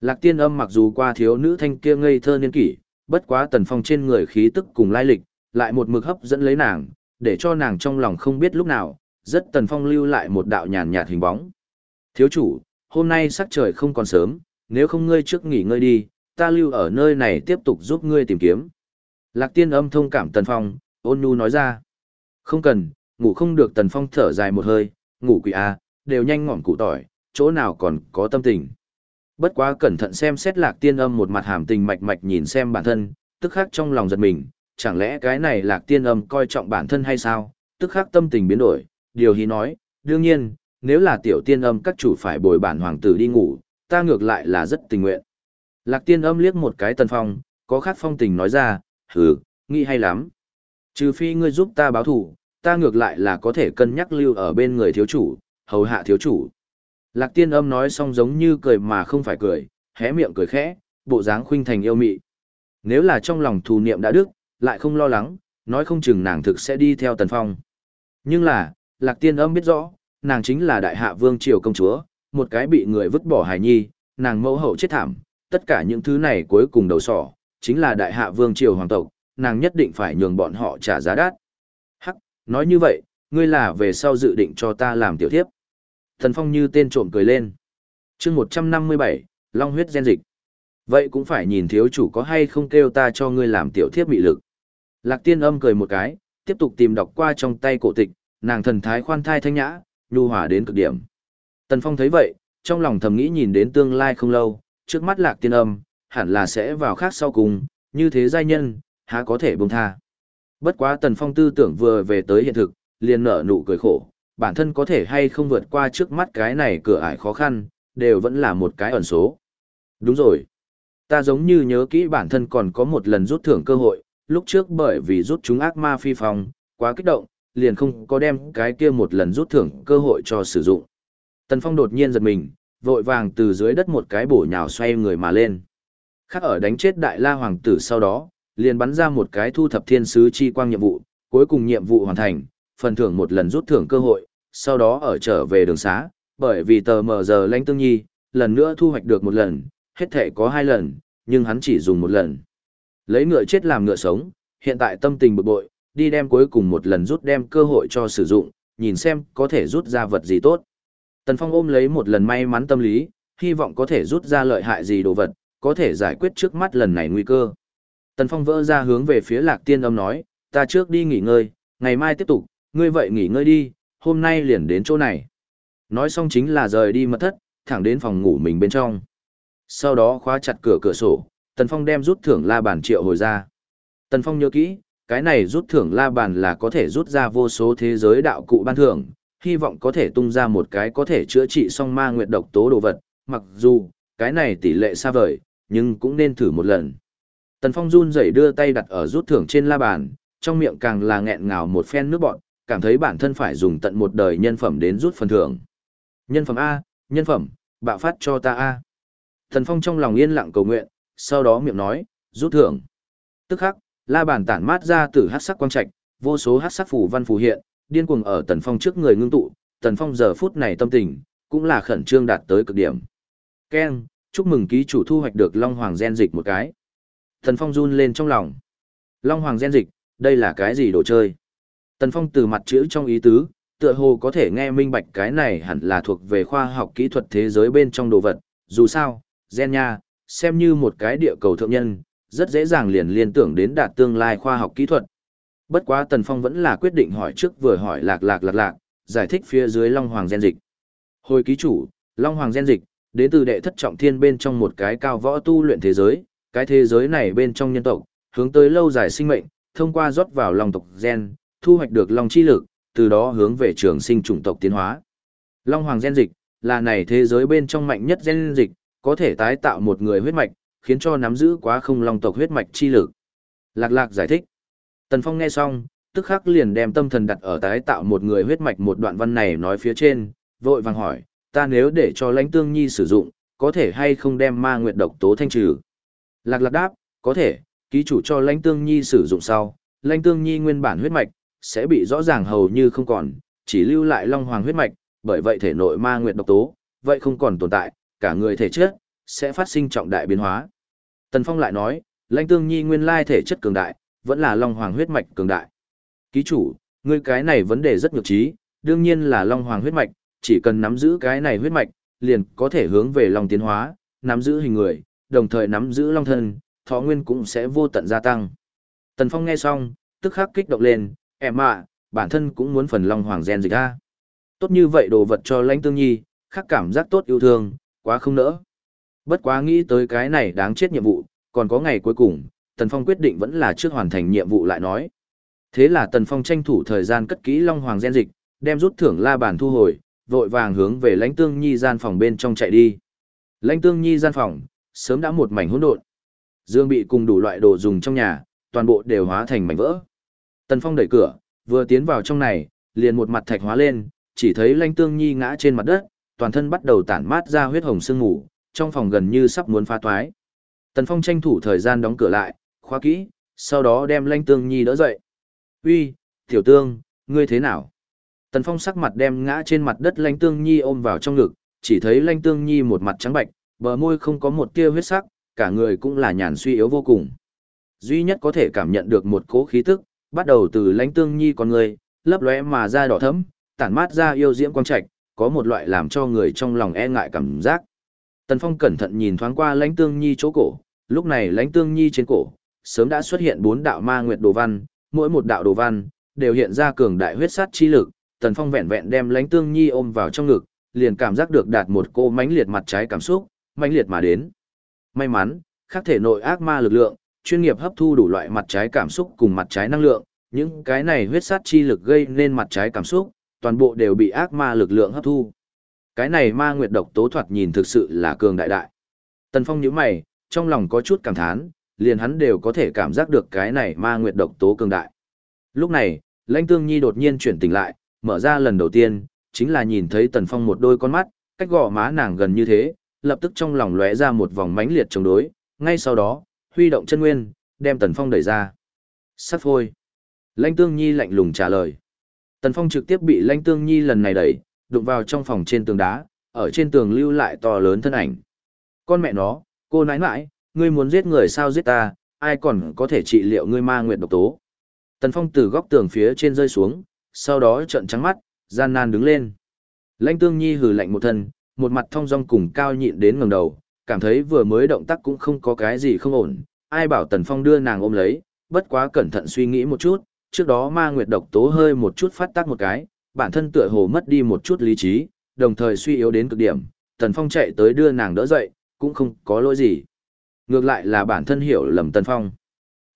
Lạc tiên âm mặc dù qua thiếu nữ thanh kia ngây thơ niên kỷ, bất quá tần phong trên người khí tức cùng lai lịch, lại một mực hấp dẫn lấy nàng, để cho nàng trong lòng không biết lúc nào, rất tần phong lưu lại một đạo nhàn nhạt hình bóng. Thiếu chủ, hôm nay sắc trời không còn sớm, nếu không ngươi trước nghỉ ngơi đi, ta lưu ở nơi này tiếp tục giúp ngươi tìm kiếm. Lạc tiên âm thông cảm Tần Phong, ôn nhu nói ra. Không cần, ngủ không được Tần Phong thở dài một hơi, ngủ quỷ a, à, đều nhanh ngọn cụ tỏi, chỗ nào còn có tâm tình. Bất quá cẩn thận xem xét lạc tiên âm một mặt hàm tình mạch mạch nhìn xem bản thân, tức khắc trong lòng giật mình, chẳng lẽ cái này lạc tiên âm coi trọng bản thân hay sao, tức khắc tâm tình biến đổi, điều hí nói, đương nhiên, nếu là tiểu tiên âm các chủ phải bồi bản hoàng tử đi ngủ, ta ngược lại là rất tình nguyện. Lạc tiên âm liếc một cái tần phong, có khác phong tình nói ra, hừ, nghĩ hay lắm. Trừ phi ngươi giúp ta báo thủ, ta ngược lại là có thể cân nhắc lưu ở bên người thiếu chủ, hầu hạ thiếu chủ. Lạc tiên âm nói xong giống như cười mà không phải cười, hé miệng cười khẽ, bộ dáng khuynh thành yêu mị. Nếu là trong lòng thù niệm đã đức, lại không lo lắng, nói không chừng nàng thực sẽ đi theo tần phong. Nhưng là, lạc tiên âm biết rõ, nàng chính là đại hạ vương triều công chúa, một cái bị người vứt bỏ hài nhi, nàng mẫu hậu chết thảm, tất cả những thứ này cuối cùng đầu sỏ, chính là đại hạ vương triều hoàng tộc, nàng nhất định phải nhường bọn họ trả giá đắt. Hắc, nói như vậy, ngươi là về sau dự định cho ta làm tiểu thiếp. Thần Phong như tên trộm cười lên. chương 157, Long huyết gen dịch. Vậy cũng phải nhìn thiếu chủ có hay không kêu ta cho ngươi làm tiểu thiếp bị lực. Lạc tiên âm cười một cái, tiếp tục tìm đọc qua trong tay cổ tịch, nàng thần thái khoan thai thanh nhã, nhu hòa đến cực điểm. Tần Phong thấy vậy, trong lòng thầm nghĩ nhìn đến tương lai không lâu, trước mắt lạc tiên âm, hẳn là sẽ vào khác sau cùng, như thế giai nhân, há có thể buông tha. Bất quá Tần Phong tư tưởng vừa về tới hiện thực, liền nở nụ cười khổ, bản thân có thể hay không vượt qua trước mắt cái này cửa ải khó khăn, đều vẫn là một cái ẩn số. Đúng rồi. Ta giống như nhớ kỹ bản thân còn có một lần rút thưởng cơ hội, lúc trước bởi vì rút chúng ác ma phi phong, quá kích động, liền không có đem cái kia một lần rút thưởng cơ hội cho sử dụng. Tần Phong đột nhiên giật mình, vội vàng từ dưới đất một cái bổ nhào xoay người mà lên. Khác ở đánh chết đại la hoàng tử sau đó, liền bắn ra một cái thu thập thiên sứ chi quang nhiệm vụ, cuối cùng nhiệm vụ hoàn thành, phần thưởng một lần rút thưởng cơ hội, sau đó ở trở về đường xá, bởi vì tờ mờ giờ lãnh tương nhi, lần nữa thu hoạch được một lần, hết thể có hai lần, nhưng hắn chỉ dùng một lần. Lấy ngựa chết làm ngựa sống, hiện tại tâm tình bực bội, đi đem cuối cùng một lần rút đem cơ hội cho sử dụng, nhìn xem có thể rút ra vật gì tốt. Tần Phong ôm lấy một lần may mắn tâm lý, hy vọng có thể rút ra lợi hại gì đồ vật, có thể giải quyết trước mắt lần này nguy cơ. Tần Phong vỡ ra hướng về phía lạc tiên âm nói, ta trước đi nghỉ ngơi, ngày mai tiếp tục, ngươi vậy nghỉ ngơi đi, hôm nay liền đến chỗ này. Nói xong chính là rời đi mật thất, thẳng đến phòng ngủ mình bên trong. Sau đó khóa chặt cửa cửa sổ, Tần Phong đem rút thưởng la bàn triệu hồi ra. Tần Phong nhớ kỹ, cái này rút thưởng la bàn là có thể rút ra vô số thế giới đạo cụ ban thưởng, hy vọng có thể tung ra một cái có thể chữa trị song ma nguyệt độc tố đồ vật, mặc dù, cái này tỷ lệ xa vời, nhưng cũng nên thử một lần. Tần Phong run rẩy đưa tay đặt ở rút thưởng trên la bàn, trong miệng càng là nghẹn ngào một phen nước bọn, cảm thấy bản thân phải dùng tận một đời nhân phẩm đến rút phần thưởng. Nhân phẩm A, nhân phẩm, bạo phát cho ta A. Tần Phong trong lòng yên lặng cầu nguyện, sau đó miệng nói, rút thưởng. Tức khắc, la bàn tản mát ra từ hát sắc quang trạch, vô số hát sắc phù văn phù hiện, điên cuồng ở Tần Phong trước người ngưng tụ, Tần Phong giờ phút này tâm tình, cũng là khẩn trương đạt tới cực điểm. Keng chúc mừng ký chủ thu hoạch được Long Hoàng gen dịch một cái. Tần Phong run lên trong lòng. Long Hoàng gen dịch, đây là cái gì đồ chơi? Tần Phong từ mặt chữ trong ý tứ, tựa hồ có thể nghe minh bạch cái này hẳn là thuộc về khoa học kỹ thuật thế giới bên trong đồ vật. Dù sao, gen nha, xem như một cái địa cầu thượng nhân, rất dễ dàng liền liên tưởng đến đạt tương lai khoa học kỹ thuật. Bất quá Tần Phong vẫn là quyết định hỏi trước vừa hỏi lạc lạc lạc lạc, giải thích phía dưới Long Hoàng gen dịch. Hồi ký chủ, Long Hoàng gen dịch, đến từ đệ thất trọng thiên bên trong một cái cao võ tu luyện thế giới, cái thế giới này bên trong nhân tộc, hướng tới lâu dài sinh mệnh, thông qua rót vào lòng tộc gen, thu hoạch được lòng chi lực, từ đó hướng về trường sinh chủng tộc tiến hóa. Long Hoàng gen dịch, là này thế giới bên trong mạnh nhất gen dịch, có thể tái tạo một người huyết mạch, khiến cho nắm giữ quá không long tộc huyết mạch chi lực. Lạc lạc giải thích. Tần Phong nghe xong, tức khắc liền đem tâm thần đặt ở tái tạo một người huyết mạch một đoạn văn này nói phía trên, vội vàng hỏi, ta nếu để cho lãnh tương nhi sử dụng, có thể hay không đem ma nguyệt độc tố thanh trừ? Lạc lạc đáp, có thể, ký chủ cho lãnh tương nhi sử dụng sau, lãnh tương nhi nguyên bản huyết mạch, sẽ bị rõ ràng hầu như không còn, chỉ lưu lại long hoàng huyết mạch, bởi vậy thể nội ma nguyệt độc tố, vậy không còn tồn tại, cả người thể chất, sẽ phát sinh trọng đại biến hóa. Tần Phong lại nói, lãnh tương nhi nguyên lai thể chất cường đại, vẫn là long hoàng huyết mạch cường đại. Ký chủ, ngươi cái này vấn đề rất nhược trí, đương nhiên là long hoàng huyết mạch, chỉ cần nắm giữ cái này huyết mạch, liền có thể hướng về long tiến hóa, nắm giữ hình người, đồng thời nắm giữ long thân, thọ nguyên cũng sẽ vô tận gia tăng. Tần Phong nghe xong, tức khắc kích động lên, em ạ, bản thân cũng muốn phần long hoàng gen dịch a. Tốt như vậy đồ vật cho lãnh tương nhi, khắc cảm giác tốt yêu thương, quá không nỡ. Bất quá nghĩ tới cái này đáng chết nhiệm vụ, còn có ngày cuối cùng, Tần Phong quyết định vẫn là trước hoàn thành nhiệm vụ lại nói. Thế là Tần Phong tranh thủ thời gian cất kỹ Long Hoàng gen dịch, đem rút thưởng la bàn thu hồi, vội vàng hướng về Lãnh Tương Nhi gian phòng bên trong chạy đi. Lãnh Tương Nhi gian phòng, sớm đã một mảnh hỗn độn. Dương bị cùng đủ loại đồ dùng trong nhà, toàn bộ đều hóa thành mảnh vỡ. Tần Phong đẩy cửa, vừa tiến vào trong này, liền một mặt thạch hóa lên, chỉ thấy Lãnh Tương Nhi ngã trên mặt đất, toàn thân bắt đầu tản mát ra huyết hồng sương mù, trong phòng gần như sắp muốn phá toái. Tần Phong tranh thủ thời gian đóng cửa lại, khóa kỹ, sau đó đem Lãnh Tương Nhi đỡ dậy. "Uy, tiểu tương, ngươi thế nào?" Tần Phong sắc mặt đem ngã trên mặt đất Lãnh Tương Nhi ôm vào trong ngực, chỉ thấy Lãnh Tương Nhi một mặt trắng bạch, bờ môi không có một tia huyết sắc, cả người cũng là nhàn suy yếu vô cùng. Duy nhất có thể cảm nhận được một cỗ khí tức, bắt đầu từ Lãnh Tương Nhi con người, lấp lóe mà ra đỏ thẫm, tản mát ra yêu diễm quang trạch, có một loại làm cho người trong lòng e ngại cảm giác. Tần Phong cẩn thận nhìn thoáng qua Lãnh Tương Nhi chỗ cổ, lúc này Lãnh Tương Nhi trên cổ sớm đã xuất hiện bốn đạo ma nguyệt đồ văn, mỗi một đạo đồ văn đều hiện ra cường đại huyết sát chi lực. Tần Phong vẹn vẹn đem Lãnh Tương Nhi ôm vào trong ngực, liền cảm giác được đạt một cô mãnh liệt mặt trái cảm xúc, mãnh liệt mà đến. May mắn, khắc thể nội ác ma lực lượng, chuyên nghiệp hấp thu đủ loại mặt trái cảm xúc cùng mặt trái năng lượng, những cái này huyết sát chi lực gây nên mặt trái cảm xúc, toàn bộ đều bị ác ma lực lượng hấp thu. Cái này ma nguyệt độc tố thoạt nhìn thực sự là cường đại đại. Tần Phong nhíu mày, trong lòng có chút cảm thán, liền hắn đều có thể cảm giác được cái này ma nguyệt độc tố cường đại. Lúc này, Lãnh Tương Nhi đột nhiên chuyển tỉnh lại, mở ra lần đầu tiên, chính là nhìn thấy Tần Phong một đôi con mắt, cách gò má nàng gần như thế, lập tức trong lòng lóe ra một vòng mãnh liệt chống đối, ngay sau đó, huy động chân nguyên, đem Tần Phong đẩy ra. Sắp thôi. Lãnh Tương Nhi lạnh lùng trả lời. Tần Phong trực tiếp bị Lãnh Tương Nhi lần này đẩy, đụng vào trong phòng trên tường đá, ở trên tường lưu lại to lớn thân ảnh. Con mẹ nó, cô nãi nãi, ngươi muốn giết người sao giết ta, ai còn có thể trị liệu ngươi ma nguyệt độc tố. Tần Phong từ góc tường phía trên rơi xuống, sau đó trợn trắng mắt, gian nan đứng lên. Lãnh Tương Nhi hừ lạnh một thân, một mặt thong dong cùng cao nhịn đến ngẩng đầu, cảm thấy vừa mới động tác cũng không có cái gì không ổn, ai bảo Tần Phong đưa nàng ôm lấy, bất quá cẩn thận suy nghĩ một chút, trước đó ma nguyệt độc tố hơi một chút phát tác một cái, bản thân tựa hồ mất đi một chút lý trí, đồng thời suy yếu đến cực điểm, Tần Phong chạy tới đưa nàng đỡ dậy, cũng không có lỗi gì. Ngược lại là bản thân hiểu lầm Tần Phong.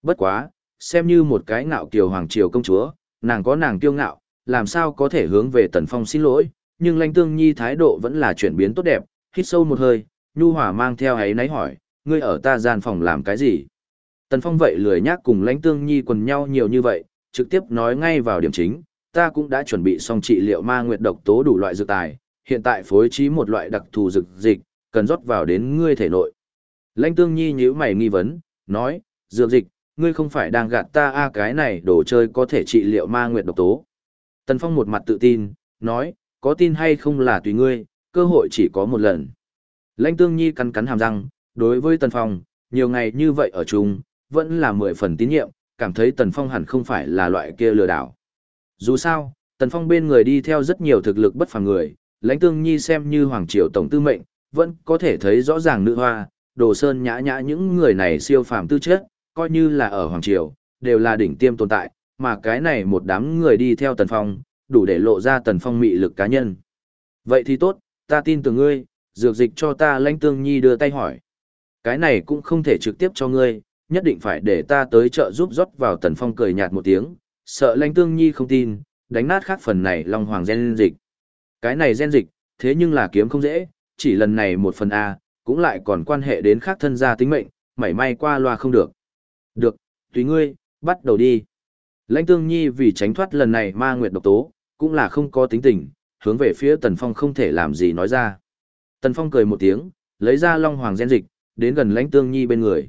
Bất quá, xem như một cái ngạo kiều hoàng triều công chúa, nàng có nàng kiêu ngạo, làm sao có thể hướng về Tần Phong xin lỗi, nhưng Lãnh Tương Nhi thái độ vẫn là chuyển biến tốt đẹp, hít sâu một hơi, nhu hòa mang theo ấy náy hỏi, ngươi ở ta gian phòng làm cái gì? Tần Phong vậy lười nhác cùng Lãnh Tương Nhi quần nhau nhiều như vậy, trực tiếp nói ngay vào điểm chính, ta cũng đã chuẩn bị xong trị liệu ma nguyệt độc tố đủ loại dược tài, hiện tại phối trí một loại đặc thù dược dịch, cần rót vào đến ngươi thể nội. Lãnh Tương Nhi nhíu mày nghi vấn, nói, dược dịch, ngươi không phải đang gạt ta a cái này đồ chơi có thể trị liệu ma nguyệt độc tố. Tần Phong một mặt tự tin, nói, có tin hay không là tùy ngươi, cơ hội chỉ có một lần. Lãnh Tương Nhi cắn cắn hàm răng, đối với Tần Phong, nhiều ngày như vậy ở chung, vẫn là mười phần tín nhiệm, cảm thấy Tần Phong hẳn không phải là loại kia lừa đảo. Dù sao, Tần Phong bên người đi theo rất nhiều thực lực bất phàm người, lãnh tương nhi xem như hoàng triều tổng tư mệnh, vẫn có thể thấy rõ ràng nữ hoa, đồ sơn nhã nhã những người này siêu phàm tư chất, coi như là ở hoàng triều, đều là đỉnh tiêm tồn tại, mà cái này một đám người đi theo Tần Phong, đủ để lộ ra Tần Phong mị lực cá nhân. Vậy thì tốt, ta tin tưởng ngươi, dược dịch cho ta lãnh tương nhi đưa tay hỏi. Cái này cũng không thể trực tiếp cho ngươi, nhất định phải để ta tới chợ giúp rót vào Tần Phong cười nhạt một tiếng, sợ lãnh tương nhi không tin, đánh nát khác phần này long hoàng gen dịch. Cái này gen dịch, thế nhưng là kiếm không dễ, chỉ lần này một phần A, cũng lại còn quan hệ đến khác thân gia tính mệnh, mảy may qua loa không được. Được, tùy ngươi, bắt đầu đi. Lãnh tương nhi vì tránh thoát lần này ma nguyệt độc tố, cũng là không có tính tình, hướng về phía Tần Phong không thể làm gì nói ra. Tần Phong cười một tiếng, lấy ra long hoàng gen dịch, đến gần lãnh tương nhi bên người.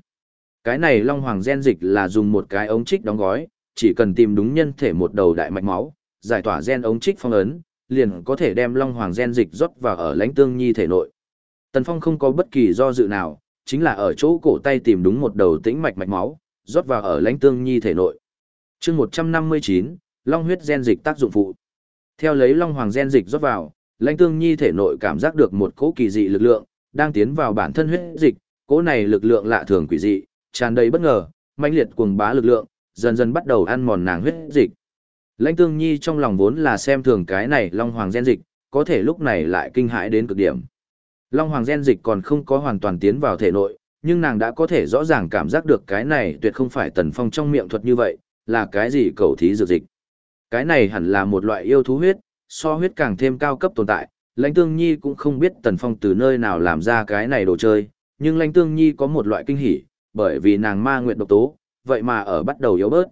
Cái này long hoàng gen dịch là dùng một cái ống trích đóng gói, chỉ cần tìm đúng nhân thể một đầu đại mạch máu, giải tỏa gen ống trích phong ấn, liền có thể đem long hoàng gen dịch rót vào ở lãnh tương nhi thể nội. Tần Phong không có bất kỳ do dự nào, chính là ở chỗ cổ tay tìm đúng một đầu tĩnh mạch mạch máu, rót vào ở lãnh tương nhi thể nội. Chương 159, Long huyết gen dịch tác dụng phụ. Theo lấy long hoàng gen dịch rót vào, lãnh tương nhi thể nội cảm giác được một cỗ kỳ dị lực lượng đang tiến vào bản thân huyết dịch, cỗ này lực lượng lạ thường quỷ dị, tràn đầy bất ngờ, mãnh liệt cuồng bá lực lượng, dần dần bắt đầu ăn mòn nàng huyết dịch. Lãnh Tương Nhi trong lòng vốn là xem thường cái này Long Hoàng gen dịch, có thể lúc này lại kinh hãi đến cực điểm. Long Hoàng gen dịch còn không có hoàn toàn tiến vào thể nội, nhưng nàng đã có thể rõ ràng cảm giác được cái này tuyệt không phải Tần Phong trong miệng thuật như vậy, là cái gì cầu thí dược dịch. Cái này hẳn là một loại yêu thú huyết, so huyết càng thêm cao cấp tồn tại. Lãnh Tương Nhi cũng không biết Tần Phong từ nơi nào làm ra cái này đồ chơi, nhưng Lãnh Tương Nhi có một loại kinh hỉ, bởi vì nàng ma nguyện độc tố, vậy mà ở bắt đầu yếu bớt.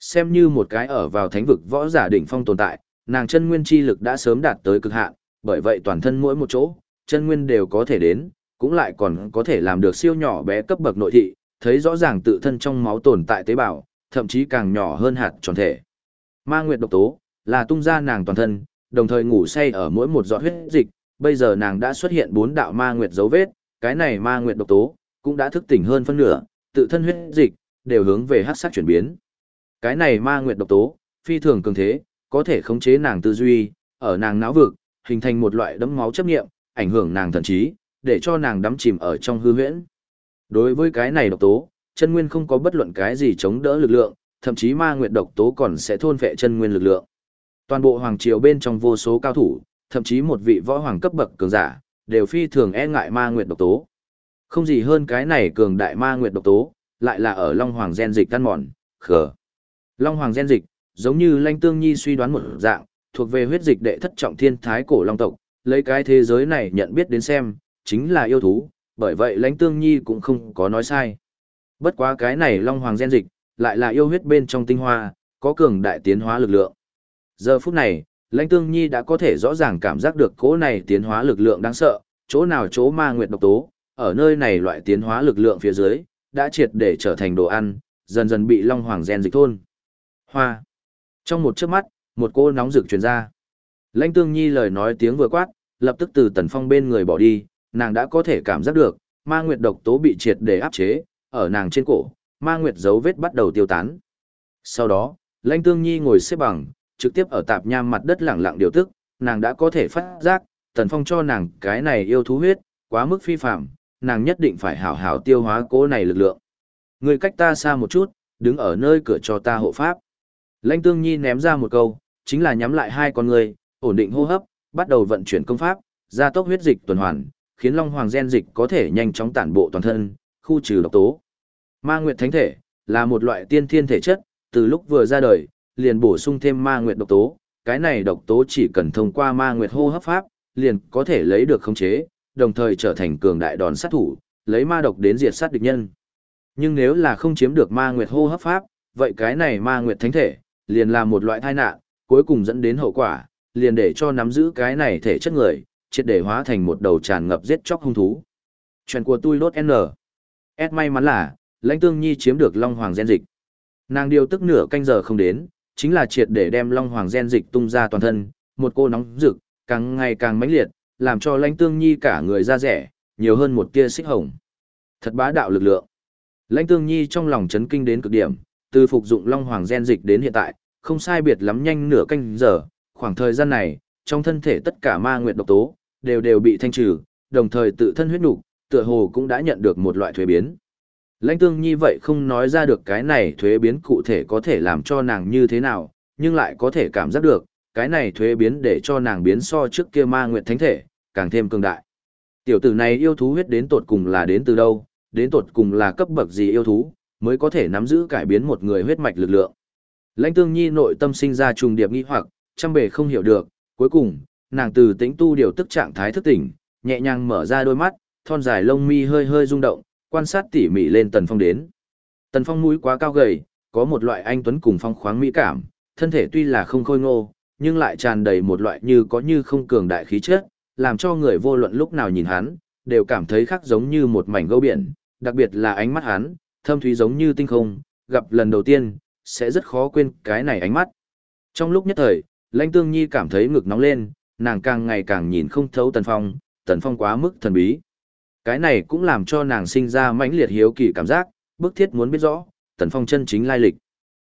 Xem như một cái ở vào thánh vực võ giả đỉnh phong tồn tại, nàng chân nguyên chi lực đã sớm đạt tới cực hạn, bởi vậy toàn thân mỗi một chỗ, chân nguyên đều có thể đến, cũng lại còn có thể làm được siêu nhỏ bé cấp bậc nội thị, thấy rõ ràng tự thân trong máu tồn tại tế bào, thậm chí càng nhỏ hơn hạt tròn thể. Ma nguyệt độc tố là tung ra nàng toàn thân, đồng thời ngủ say ở mỗi một giọt huyết dịch, bây giờ nàng đã xuất hiện bốn đạo ma nguyệt dấu vết, cái này ma nguyệt độc tố cũng đã thức tỉnh hơn phân nửa, tự thân huyết dịch đều hướng về hắc sắc chuyển biến. Cái này ma nguyệt độc tố, phi thường cường thế, có thể khống chế nàng tư duy, ở nàng não vực, hình thành một loại đấm máu chấp niệm, ảnh hưởng nàng thần trí, để cho nàng đắm chìm ở trong hư huyễn. Đối với cái này độc tố, chân nguyên không có bất luận cái gì chống đỡ lực lượng, thậm chí ma nguyệt độc tố còn sẽ thôn phệ chân nguyên lực lượng. Toàn bộ hoàng triều bên trong vô số cao thủ, thậm chí một vị võ hoàng cấp bậc cường giả, đều phi thường e ngại ma nguyệt độc tố. Không gì hơn cái này cường đại ma nguyệt độc tố, lại là ở Long Hoàng gen dịch tan mòn, khờ. Long Hoàng gen dịch, giống như Lanh Tương Nhi suy đoán một dạng, thuộc về huyết dịch đệ thất trọng thiên thái cổ long tộc, lấy cái thế giới này nhận biết đến xem, chính là yêu thú, bởi vậy Lãnh Tương Nhi cũng không có nói sai. Bất quá cái này Long Hoàng gen dịch, lại là yêu huyết bên trong tinh hoa, có cường đại tiến hóa lực lượng. Giờ phút này, Lãnh Tương Nhi đã có thể rõ ràng cảm giác được cỗ này tiến hóa lực lượng đáng sợ, chỗ nào chỗ ma nguyệt độc tố, ở nơi này loại tiến hóa lực lượng phía dưới, đã triệt để trở thành đồ ăn, dần dần bị Long Hoàng gen dịch thôn. Hoa. Trong một chớp mắt, một cô nóng rực truyền ra. Lãnh Tương Nhi lời nói tiếng vừa quát, lập tức từ Tần Phong bên người bỏ đi, nàng đã có thể cảm giác được, ma nguyệt độc tố bị triệt để áp chế, ở nàng trên cổ, ma nguyệt dấu vết bắt đầu tiêu tán. Sau đó, Lãnh Tương Nhi ngồi xếp bằng, trực tiếp ở tạp nham mặt đất lặng lặng điều tức, nàng đã có thể phát giác, Tần Phong cho nàng cái này yêu thú huyết, quá mức phi phạm, nàng nhất định phải hảo hảo tiêu hóa cố này lực lượng. Người cách ta xa một chút, đứng ở nơi cửa cho ta hộ pháp. Lãnh Tương Nhi ném ra một câu, chính là nhắm lại hai con người, ổn định hô hấp, bắt đầu vận chuyển công pháp, gia tốc huyết dịch tuần hoàn, khiến Long Hoàng gen dịch có thể nhanh chóng tản bộ toàn thân, khu trừ độc tố. Ma Nguyệt Thánh Thể là một loại tiên thiên thể chất, từ lúc vừa ra đời, liền bổ sung thêm Ma Nguyệt độc tố, cái này độc tố chỉ cần thông qua Ma Nguyệt hô hấp pháp, liền có thể lấy được khống chế, đồng thời trở thành cường đại đòn sát thủ, lấy ma độc đến diệt sát địch nhân. Nhưng nếu là không chiếm được Ma Nguyệt hô hấp pháp, vậy cái này Ma Nguyệt Thánh Thể liền là một loại tai nạn, cuối cùng dẫn đến hậu quả, liền để cho nắm giữ cái này thể chất người, triệt để hóa thành một đầu tràn ngập giết chóc hung thú. Chuyện của tôi đốt N. S may mắn là, lãnh tương nhi chiếm được Long Hoàng gen dịch. Nàng điều tức nửa canh giờ không đến, chính là triệt để đem Long Hoàng gen dịch tung ra toàn thân, một cô nóng rực, càng ngày càng mãnh liệt, làm cho lãnh tương nhi cả người ra rẻ, nhiều hơn một tia xích hồng. Thật bá đạo lực lượng. Lãnh tương nhi trong lòng chấn kinh đến cực điểm, từ phục dụng Long Hoàng gen dịch đến hiện tại, không sai biệt lắm nhanh nửa canh giờ, khoảng thời gian này, trong thân thể tất cả ma nguyệt độc tố, đều đều bị thanh trừ, đồng thời tự thân huyết nục, tựa hồ cũng đã nhận được một loại thuế biến. Lãnh tương nhi vậy không nói ra được cái này thuế biến cụ thể có thể làm cho nàng như thế nào, nhưng lại có thể cảm giác được, cái này thuế biến để cho nàng biến so trước kia ma nguyệt thánh thể, càng thêm cường đại. Tiểu tử này yêu thú huyết đến tột cùng là đến từ đâu, đến tột cùng là cấp bậc gì yêu thú, mới có thể nắm giữ cải biến một người huyết mạch lực lượng. Lãnh tương nhi nội tâm sinh ra trùng điệp nghi hoặc, trăm bề không hiểu được, cuối cùng, nàng từ tĩnh tu điều tức trạng thái thức tỉnh, nhẹ nhàng mở ra đôi mắt, thon dài lông mi hơi hơi rung động, quan sát tỉ mỉ lên Tần Phong đến. Tần Phong mũi quá cao gầy, có một loại anh tuấn cùng phong khoáng mỹ cảm, thân thể tuy là không khôi ngô, nhưng lại tràn đầy một loại như có như không cường đại khí chất, làm cho người vô luận lúc nào nhìn hắn, đều cảm thấy khác giống như một mảnh gâu biển, đặc biệt là ánh mắt hắn, thâm thúy giống như tinh không, gặp lần đầu tiên, sẽ rất khó quên cái này ánh mắt. Trong lúc nhất thời, Lãnh Tương Nhi cảm thấy ngực nóng lên, nàng càng ngày càng nhìn không thấu Tần Phong, Tần Phong quá mức thần bí. Cái này cũng làm cho nàng sinh ra mãnh liệt hiếu kỳ cảm giác, bức thiết muốn biết rõ, Tần Phong chân chính lai lịch.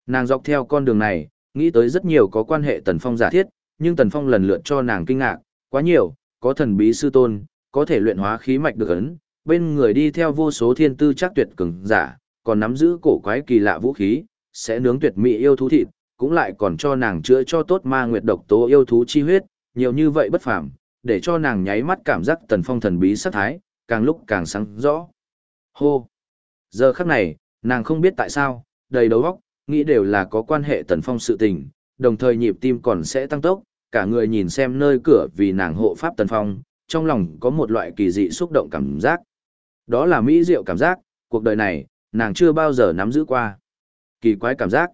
Nàng dọc theo con đường này, nghĩ tới rất nhiều có quan hệ Tần Phong giả thiết, nhưng Tần Phong lần lượt cho nàng kinh ngạc, quá nhiều, có thần bí sư tôn, có thể luyện hóa khí mạch được ấn, bên người đi theo vô số thiên tư chắc tuyệt cường giả, còn nắm giữ cổ quái kỳ lạ vũ khí, sẽ nướng tuyệt mỹ yêu thú thịt, cũng lại còn cho nàng chữa cho tốt ma nguyệt độc tố yêu thú chi huyết, nhiều như vậy bất phàm, để cho nàng nháy mắt cảm giác tần phong thần bí sát thái, càng lúc càng sáng rõ. Hô! Giờ khắc này, nàng không biết tại sao, đầy đầu óc, nghĩ đều là có quan hệ tần phong sự tình, đồng thời nhịp tim còn sẽ tăng tốc, cả người nhìn xem nơi cửa vì nàng hộ pháp tần phong, trong lòng có một loại kỳ dị xúc động cảm giác. Đó là mỹ diệu cảm giác, cuộc đời này, nàng chưa bao giờ nắm giữ qua. Kỳ quái cảm giác.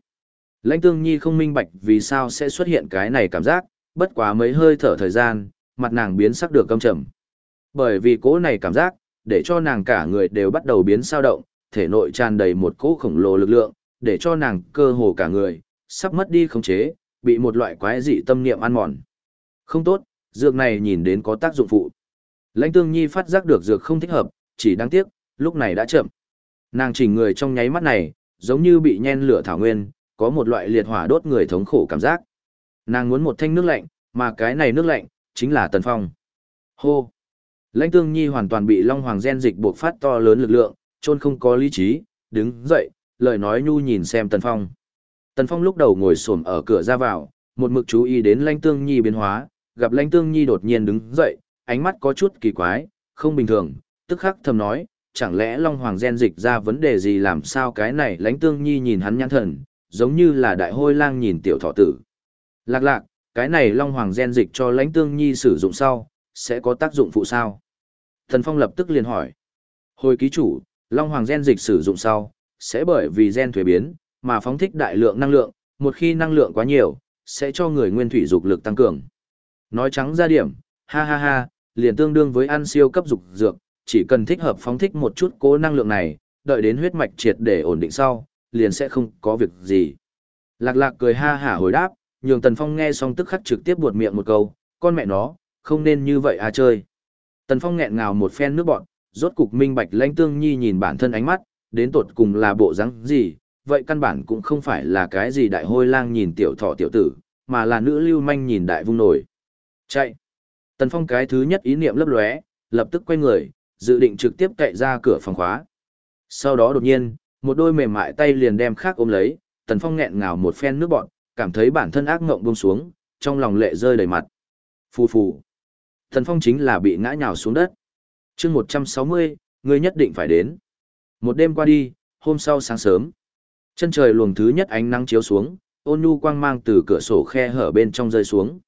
Lãnh tương nhi không minh bạch vì sao sẽ xuất hiện cái này cảm giác, bất quá mấy hơi thở thời gian, mặt nàng biến sắc được căm trầm. Bởi vì cố này cảm giác, để cho nàng cả người đều bắt đầu biến sao động, thể nội tràn đầy một cỗ khổng lồ lực lượng, để cho nàng cơ hồ cả người, sắp mất đi khống chế, bị một loại quái dị tâm niệm ăn mòn. Không tốt, dược này nhìn đến có tác dụng phụ. Lãnh Tương Nhi phát giác được dược không thích hợp, chỉ đáng tiếc, lúc này đã chậm. Nàng chỉnh người trong nháy mắt này, giống như bị nhen lửa thảo nguyên, có một loại liệt hỏa đốt người thống khổ cảm giác. Nàng muốn một thanh nước lạnh, mà cái này nước lạnh, chính là Tần Phong. Hô! Lãnh Tương Nhi hoàn toàn bị Long Hoàng gen dịch buộc phát to lớn lực lượng, trôn không có lý trí, đứng dậy, lời nói nhu nhìn xem Tần Phong. Tần Phong lúc đầu ngồi xổm ở cửa ra vào, một mực chú ý đến Lãnh Tương Nhi biến hóa, gặp Lãnh Tương Nhi đột nhiên đứng dậy, ánh mắt có chút kỳ quái, không bình thường, tức khắc thầm nói, chẳng lẽ Long Hoàng gen dịch ra vấn đề gì làm sao cái này Lãnh Tương Nhi nhìn hắn nhãn thần, giống như là đại hôi lang nhìn tiểu thọ tử. Lạc lạc, cái này Long Hoàng gen dịch cho Lãnh Tương Nhi sử dụng sau, sẽ có tác dụng phụ sao? Thần Phong lập tức liền hỏi. Hồi ký chủ, Long Hoàng gen dịch sử dụng sau, sẽ bởi vì gen thuế biến, mà phóng thích đại lượng năng lượng, một khi năng lượng quá nhiều, sẽ cho người nguyên thủy dục lực tăng cường. Nói trắng ra điểm, ha ha ha, liền tương đương với ăn siêu cấp dục dược, chỉ cần thích hợp phóng thích một chút cố năng lượng này, đợi đến huyết mạch triệt để ổn định sau, liền sẽ không có việc gì. Lạc lạc cười ha hả hồi đáp, nhường Tần Phong nghe xong tức khắc trực tiếp buột miệng một câu, con mẹ nó, không nên như vậy à chơi. Tần Phong nghẹn ngào một phen nước bọn, rốt cục minh bạch lãnh tương nhi nhìn bản thân ánh mắt, đến tột cùng là bộ dáng gì, vậy căn bản cũng không phải là cái gì đại hôi lang nhìn tiểu thọ tiểu tử, mà là nữ lưu manh nhìn đại vung nổi. Chạy! Tần Phong cái thứ nhất ý niệm lấp lóe, lập tức quay người, dự định trực tiếp cậy ra cửa phòng khóa. Sau đó đột nhiên, một đôi mềm mại tay liền đem khác ôm lấy, Tần Phong nghẹn ngào một phen nước bọn, cảm thấy bản thân ác ngộng buông xuống, trong lòng lệ rơi đầy mặt. Phù phù. thần Phong chính là bị ngã nhào xuống đất. chương 160, ngươi nhất định phải đến. Một đêm qua đi, hôm sau sáng sớm. Chân trời luồng thứ nhất ánh nắng chiếu xuống, ôn nhu quang mang từ cửa sổ khe hở bên trong rơi xuống.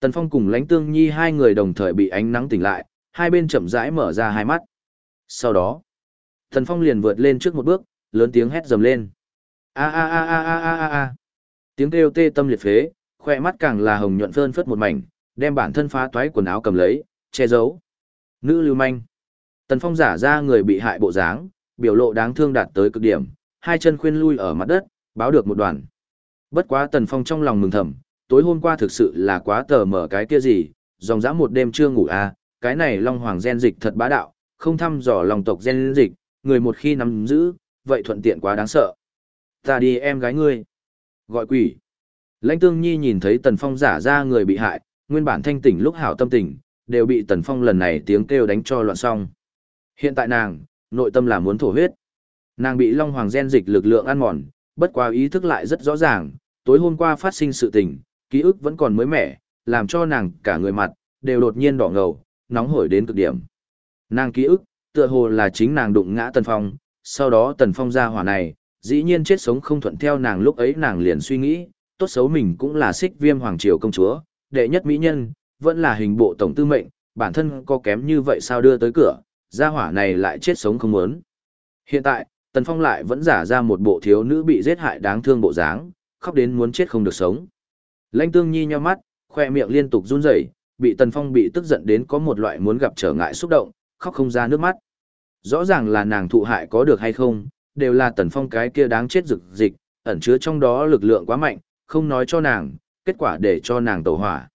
Tần Phong cùng Lãnh Tương Nhi hai người đồng thời bị ánh nắng tỉnh lại, hai bên chậm rãi mở ra hai mắt. Sau đó, Tần Phong liền vượt lên trước một bước, lớn tiếng hét dầm lên. A a a a a a a a. Tiếng kêu tê tâm liệt phế, khoe mắt càng là hồng nhuận phơn phất một mảnh, đem bản thân phá toái quần áo cầm lấy, che giấu. Nữ lưu manh. Tần Phong giả ra người bị hại bộ dáng, biểu lộ đáng thương đạt tới cực điểm, hai chân khuyên lui ở mặt đất, báo được một đoàn. Bất quá Tần Phong trong lòng mừng thầm, tối hôm qua thực sự là quá tờ mở cái kia gì, dòng dã một đêm chưa ngủ à, cái này Long Hoàng gen dịch thật bá đạo, không thăm dò lòng tộc gen dịch, người một khi nắm giữ, vậy thuận tiện quá đáng sợ. Ta đi em gái ngươi. Gọi quỷ. Lãnh Tương Nhi nhìn thấy Tần Phong giả ra người bị hại, nguyên bản thanh tỉnh lúc hảo tâm tình, đều bị Tần Phong lần này tiếng kêu đánh cho loạn xong. Hiện tại nàng, nội tâm là muốn thổ huyết. Nàng bị Long Hoàng gen dịch lực lượng ăn mòn, bất quá ý thức lại rất rõ ràng, tối hôm qua phát sinh sự tình, ký ức vẫn còn mới mẻ, làm cho nàng cả người mặt, đều đột nhiên đỏ ngầu, nóng hổi đến cực điểm. Nàng ký ức, tựa hồ là chính nàng đụng ngã Tần Phong, sau đó Tần Phong ra hỏa này, dĩ nhiên chết sống không thuận theo nàng lúc ấy nàng liền suy nghĩ, tốt xấu mình cũng là xích viêm hoàng triều công chúa, đệ nhất mỹ nhân, vẫn là hình bộ tổng tư mệnh, bản thân có kém như vậy sao đưa tới cửa, gia hỏa này lại chết sống không muốn. Hiện tại, Tần Phong lại vẫn giả ra một bộ thiếu nữ bị giết hại đáng thương bộ dáng, khóc đến muốn chết không được sống. Lãnh Tương Nhi nhíu mắt, khoe miệng liên tục run rẩy, bị Tần Phong bị tức giận đến có một loại muốn gặp trở ngại xúc động, khóc không ra nước mắt. Rõ ràng là nàng thụ hại có được hay không, đều là Tần Phong cái kia đáng chết rực dịch, ẩn chứa trong đó lực lượng quá mạnh, không nói cho nàng, kết quả để cho nàng tẩu hỏa.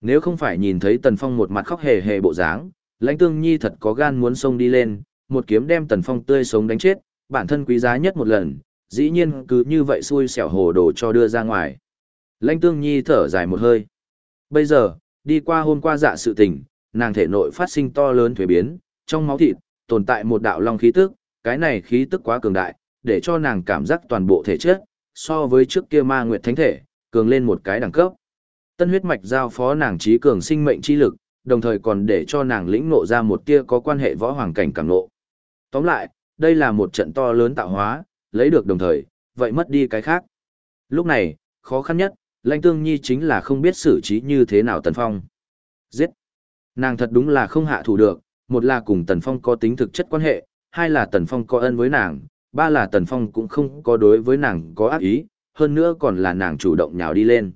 Nếu không phải nhìn thấy Tần Phong một mặt khóc hề hề bộ dáng, Lãnh Tương Nhi thật có gan muốn xông đi lên, một kiếm đem Tần Phong tươi sống đánh chết, bản thân quý giá nhất một lần, dĩ nhiên cứ như vậy xui xẻo hồ đồ cho đưa ra ngoài. Lãnh Tương Nhi thở dài một hơi. Bây giờ, đi qua hôm qua dạ sự tình, nàng thể nội phát sinh to lớn thuế biến, trong máu thịt, tồn tại một đạo long khí tức, cái này khí tức quá cường đại, để cho nàng cảm giác toàn bộ thể chất, so với trước kia ma nguyệt thánh thể, cường lên một cái đẳng cấp. Tân huyết mạch giao phó nàng trí cường sinh mệnh chi lực, đồng thời còn để cho nàng lĩnh ngộ ra một tia có quan hệ võ hoàng cảnh cảm ngộ. Tóm lại, đây là một trận to lớn tạo hóa, lấy được đồng thời, vậy mất đi cái khác. Lúc này, khó khăn nhất, Lãnh Tương Nhi chính là không biết xử trí như thế nào Tần Phong. Giết! Nàng thật đúng là không hạ thủ được, một là cùng Tần Phong có tính thực chất quan hệ, hai là Tần Phong có ân với nàng, ba là Tần Phong cũng không có đối với nàng có ác ý, hơn nữa còn là nàng chủ động nhào đi lên.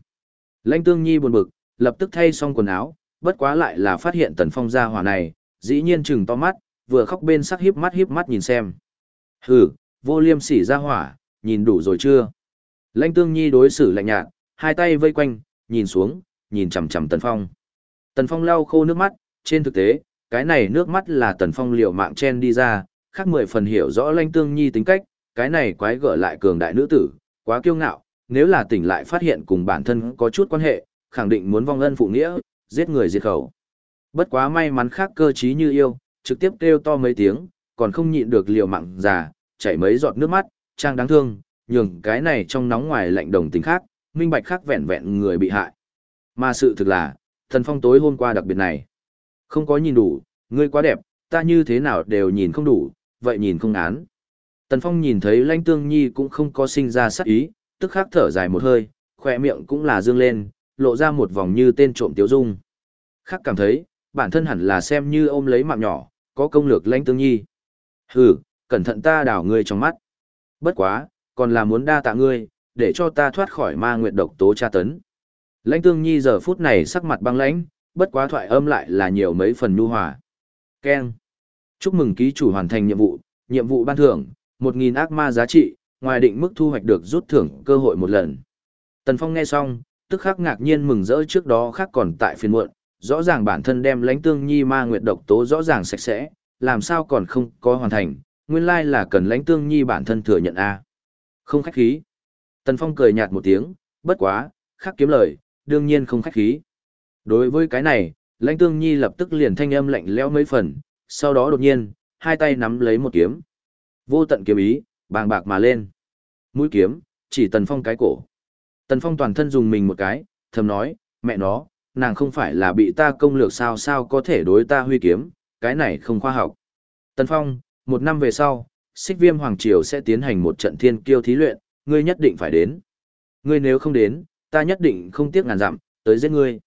Lãnh Tương Nhi buồn bực, lập tức thay xong quần áo, bất quá lại là phát hiện Tần Phong ra hỏa này, dĩ nhiên chừng to mắt, vừa khóc bên sắc hiếp mắt hiếp mắt nhìn xem. Hừ, vô liêm sỉ ra hỏa, nhìn đủ rồi chưa? Lãnh Tương Nhi đối xử lạnh nhạt, hai tay vây quanh, nhìn xuống, nhìn chằm chằm Tần Phong. Tần Phong lau khô nước mắt, trên thực tế, cái này nước mắt là Tần Phong liều mạng chen đi ra, khác mười phần hiểu rõ lanh Tương Nhi tính cách, cái này quái gở lại cường đại nữ tử, quá kiêu ngạo, nếu là tỉnh lại phát hiện cùng bản thân có chút quan hệ, khẳng định muốn vong ân phụ nghĩa, giết người diệt khẩu. Bất quá may mắn khác cơ trí như yêu, trực tiếp kêu to mấy tiếng, còn không nhịn được liều mạng già, chảy mấy giọt nước mắt, trang đáng thương, nhường cái này trong nóng ngoài lạnh đồng tình khác, minh bạch khác vẹn vẹn người bị hại. Mà sự thực là, thần phong tối hôm qua đặc biệt này. Không có nhìn đủ, ngươi quá đẹp, ta như thế nào đều nhìn không đủ, vậy nhìn không án. Tần Phong nhìn thấy Lãnh Tương Nhi cũng không có sinh ra sát ý, tức khắc thở dài một hơi, khỏe miệng cũng là dương lên, lộ ra một vòng như tên trộm tiếu dung. Khắc cảm thấy, bản thân hẳn là xem như ôm lấy mạng nhỏ, có công lược Lãnh Tương Nhi. Hừ, cẩn thận ta đảo ngươi trong mắt. Bất quá, còn là muốn đa tạ ngươi, để cho ta thoát khỏi ma nguyệt độc tố tra tấn. Lãnh Tương Nhi giờ phút này sắc mặt băng lãnh, bất quá thoại âm lại là nhiều mấy phần nhu hòa. Ken. Chúc mừng ký chủ hoàn thành nhiệm vụ, nhiệm vụ ban thưởng, 1.000 ác ma giá trị, ngoài định mức thu hoạch được rút thưởng cơ hội một lần. Tần Phong nghe xong, tức khắc ngạc nhiên mừng rỡ trước đó khác còn tại phiên muộn, rõ ràng bản thân đem lãnh tương nhi ma nguyệt độc tố rõ ràng sạch sẽ, làm sao còn không có hoàn thành, nguyên lai là cần lãnh tương nhi bản thân thừa nhận a. Không khách khí. Tần Phong cười nhạt một tiếng, bất quá, khắc kiếm lời, đương nhiên không khách khí. Đối với cái này, lãnh tương nhi lập tức liền thanh âm lạnh lẽo mấy phần, sau đó đột nhiên, hai tay nắm lấy một kiếm. Vô tận kiếm ý, bàng bạc mà lên. Mũi kiếm, chỉ Tần Phong cái cổ. Tần Phong toàn thân dùng mình một cái, thầm nói, mẹ nó, nàng không phải là bị ta công lược sao sao có thể đối ta huy kiếm, cái này không khoa học. Tần Phong, một năm về sau, xích viêm Hoàng Triều sẽ tiến hành một trận thiên kiêu thí luyện, ngươi nhất định phải đến. Ngươi nếu không đến, ta nhất định không tiếc ngàn dặm, tới giết ngươi.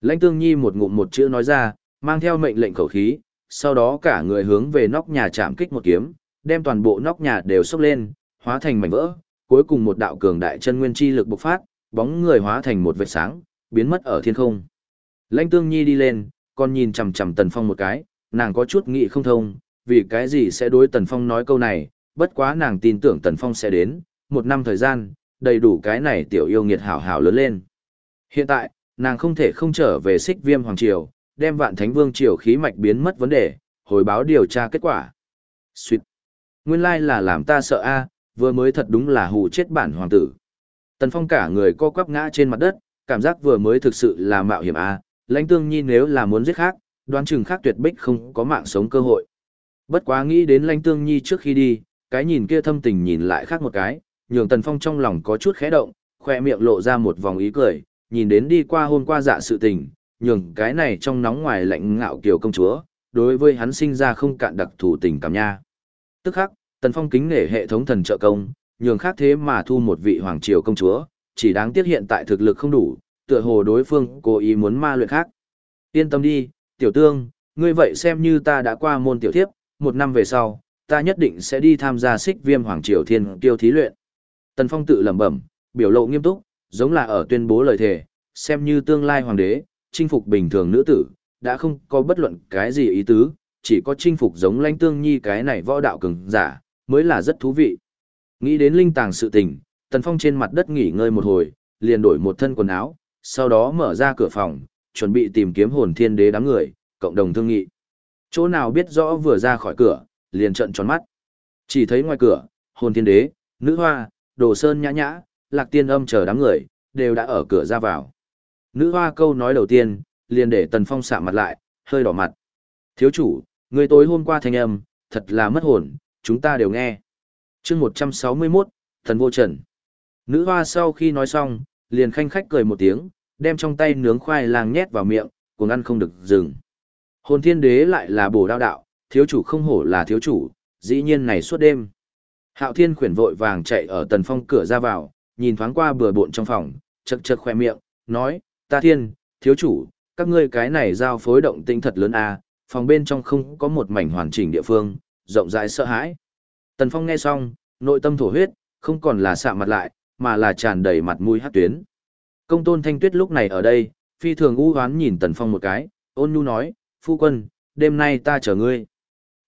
Lãnh Tương Nhi một ngụm một chữ nói ra, mang theo mệnh lệnh khẩu khí, sau đó cả người hướng về nóc nhà chạm kích một kiếm, đem toàn bộ nóc nhà đều sốc lên, hóa thành mảnh vỡ, cuối cùng một đạo cường đại chân nguyên chi lực bộc phát, bóng người hóa thành một vệt sáng, biến mất ở thiên không. Lãnh Tương Nhi đi lên, còn nhìn chằm chằm Tần Phong một cái, nàng có chút nghĩ không thông, vì cái gì sẽ đối Tần Phong nói câu này, bất quá nàng tin tưởng Tần Phong sẽ đến, một năm thời gian, đầy đủ cái này tiểu yêu nghiệt hảo hảo lớn lên. Hiện tại, nàng không thể không trở về xích viêm hoàng triều, đem vạn thánh vương triều khí mạch biến mất vấn đề, hồi báo điều tra kết quả. Xuyệt. Nguyên lai là làm ta sợ a, vừa mới thật đúng là hù chết bản hoàng tử. Tần Phong cả người co quắp ngã trên mặt đất, cảm giác vừa mới thực sự là mạo hiểm a, lãnh tương nhi nếu là muốn giết khác, đoán chừng khác tuyệt bích không có mạng sống cơ hội. Bất quá nghĩ đến lãnh tương nhi trước khi đi, cái nhìn kia thâm tình nhìn lại khác một cái, nhường Tần Phong trong lòng có chút khẽ động, khoe miệng lộ ra một vòng ý cười, nhìn đến đi qua hôm qua dạ sự tình, nhường cái này trong nóng ngoài lạnh ngạo kiều công chúa, đối với hắn sinh ra không cạn đặc thù tình cảm nha. Tức khắc, Tần Phong kính nể hệ thống thần trợ công, nhường khác thế mà thu một vị hoàng triều công chúa, chỉ đáng tiếc hiện tại thực lực không đủ, tựa hồ đối phương cố ý muốn ma luyện khác. Yên tâm đi, tiểu tương, ngươi vậy xem như ta đã qua môn tiểu thiếp, một năm về sau, ta nhất định sẽ đi tham gia xích viêm hoàng triều thiên kiêu thí luyện. Tần Phong tự lẩm bẩm, biểu lộ nghiêm túc, giống là ở tuyên bố lời thề, xem như tương lai hoàng đế, chinh phục bình thường nữ tử, đã không có bất luận cái gì ý tứ, chỉ có chinh phục giống lãnh tương nhi cái này võ đạo cường giả, mới là rất thú vị. Nghĩ đến linh tàng sự tình, Tần Phong trên mặt đất nghỉ ngơi một hồi, liền đổi một thân quần áo, sau đó mở ra cửa phòng, chuẩn bị tìm kiếm hồn thiên đế đám người, cộng đồng thương nghị. Chỗ nào biết rõ vừa ra khỏi cửa, liền trận tròn mắt. Chỉ thấy ngoài cửa, hồn thiên đế, nữ hoa, đồ sơn nhã nhã, lạc tiên âm chờ đám người, đều đã ở cửa ra vào. Nữ hoa câu nói đầu tiên, liền để Tần Phong sạm mặt lại, hơi đỏ mặt. Thiếu chủ, người tối hôm qua thanh âm, thật là mất hồn, chúng ta đều nghe. chương 161, Thần Vô Trần. Nữ hoa sau khi nói xong, liền khanh khách cười một tiếng, đem trong tay nướng khoai lang nhét vào miệng, cuồng ăn không được dừng. Hồn thiên đế lại là bổ đao đạo, thiếu chủ không hổ là thiếu chủ, dĩ nhiên này suốt đêm. Hạo thiên khuyển vội vàng chạy ở tần phong cửa ra vào, nhìn thoáng qua bừa bộn trong phòng, chật chật khoe miệng, nói, ta thiên, thiếu chủ, các ngươi cái này giao phối động tinh thật lớn à, phòng bên trong không có một mảnh hoàn chỉnh địa phương, rộng rãi sợ hãi. Tần phong nghe xong, nội tâm thổ huyết, không còn là xạ mặt lại, mà là tràn đầy mặt mũi hát tuyến. Công tôn thanh tuyết lúc này ở đây, phi thường u hoán nhìn tần phong một cái, ôn nhu nói, phu quân, đêm nay ta chờ ngươi.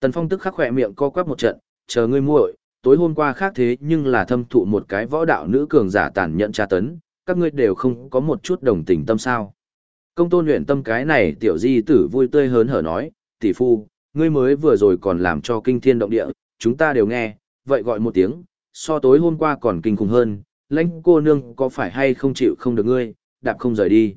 Tần phong tức khắc khỏe miệng co quắp một trận, chờ ngươi muội, tối hôm qua khác thế nhưng là thâm thụ một cái võ đạo nữ cường giả tàn nhẫn tra tấn, các ngươi đều không có một chút đồng tình tâm sao. Công tôn luyện tâm cái này tiểu di tử vui tươi hớn hở nói, tỷ phu, ngươi mới vừa rồi còn làm cho kinh thiên động địa, chúng ta đều nghe, vậy gọi một tiếng, so tối hôm qua còn kinh khủng hơn, lãnh cô nương có phải hay không chịu không được ngươi, đạp không rời đi.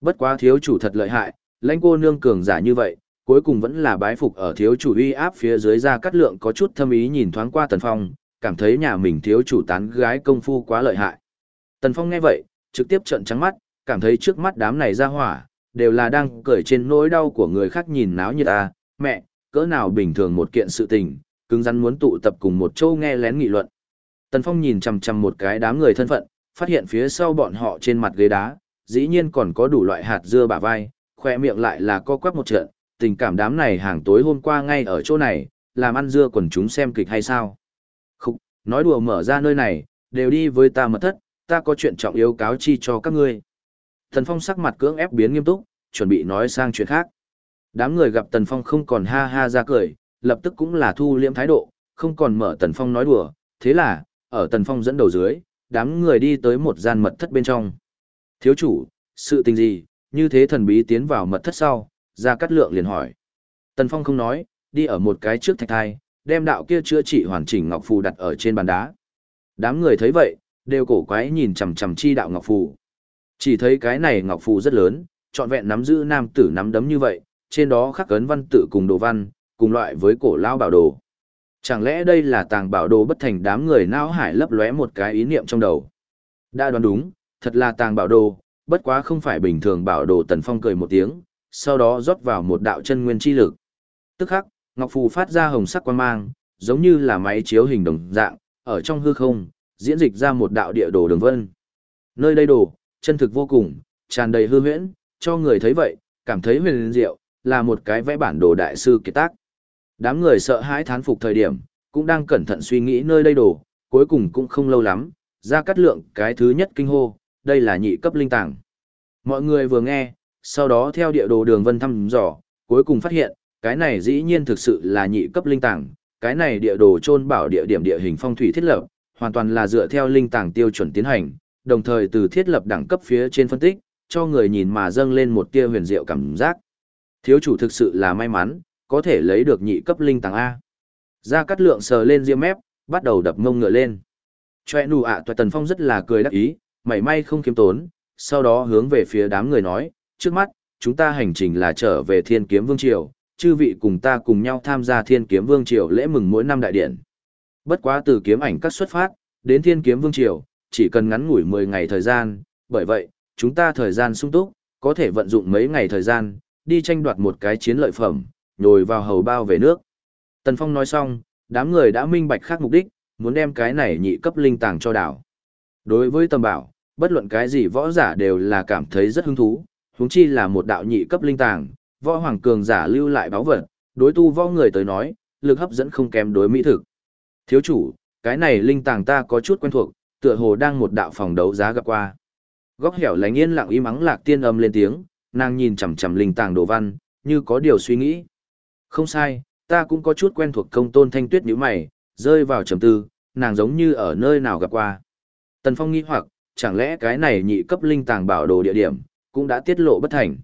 Bất quá thiếu chủ thật lợi hại, lãnh cô nương cường giả như vậy, cuối cùng vẫn là bái phục ở thiếu chủ uy áp phía dưới ra cắt lượng có chút thâm ý nhìn thoáng qua tần phong, cảm thấy nhà mình thiếu chủ tán gái công phu quá lợi hại. Tần phong nghe vậy, trực tiếp trợn trắng mắt, cảm thấy trước mắt đám này ra hỏa, đều là đang cười trên nỗi đau của người khác nhìn náo như ta, à, mẹ, cỡ nào bình thường một kiện sự tình, cứng rắn muốn tụ tập cùng một châu nghe lén nghị luận. Tần Phong nhìn chằm chằm một cái đám người thân phận, phát hiện phía sau bọn họ trên mặt ghế đá, dĩ nhiên còn có đủ loại hạt dưa bả vai, khoe miệng lại là co quắp một trận, tình cảm đám này hàng tối hôm qua ngay ở chỗ này, làm ăn dưa quần chúng xem kịch hay sao. Khúc, nói đùa mở ra nơi này, đều đi với ta mật thất, ta có chuyện trọng yếu cáo chi cho các ngươi. Tần Phong sắc mặt cưỡng ép biến nghiêm túc, chuẩn bị nói sang chuyện khác. Đám người gặp Tần Phong không còn ha ha ra cười, lập tức cũng là thu liễm thái độ, không còn mở Tần Phong nói đùa, thế là, ở Tần Phong dẫn đầu dưới, đám người đi tới một gian mật thất bên trong. Thiếu chủ, sự tình gì, như thế thần bí tiến vào mật thất sau, ra cắt lượng liền hỏi. Tần Phong không nói, đi ở một cái trước thạch thai, đem đạo kia chữa trị hoàn chỉnh ngọc phù đặt ở trên bàn đá. Đám người thấy vậy, đều cổ quái nhìn chằm chằm chi đạo ngọc phù. Chỉ thấy cái này ngọc phù rất lớn, trọn vẹn nắm giữ nam tử nắm đấm như vậy, trên đó khắc cấn văn tự cùng đồ văn, cùng loại với cổ lao bảo đồ. Chẳng lẽ đây là tàng bảo đồ bất thành đám người não hải lấp lóe một cái ý niệm trong đầu? Đã đoán đúng, thật là tàng bảo đồ, bất quá không phải bình thường bảo đồ tần phong cười một tiếng, sau đó rót vào một đạo chân nguyên chi lực. Tức khắc, ngọc phù phát ra hồng sắc quang mang, giống như là máy chiếu hình đồng dạng, ở trong hư không, diễn dịch ra một đạo địa đồ đường vân. Nơi đây đồ, chân thực vô cùng, tràn đầy hư huyễn, cho người thấy vậy, cảm thấy huyền diệu, là một cái vẽ bản đồ đại sư kiệt tác. Đám người sợ hãi thán phục thời điểm, cũng đang cẩn thận suy nghĩ nơi đây đồ, cuối cùng cũng không lâu lắm, ra cắt lượng cái thứ nhất kinh hô, đây là nhị cấp linh tàng. Mọi người vừa nghe, sau đó theo địa đồ đường vân thăm dò, cuối cùng phát hiện, cái này dĩ nhiên thực sự là nhị cấp linh tàng, cái này địa đồ trôn bảo địa điểm địa hình phong thủy thiết lập, hoàn toàn là dựa theo linh tàng tiêu chuẩn tiến hành, đồng thời từ thiết lập đẳng cấp phía trên phân tích, cho người nhìn mà dâng lên một tia huyền diệu cảm giác. Thiếu chủ thực sự là may mắn, có thể lấy được nhị cấp linh tàng A. Gia Cát Lượng sờ lên riêng mép, bắt đầu đập mông ngựa lên. Choe nụ ạ à, Tần Phong rất là cười đắc ý, mảy may không kiếm tốn, sau đó hướng về phía đám người nói, trước mắt, chúng ta hành trình là trở về Thiên Kiếm Vương Triều, chư vị cùng ta cùng nhau tham gia Thiên Kiếm Vương Triều lễ mừng mỗi năm đại điện. Bất quá từ kiếm ảnh các xuất phát, đến Thiên Kiếm Vương Triều, chỉ cần ngắn ngủi 10 ngày thời gian, bởi vậy, chúng ta thời gian sung túc, có thể vận dụng mấy ngày thời gian, đi tranh đoạt một cái chiến lợi phẩm, nhồi vào hầu bao về nước. Tần Phong nói xong, đám người đã minh bạch khác mục đích, muốn đem cái này nhị cấp linh tàng cho đảo. Đối với tầm bảo, bất luận cái gì võ giả đều là cảm thấy rất hứng thú, huống chi là một đạo nhị cấp linh tàng, võ hoàng cường giả lưu lại báo vật, đối tu võ người tới nói, lực hấp dẫn không kém đối mỹ thực. Thiếu chủ, cái này linh tàng ta có chút quen thuộc, tựa hồ đang một đạo phòng đấu giá gặp qua. Góc hẻo lánh yên lặng im mắng lạc tiên âm lên tiếng, nàng nhìn chằm chằm linh tàng đồ văn, như có điều suy nghĩ. Không sai, ta cũng có chút quen thuộc công tôn thanh tuyết như mày, rơi vào trầm tư, nàng giống như ở nơi nào gặp qua. Tần Phong nghĩ hoặc, chẳng lẽ cái này nhị cấp linh tàng bảo đồ địa điểm, cũng đã tiết lộ bất thành.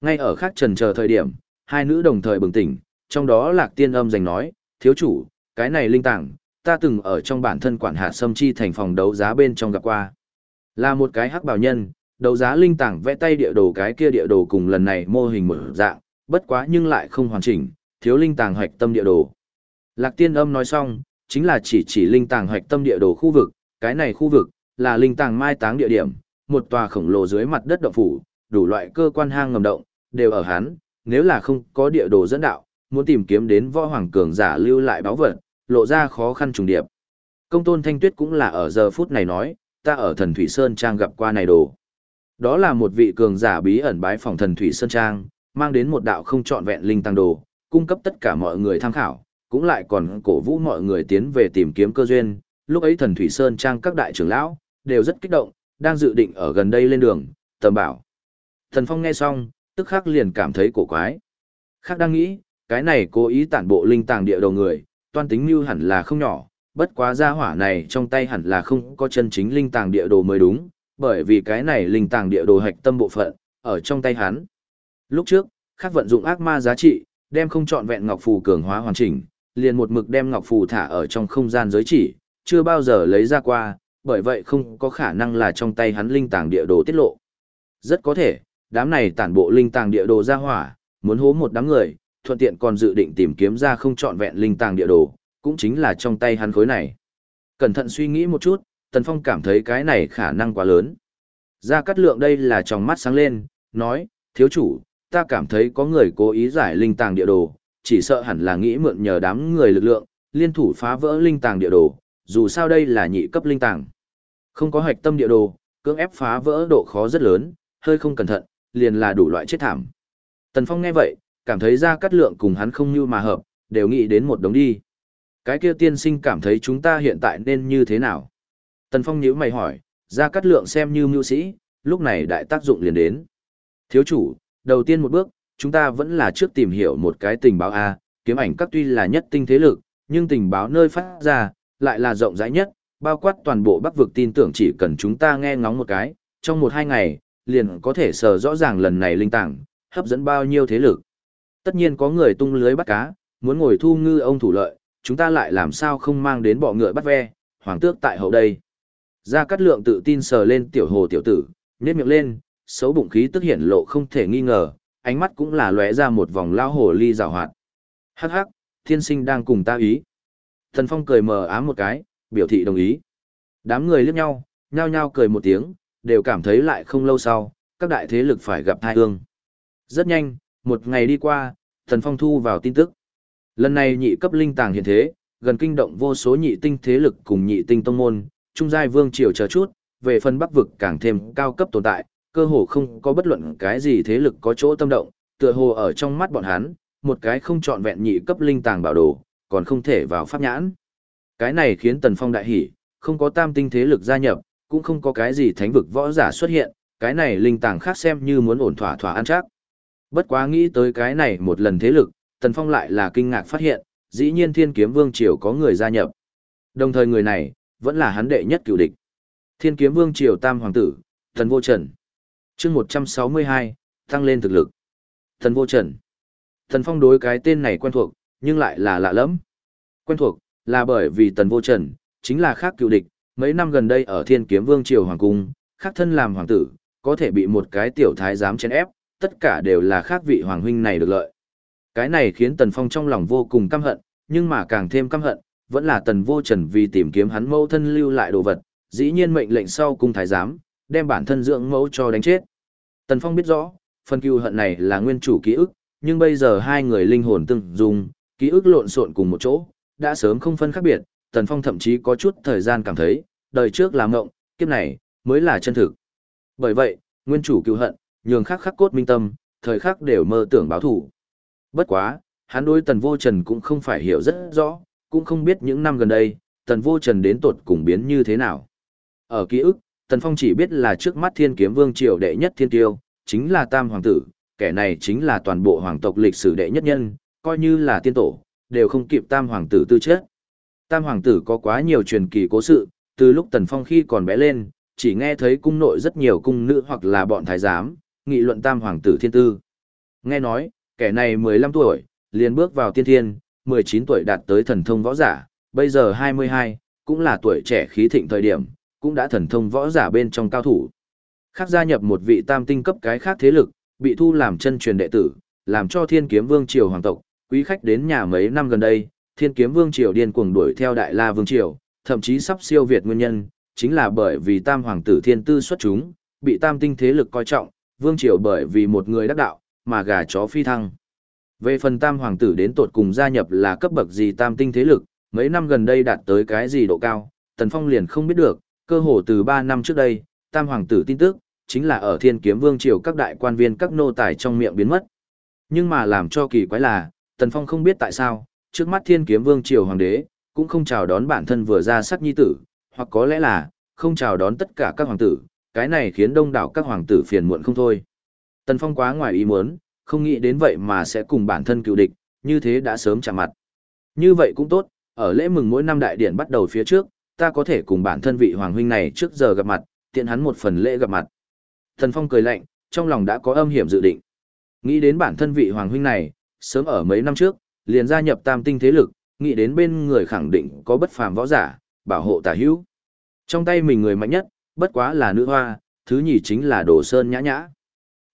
Ngay ở khác trần chờ thời điểm, hai nữ đồng thời bừng tỉnh, trong đó lạc tiên âm giành nói, thiếu chủ, cái này linh tảng ta từng ở trong bản thân quản hạt sâm chi thành phòng đấu giá bên trong gặp qua. Là một cái hắc bảo nhân, đấu giá linh tảng vẽ tay địa đồ cái kia địa đồ cùng lần này mô hình một dạng, bất quá nhưng lại không hoàn chỉnh, thiếu linh tàng hoạch tâm địa đồ. Lạc tiên âm nói xong, chính là chỉ chỉ linh tàng hoạch tâm địa đồ khu vực, cái này khu vực, là linh tàng mai táng địa điểm, một tòa khổng lồ dưới mặt đất động phủ, đủ loại cơ quan hang ngầm động, đều ở hắn, nếu là không có địa đồ dẫn đạo, muốn tìm kiếm đến võ hoàng cường giả lưu lại báo vật, lộ ra khó khăn trùng điệp. Công tôn Thanh Tuyết cũng là ở giờ phút này nói, ta ở thần Thủy Sơn Trang gặp qua này đồ. Đó là một vị cường giả bí ẩn bái phòng thần Thủy Sơn Trang, mang đến một đạo không trọn vẹn linh tăng đồ, cung cấp tất cả mọi người tham khảo, cũng lại còn cổ vũ mọi người tiến về tìm kiếm cơ duyên. Lúc ấy thần Thủy Sơn Trang các đại trưởng lão, đều rất kích động, đang dự định ở gần đây lên đường, tầm bảo. Thần Phong nghe xong, tức khắc liền cảm thấy cổ quái. Khác đang nghĩ, cái này cố ý tản bộ linh tàng địa đầu người, toan tính mưu hẳn là không nhỏ, bất quá gia hỏa này trong tay hẳn là không có chân chính linh tàng địa đồ mới đúng, bởi vì cái này linh tàng địa đồ hạch tâm bộ phận, ở trong tay hắn. Lúc trước, khắc vận dụng ác ma giá trị, đem không chọn vẹn ngọc phù cường hóa hoàn chỉnh, liền một mực đem ngọc phù thả ở trong không gian giới chỉ, chưa bao giờ lấy ra qua, bởi vậy không có khả năng là trong tay hắn linh tàng địa đồ tiết lộ. Rất có thể, đám này tản bộ linh tàng địa đồ ra hỏa, muốn hố một đám người, thuận tiện còn dự định tìm kiếm ra không trọn vẹn linh tàng địa đồ, cũng chính là trong tay hắn khối này. Cẩn thận suy nghĩ một chút, Tần Phong cảm thấy cái này khả năng quá lớn. Gia Cát Lượng đây là trong mắt sáng lên, nói, thiếu chủ, ta cảm thấy có người cố ý giải linh tàng địa đồ, chỉ sợ hẳn là nghĩ mượn nhờ đám người lực lượng, liên thủ phá vỡ linh tàng địa đồ, dù sao đây là nhị cấp linh tàng. Không có hạch tâm địa đồ, cưỡng ép phá vỡ độ khó rất lớn, hơi không cẩn thận, liền là đủ loại chết thảm. Tần Phong nghe vậy, cảm thấy ra cắt lượng cùng hắn không như mà hợp, đều nghĩ đến một đống đi. Cái kia tiên sinh cảm thấy chúng ta hiện tại nên như thế nào? Tần Phong nhíu mày hỏi, ra cắt lượng xem như mưu sĩ, lúc này đại tác dụng liền đến. Thiếu chủ, đầu tiên một bước, chúng ta vẫn là trước tìm hiểu một cái tình báo A, kiếm ảnh các tuy là nhất tinh thế lực, nhưng tình báo nơi phát ra, lại là rộng rãi nhất, bao quát toàn bộ bắc vực tin tưởng chỉ cần chúng ta nghe ngóng một cái, trong một hai ngày, liền có thể sờ rõ ràng lần này linh tảng, hấp dẫn bao nhiêu thế lực. Tất nhiên có người tung lưới bắt cá, muốn ngồi thu ngư ông thủ lợi, chúng ta lại làm sao không mang đến bọ ngựa bắt ve, hoàng tước tại hậu đây. Gia Cát Lượng tự tin sờ lên tiểu hồ tiểu tử, nhếch miệng lên, xấu bụng khí tức hiển lộ không thể nghi ngờ, ánh mắt cũng là lóe ra một vòng lao hồ ly rào hoạt. Hắc hắc, thiên sinh đang cùng ta ý. Thần Phong cười mờ ám một cái, biểu thị đồng ý. Đám người liếc nhau, nhao nhao cười một tiếng, đều cảm thấy lại không lâu sau, các đại thế lực phải gặp thai ương. Rất nhanh, một ngày đi qua, Thần Phong thu vào tin tức. Lần này nhị cấp linh tàng hiện thế, gần kinh động vô số nhị tinh thế lực cùng nhị tinh tông môn, trung giai vương triều chờ chút, về phần bắc vực càng thêm cao cấp tồn tại, cơ hồ không có bất luận cái gì thế lực có chỗ tâm động, tựa hồ ở trong mắt bọn hắn, một cái không trọn vẹn nhị cấp linh tàng bảo đồ, còn không thể vào pháp nhãn. Cái này khiến Tần Phong đại hỉ, không có tam tinh thế lực gia nhập, cũng không có cái gì thánh vực võ giả xuất hiện, cái này linh tàng khác xem như muốn ổn thỏa thỏa ăn chắc. Bất quá nghĩ tới cái này một lần thế lực, Tần Phong lại là kinh ngạc phát hiện, dĩ nhiên Thiên Kiếm Vương Triều có người gia nhập. Đồng thời người này, vẫn là hắn đệ nhất cựu địch. Thiên Kiếm Vương Triều Tam Hoàng tử, Thần Vô Trần. chương 162, tăng lên thực lực. Thần Vô Trần. Thần Phong đối cái tên này quen thuộc, nhưng lại là lạ lẫm. Quen thuộc, là bởi vì Tần Vô Trần, chính là khác cựu địch, mấy năm gần đây ở Thiên Kiếm Vương Triều Hoàng Cung, khác thân làm hoàng tử, có thể bị một cái tiểu thái giám chèn ép, tất cả đều là khác vị hoàng huynh này được lợi. Cái này khiến Tần Phong trong lòng vô cùng căm hận, nhưng mà càng thêm căm hận, vẫn là Tần Vô Trần vì tìm kiếm hắn mẫu thân lưu lại đồ vật, dĩ nhiên mệnh lệnh sau cung thái giám, đem bản thân dưỡng mẫu cho đánh chết. Tần Phong biết rõ, phần cừu hận này là nguyên chủ ký ức, nhưng bây giờ hai người linh hồn tương dung, ký ức lộn xộn cùng một chỗ, đã sớm không phân khác biệt, Tần Phong thậm chí có chút thời gian cảm thấy, đời trước là ngộng, kiếp này mới là chân thực. Bởi vậy, nguyên chủ cứu hận, nhường khắc khắc cốt minh tâm, thời khắc đều mơ tưởng báo thủ. Bất quá, hắn đối Tần Vô Trần cũng không phải hiểu rất rõ, cũng không biết những năm gần đây, Tần Vô Trần đến tột cùng biến như thế nào. Ở ký ức, Tần Phong chỉ biết là trước mắt Thiên Kiếm Vương triều đệ nhất thiên tiêu, chính là Tam hoàng tử, kẻ này chính là toàn bộ hoàng tộc lịch sử đệ nhất nhân, coi như là tiên tổ, đều không kịp Tam hoàng tử tư chất. Tam hoàng tử có quá nhiều truyền kỳ cố sự, từ lúc Tần Phong khi còn bé lên, chỉ nghe thấy cung nội rất nhiều cung nữ hoặc là bọn thái giám, nghị luận Tam hoàng tử thiên tư. Nghe nói, kẻ này 15 tuổi, liền bước vào tiên thiên, 19 tuổi đạt tới thần thông võ giả, bây giờ 22, cũng là tuổi trẻ khí thịnh thời điểm, cũng đã thần thông võ giả bên trong cao thủ. Khác gia nhập một vị tam tinh cấp cái khác thế lực, bị thu làm chân truyền đệ tử, làm cho thiên kiếm vương triều hoàng tộc, quý khách đến nhà mấy năm gần đây, thiên kiếm vương triều điên cuồng đuổi theo đại la vương triều, thậm chí sắp siêu việt nguyên nhân, chính là bởi vì tam hoàng tử thiên tư xuất chúng, bị tam tinh thế lực coi trọng, vương triều bởi vì một người đắc đạo, mà gà chó phi thăng. Về phần tam hoàng tử đến tột cùng gia nhập là cấp bậc gì tam tinh thế lực, mấy năm gần đây đạt tới cái gì độ cao, Tần Phong liền không biết được, cơ hồ từ 3 năm trước đây, tam hoàng tử tin tức, chính là ở thiên kiếm vương triều các đại quan viên các nô tài trong miệng biến mất. Nhưng mà làm cho kỳ quái là, Tần Phong không biết tại sao, trước mắt thiên kiếm vương triều hoàng đế, cũng không chào đón bản thân vừa ra sắc nhi tử, hoặc có lẽ là, không chào đón tất cả các hoàng tử, cái này khiến đông đảo các hoàng tử phiền muộn không thôi. Tần Phong quá ngoài ý muốn, không nghĩ đến vậy mà sẽ cùng bản thân cựu địch, như thế đã sớm chạm mặt. Như vậy cũng tốt, ở lễ mừng mỗi năm đại điển bắt đầu phía trước, ta có thể cùng bản thân vị hoàng huynh này trước giờ gặp mặt, tiện hắn một phần lễ gặp mặt. Tần Phong cười lạnh, trong lòng đã có âm hiểm dự định. Nghĩ đến bản thân vị hoàng huynh này, sớm ở mấy năm trước, liền gia nhập tam tinh thế lực, nghĩ đến bên người khẳng định có bất phàm võ giả, bảo hộ tả hữu. Trong tay mình người mạnh nhất, bất quá là nữ hoa, thứ nhì chính là đồ sơn nhã nhã.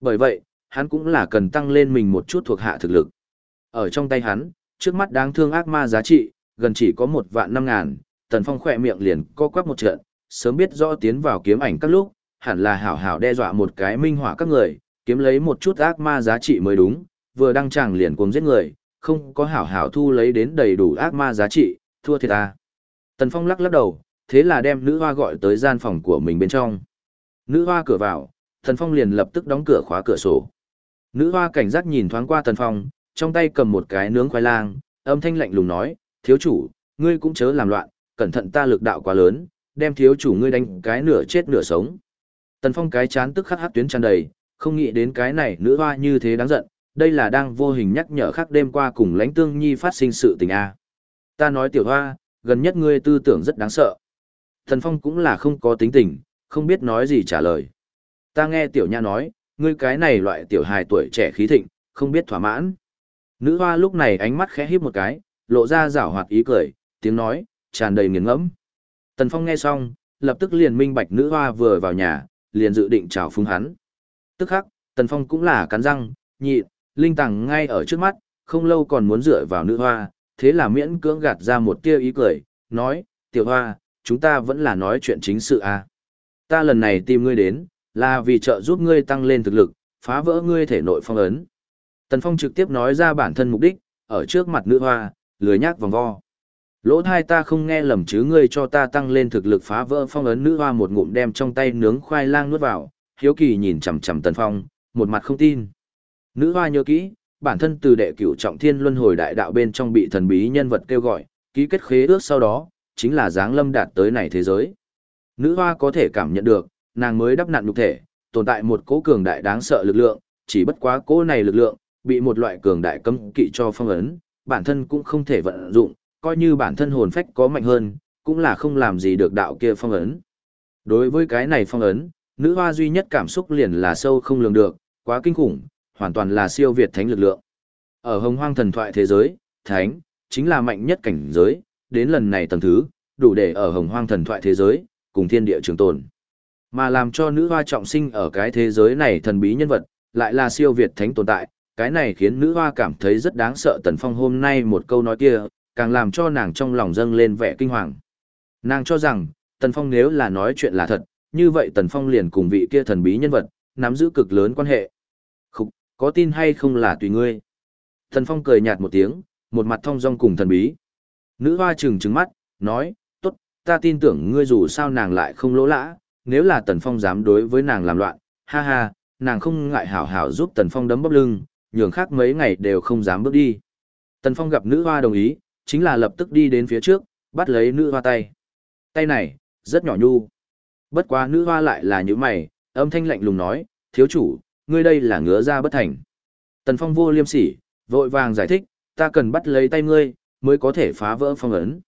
Bởi vậy, hắn cũng là cần tăng lên mình một chút thuộc hạ thực lực. Ở trong tay hắn, trước mắt đáng thương ác ma giá trị, gần chỉ có một vạn năm ngàn, tần phong khỏe miệng liền co quắp một trận, sớm biết rõ tiến vào kiếm ảnh các lúc, hẳn là hảo hảo đe dọa một cái minh hỏa các người, kiếm lấy một chút ác ma giá trị mới đúng, vừa đăng tràng liền cuồng giết người, không có hảo hảo thu lấy đến đầy đủ ác ma giá trị, thua thiệt ta. Tần Phong lắc lắc đầu, thế là đem nữ hoa gọi tới gian phòng của mình bên trong. Nữ hoa cửa vào, Tần Phong liền lập tức đóng cửa khóa cửa sổ. Nữ hoa cảnh giác nhìn thoáng qua Tần Phong, trong tay cầm một cái nướng khoai lang, âm thanh lạnh lùng nói, thiếu chủ, ngươi cũng chớ làm loạn, cẩn thận ta lực đạo quá lớn, đem thiếu chủ ngươi đánh cái nửa chết nửa sống. Tần Phong cái chán tức khắc hắc tuyến tràn đầy, không nghĩ đến cái này nữ hoa như thế đáng giận, đây là đang vô hình nhắc nhở khắc đêm qua cùng lãnh tương nhi phát sinh sự tình a. Ta nói tiểu hoa, gần nhất ngươi tư tưởng rất đáng sợ. Thần Phong cũng là không có tính tình, không biết nói gì trả lời. Ta nghe tiểu nha nói, ngươi cái này loại tiểu hài tuổi trẻ khí thịnh, không biết thỏa mãn. Nữ hoa lúc này ánh mắt khẽ híp một cái, lộ ra rảo hoạt ý cười, tiếng nói, tràn đầy nghiền ngẫm. Tần Phong nghe xong, lập tức liền minh bạch nữ hoa vừa vào nhà, liền dự định chào phúng hắn. Tức khắc, Tần Phong cũng là cắn răng, nhịn, linh tàng ngay ở trước mắt, không lâu còn muốn dựa vào nữ hoa, thế là miễn cưỡng gạt ra một tia ý cười, nói, tiểu hoa, chúng ta vẫn là nói chuyện chính sự à. Ta lần này tìm ngươi đến, là vì trợ giúp ngươi tăng lên thực lực, phá vỡ ngươi thể nội phong ấn. Tần Phong trực tiếp nói ra bản thân mục đích, ở trước mặt nữ hoa, lười nhác vòng vo. Lỗ thai ta không nghe lầm chứ ngươi cho ta tăng lên thực lực phá vỡ phong ấn nữ hoa một ngụm đem trong tay nướng khoai lang nuốt vào, hiếu kỳ nhìn chằm chằm Tần Phong, một mặt không tin. Nữ hoa nhớ kỹ, bản thân từ đệ cửu trọng thiên luân hồi đại đạo bên trong bị thần bí nhân vật kêu gọi, ký kết khế ước sau đó, chính là dáng lâm đạt tới này thế giới. Nữ hoa có thể cảm nhận được, nàng mới đắp nặn nhục thể, tồn tại một cố cường đại đáng sợ lực lượng, chỉ bất quá cố này lực lượng, bị một loại cường đại cấm kỵ cho phong ấn, bản thân cũng không thể vận dụng, coi như bản thân hồn phách có mạnh hơn, cũng là không làm gì được đạo kia phong ấn. Đối với cái này phong ấn, nữ hoa duy nhất cảm xúc liền là sâu không lường được, quá kinh khủng, hoàn toàn là siêu việt thánh lực lượng. Ở hồng hoang thần thoại thế giới, thánh, chính là mạnh nhất cảnh giới, đến lần này tầng thứ, đủ để ở hồng hoang thần thoại thế giới, cùng thiên địa trường tồn. Mà làm cho nữ hoa trọng sinh ở cái thế giới này thần bí nhân vật, lại là siêu việt thánh tồn tại, cái này khiến nữ hoa cảm thấy rất đáng sợ tần phong hôm nay một câu nói kia, càng làm cho nàng trong lòng dâng lên vẻ kinh hoàng. Nàng cho rằng, tần phong nếu là nói chuyện là thật, như vậy tần phong liền cùng vị kia thần bí nhân vật, nắm giữ cực lớn quan hệ. Khúc, có tin hay không là tùy ngươi. Tần phong cười nhạt một tiếng, một mặt thong dong cùng thần bí. Nữ hoa trừng trừng mắt, nói, tốt, ta tin tưởng ngươi dù sao nàng lại không lỗ lã, nếu là Tần Phong dám đối với nàng làm loạn, ha ha, nàng không ngại hảo hảo giúp Tần Phong đấm bóp lưng, nhường khác mấy ngày đều không dám bước đi. Tần Phong gặp nữ hoa đồng ý, chính là lập tức đi đến phía trước, bắt lấy nữ hoa tay. Tay này, rất nhỏ nhu. Bất quá nữ hoa lại là như mày, âm thanh lạnh lùng nói, thiếu chủ, ngươi đây là ngứa ra bất thành. Tần Phong vô liêm sỉ, vội vàng giải thích, ta cần bắt lấy tay ngươi, mới có thể phá vỡ phong ấn.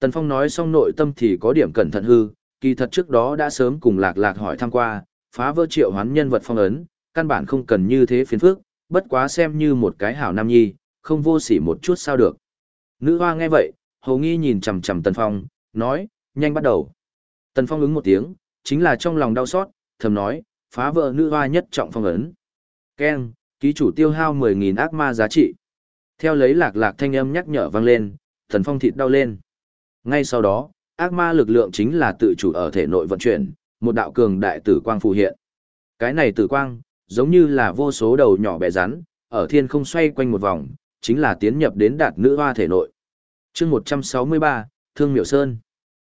Tần Phong nói xong nội tâm thì có điểm cẩn thận hư, kỳ thật trước đó đã sớm cùng lạc lạc hỏi thăm qua, phá vỡ triệu hoán nhân vật phong ấn, căn bản không cần như thế phiền phức, bất quá xem như một cái hảo nam nhi, không vô sỉ một chút sao được. Nữ hoa nghe vậy, hầu nghi nhìn chằm chằm Tần Phong, nói, nhanh bắt đầu. Tần Phong ứng một tiếng, chính là trong lòng đau xót, thầm nói, phá vỡ nữ hoa nhất trọng phong ấn. Ken, ký chủ tiêu hao 10.000 ác ma giá trị. Theo lấy lạc lạc thanh âm nhắc nhở vang lên, thần Phong thịt đau lên. Ngay sau đó, ác ma lực lượng chính là tự chủ ở thể nội vận chuyển, một đạo cường đại tử quang phù hiện. Cái này tử quang, giống như là vô số đầu nhỏ bé rắn, ở thiên không xoay quanh một vòng, chính là tiến nhập đến đạt nữ hoa thể nội. chương 163, Thương Miểu Sơn.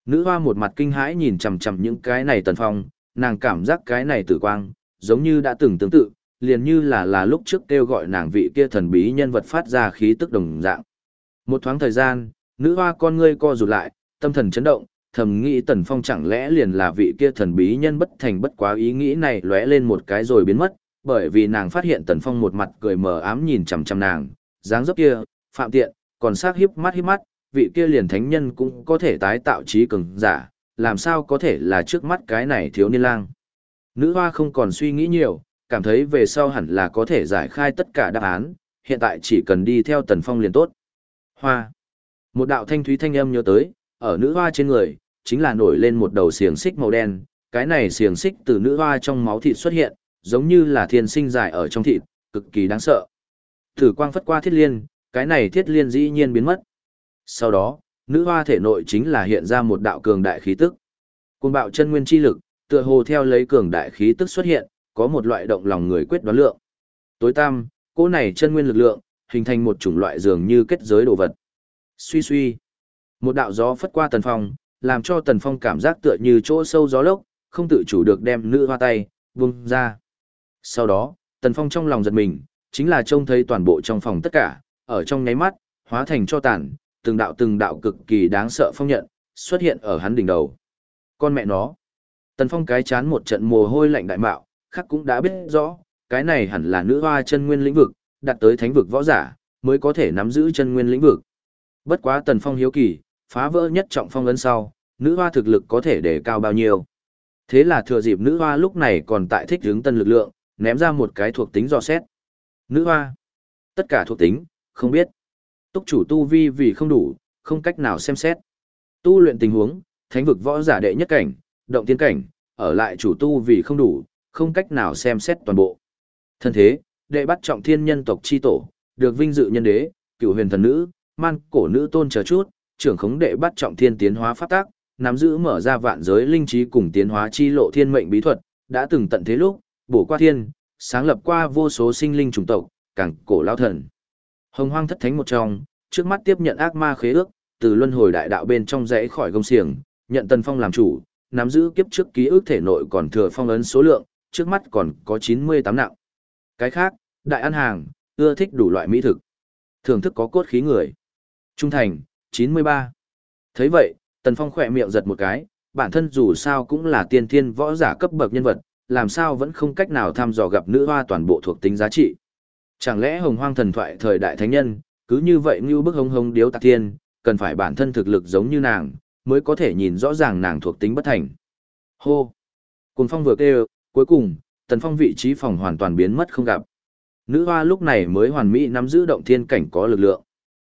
Nữ hoa một mặt kinh hãi nhìn chằm chằm những cái này tần phong, nàng cảm giác cái này tử quang, giống như đã từng tương tự, liền như là là lúc trước kêu gọi nàng vị kia thần bí nhân vật phát ra khí tức đồng dạng. Một thoáng thời gian, nữ hoa con ngươi co rụt lại, tâm thần chấn động, thầm nghĩ tần phong chẳng lẽ liền là vị kia thần bí nhân bất thành bất quá ý nghĩ này lóe lên một cái rồi biến mất, bởi vì nàng phát hiện tần phong một mặt cười mờ ám nhìn chằm chằm nàng, dáng dấp kia, phạm tiện, còn sắc híp mắt híp mắt, vị kia liền thánh nhân cũng có thể tái tạo trí cường giả, làm sao có thể là trước mắt cái này thiếu niên lang. Nữ hoa không còn suy nghĩ nhiều, cảm thấy về sau hẳn là có thể giải khai tất cả đáp án, hiện tại chỉ cần đi theo tần phong liền tốt. Hoa. Một đạo thanh thúy thanh âm nhớ tới, ở nữ hoa trên người, chính là nổi lên một đầu xiềng xích màu đen, cái này xiềng xích từ nữ hoa trong máu thịt xuất hiện, giống như là thiên sinh dài ở trong thịt, cực kỳ đáng sợ. Thử quang phất qua thiết liên, cái này thiết liên dĩ nhiên biến mất. Sau đó, nữ hoa thể nội chính là hiện ra một đạo cường đại khí tức. Cuồng bạo chân nguyên chi lực, tựa hồ theo lấy cường đại khí tức xuất hiện, có một loại động lòng người quyết đoán lượng. Tối tam, cô này chân nguyên lực lượng, hình thành một chủng loại dường như kết giới đồ vật. Suy suy. Một đạo gió phất qua tần phong, làm cho tần phong cảm giác tựa như chỗ sâu gió lốc, không tự chủ được đem nữ hoa tay, vung ra. Sau đó, tần phong trong lòng giật mình, chính là trông thấy toàn bộ trong phòng tất cả, ở trong nháy mắt, hóa thành cho tàn, từng đạo từng đạo cực kỳ đáng sợ phong nhận, xuất hiện ở hắn đỉnh đầu. Con mẹ nó. Tần Phong cái chán một trận mồ hôi lạnh đại mạo, khắc cũng đã biết rõ, cái này hẳn là nữ hoa chân nguyên lĩnh vực, đặt tới thánh vực võ giả, mới có thể nắm giữ chân nguyên lĩnh vực. Bất quá Tần Phong hiếu kỳ, phá vỡ nhất trọng phong ấn sau, nữ hoa thực lực có thể để cao bao nhiêu. Thế là thừa dịp nữ hoa lúc này còn tại thích hướng tân lực lượng, ném ra một cái thuộc tính dò xét. Nữ hoa. Tất cả thuộc tính, không biết. Túc chủ tu vi vì không đủ, không cách nào xem xét. Tu luyện tình huống, thánh vực võ giả đệ nhất cảnh, động tiên cảnh, ở lại chủ tu vì không đủ, không cách nào xem xét toàn bộ. Thân thế, đệ bắt trọng thiên nhân tộc chi tổ, được vinh dự nhân đế, cựu huyền thần nữ, man cổ nữ tôn chờ chút, trưởng khống đệ bắt trọng thiên tiến hóa pháp tác, nắm giữ mở ra vạn giới linh trí cùng tiến hóa chi lộ thiên mệnh bí thuật, đã từng tận thế lúc, bổ qua thiên, sáng lập qua vô số sinh linh chủng tộc, càng cổ lao thần. Hồng hoang thất thánh một trong, trước mắt tiếp nhận ác ma khế ước, từ luân hồi đại đạo bên trong rẽ khỏi gông xiềng, nhận Tần Phong làm chủ, nắm giữ kiếp trước ký ức thể nội còn thừa phong ấn số lượng, trước mắt còn có 98 nặng. Cái khác, đại ăn hàng, ưa thích đủ loại mỹ thực. Thưởng thức có cốt khí người. Trung thành, 93. thấy vậy, Tần Phong khỏe miệng giật một cái, bản thân dù sao cũng là tiên thiên võ giả cấp bậc nhân vật, làm sao vẫn không cách nào thăm dò gặp nữ hoa toàn bộ thuộc tính giá trị. Chẳng lẽ hồng hoang thần thoại thời đại thánh nhân, cứ như vậy như bức hống hống điếu tạc thiên, cần phải bản thân thực lực giống như nàng, mới có thể nhìn rõ ràng nàng thuộc tính bất thành. Hô! Cùng phong vừa kêu, cuối cùng, tần phong vị trí phòng hoàn toàn biến mất không gặp. Nữ hoa lúc này mới hoàn mỹ nắm giữ động thiên cảnh có lực lượng.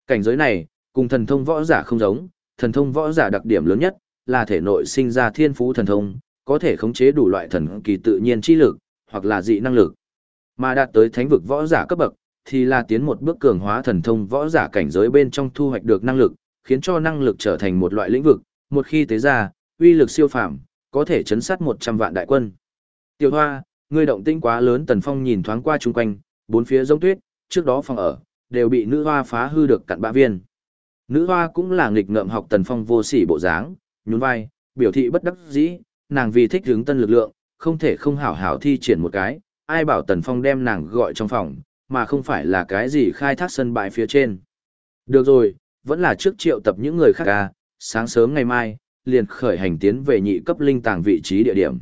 Cảnh giới này, cùng thần thông võ giả không giống, thần thông võ giả đặc điểm lớn nhất, là thể nội sinh ra thiên phú thần thông, có thể khống chế đủ loại thần kỳ tự nhiên chi lực, hoặc là dị năng lực. Mà đạt tới thánh vực võ giả cấp bậc, thì là tiến một bước cường hóa thần thông võ giả cảnh giới bên trong thu hoạch được năng lực, khiến cho năng lực trở thành một loại lĩnh vực, một khi tế ra, uy lực siêu phàm, có thể chấn sát 100 vạn đại quân. Tiểu Hoa, ngươi động tĩnh quá lớn Tần Phong nhìn thoáng qua chung quanh, bốn phía giống tuyết, trước đó phòng ở, đều bị nữ hoa phá hư được cặn bã viên. Nữ hoa cũng là nghịch ngợm học Tần Phong vô sỉ bộ dáng, nhún vai, biểu thị bất đắc dĩ, nàng vì thích hướng tân lực lượng, không thể không hảo hảo thi triển một cái, ai bảo Tần Phong đem nàng gọi trong phòng, mà không phải là cái gì khai thác sân bãi phía trên. Được rồi, vẫn là trước triệu tập những người khác ra. sáng sớm ngày mai, liền khởi hành tiến về nhị cấp linh tàng vị trí địa điểm.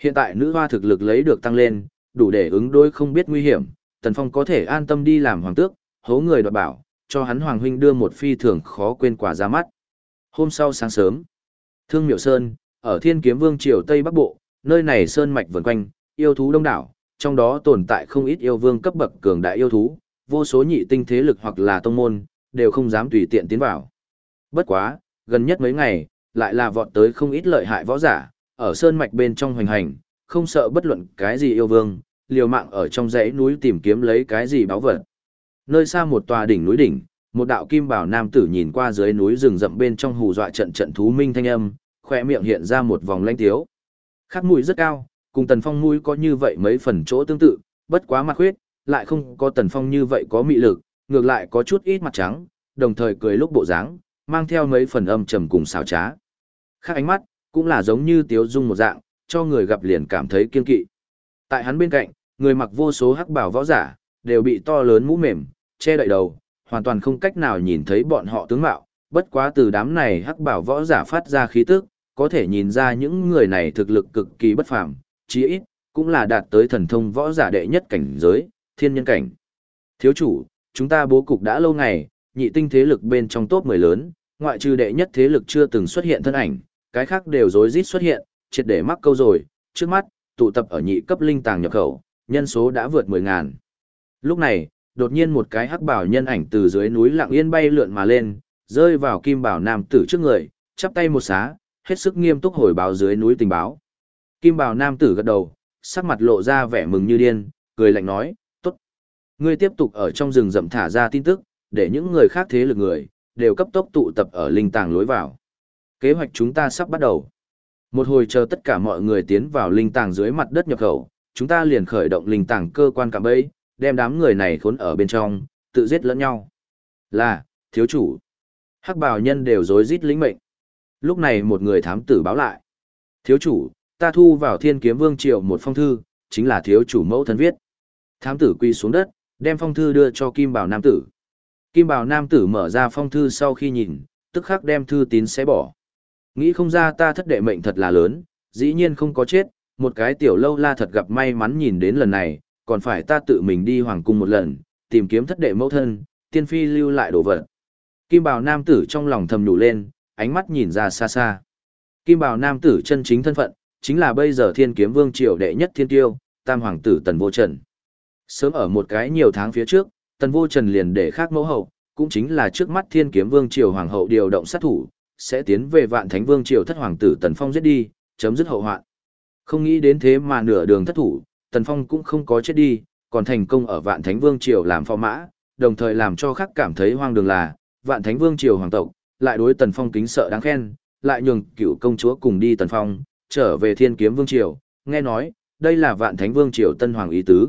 Hiện tại nữ hoa thực lực lấy được tăng lên, đủ để ứng đối không biết nguy hiểm, Tần Phong có thể an tâm đi làm hoàng tước, hố người đoạt bảo, cho hắn hoàng huynh đưa một phi thường khó quên quả ra mắt. Hôm sau sáng sớm, Thương Miệu Sơn, ở Thiên Kiếm Vương triều Tây Bắc Bộ, nơi này sơn mạch vần quanh, yêu thú đông đảo, trong đó tồn tại không ít yêu vương cấp bậc cường đại yêu thú, vô số nhị tinh thế lực hoặc là tông môn, đều không dám tùy tiện tiến vào. Bất quá, gần nhất mấy ngày, lại là vọt tới không ít lợi hại võ giả, ở sơn mạch bên trong hoành hành, không sợ bất luận cái gì yêu vương, liều mạng ở trong dãy núi tìm kiếm lấy cái gì báo vật. Nơi xa một tòa đỉnh núi đỉnh, một đạo kim bảo nam tử nhìn qua dưới núi rừng rậm bên trong hù dọa trận trận thú minh thanh âm, khỏe miệng hiện ra một vòng lanh tiếu. Khắc mũi rất cao, cùng tần phong mũi có như vậy mấy phần chỗ tương tự, bất quá mặt khuyết, lại không có tần phong như vậy có mị lực, ngược lại có chút ít mặt trắng, đồng thời cười lúc bộ dáng, mang theo mấy phần âm trầm cùng xào trá. Khác ánh mắt, cũng là giống như tiếu dung một dạng, cho người gặp liền cảm thấy kiên kỵ. Tại hắn bên cạnh, người mặc vô số hắc bảo võ giả, đều bị to lớn mũ mềm, che đậy đầu, hoàn toàn không cách nào nhìn thấy bọn họ tướng mạo, bất quá từ đám này hắc bảo võ giả phát ra khí tức, có thể nhìn ra những người này thực lực cực kỳ bất phàm, chí ít cũng là đạt tới thần thông võ giả đệ nhất cảnh giới, thiên nhân cảnh. Thiếu chủ, chúng ta bố cục đã lâu ngày, nhị tinh thế lực bên trong top 10 lớn, ngoại trừ đệ nhất thế lực chưa từng xuất hiện thân ảnh, cái khác đều rối rít xuất hiện, triệt để mắc câu rồi, trước mắt, tụ tập ở nhị cấp linh tàng nhập khẩu, nhân số đã vượt 10.000. Lúc này, đột nhiên một cái hắc bảo nhân ảnh từ dưới núi lặng yên bay lượn mà lên, rơi vào kim bảo nam tử trước người, chắp tay một xá, hết sức nghiêm túc hồi báo dưới núi tình báo. Kim bảo nam tử gật đầu, sắc mặt lộ ra vẻ mừng như điên, cười lạnh nói, tốt. Ngươi tiếp tục ở trong rừng rậm thả ra tin tức, để những người khác thế lực người, đều cấp tốc tụ tập ở linh tàng lối vào. Kế hoạch chúng ta sắp bắt đầu. Một hồi chờ tất cả mọi người tiến vào linh tàng dưới mặt đất nhập khẩu, chúng ta liền khởi động linh tàng cơ quan cạm bẫy, đem đám người này khốn ở bên trong, tự giết lẫn nhau. Là, thiếu chủ. Hắc bào nhân đều rối rít lĩnh mệnh. Lúc này một người thám tử báo lại. Thiếu chủ, ta thu vào thiên kiếm vương triều một phong thư, chính là thiếu chủ mẫu thân viết. Thám tử quy xuống đất, đem phong thư đưa cho kim bảo nam tử. Kim bảo nam tử mở ra phong thư sau khi nhìn, tức khắc đem thư tín xé bỏ. Nghĩ không ra ta thất đệ mệnh thật là lớn, dĩ nhiên không có chết, một cái tiểu lâu la thật gặp may mắn nhìn đến lần này, còn phải ta tự mình đi hoàng cung một lần, tìm kiếm thất đệ mẫu thân, tiên phi lưu lại đồ vật. Kim bào nam tử trong lòng thầm nhủ lên, ánh mắt nhìn ra xa xa. Kim bào nam tử chân chính thân phận, chính là bây giờ thiên kiếm vương triều đệ nhất thiên tiêu, tam hoàng tử tần vô trần. Sớm ở một cái nhiều tháng phía trước, tần vô trần liền để khác mẫu hậu, cũng chính là trước mắt thiên kiếm vương triều hoàng hậu điều động sát thủ, sẽ tiến về vạn thánh vương triều thất hoàng tử tần phong giết đi, chấm dứt hậu hoạn. Không nghĩ đến thế mà nửa đường thất thủ, Tần Phong cũng không có chết đi, còn thành công ở Vạn Thánh Vương Triều làm phò mã, đồng thời làm cho khắc cảm thấy hoang đường là, Vạn Thánh Vương Triều hoàng tộc, lại đối Tần Phong kính sợ đáng khen, lại nhường cựu công chúa cùng đi Tần Phong, trở về Thiên Kiếm Vương Triều, nghe nói, đây là Vạn Thánh Vương Triều Tân Hoàng ý tứ.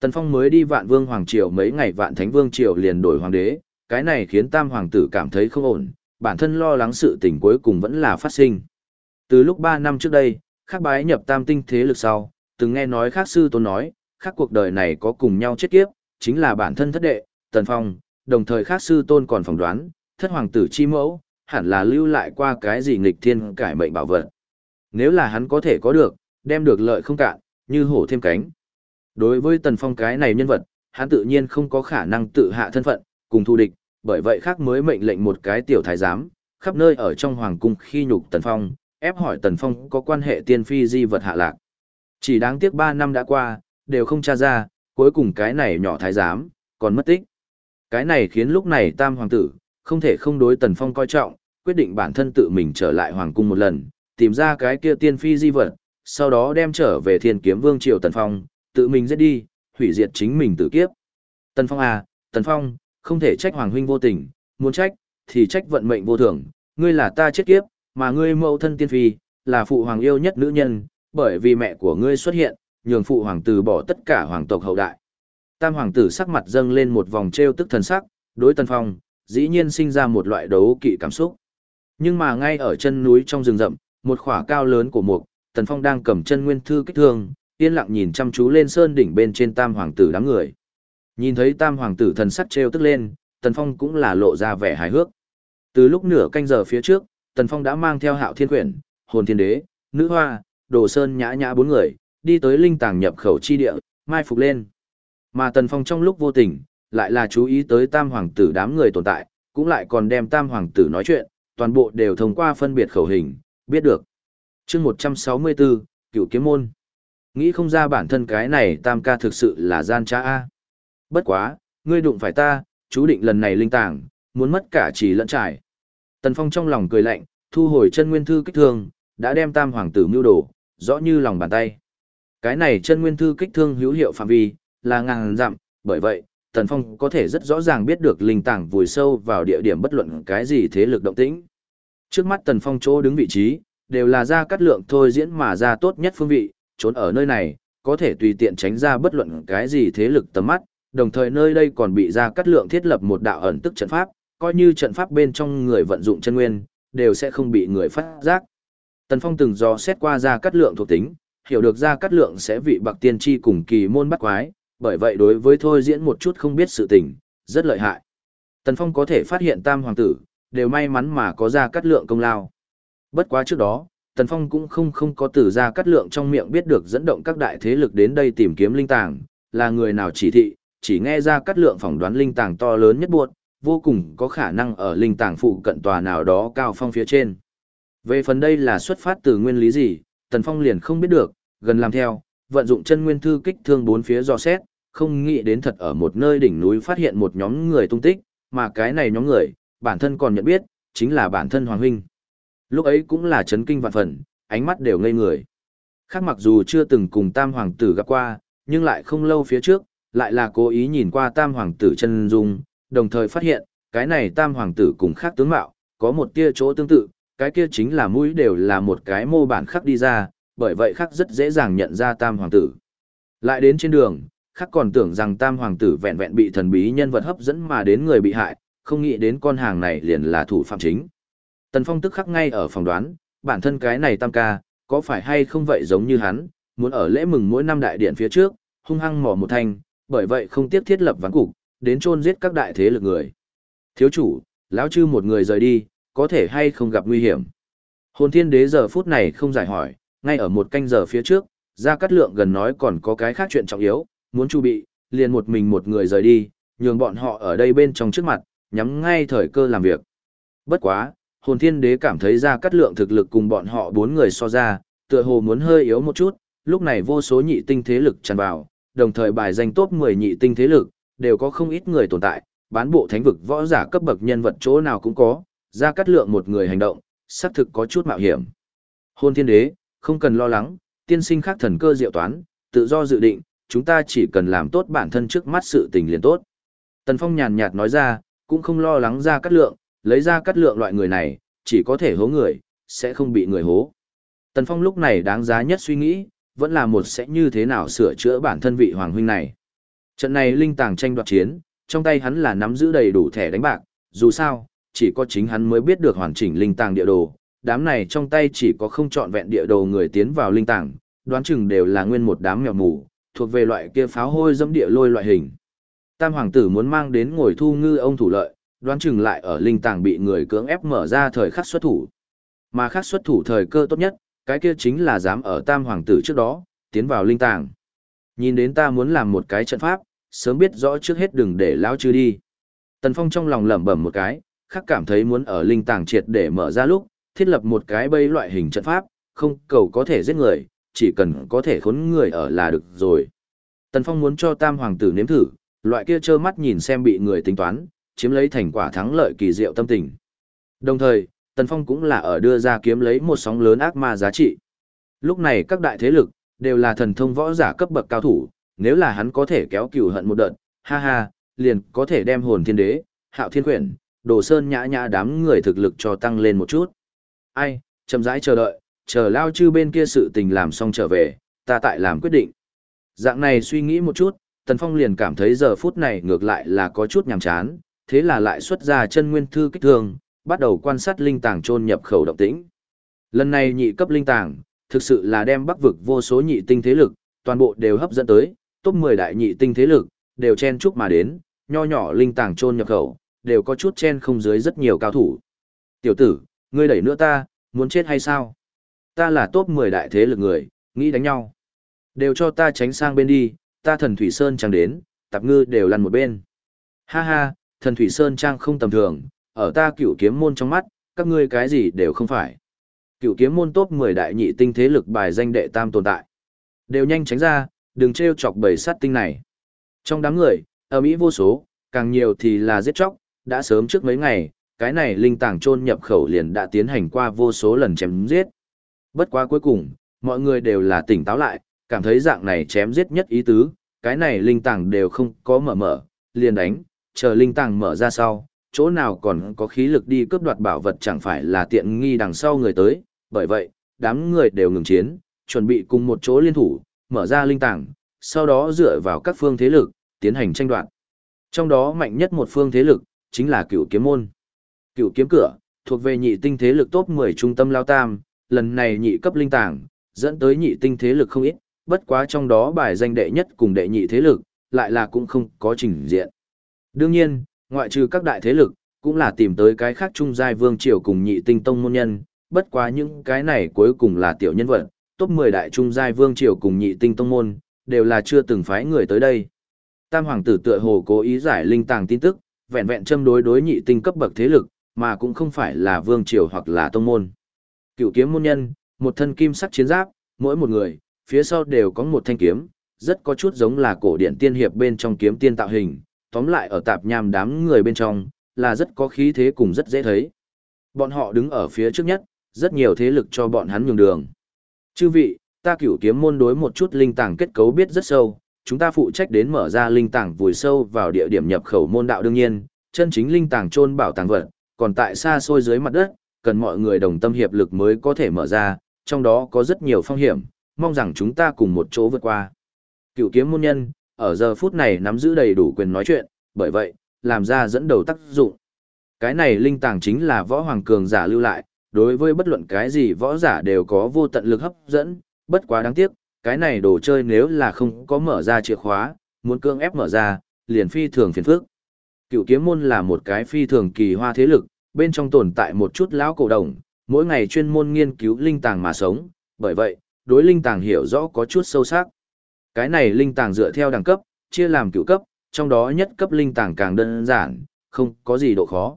Tần Phong mới đi Vạn Vương Hoàng Triều mấy ngày Vạn Thánh Vương Triều liền đổi hoàng đế, cái này khiến Tam Hoàng tử cảm thấy không ổn, bản thân lo lắng sự tình cuối cùng vẫn là phát sinh. Từ lúc 3 năm trước đây, khác bái nhập tam tinh thế lực sau, từng nghe nói khác sư tôn nói, khác cuộc đời này có cùng nhau chết kiếp, chính là bản thân thất đệ, tần phong, đồng thời khác sư tôn còn phỏng đoán, thất hoàng tử chi mẫu, hẳn là lưu lại qua cái gì nghịch thiên cải mệnh bảo vật. Nếu là hắn có thể có được, đem được lợi không cạn, như hổ thêm cánh. Đối với tần phong cái này nhân vật, hắn tự nhiên không có khả năng tự hạ thân phận, cùng thù địch, bởi vậy khác mới mệnh lệnh một cái tiểu thái giám, khắp nơi ở trong hoàng cung khi nhục tần phong, ép hỏi tần phong có quan hệ tiên phi di vật hạ lạc. Chỉ đáng tiếc 3 năm đã qua, đều không tra ra, cuối cùng cái này nhỏ thái giám, còn mất tích. Cái này khiến lúc này tam hoàng tử, không thể không đối tần phong coi trọng, quyết định bản thân tự mình trở lại hoàng cung một lần, tìm ra cái kia tiên phi di vật, sau đó đem trở về thiên kiếm vương triều tần phong, tự mình giết đi, hủy diệt chính mình tự kiếp. Tần phong à, tần phong, không thể trách hoàng huynh vô tình, muốn trách, thì trách vận mệnh vô thường, ngươi là ta chết kiếp, mà ngươi mẫu thân tiên phi, là phụ hoàng yêu nhất nữ nhân, bởi vì mẹ của ngươi xuất hiện, nhường phụ hoàng từ bỏ tất cả hoàng tộc hậu đại. Tam hoàng tử sắc mặt dâng lên một vòng trêu tức thần sắc, đối Tần Phong, dĩ nhiên sinh ra một loại đấu kỵ cảm xúc. Nhưng mà ngay ở chân núi trong rừng rậm, một khỏa cao lớn của mục, Tần Phong đang cầm chân nguyên thư kích thương, yên lặng nhìn chăm chú lên sơn đỉnh bên trên tam hoàng tử đám người. Nhìn thấy tam hoàng tử thần sắc trêu tức lên, Tần Phong cũng là lộ ra vẻ hài hước. Từ lúc nửa canh giờ phía trước, Tần Phong đã mang theo hạo thiên quyển, hồn thiên đế, nữ hoa, đồ sơn nhã nhã bốn người, đi tới linh tàng nhập khẩu chi địa, mai phục lên. Mà Tần Phong trong lúc vô tình, lại là chú ý tới tam hoàng tử đám người tồn tại, cũng lại còn đem tam hoàng tử nói chuyện, toàn bộ đều thông qua phân biệt khẩu hình, biết được. chương 164, cựu kiếm môn. Nghĩ không ra bản thân cái này tam ca thực sự là gian trá A. Bất quá, ngươi đụng phải ta, chú định lần này linh tàng, muốn mất cả chỉ lẫn trải. Tần Phong trong lòng cười lạnh, thu hồi chân nguyên thư kích thương, đã đem tam hoàng tử mưu đồ, rõ như lòng bàn tay. Cái này chân nguyên thư kích thương hữu hiệu phạm vi, là ngàn dặm, bởi vậy, Tần Phong có thể rất rõ ràng biết được linh tàng vùi sâu vào địa điểm bất luận cái gì thế lực động tĩnh. Trước mắt Tần Phong chỗ đứng vị trí, đều là ra cắt lượng thôi diễn mà ra tốt nhất phương vị, trốn ở nơi này, có thể tùy tiện tránh ra bất luận cái gì thế lực tầm mắt, đồng thời nơi đây còn bị ra cắt lượng thiết lập một đạo ẩn tức trận pháp, coi như trận pháp bên trong người vận dụng chân nguyên, đều sẽ không bị người phát giác. Tần Phong từng do xét qua ra cắt lượng thuộc tính, hiểu được ra cắt lượng sẽ vị bạc tiên tri cùng kỳ môn bắt quái, bởi vậy đối với thôi diễn một chút không biết sự tình, rất lợi hại. Tần Phong có thể phát hiện tam hoàng tử, đều may mắn mà có ra cắt lượng công lao. Bất quá trước đó, Tần Phong cũng không không có từ ra cắt lượng trong miệng biết được dẫn động các đại thế lực đến đây tìm kiếm linh tàng, là người nào chỉ thị, chỉ nghe ra cắt lượng phỏng đoán linh tàng to lớn nhất buộc, vô cùng có khả năng ở linh tàng phụ cận tòa nào đó cao phong phía trên. Về phần đây là xuất phát từ nguyên lý gì, Tần Phong liền không biết được, gần làm theo, vận dụng chân nguyên thư kích thương bốn phía do xét, không nghĩ đến thật ở một nơi đỉnh núi phát hiện một nhóm người tung tích, mà cái này nhóm người, bản thân còn nhận biết, chính là bản thân Hoàng Huynh. Lúc ấy cũng là chấn kinh vạn phần, ánh mắt đều ngây người. Khác mặc dù chưa từng cùng Tam Hoàng tử gặp qua, nhưng lại không lâu phía trước, lại là cố ý nhìn qua Tam Hoàng tử chân dung, đồng thời phát hiện, cái này Tam Hoàng tử cùng khác tướng mạo, có một tia chỗ tương tự, cái kia chính là mũi đều là một cái mô bản khắc đi ra, bởi vậy khắc rất dễ dàng nhận ra Tam Hoàng tử. Lại đến trên đường, khắc còn tưởng rằng Tam Hoàng tử vẹn vẹn bị thần bí nhân vật hấp dẫn mà đến người bị hại, không nghĩ đến con hàng này liền là thủ phạm chính. Tần Phong tức khắc ngay ở phòng đoán, bản thân cái này tam ca, có phải hay không vậy giống như hắn, muốn ở lễ mừng mỗi năm đại điện phía trước, hung hăng mỏ một thanh, bởi vậy không tiếp thiết lập ván cục, đến chôn giết các đại thế lực người. Thiếu chủ, lão chư một người rời đi, có thể hay không gặp nguy hiểm. Hồn thiên đế giờ phút này không giải hỏi, ngay ở một canh giờ phía trước, gia cát lượng gần nói còn có cái khác chuyện trọng yếu, muốn chu bị, liền một mình một người rời đi, nhường bọn họ ở đây bên trong trước mặt, nhắm ngay thời cơ làm việc. Bất quá, hồn thiên đế cảm thấy gia cát lượng thực lực cùng bọn họ bốn người so ra, tựa hồ muốn hơi yếu một chút, lúc này vô số nhị tinh thế lực tràn vào, đồng thời bài danh top 10 nhị tinh thế lực, đều có không ít người tồn tại, bán bộ thánh vực võ giả cấp bậc nhân vật chỗ nào cũng có, ra cắt lượng một người hành động, xác thực có chút mạo hiểm. Hôn thiên đế, không cần lo lắng, tiên sinh khác thần cơ diệu toán, tự do dự định, chúng ta chỉ cần làm tốt bản thân trước mắt sự tình liền tốt. Tần Phong nhàn nhạt nói ra, cũng không lo lắng ra cắt lượng, lấy ra cắt lượng loại người này, chỉ có thể hố người, sẽ không bị người hố. Tần Phong lúc này đáng giá nhất suy nghĩ, vẫn là một sẽ như thế nào sửa chữa bản thân vị hoàng huynh này. Trận này linh tàng tranh đoạt chiến, trong tay hắn là nắm giữ đầy đủ thẻ đánh bạc, dù sao, chỉ có chính hắn mới biết được hoàn chỉnh linh tàng địa đồ, đám này trong tay chỉ có không chọn vẹn địa đồ người tiến vào linh tàng, đoán chừng đều là nguyên một đám mèo mù, thuộc về loại kia pháo hôi dẫm địa lôi loại hình. Tam hoàng tử muốn mang đến ngồi thu ngư ông thủ lợi, đoán chừng lại ở linh tàng bị người cưỡng ép mở ra thời khắc xuất thủ. Mà khắc xuất thủ thời cơ tốt nhất, cái kia chính là dám ở tam hoàng tử trước đó, tiến vào linh tàng. Nhìn đến ta muốn làm một cái trận pháp, sớm biết rõ trước hết đừng để lão chư đi. Tần Phong trong lòng lẩm bẩm một cái, khắc cảm thấy muốn ở linh tàng triệt để mở ra lúc, thiết lập một cái bẫy loại hình trận pháp, không cầu có thể giết người, chỉ cần có thể khốn người ở là được rồi. Tần Phong muốn cho tam hoàng tử nếm thử, loại kia trơ mắt nhìn xem bị người tính toán, chiếm lấy thành quả thắng lợi kỳ diệu tâm tình. Đồng thời, Tần Phong cũng là ở đưa ra kiếm lấy một sóng lớn ác ma giá trị. Lúc này các đại thế lực, đều là thần thông võ giả cấp bậc cao thủ, nếu là hắn có thể kéo cừu hận một đợt, ha ha, liền có thể đem hồn thiên đế, hạo thiên quyển, đồ sơn nhã nhã đám người thực lực cho tăng lên một chút. Ai, chậm rãi chờ đợi, chờ lao chư bên kia sự tình làm xong trở về, ta tại làm quyết định. Dạng này suy nghĩ một chút, Tần Phong liền cảm thấy giờ phút này ngược lại là có chút nhàm chán, thế là lại xuất ra chân nguyên thư kích thương, bắt đầu quan sát linh tàng trôn nhập khẩu động tĩnh. Lần này nhị cấp linh tàng, thực sự là đem bắc vực vô số nhị tinh thế lực, toàn bộ đều hấp dẫn tới, top 10 đại nhị tinh thế lực, đều chen chúc mà đến, nho nhỏ linh tàng trôn nhập khẩu, đều có chút chen không dưới rất nhiều cao thủ. Tiểu tử, ngươi đẩy nữa ta, muốn chết hay sao? Ta là top 10 đại thế lực người, nghĩ đánh nhau. Đều cho ta tránh sang bên đi, ta thần Thủy Sơn chẳng đến, tạp ngư đều lăn một bên. Ha ha, thần Thủy Sơn Trang không tầm thường, ở ta cửu kiếm môn trong mắt, các ngươi cái gì đều không phải. Cửu kiếm môn top 10 đại nhị tinh thế lực bài danh đệ tam tồn tại. Đều nhanh tránh ra, đừng trêu chọc bầy sát tinh này. Trong đám người, ở Mỹ vô số, càng nhiều thì là giết chóc, đã sớm trước mấy ngày, cái này linh tàng trôn nhập khẩu liền đã tiến hành qua vô số lần chém giết. Bất quá cuối cùng, mọi người đều là tỉnh táo lại, cảm thấy dạng này chém giết nhất ý tứ, cái này linh tàng đều không có mở mở, liền đánh, chờ linh tàng mở ra sau, chỗ nào còn có khí lực đi cướp đoạt bảo vật chẳng phải là tiện nghi đằng sau người tới, bởi vậy, đám người đều ngừng chiến, chuẩn bị cùng một chỗ liên thủ, mở ra linh tàng, sau đó dựa vào các phương thế lực, tiến hành tranh đoạt. Trong đó mạnh nhất một phương thế lực, chính là cựu kiếm môn. Cựu kiếm cửa, thuộc về nhị tinh thế lực top 10 trung tâm lao tam, lần này nhị cấp linh tàng, dẫn tới nhị tinh thế lực không ít, bất quá trong đó bài danh đệ nhất cùng đệ nhị thế lực, lại là cũng không có trình diện. Đương nhiên, ngoại trừ các đại thế lực, cũng là tìm tới cái khác trung giai vương triều cùng nhị tinh tông môn nhân, bất quá những cái này cuối cùng là tiểu nhân vật, top 10 đại trung giai vương triều cùng nhị tinh tông môn, đều là chưa từng phái người tới đây. Tam hoàng tử tựa hồ cố ý giải linh tàng tin tức, vẹn vẹn châm đối đối nhị tinh cấp bậc thế lực, mà cũng không phải là vương triều hoặc là tông môn. Cựu kiếm môn nhân, một thân kim sắc chiến giáp, mỗi một người, phía sau đều có một thanh kiếm, rất có chút giống là cổ điển tiên hiệp bên trong kiếm tiên tạo hình, tóm lại ở tạp nham đám người bên trong, là rất có khí thế cùng rất dễ thấy. Bọn họ đứng ở phía trước nhất, rất nhiều thế lực cho bọn hắn nhường đường. Chư vị, ta cửu kiếm môn đối một chút linh tàng kết cấu biết rất sâu, chúng ta phụ trách đến mở ra linh tàng vùi sâu vào địa điểm nhập khẩu môn đạo đương nhiên, chân chính linh tàng trôn bảo tàng vật, còn tại xa xôi dưới mặt đất, cần mọi người đồng tâm hiệp lực mới có thể mở ra, trong đó có rất nhiều phong hiểm, mong rằng chúng ta cùng một chỗ vượt qua. cửu kiếm môn nhân, ở giờ phút này nắm giữ đầy đủ quyền nói chuyện, bởi vậy, làm ra dẫn đầu tác dụng. Cái này linh tàng chính là võ hoàng cường giả lưu lại, đối với bất luận cái gì võ giả đều có vô tận lực hấp dẫn, bất quá đáng tiếc, cái này đồ chơi nếu là không có mở ra chìa khóa, muốn cương ép mở ra, liền phi thường phiền phức. Cựu kiếm môn là một cái phi thường kỳ hoa thế lực, bên trong tồn tại một chút lão cổ đồng, mỗi ngày chuyên môn nghiên cứu linh tàng mà sống, bởi vậy, đối linh tàng hiểu rõ có chút sâu sắc. Cái này linh tàng dựa theo đẳng cấp, chia làm cựu cấp, trong đó nhất cấp linh tàng càng đơn giản, không có gì độ khó.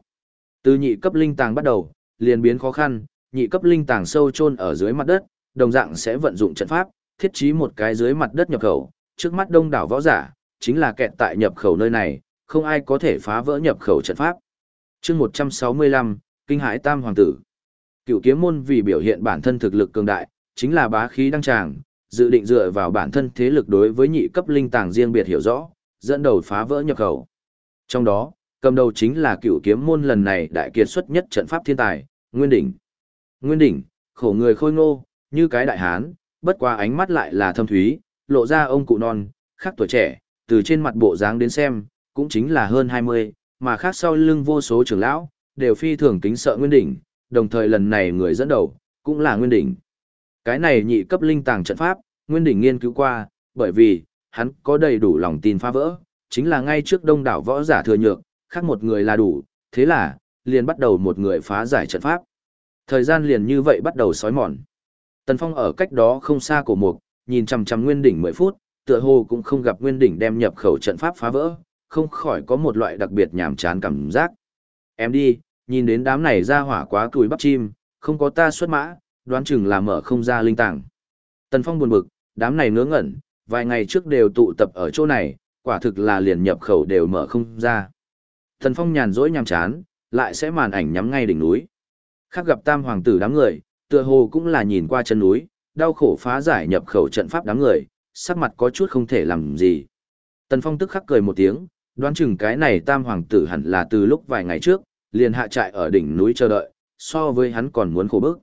Từ nhị cấp linh tàng bắt đầu, liền biến khó khăn, nhị cấp linh tàng sâu chôn ở dưới mặt đất, đồng dạng sẽ vận dụng trận pháp, thiết trí một cái dưới mặt đất nhập khẩu, trước mắt đông đảo võ giả, chính là kẹt tại nhập khẩu nơi này, không ai có thể phá vỡ nhập khẩu trận pháp. chương 165, Kinh Hải Tam Hoàng tử. Cựu kiếm môn vì biểu hiện bản thân thực lực cường đại, chính là bá khí đăng tràng, dự định dựa vào bản thân thế lực đối với nhị cấp linh tàng riêng biệt hiểu rõ, dẫn đầu phá vỡ nhập khẩu. Trong đó, cầm đầu chính là cựu kiếm môn lần này đại kiệt xuất nhất trận pháp thiên tài, Nguyên Đỉnh. Nguyên Đỉnh, khổ người khôi ngô, như cái đại hán, bất qua ánh mắt lại là thâm thúy, lộ ra ông cụ non, khác tuổi trẻ, từ trên mặt bộ dáng đến xem, cũng chính là hơn 20, mà khác sau lưng vô số trưởng lão, đều phi thường kính sợ Nguyên Đỉnh, đồng thời lần này người dẫn đầu, cũng là Nguyên Đỉnh. Cái này nhị cấp linh tàng trận pháp, Nguyên Đỉnh nghiên cứu qua, bởi vì, hắn có đầy đủ lòng tin phá vỡ, chính là ngay trước đông đảo võ giả thừa nhược, khác một người là đủ, thế là, liền bắt đầu một người phá giải trận pháp. Thời gian liền như vậy bắt đầu sói mòn. Tần Phong ở cách đó không xa cổ mục, nhìn chằm chằm Nguyên Đỉnh 10 phút, tựa hồ cũng không gặp Nguyên Đỉnh đem nhập khẩu trận pháp phá vỡ, không khỏi có một loại đặc biệt nhàm chán cảm giác. Em đi, nhìn đến đám này ra hỏa quá cùi bắp chim, không có ta xuất mã, đoán chừng là mở không ra linh tàng. Tần Phong buồn bực, đám này ngớ ngẩn, vài ngày trước đều tụ tập ở chỗ này, quả thực là liền nhập khẩu đều mở không ra. Tần Phong nhàn rỗi nhàm chán, lại sẽ màn ảnh nhắm ngay đỉnh núi. Khác gặp tam hoàng tử đám người, tựa hồ cũng là nhìn qua chân núi, đau khổ phá giải nhập khẩu trận pháp đám người, sắc mặt có chút không thể làm gì. Tần Phong tức khắc cười một tiếng, đoán chừng cái này tam hoàng tử hẳn là từ lúc vài ngày trước, liền hạ trại ở đỉnh núi chờ đợi, so với hắn còn muốn khổ bức.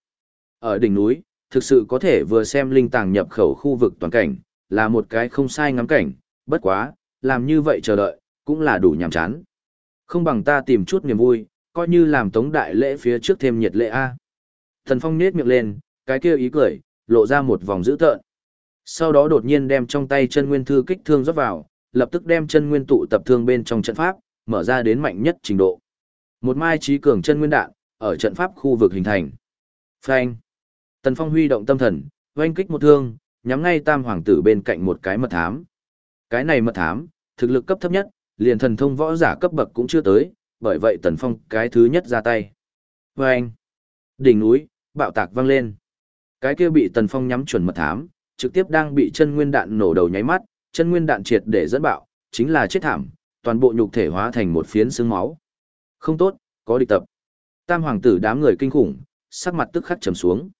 Ở đỉnh núi, thực sự có thể vừa xem linh tàng nhập khẩu khu vực toàn cảnh, là một cái không sai ngắm cảnh, bất quá, làm như vậy chờ đợi, cũng là đủ nhàm chán. Không bằng ta tìm chút niềm vui, coi như làm tống đại lễ phía trước thêm nhiệt lễ A. Thần Phong nết miệng lên, cái kia ý cười, lộ ra một vòng dữ tợn. Sau đó đột nhiên đem trong tay chân nguyên thư kích thương rót vào, lập tức đem chân nguyên tụ tập thương bên trong trận pháp, mở ra đến mạnh nhất trình độ. Một mai trí cường chân nguyên đạn, ở trận pháp khu vực hình thành. Phanh. Tần Phong huy động tâm thần, oanh kích một thương, nhắm ngay tam hoàng tử bên cạnh một cái mật thám. Cái này mật thám, thực lực cấp thấp nhất, liền thần thông võ giả cấp bậc cũng chưa tới, bởi vậy Tần Phong cái thứ nhất ra tay. Phanh. Đỉnh núi, bạo tạc vang lên. Cái kia bị Tần Phong nhắm chuẩn mật thám, trực tiếp đang bị chân nguyên đạn nổ đầu nháy mắt, chân nguyên đạn triệt để dẫn bạo, chính là chết thảm, toàn bộ nhục thể hóa thành một phiến xương máu. Không tốt, có địch tập. Tam hoàng tử đám người kinh khủng, sắc mặt tức khắc trầm xuống.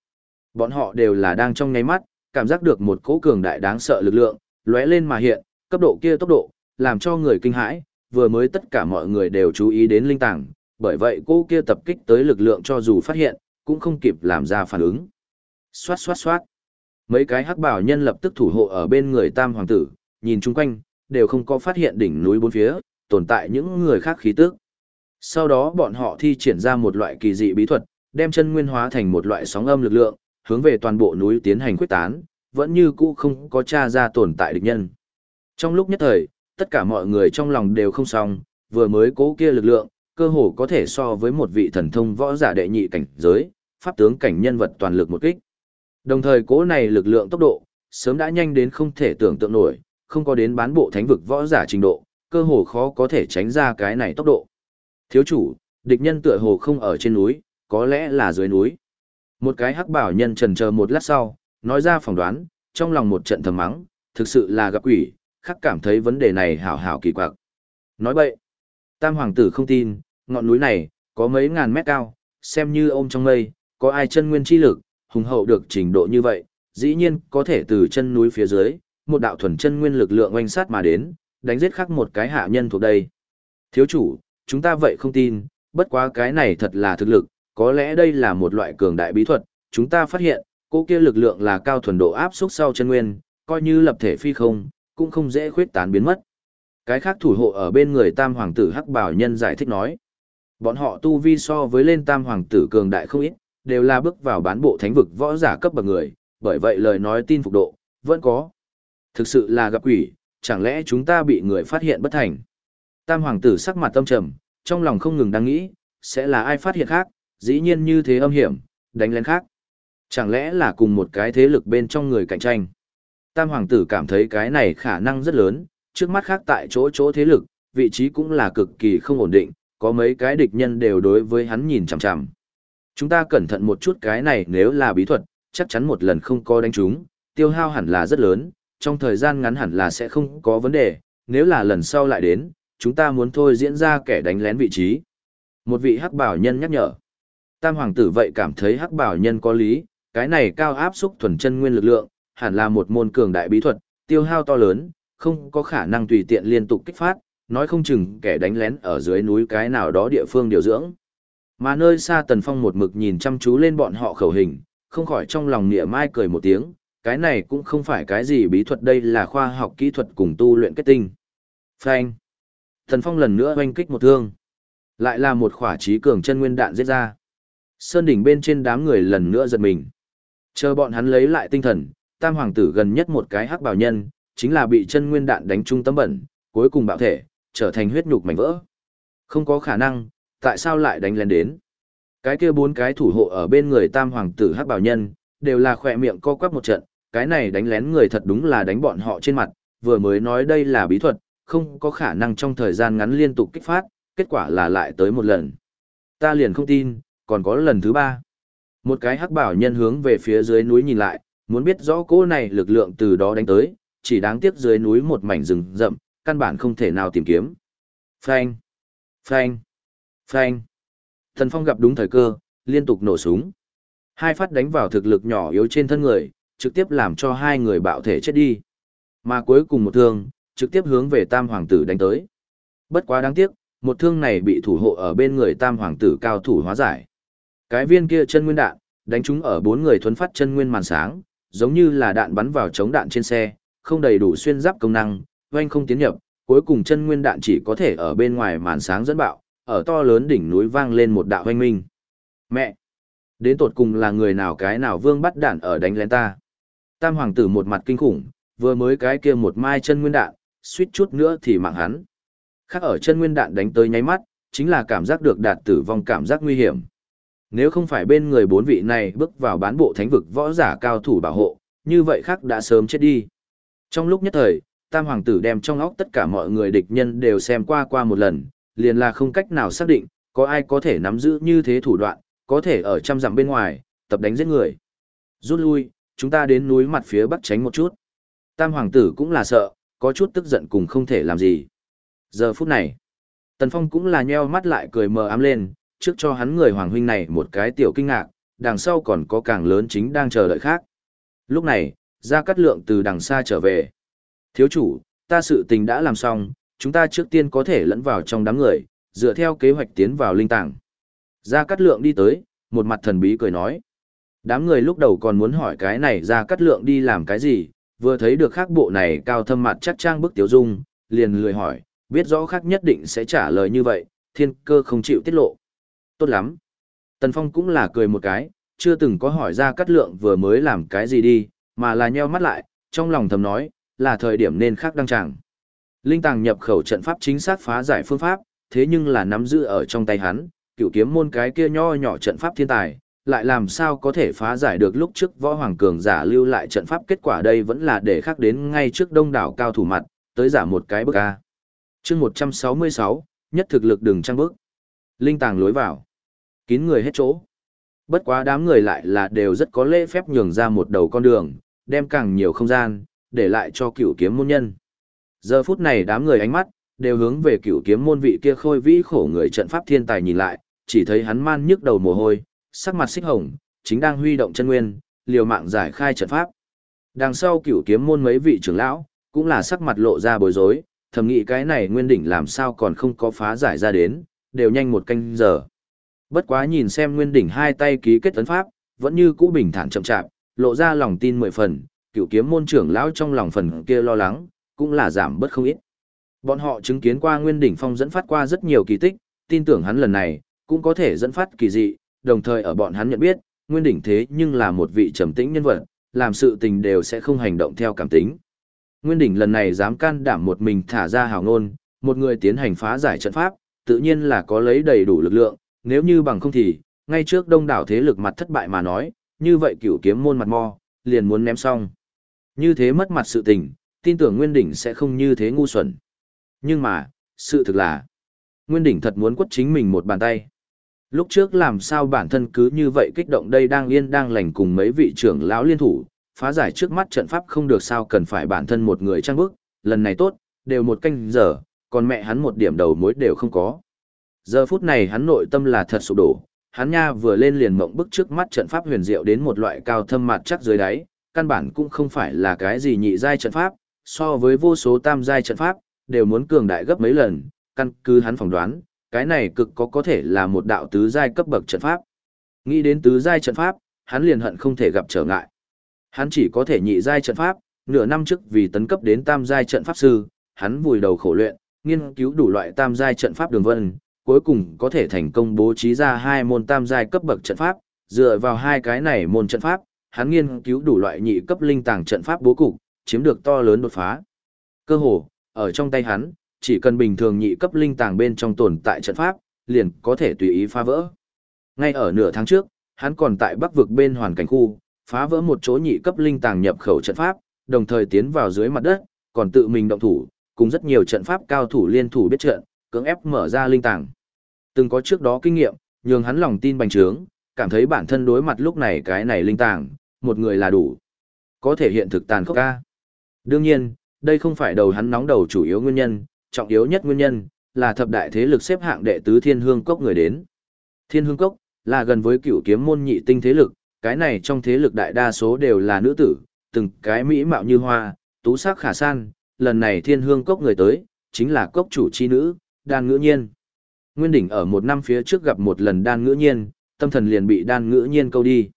Bọn họ đều là đang trong nháy mắt, cảm giác được một cỗ cường đại đáng sợ lực lượng, lóe lên mà hiện, cấp độ kia tốc độ, làm cho người kinh hãi, vừa mới tất cả mọi người đều chú ý đến linh tàng, bởi vậy cô kia tập kích tới lực lượng cho dù phát hiện, cũng không kịp làm ra phản ứng. Xoát xoát xoát. Mấy cái hắc bảo nhân lập tức thủ hộ ở bên người tam hoàng tử, nhìn chung quanh, đều không có phát hiện đỉnh núi bốn phía, tồn tại những người khác khí tức. Sau đó bọn họ thi triển ra một loại kỳ dị bí thuật, đem chân nguyên hóa thành một loại sóng âm lực lượng, hướng về toàn bộ núi tiến hành quyết tán, vẫn như cũ không có tra ra tồn tại địch nhân. Trong lúc nhất thời, tất cả mọi người trong lòng đều không xong, vừa mới cố kia lực lượng, cơ hồ có thể so với một vị thần thông võ giả đệ nhị cảnh giới, pháp tướng cảnh nhân vật toàn lực một kích. Đồng thời cố này lực lượng tốc độ, sớm đã nhanh đến không thể tưởng tượng nổi, không có đến bán bộ thánh vực võ giả trình độ, cơ hồ khó có thể tránh ra cái này tốc độ. Thiếu chủ, địch nhân tựa hồ không ở trên núi, có lẽ là dưới núi. Một cái hắc bảo nhân trần chờ một lát sau, nói ra phỏng đoán, trong lòng một trận thầm mắng, thực sự là gặp quỷ, khắc cảm thấy vấn đề này hảo hảo kỳ quặc. Nói bậy, tam hoàng tử không tin, ngọn núi này, có mấy ngàn mét cao, xem như ôm trong mây, có ai chân nguyên chi lực, hùng hậu được trình độ như vậy, dĩ nhiên có thể từ chân núi phía dưới, một đạo thuần chân nguyên lực lượng oanh sát mà đến, đánh giết khắc một cái hạ nhân thuộc đây. Thiếu chủ, chúng ta vậy không tin, bất quá cái này thật là thực lực, có lẽ đây là một loại cường đại bí thuật, chúng ta phát hiện, cô kia lực lượng là cao thuần độ áp xúc sau chân nguyên, coi như lập thể phi không, cũng không dễ khuyết tán biến mất. Cái khác thủ hộ ở bên người tam hoàng tử hắc bảo nhân giải thích nói. Bọn họ tu vi so với lên tam hoàng tử cường đại không ít, đều là bước vào bán bộ thánh vực võ giả cấp bậc người, bởi vậy lời nói tin phục độ, vẫn có. Thực sự là gặp quỷ, chẳng lẽ chúng ta bị người phát hiện bất thành. Tam hoàng tử sắc mặt tâm trầm, trong lòng không ngừng đang nghĩ, sẽ là ai phát hiện khác, dĩ nhiên như thế âm hiểm, đánh lén khác. Chẳng lẽ là cùng một cái thế lực bên trong người cạnh tranh. Tam hoàng tử cảm thấy cái này khả năng rất lớn, trước mắt khác tại chỗ chỗ thế lực, vị trí cũng là cực kỳ không ổn định, có mấy cái địch nhân đều đối với hắn nhìn chằm chằm. Chúng ta cẩn thận một chút cái này nếu là bí thuật, chắc chắn một lần không có đánh chúng tiêu hao hẳn là rất lớn, trong thời gian ngắn hẳn là sẽ không có vấn đề, nếu là lần sau lại đến, chúng ta muốn thôi diễn ra kẻ đánh lén vị trí. Một vị hắc bảo nhân nhắc nhở. Tam hoàng tử vậy cảm thấy hắc bảo nhân có lý, cái này cao áp xúc thuần chân nguyên lực lượng, hẳn là một môn cường đại bí thuật, tiêu hao to lớn, không có khả năng tùy tiện liên tục kích phát, nói không chừng kẻ đánh lén ở dưới núi cái nào đó địa phương điều dưỡng. Mà nơi xa Tần Phong một mực nhìn chăm chú lên bọn họ khẩu hình, không khỏi trong lòng nịa mai cười một tiếng, cái này cũng không phải cái gì bí thuật đây là khoa học kỹ thuật cùng tu luyện kết tinh. Phanh. Tần Phong lần nữa oanh kích một thương. Lại là một khỏa trí cường chân nguyên đạn giết ra. Sơn đỉnh bên trên đám người lần nữa giật mình. Chờ bọn hắn lấy lại tinh thần, tam hoàng tử gần nhất một cái hắc bảo nhân, chính là bị chân nguyên đạn đánh trung tâm bẩn, cuối cùng bạo thể, trở thành huyết nhục mảnh vỡ. Không có khả năng, tại sao lại đánh lên đến? Cái kia bốn cái thủ hộ ở bên người tam hoàng tử hắc bảo nhân, đều là khỏe miệng co quắp một trận, cái này đánh lén người thật đúng là đánh bọn họ trên mặt, vừa mới nói đây là bí thuật, không có khả năng trong thời gian ngắn liên tục kích phát, kết quả là lại tới một lần. Ta liền không tin, còn có lần thứ ba. Một cái hắc bảo nhân hướng về phía dưới núi nhìn lại, muốn biết rõ cô này lực lượng từ đó đánh tới, chỉ đáng tiếc dưới núi một mảnh rừng rậm, căn bản không thể nào tìm kiếm. Phanh! Phanh! Phanh! Thần Phong gặp đúng thời cơ, liên tục nổ súng. Hai phát đánh vào thực lực nhỏ yếu trên thân người, trực tiếp làm cho hai người bạo thể chết đi. Mà cuối cùng một thương, trực tiếp hướng về tam hoàng tử đánh tới. Bất quá đáng tiếc, một thương này bị thủ hộ ở bên người tam hoàng tử cao thủ hóa giải. Cái viên kia chân nguyên đạn, đánh chúng ở bốn người thuấn phát chân nguyên màn sáng, giống như là đạn bắn vào chống đạn trên xe, không đầy đủ xuyên giáp công năng, oanh không tiến nhập, cuối cùng chân nguyên đạn chỉ có thể ở bên ngoài màn sáng dẫn bạo, ở to lớn đỉnh núi vang lên một đạo hoanh minh. Mẹ! Đến tột cùng là người nào cái nào vương bắt đạn ở đánh lén ta. Tam hoàng tử một mặt kinh khủng, vừa mới cái kia một mai chân nguyên đạn, suýt chút nữa thì mạng hắn. Khác ở chân nguyên đạn đánh tới nháy mắt, chính là cảm giác được đạt tử vong cảm giác nguy hiểm. Nếu không phải bên người bốn vị này bước vào bán bộ thánh vực võ giả cao thủ bảo hộ, như vậy khác đã sớm chết đi. Trong lúc nhất thời, tam hoàng tử đem trong óc tất cả mọi người địch nhân đều xem qua qua một lần, liền là không cách nào xác định, có ai có thể nắm giữ như thế thủ đoạn, có thể ở trăm dặm bên ngoài, tập đánh giết người. Rút lui, chúng ta đến núi mặt phía bắc tránh một chút. Tam hoàng tử cũng là sợ, có chút tức giận cùng không thể làm gì. Giờ phút này, Tần Phong cũng là nheo mắt lại cười mờ ám lên, trước cho hắn người hoàng huynh này một cái tiểu kinh ngạc, đằng sau còn có càng lớn chính đang chờ đợi khác. Lúc này, Gia Cát Lượng từ đằng xa trở về. Thiếu chủ, ta sự tình đã làm xong, chúng ta trước tiên có thể lẫn vào trong đám người, dựa theo kế hoạch tiến vào linh tàng. Gia Cát Lượng đi tới, một mặt thần bí cười nói. Đám người lúc đầu còn muốn hỏi cái này Gia Cát Lượng đi làm cái gì, vừa thấy được khác bộ này cao thâm mặt chắc trang bức tiểu dung, liền lười hỏi, biết rõ khác nhất định sẽ trả lời như vậy, thiên cơ không chịu tiết lộ. Tốt lắm. Tần Phong cũng là cười một cái, chưa từng có hỏi ra cắt lượng vừa mới làm cái gì đi, mà là nheo mắt lại, trong lòng thầm nói, là thời điểm nên khác đăng tràng. Linh tàng nhập khẩu trận pháp chính xác phá giải phương pháp, thế nhưng là nắm giữ ở trong tay hắn, cựu kiếm môn cái kia nho nhỏ trận pháp thiên tài, lại làm sao có thể phá giải được lúc trước võ hoàng cường giả lưu lại trận pháp kết quả đây vẫn là để khác đến ngay trước đông đảo cao thủ mặt, tới giả một cái bức A. chương 166, nhất thực lực đừng trăng bước. Linh tàng lối vào. Kín người hết chỗ. Bất quá đám người lại là đều rất có lễ phép nhường ra một đầu con đường, đem càng nhiều không gian, để lại cho cựu kiếm môn nhân. Giờ phút này đám người ánh mắt, đều hướng về cựu kiếm môn vị kia khôi vĩ khổ người trận pháp thiên tài nhìn lại, chỉ thấy hắn man nhức đầu mồ hôi, sắc mặt xích hồng, chính đang huy động chân nguyên, liều mạng giải khai trận pháp. Đằng sau cựu kiếm môn mấy vị trưởng lão, cũng là sắc mặt lộ ra bối rối, thầm nghĩ cái này nguyên đỉnh làm sao còn không có phá giải ra đến, đều nhanh một canh giờ. Bất quá nhìn xem nguyên đỉnh hai tay ký kết tấn pháp, vẫn như cũ bình thản chậm chạp, lộ ra lòng tin mười phần, cựu kiếm môn trưởng lão trong lòng phần kia lo lắng, cũng là giảm bớt không ít. Bọn họ chứng kiến qua nguyên đỉnh phong dẫn phát qua rất nhiều kỳ tích, tin tưởng hắn lần này, cũng có thể dẫn phát kỳ dị, đồng thời ở bọn hắn nhận biết, nguyên đỉnh thế nhưng là một vị trầm tĩnh nhân vật, làm sự tình đều sẽ không hành động theo cảm tính. Nguyên đỉnh lần này dám can đảm một mình thả ra hào ngôn, một người tiến hành phá giải trận pháp, tự nhiên là có lấy đầy đủ lực lượng, nếu như bằng không thì, ngay trước đông đảo thế lực mặt thất bại mà nói, như vậy cửu kiếm môn mặt mo, liền muốn ném xong. Như thế mất mặt sự tình, tin tưởng Nguyên Đỉnh sẽ không như thế ngu xuẩn. Nhưng mà, sự thực là, Nguyên Đỉnh thật muốn quất chính mình một bàn tay. Lúc trước làm sao bản thân cứ như vậy kích động đây đang yên đang lành cùng mấy vị trưởng lão liên thủ, phá giải trước mắt trận pháp không được sao cần phải bản thân một người trang bức, lần này tốt, đều một canh giờ, còn mẹ hắn một điểm đầu mối đều không có. Giờ phút này hắn nội tâm là thật sụp đổ, hắn nha vừa lên liền mộng bức trước mắt trận pháp huyền diệu đến một loại cao thâm mặt chắc dưới đáy, căn bản cũng không phải là cái gì nhị giai trận pháp, so với vô số tam giai trận pháp, đều muốn cường đại gấp mấy lần, căn cứ hắn phỏng đoán, cái này cực có có thể là một đạo tứ giai cấp bậc trận pháp. Nghĩ đến tứ giai trận pháp, hắn liền hận không thể gặp trở ngại. Hắn chỉ có thể nhị giai trận pháp, nửa năm trước vì tấn cấp đến tam giai trận pháp sư, hắn vùi đầu khổ luyện, nghiên cứu đủ loại tam giai trận pháp đường vân, cuối cùng có thể thành công bố trí ra hai môn tam giai cấp bậc trận pháp, dựa vào hai cái này môn trận pháp, hắn nghiên cứu đủ loại nhị cấp linh tàng trận pháp bố cục, chiếm được to lớn đột phá. Cơ hồ, ở trong tay hắn, chỉ cần bình thường nhị cấp linh tàng bên trong tồn tại trận pháp, liền có thể tùy ý phá vỡ. Ngay ở nửa tháng trước, hắn còn tại Bắc vực bên hoàn cảnh khu, phá vỡ một chỗ nhị cấp linh tàng nhập khẩu trận pháp, đồng thời tiến vào dưới mặt đất, còn tự mình động thủ, cùng rất nhiều trận pháp cao thủ liên thủ biết trận, cưỡng ép mở ra linh tàng. Từng có trước đó kinh nghiệm, nhường hắn lòng tin bành trướng, cảm thấy bản thân đối mặt lúc này cái này linh tàng, một người là đủ. Có thể hiện thực tàn khốc ca. Đương nhiên, đây không phải đầu hắn nóng đầu chủ yếu nguyên nhân, trọng yếu nhất nguyên nhân, là thập đại thế lực xếp hạng đệ tứ thiên hương cốc người đến. Thiên hương cốc, là gần với cựu kiếm môn nhị tinh thế lực, cái này trong thế lực đại đa số đều là nữ tử, từng cái mỹ mạo như hoa, tú sắc khả san, lần này thiên hương cốc người tới, chính là cốc chủ chi nữ, đan ngữ nhiên. Nguyên đỉnh ở một năm phía trước gặp một lần đan ngữ nhiên, tâm thần liền bị đan ngữ nhiên câu đi.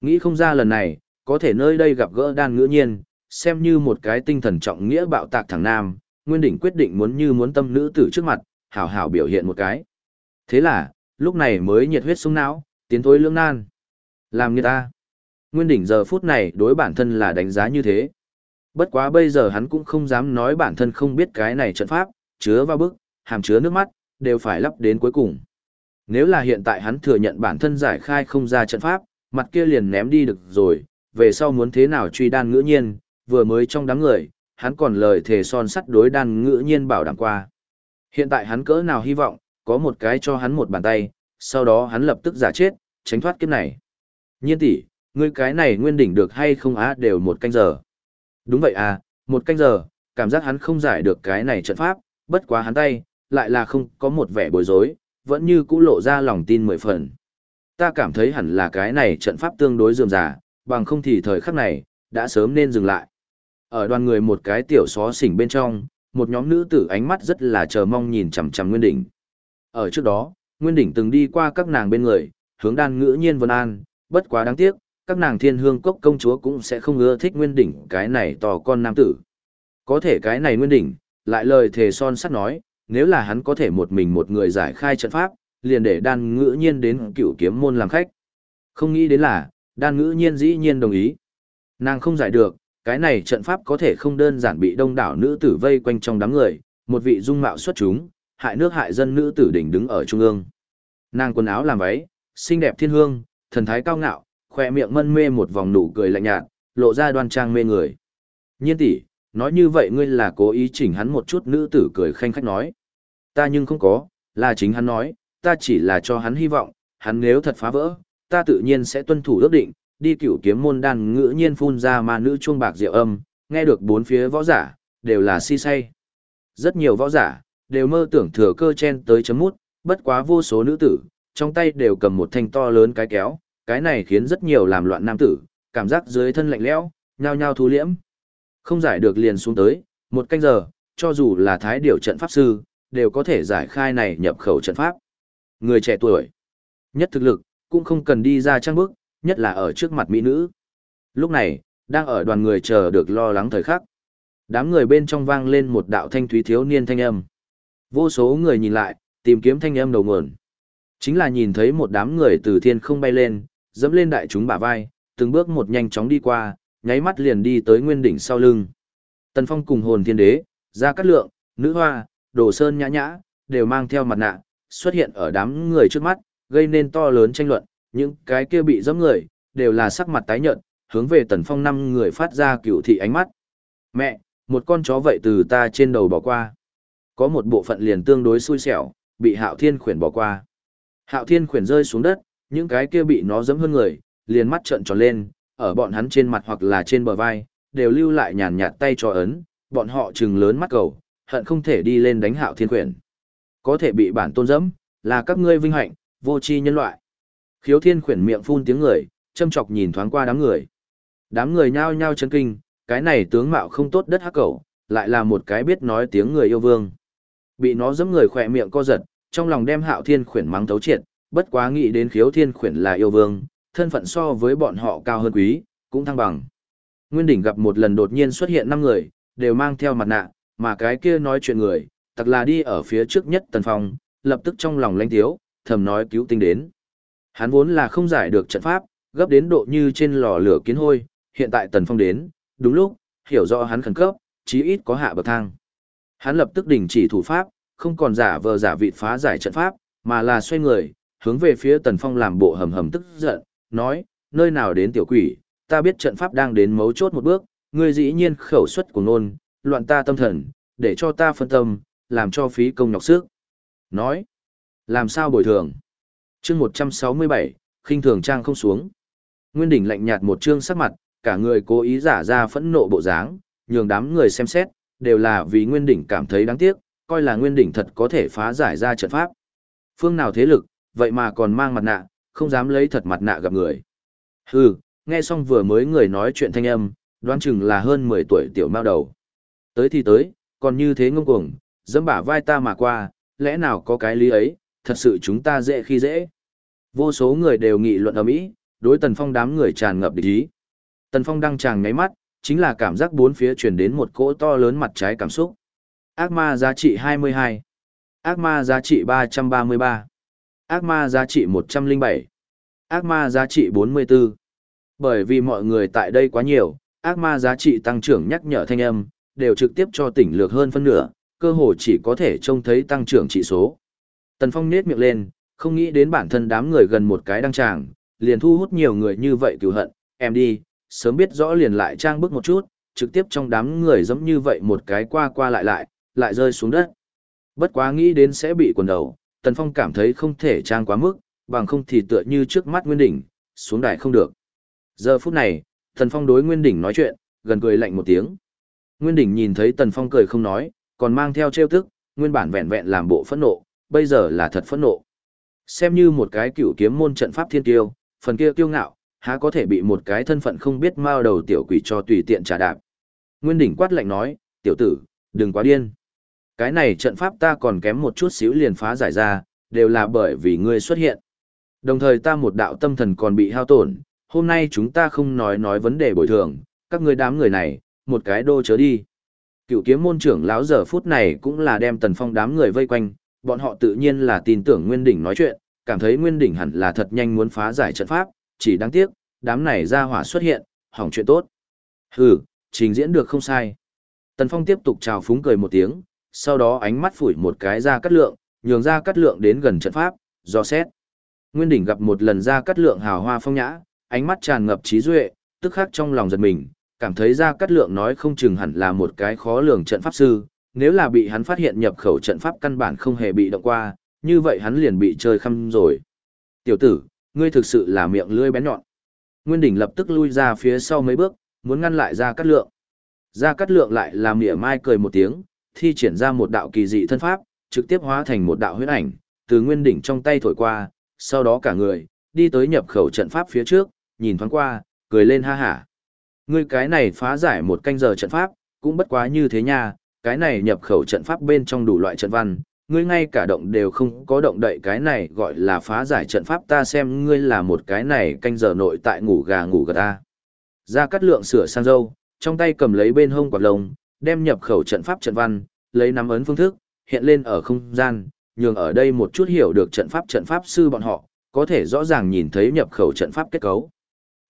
Nghĩ không ra lần này, có thể nơi đây gặp gỡ đan ngữ nhiên, xem như một cái tinh thần trọng nghĩa bạo tạc thẳng nam, Nguyên đỉnh quyết định muốn như muốn tâm nữ tử trước mặt, hảo hảo biểu hiện một cái. Thế là, lúc này mới nhiệt huyết sung não, tiến thối lưỡng nan. Làm như ta. Nguyên đỉnh giờ phút này đối bản thân là đánh giá như thế. Bất quá bây giờ hắn cũng không dám nói bản thân không biết cái này trận pháp, chứa vào bức, hàm chứa nước mắt, đều phải lắp đến cuối cùng. Nếu là hiện tại hắn thừa nhận bản thân giải khai không ra trận pháp, mặt kia liền ném đi được rồi, về sau muốn thế nào truy đan ngữ nhiên, vừa mới trong đám người, hắn còn lời thề son sắt đối đan ngữ nhiên bảo đảm qua. Hiện tại hắn cỡ nào hy vọng, có một cái cho hắn một bàn tay, sau đó hắn lập tức giả chết, tránh thoát kiếp này. Nhiên tỷ, ngươi cái này nguyên đỉnh được hay không á đều một canh giờ. Đúng vậy à, một canh giờ, cảm giác hắn không giải được cái này trận pháp, bất quá hắn tay, lại là không có một vẻ bối rối, vẫn như cũ lộ ra lòng tin mười phần. Ta cảm thấy hẳn là cái này trận pháp tương đối dườm giả, bằng không thì thời khắc này, đã sớm nên dừng lại. Ở đoàn người một cái tiểu xó xỉnh bên trong, một nhóm nữ tử ánh mắt rất là chờ mong nhìn chằm chằm Nguyên Đỉnh. Ở trước đó, Nguyên Đỉnh từng đi qua các nàng bên người, hướng đan ngữ nhiên vân an, bất quá đáng tiếc, các nàng thiên hương cốc công chúa cũng sẽ không ưa thích Nguyên Đỉnh cái này to con nam tử. Có thể cái này Nguyên Đỉnh, lại lời thề son sắt nói, nếu là hắn có thể một mình một người giải khai trận pháp, liền để đan ngữ nhiên đến cựu kiếm môn làm khách. Không nghĩ đến là, đan ngữ nhiên dĩ nhiên đồng ý. Nàng không giải được, cái này trận pháp có thể không đơn giản bị đông đảo nữ tử vây quanh trong đám người, một vị dung mạo xuất chúng, hại nước hại dân nữ tử đỉnh đứng ở trung ương. Nàng quần áo làm váy, xinh đẹp thiên hương, thần thái cao ngạo, khoe miệng mân mê một vòng nụ cười lạnh nhạt, lộ ra đoan trang mê người. Nhiên tỷ, nói như vậy ngươi là cố ý chỉnh hắn một chút nữ tử cười khanh khách nói. Ta nhưng không có, là chính hắn nói, ta chỉ là cho hắn hy vọng, hắn nếu thật phá vỡ, ta tự nhiên sẽ tuân thủ ước định, đi cửu kiếm môn đan ngữ nhiên phun ra mà nữ chuông bạc diệu âm, nghe được bốn phía võ giả, đều là si say. Rất nhiều võ giả, đều mơ tưởng thừa cơ chen tới chấm mút, bất quá vô số nữ tử, trong tay đều cầm một thanh to lớn cái kéo, cái này khiến rất nhiều làm loạn nam tử, cảm giác dưới thân lạnh lẽo, nhao nhao thu liễm. Không giải được liền xuống tới, một canh giờ, cho dù là thái điều trận pháp sư, đều có thể giải khai này nhập khẩu trận pháp. Người trẻ tuổi, nhất thực lực, cũng không cần đi ra trang bức, nhất là ở trước mặt mỹ nữ. Lúc này, đang ở đoàn người chờ được lo lắng thời khắc. Đám người bên trong vang lên một đạo thanh thúy thiếu niên thanh âm. Vô số người nhìn lại, tìm kiếm thanh âm đầu nguồn. Chính là nhìn thấy một đám người từ thiên không bay lên, dẫm lên đại chúng bả vai, từng bước một nhanh chóng đi qua, nháy mắt liền đi tới nguyên đỉnh sau lưng. Tần Phong cùng hồn thiên đế, ra cát lượng, nữ hoa, đồ sơn nhã nhã, đều mang theo mặt nạ, xuất hiện ở đám người trước mắt, gây nên to lớn tranh luận, những cái kia bị dẫm người, đều là sắc mặt tái nhợt, hướng về Tần Phong năm người phát ra cựu thị ánh mắt. Mẹ, một con chó vậy từ ta trên đầu bỏ qua. Có một bộ phận liền tương đối xui xẻo, bị Hạo Thiên khuyển bỏ qua. Hạo Thiên khuyển rơi xuống đất, những cái kia bị nó dẫm hơn người, liền mắt trợn tròn lên, ở bọn hắn trên mặt hoặc là trên bờ vai, đều lưu lại nhàn nhạt tay cho ấn, bọn họ trừng lớn mắt cầu, hận không thể đi lên đánh Hạo Thiên quyển Có thể bị bản tôn dẫm, là các ngươi vinh hạnh, vô tri nhân loại. Khiếu thiên quyển miệng phun tiếng người, châm chọc nhìn thoáng qua đám người. Đám người nhao nhao chấn kinh, cái này tướng mạo không tốt đất hắc cẩu, lại là một cái biết nói tiếng người yêu vương. Bị nó giẫm người khỏe miệng co giật, trong lòng đem hạo thiên khuyển mắng thấu triệt, bất quá nghĩ đến khiếu thiên khuyển là yêu vương, thân phận so với bọn họ cao hơn quý, cũng thăng bằng. Nguyên đỉnh gặp một lần đột nhiên xuất hiện năm người, đều mang theo mặt nạ, mà cái kia nói chuyện người, tặc là đi ở phía trước nhất tần phong, lập tức trong lòng lanh thiếu, thầm nói cứu tinh đến. Hắn vốn là không giải được trận pháp, gấp đến độ như trên lò lửa kiến hôi, hiện tại Tần Phong đến, đúng lúc, hiểu rõ hắn khẩn cấp, chí ít có hạ bậc thang. Hắn lập tức đình chỉ thủ pháp, không còn giả vờ giả vị phá giải trận pháp, mà là xoay người, hướng về phía Tần Phong làm bộ hầm hầm tức giận, nói, nơi nào đến tiểu quỷ, ta biết trận pháp đang đến mấu chốt một bước, ngươi dĩ nhiên khẩu suất của nôn, loạn ta tâm thần, để cho ta phân tâm, làm cho phí công nhọc sức. Nói, làm sao bồi thường? chương 167, khinh thường trang không xuống. Nguyên đỉnh lạnh nhạt một chương sắc mặt, cả người cố ý giả ra phẫn nộ bộ dáng, nhường đám người xem xét, đều là vì Nguyên đỉnh cảm thấy đáng tiếc, coi là Nguyên đỉnh thật có thể phá giải ra trận pháp. Phương nào thế lực, vậy mà còn mang mặt nạ, không dám lấy thật mặt nạ gặp người. Hừ, nghe xong vừa mới người nói chuyện thanh âm, đoán chừng là hơn 10 tuổi tiểu mao đầu. Tới thì tới, còn như thế ngông cuồng, dẫm bả vai ta mà qua, lẽ nào có cái lý ấy, thật sự chúng ta dễ khi dễ. Vô số người đều nghị luận ầm ĩ, đối Tần Phong đám người tràn ngập địch ý. Tần Phong đang chàng ngáy mắt, chính là cảm giác bốn phía truyền đến một cỗ to lớn mặt trái cảm xúc. Ác ma giá trị 22. Ác ma giá trị 333. Ác ma giá trị 107. Ác ma giá trị 44. Bởi vì mọi người tại đây quá nhiều, ác ma giá trị tăng trưởng nhắc nhở thanh âm, đều trực tiếp cho tỉnh lược hơn phân nửa, cơ hồ chỉ có thể trông thấy tăng trưởng trị số. Tần Phong nết miệng lên, không nghĩ đến bản thân đám người gần một cái đăng tràng, liền thu hút nhiều người như vậy cứu hận, em đi, sớm biết rõ liền lại trang bước một chút, trực tiếp trong đám người giống như vậy một cái qua qua lại lại, lại rơi xuống đất. Bất quá nghĩ đến sẽ bị quần đầu, Tần Phong cảm thấy không thể trang quá mức, bằng không thì tựa như trước mắt Nguyên Đỉnh, xuống đài không được. Giờ phút này, Tần Phong đối Nguyên Đỉnh nói chuyện, gần cười lạnh một tiếng. Nguyên Đỉnh nhìn thấy Tần Phong cười không nói, còn mang theo trêu tức, nguyên bản vẹn vẹn làm bộ phẫn nộ, bây giờ là thật phẫn nộ. Xem như một cái cựu kiếm môn trận pháp thiên tiêu, phần kia kiêu ngạo, há có thể bị một cái thân phận không biết mao đầu tiểu quỷ cho tùy tiện trả đạp. Nguyên đỉnh quát lạnh nói, tiểu tử, đừng quá điên. Cái này trận pháp ta còn kém một chút xíu liền phá giải ra, đều là bởi vì ngươi xuất hiện. Đồng thời ta một đạo tâm thần còn bị hao tổn, hôm nay chúng ta không nói nói vấn đề bồi thường, các ngươi đám người này, một cái đô chớ đi. Cựu kiếm môn trưởng lão giờ phút này cũng là đem tần phong đám người vây quanh, bọn họ tự nhiên là tin tưởng Nguyên Đỉnh nói chuyện, cảm thấy Nguyên Đỉnh hẳn là thật nhanh muốn phá giải trận pháp, chỉ đáng tiếc, đám này ra hỏa xuất hiện, hỏng chuyện tốt. Hừ, trình diễn được không sai. Tần Phong tiếp tục chào phúng cười một tiếng, sau đó ánh mắt phủi một cái ra cắt lượng, nhường ra cắt lượng đến gần trận pháp, do xét. Nguyên đỉnh gặp một lần ra cắt lượng hào hoa phong nhã, ánh mắt tràn ngập trí duệ, tức khắc trong lòng giật mình, cảm thấy ra cắt lượng nói không chừng hẳn là một cái khó lường trận pháp sư, nếu là bị hắn phát hiện nhập khẩu trận pháp căn bản không hề bị động qua, như vậy hắn liền bị chơi khăm rồi. Tiểu tử, ngươi thực sự là miệng lưỡi bén nhọn. Nguyên đỉnh lập tức lui ra phía sau mấy bước, muốn ngăn lại ra cắt lượng. Ra cắt lượng lại làm mỉa mai cười một tiếng, thi triển ra một đạo kỳ dị thân pháp, trực tiếp hóa thành một đạo huyết ảnh, từ nguyên đỉnh trong tay thổi qua, sau đó cả người, đi tới nhập khẩu trận pháp phía trước, nhìn thoáng qua, cười lên ha hả. Ngươi cái này phá giải một canh giờ trận pháp, cũng bất quá như thế nha, cái này nhập khẩu trận pháp bên trong đủ loại trận văn, ngươi ngay cả động đều không có động đậy cái này gọi là phá giải trận pháp ta xem ngươi là một cái này canh giờ nội tại ngủ gà ngủ gật ta. Ra cắt lượng sửa sang dâu, trong tay cầm lấy bên hông quạt lông, đem nhập khẩu trận pháp trận văn, lấy nắm ấn phương thức, hiện lên ở không gian, nhường ở đây một chút hiểu được trận pháp trận pháp sư bọn họ, có thể rõ ràng nhìn thấy nhập khẩu trận pháp kết cấu.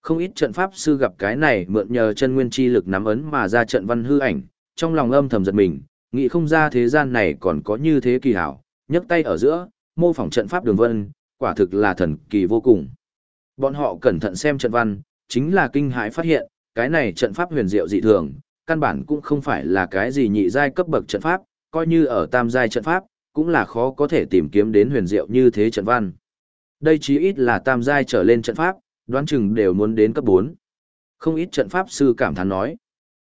Không ít trận pháp sư gặp cái này mượn nhờ chân nguyên chi lực nắm ấn mà ra trận văn hư ảnh, trong lòng âm thầm giật mình, nghĩ không ra thế gian này còn có như thế kỳ hảo, nhấc tay ở giữa, mô phỏng trận pháp đường vân, quả thực là thần kỳ vô cùng. Bọn họ cẩn thận xem trận văn, chính là kinh hãi phát hiện, cái này trận pháp huyền diệu dị thường, căn bản cũng không phải là cái gì nhị giai cấp bậc trận pháp, coi như ở tam giai trận pháp, cũng là khó có thể tìm kiếm đến huyền diệu như thế trận văn. Đây chí ít là tam giai trở lên trận pháp, đoán chừng đều muốn đến cấp 4. Không ít trận pháp sư cảm thán nói.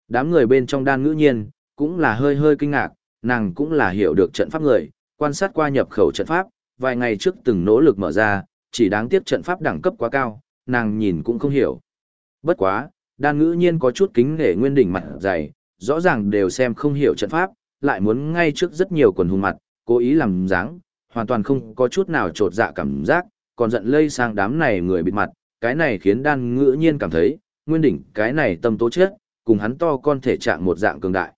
Đám người bên trong đan ngữ nhiên, cũng là hơi hơi kinh ngạc, nàng cũng là hiểu được trận pháp người, quan sát qua nhập khẩu trận pháp, vài ngày trước từng nỗ lực mở ra, chỉ đáng tiếc trận pháp đẳng cấp quá cao, nàng nhìn cũng không hiểu. Bất quá, đan ngữ nhiên có chút kính nể nguyên đỉnh mặt dày, rõ ràng đều xem không hiểu trận pháp, lại muốn ngay trước rất nhiều quần hùng mặt, cố ý làm dáng, hoàn toàn không có chút nào trột dạ cảm giác, còn giận lây sang đám này người bịt mặt, cái này khiến đan ngữ nhiên cảm thấy, nguyên đỉnh cái này tâm tố chết, cùng hắn to con thể trạng một dạng cường đại.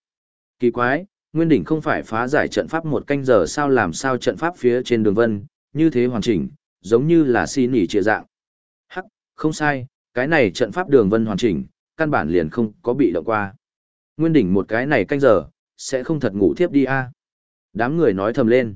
Kỳ quái, nguyên đỉnh không phải phá giải trận pháp một canh giờ sao làm sao trận pháp phía trên đường vân, như thế hoàn chỉnh, giống như là xin nỉ trịa dạng. Hắc, không sai, cái này trận pháp đường vân hoàn chỉnh, căn bản liền không có bị động qua. Nguyên đỉnh một cái này canh giờ, sẽ không thật ngủ thiếp đi a. Đám người nói thầm lên.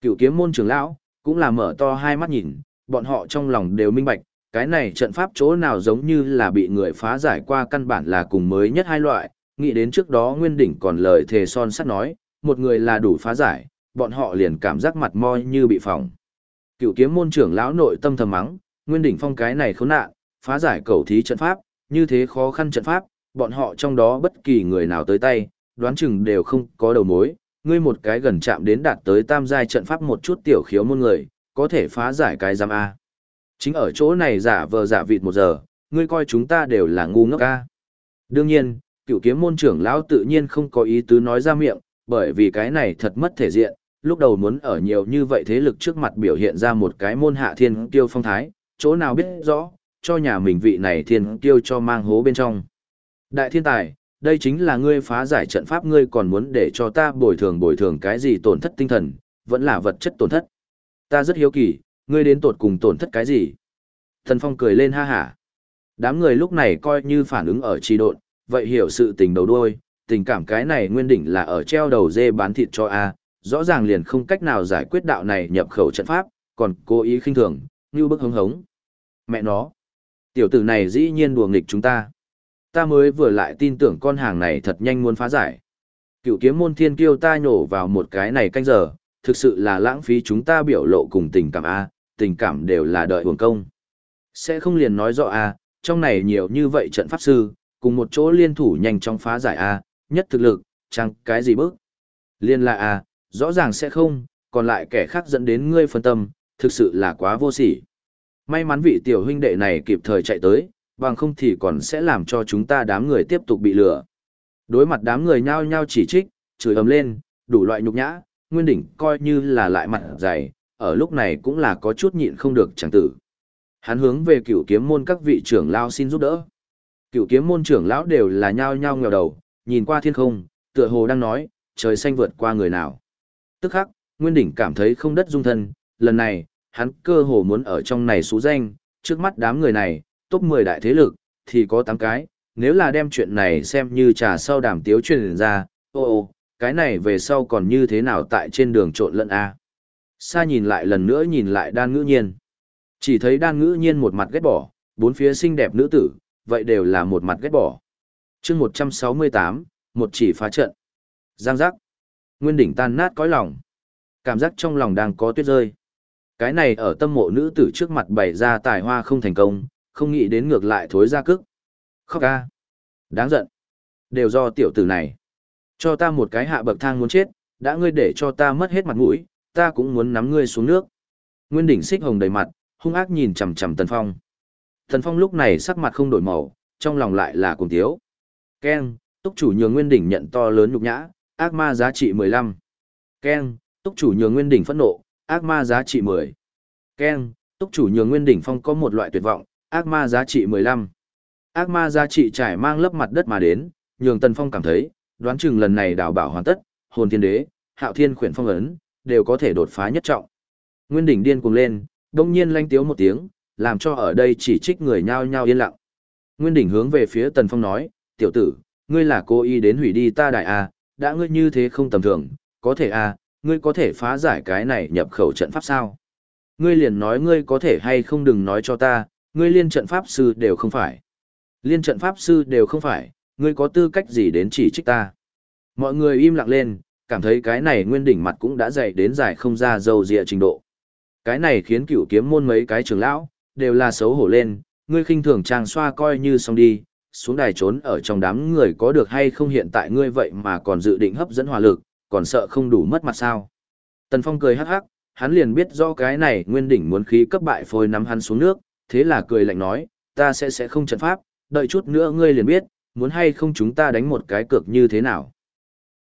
Cựu kiếm môn trưởng lão, cũng là mở to hai mắt nhìn, bọn họ trong lòng đều minh bạch, cái này trận pháp chỗ nào giống như là bị người phá giải qua căn bản là cùng mới nhất hai loại, nghĩ đến trước đó Nguyên Đỉnh còn lời thề son sắt nói, một người là đủ phá giải, bọn họ liền cảm giác mặt moi như bị phỏng. Cựu kiếm môn trưởng lão nội tâm thầm mắng, Nguyên Đỉnh phong cái này khốn nạn, phá giải cầu thí trận pháp, như thế khó khăn trận pháp, bọn họ trong đó bất kỳ người nào tới tay, đoán chừng đều không có đầu mối, ngươi một cái gần chạm đến đạt tới tam giai trận pháp một chút tiểu khiếu môn người, có thể phá giải cái giam A. Chính ở chỗ này giả vờ giả vịt một giờ, ngươi coi chúng ta đều là ngu ngốc A. Đương nhiên, cựu kiếm môn trưởng lão tự nhiên không có ý tứ nói ra miệng, bởi vì cái này thật mất thể diện, lúc đầu muốn ở nhiều như vậy thế lực trước mặt biểu hiện ra một cái môn hạ thiên tiêu phong thái, chỗ nào biết rõ, cho nhà mình vị này thiên tiêu cho mang hố bên trong. Đại thiên tài, đây chính là ngươi phá giải trận pháp ngươi còn muốn để cho ta bồi thường bồi thường cái gì tổn thất tinh thần, vẫn là vật chất tổn thất. Ta rất hiếu kỳ, ngươi đến tổn cùng tổn thất cái gì? Thần Phong cười lên ha hả. Đám người lúc này coi như phản ứng ở trì độn, vậy hiểu sự tình đầu đuôi, tình cảm cái này nguyên đỉnh là ở treo đầu dê bán thịt cho A, rõ ràng liền không cách nào giải quyết đạo này nhập khẩu trận pháp, còn cố ý khinh thường, như bức hứng hống. Mẹ nó, tiểu tử này dĩ nhiên đùa nghịch chúng ta. Ta mới vừa lại tin tưởng con hàng này thật nhanh muốn phá giải. Cựu kiếm môn thiên kiêu ta nhổ vào một cái này canh giờ, thực sự là lãng phí chúng ta biểu lộ cùng tình cảm A, tình cảm đều là đợi hưởng công. Sẽ không liền nói rõ A, trong này nhiều như vậy trận pháp sư, cùng một chỗ liên thủ nhanh chóng phá giải A, nhất thực lực, chẳng cái gì bước. Liên là A, rõ ràng sẽ không, còn lại kẻ khác dẫn đến ngươi phân tâm, thực sự là quá vô sỉ. May mắn vị tiểu huynh đệ này kịp thời chạy tới, bằng không thì còn sẽ làm cho chúng ta đám người tiếp tục bị lừa. Đối mặt đám người nhao nhao chỉ trích, chửi ầm lên, đủ loại nhục nhã, Nguyên Đỉnh coi như là lại mặt dày, ở lúc này cũng là có chút nhịn không được chẳng tử. Hắn hướng về cựu kiếm môn các vị trưởng lão xin giúp đỡ. Cựu kiếm môn trưởng lão đều là nhao nhao nghèo đầu, nhìn qua thiên không, tựa hồ đang nói, trời xanh vượt qua người nào. Tức khắc, Nguyên Đỉnh cảm thấy không đất dung thân, lần này, hắn cơ hồ muốn ở trong này xú danh, trước mắt đám người này, top 10 đại thế lực, thì có 8 cái, nếu là đem chuyện này xem như trà sau đàm tiếu truyền ra, ô ô, cái này về sau còn như thế nào tại trên đường trộn lẫn A. Xa nhìn lại lần nữa nhìn lại đan ngữ nhiên. Chỉ thấy đan ngữ nhiên một mặt ghét bỏ, bốn phía xinh đẹp nữ tử, vậy đều là một mặt ghét bỏ. chương 168, một chỉ phá trận. Giang giác. Nguyên đỉnh tan nát cõi lòng. Cảm giác trong lòng đang có tuyết rơi. Cái này ở tâm mộ nữ tử trước mặt bày ra tài hoa không thành công, không nghĩ đến ngược lại thối ra cức. Khóc ca. Đáng giận. Đều do tiểu tử này. Cho ta một cái hạ bậc thang muốn chết, đã ngươi để cho ta mất hết mặt mũi, ta cũng muốn nắm ngươi xuống nước. Nguyên đỉnh xích hồng đầy mặt, hung ác nhìn chằm chằm Tần Phong. Tần Phong lúc này sắc mặt không đổi màu, trong lòng lại là cuồng tiếu. keng, túc chủ nhường Nguyên đỉnh nhận to lớn nhục nhã, ác ma giá trị 15. keng, túc chủ nhường Nguyên đỉnh phẫn nộ, ác ma giá trị 10. Ken, túc chủ nhường Nguyên đỉnh phong có một loại tuyệt vọng, ác ma giá trị 15. Ác ma giá trị trải mang lớp mặt đất mà đến, nhường Tần Phong cảm thấy, đoán chừng lần này đào bảo hoàn tất, hồn thiên đế, hạo thiên khuyển phong ấn, đều có thể đột phá nhất trọng. Nguyên đỉnh điên cuồng lên, đông nhiên lanh tiếu một tiếng, làm cho ở đây chỉ trích người nhao nhao yên lặng. Nguyên đỉnh hướng về phía Tần Phong nói, tiểu tử, ngươi là cô y đến hủy đi ta đại A, đã ngươi như thế không tầm thường, có thể A, ngươi có thể phá giải cái này nhập khẩu trận pháp sao? Ngươi liền nói ngươi có thể hay không đừng nói cho ta, ngươi liên trận pháp sư đều không phải. Liên trận pháp sư đều không phải, ngươi có tư cách gì đến chỉ trích ta. Mọi người im lặng lên, cảm thấy cái này nguyên đỉnh mặt cũng đã dày đến dài không ra dâu dịa trình độ. Cái này khiến cửu kiếm môn mấy cái trưởng lão, đều là xấu hổ lên, ngươi khinh thường trang xoa coi như xong đi, xuống đài trốn ở trong đám người có được hay không hiện tại ngươi vậy mà còn dự định hấp dẫn hỏa lực, còn sợ không đủ mất mặt sao. Tần Phong cười hắc hắc, hắn liền biết do cái này nguyên đỉnh muốn khí cấp bại phôi nắm hắn xuống nước, thế là cười lạnh nói, ta sẽ sẽ không trận pháp, đợi chút nữa ngươi liền biết, muốn hay không chúng ta đánh một cái cược như thế nào.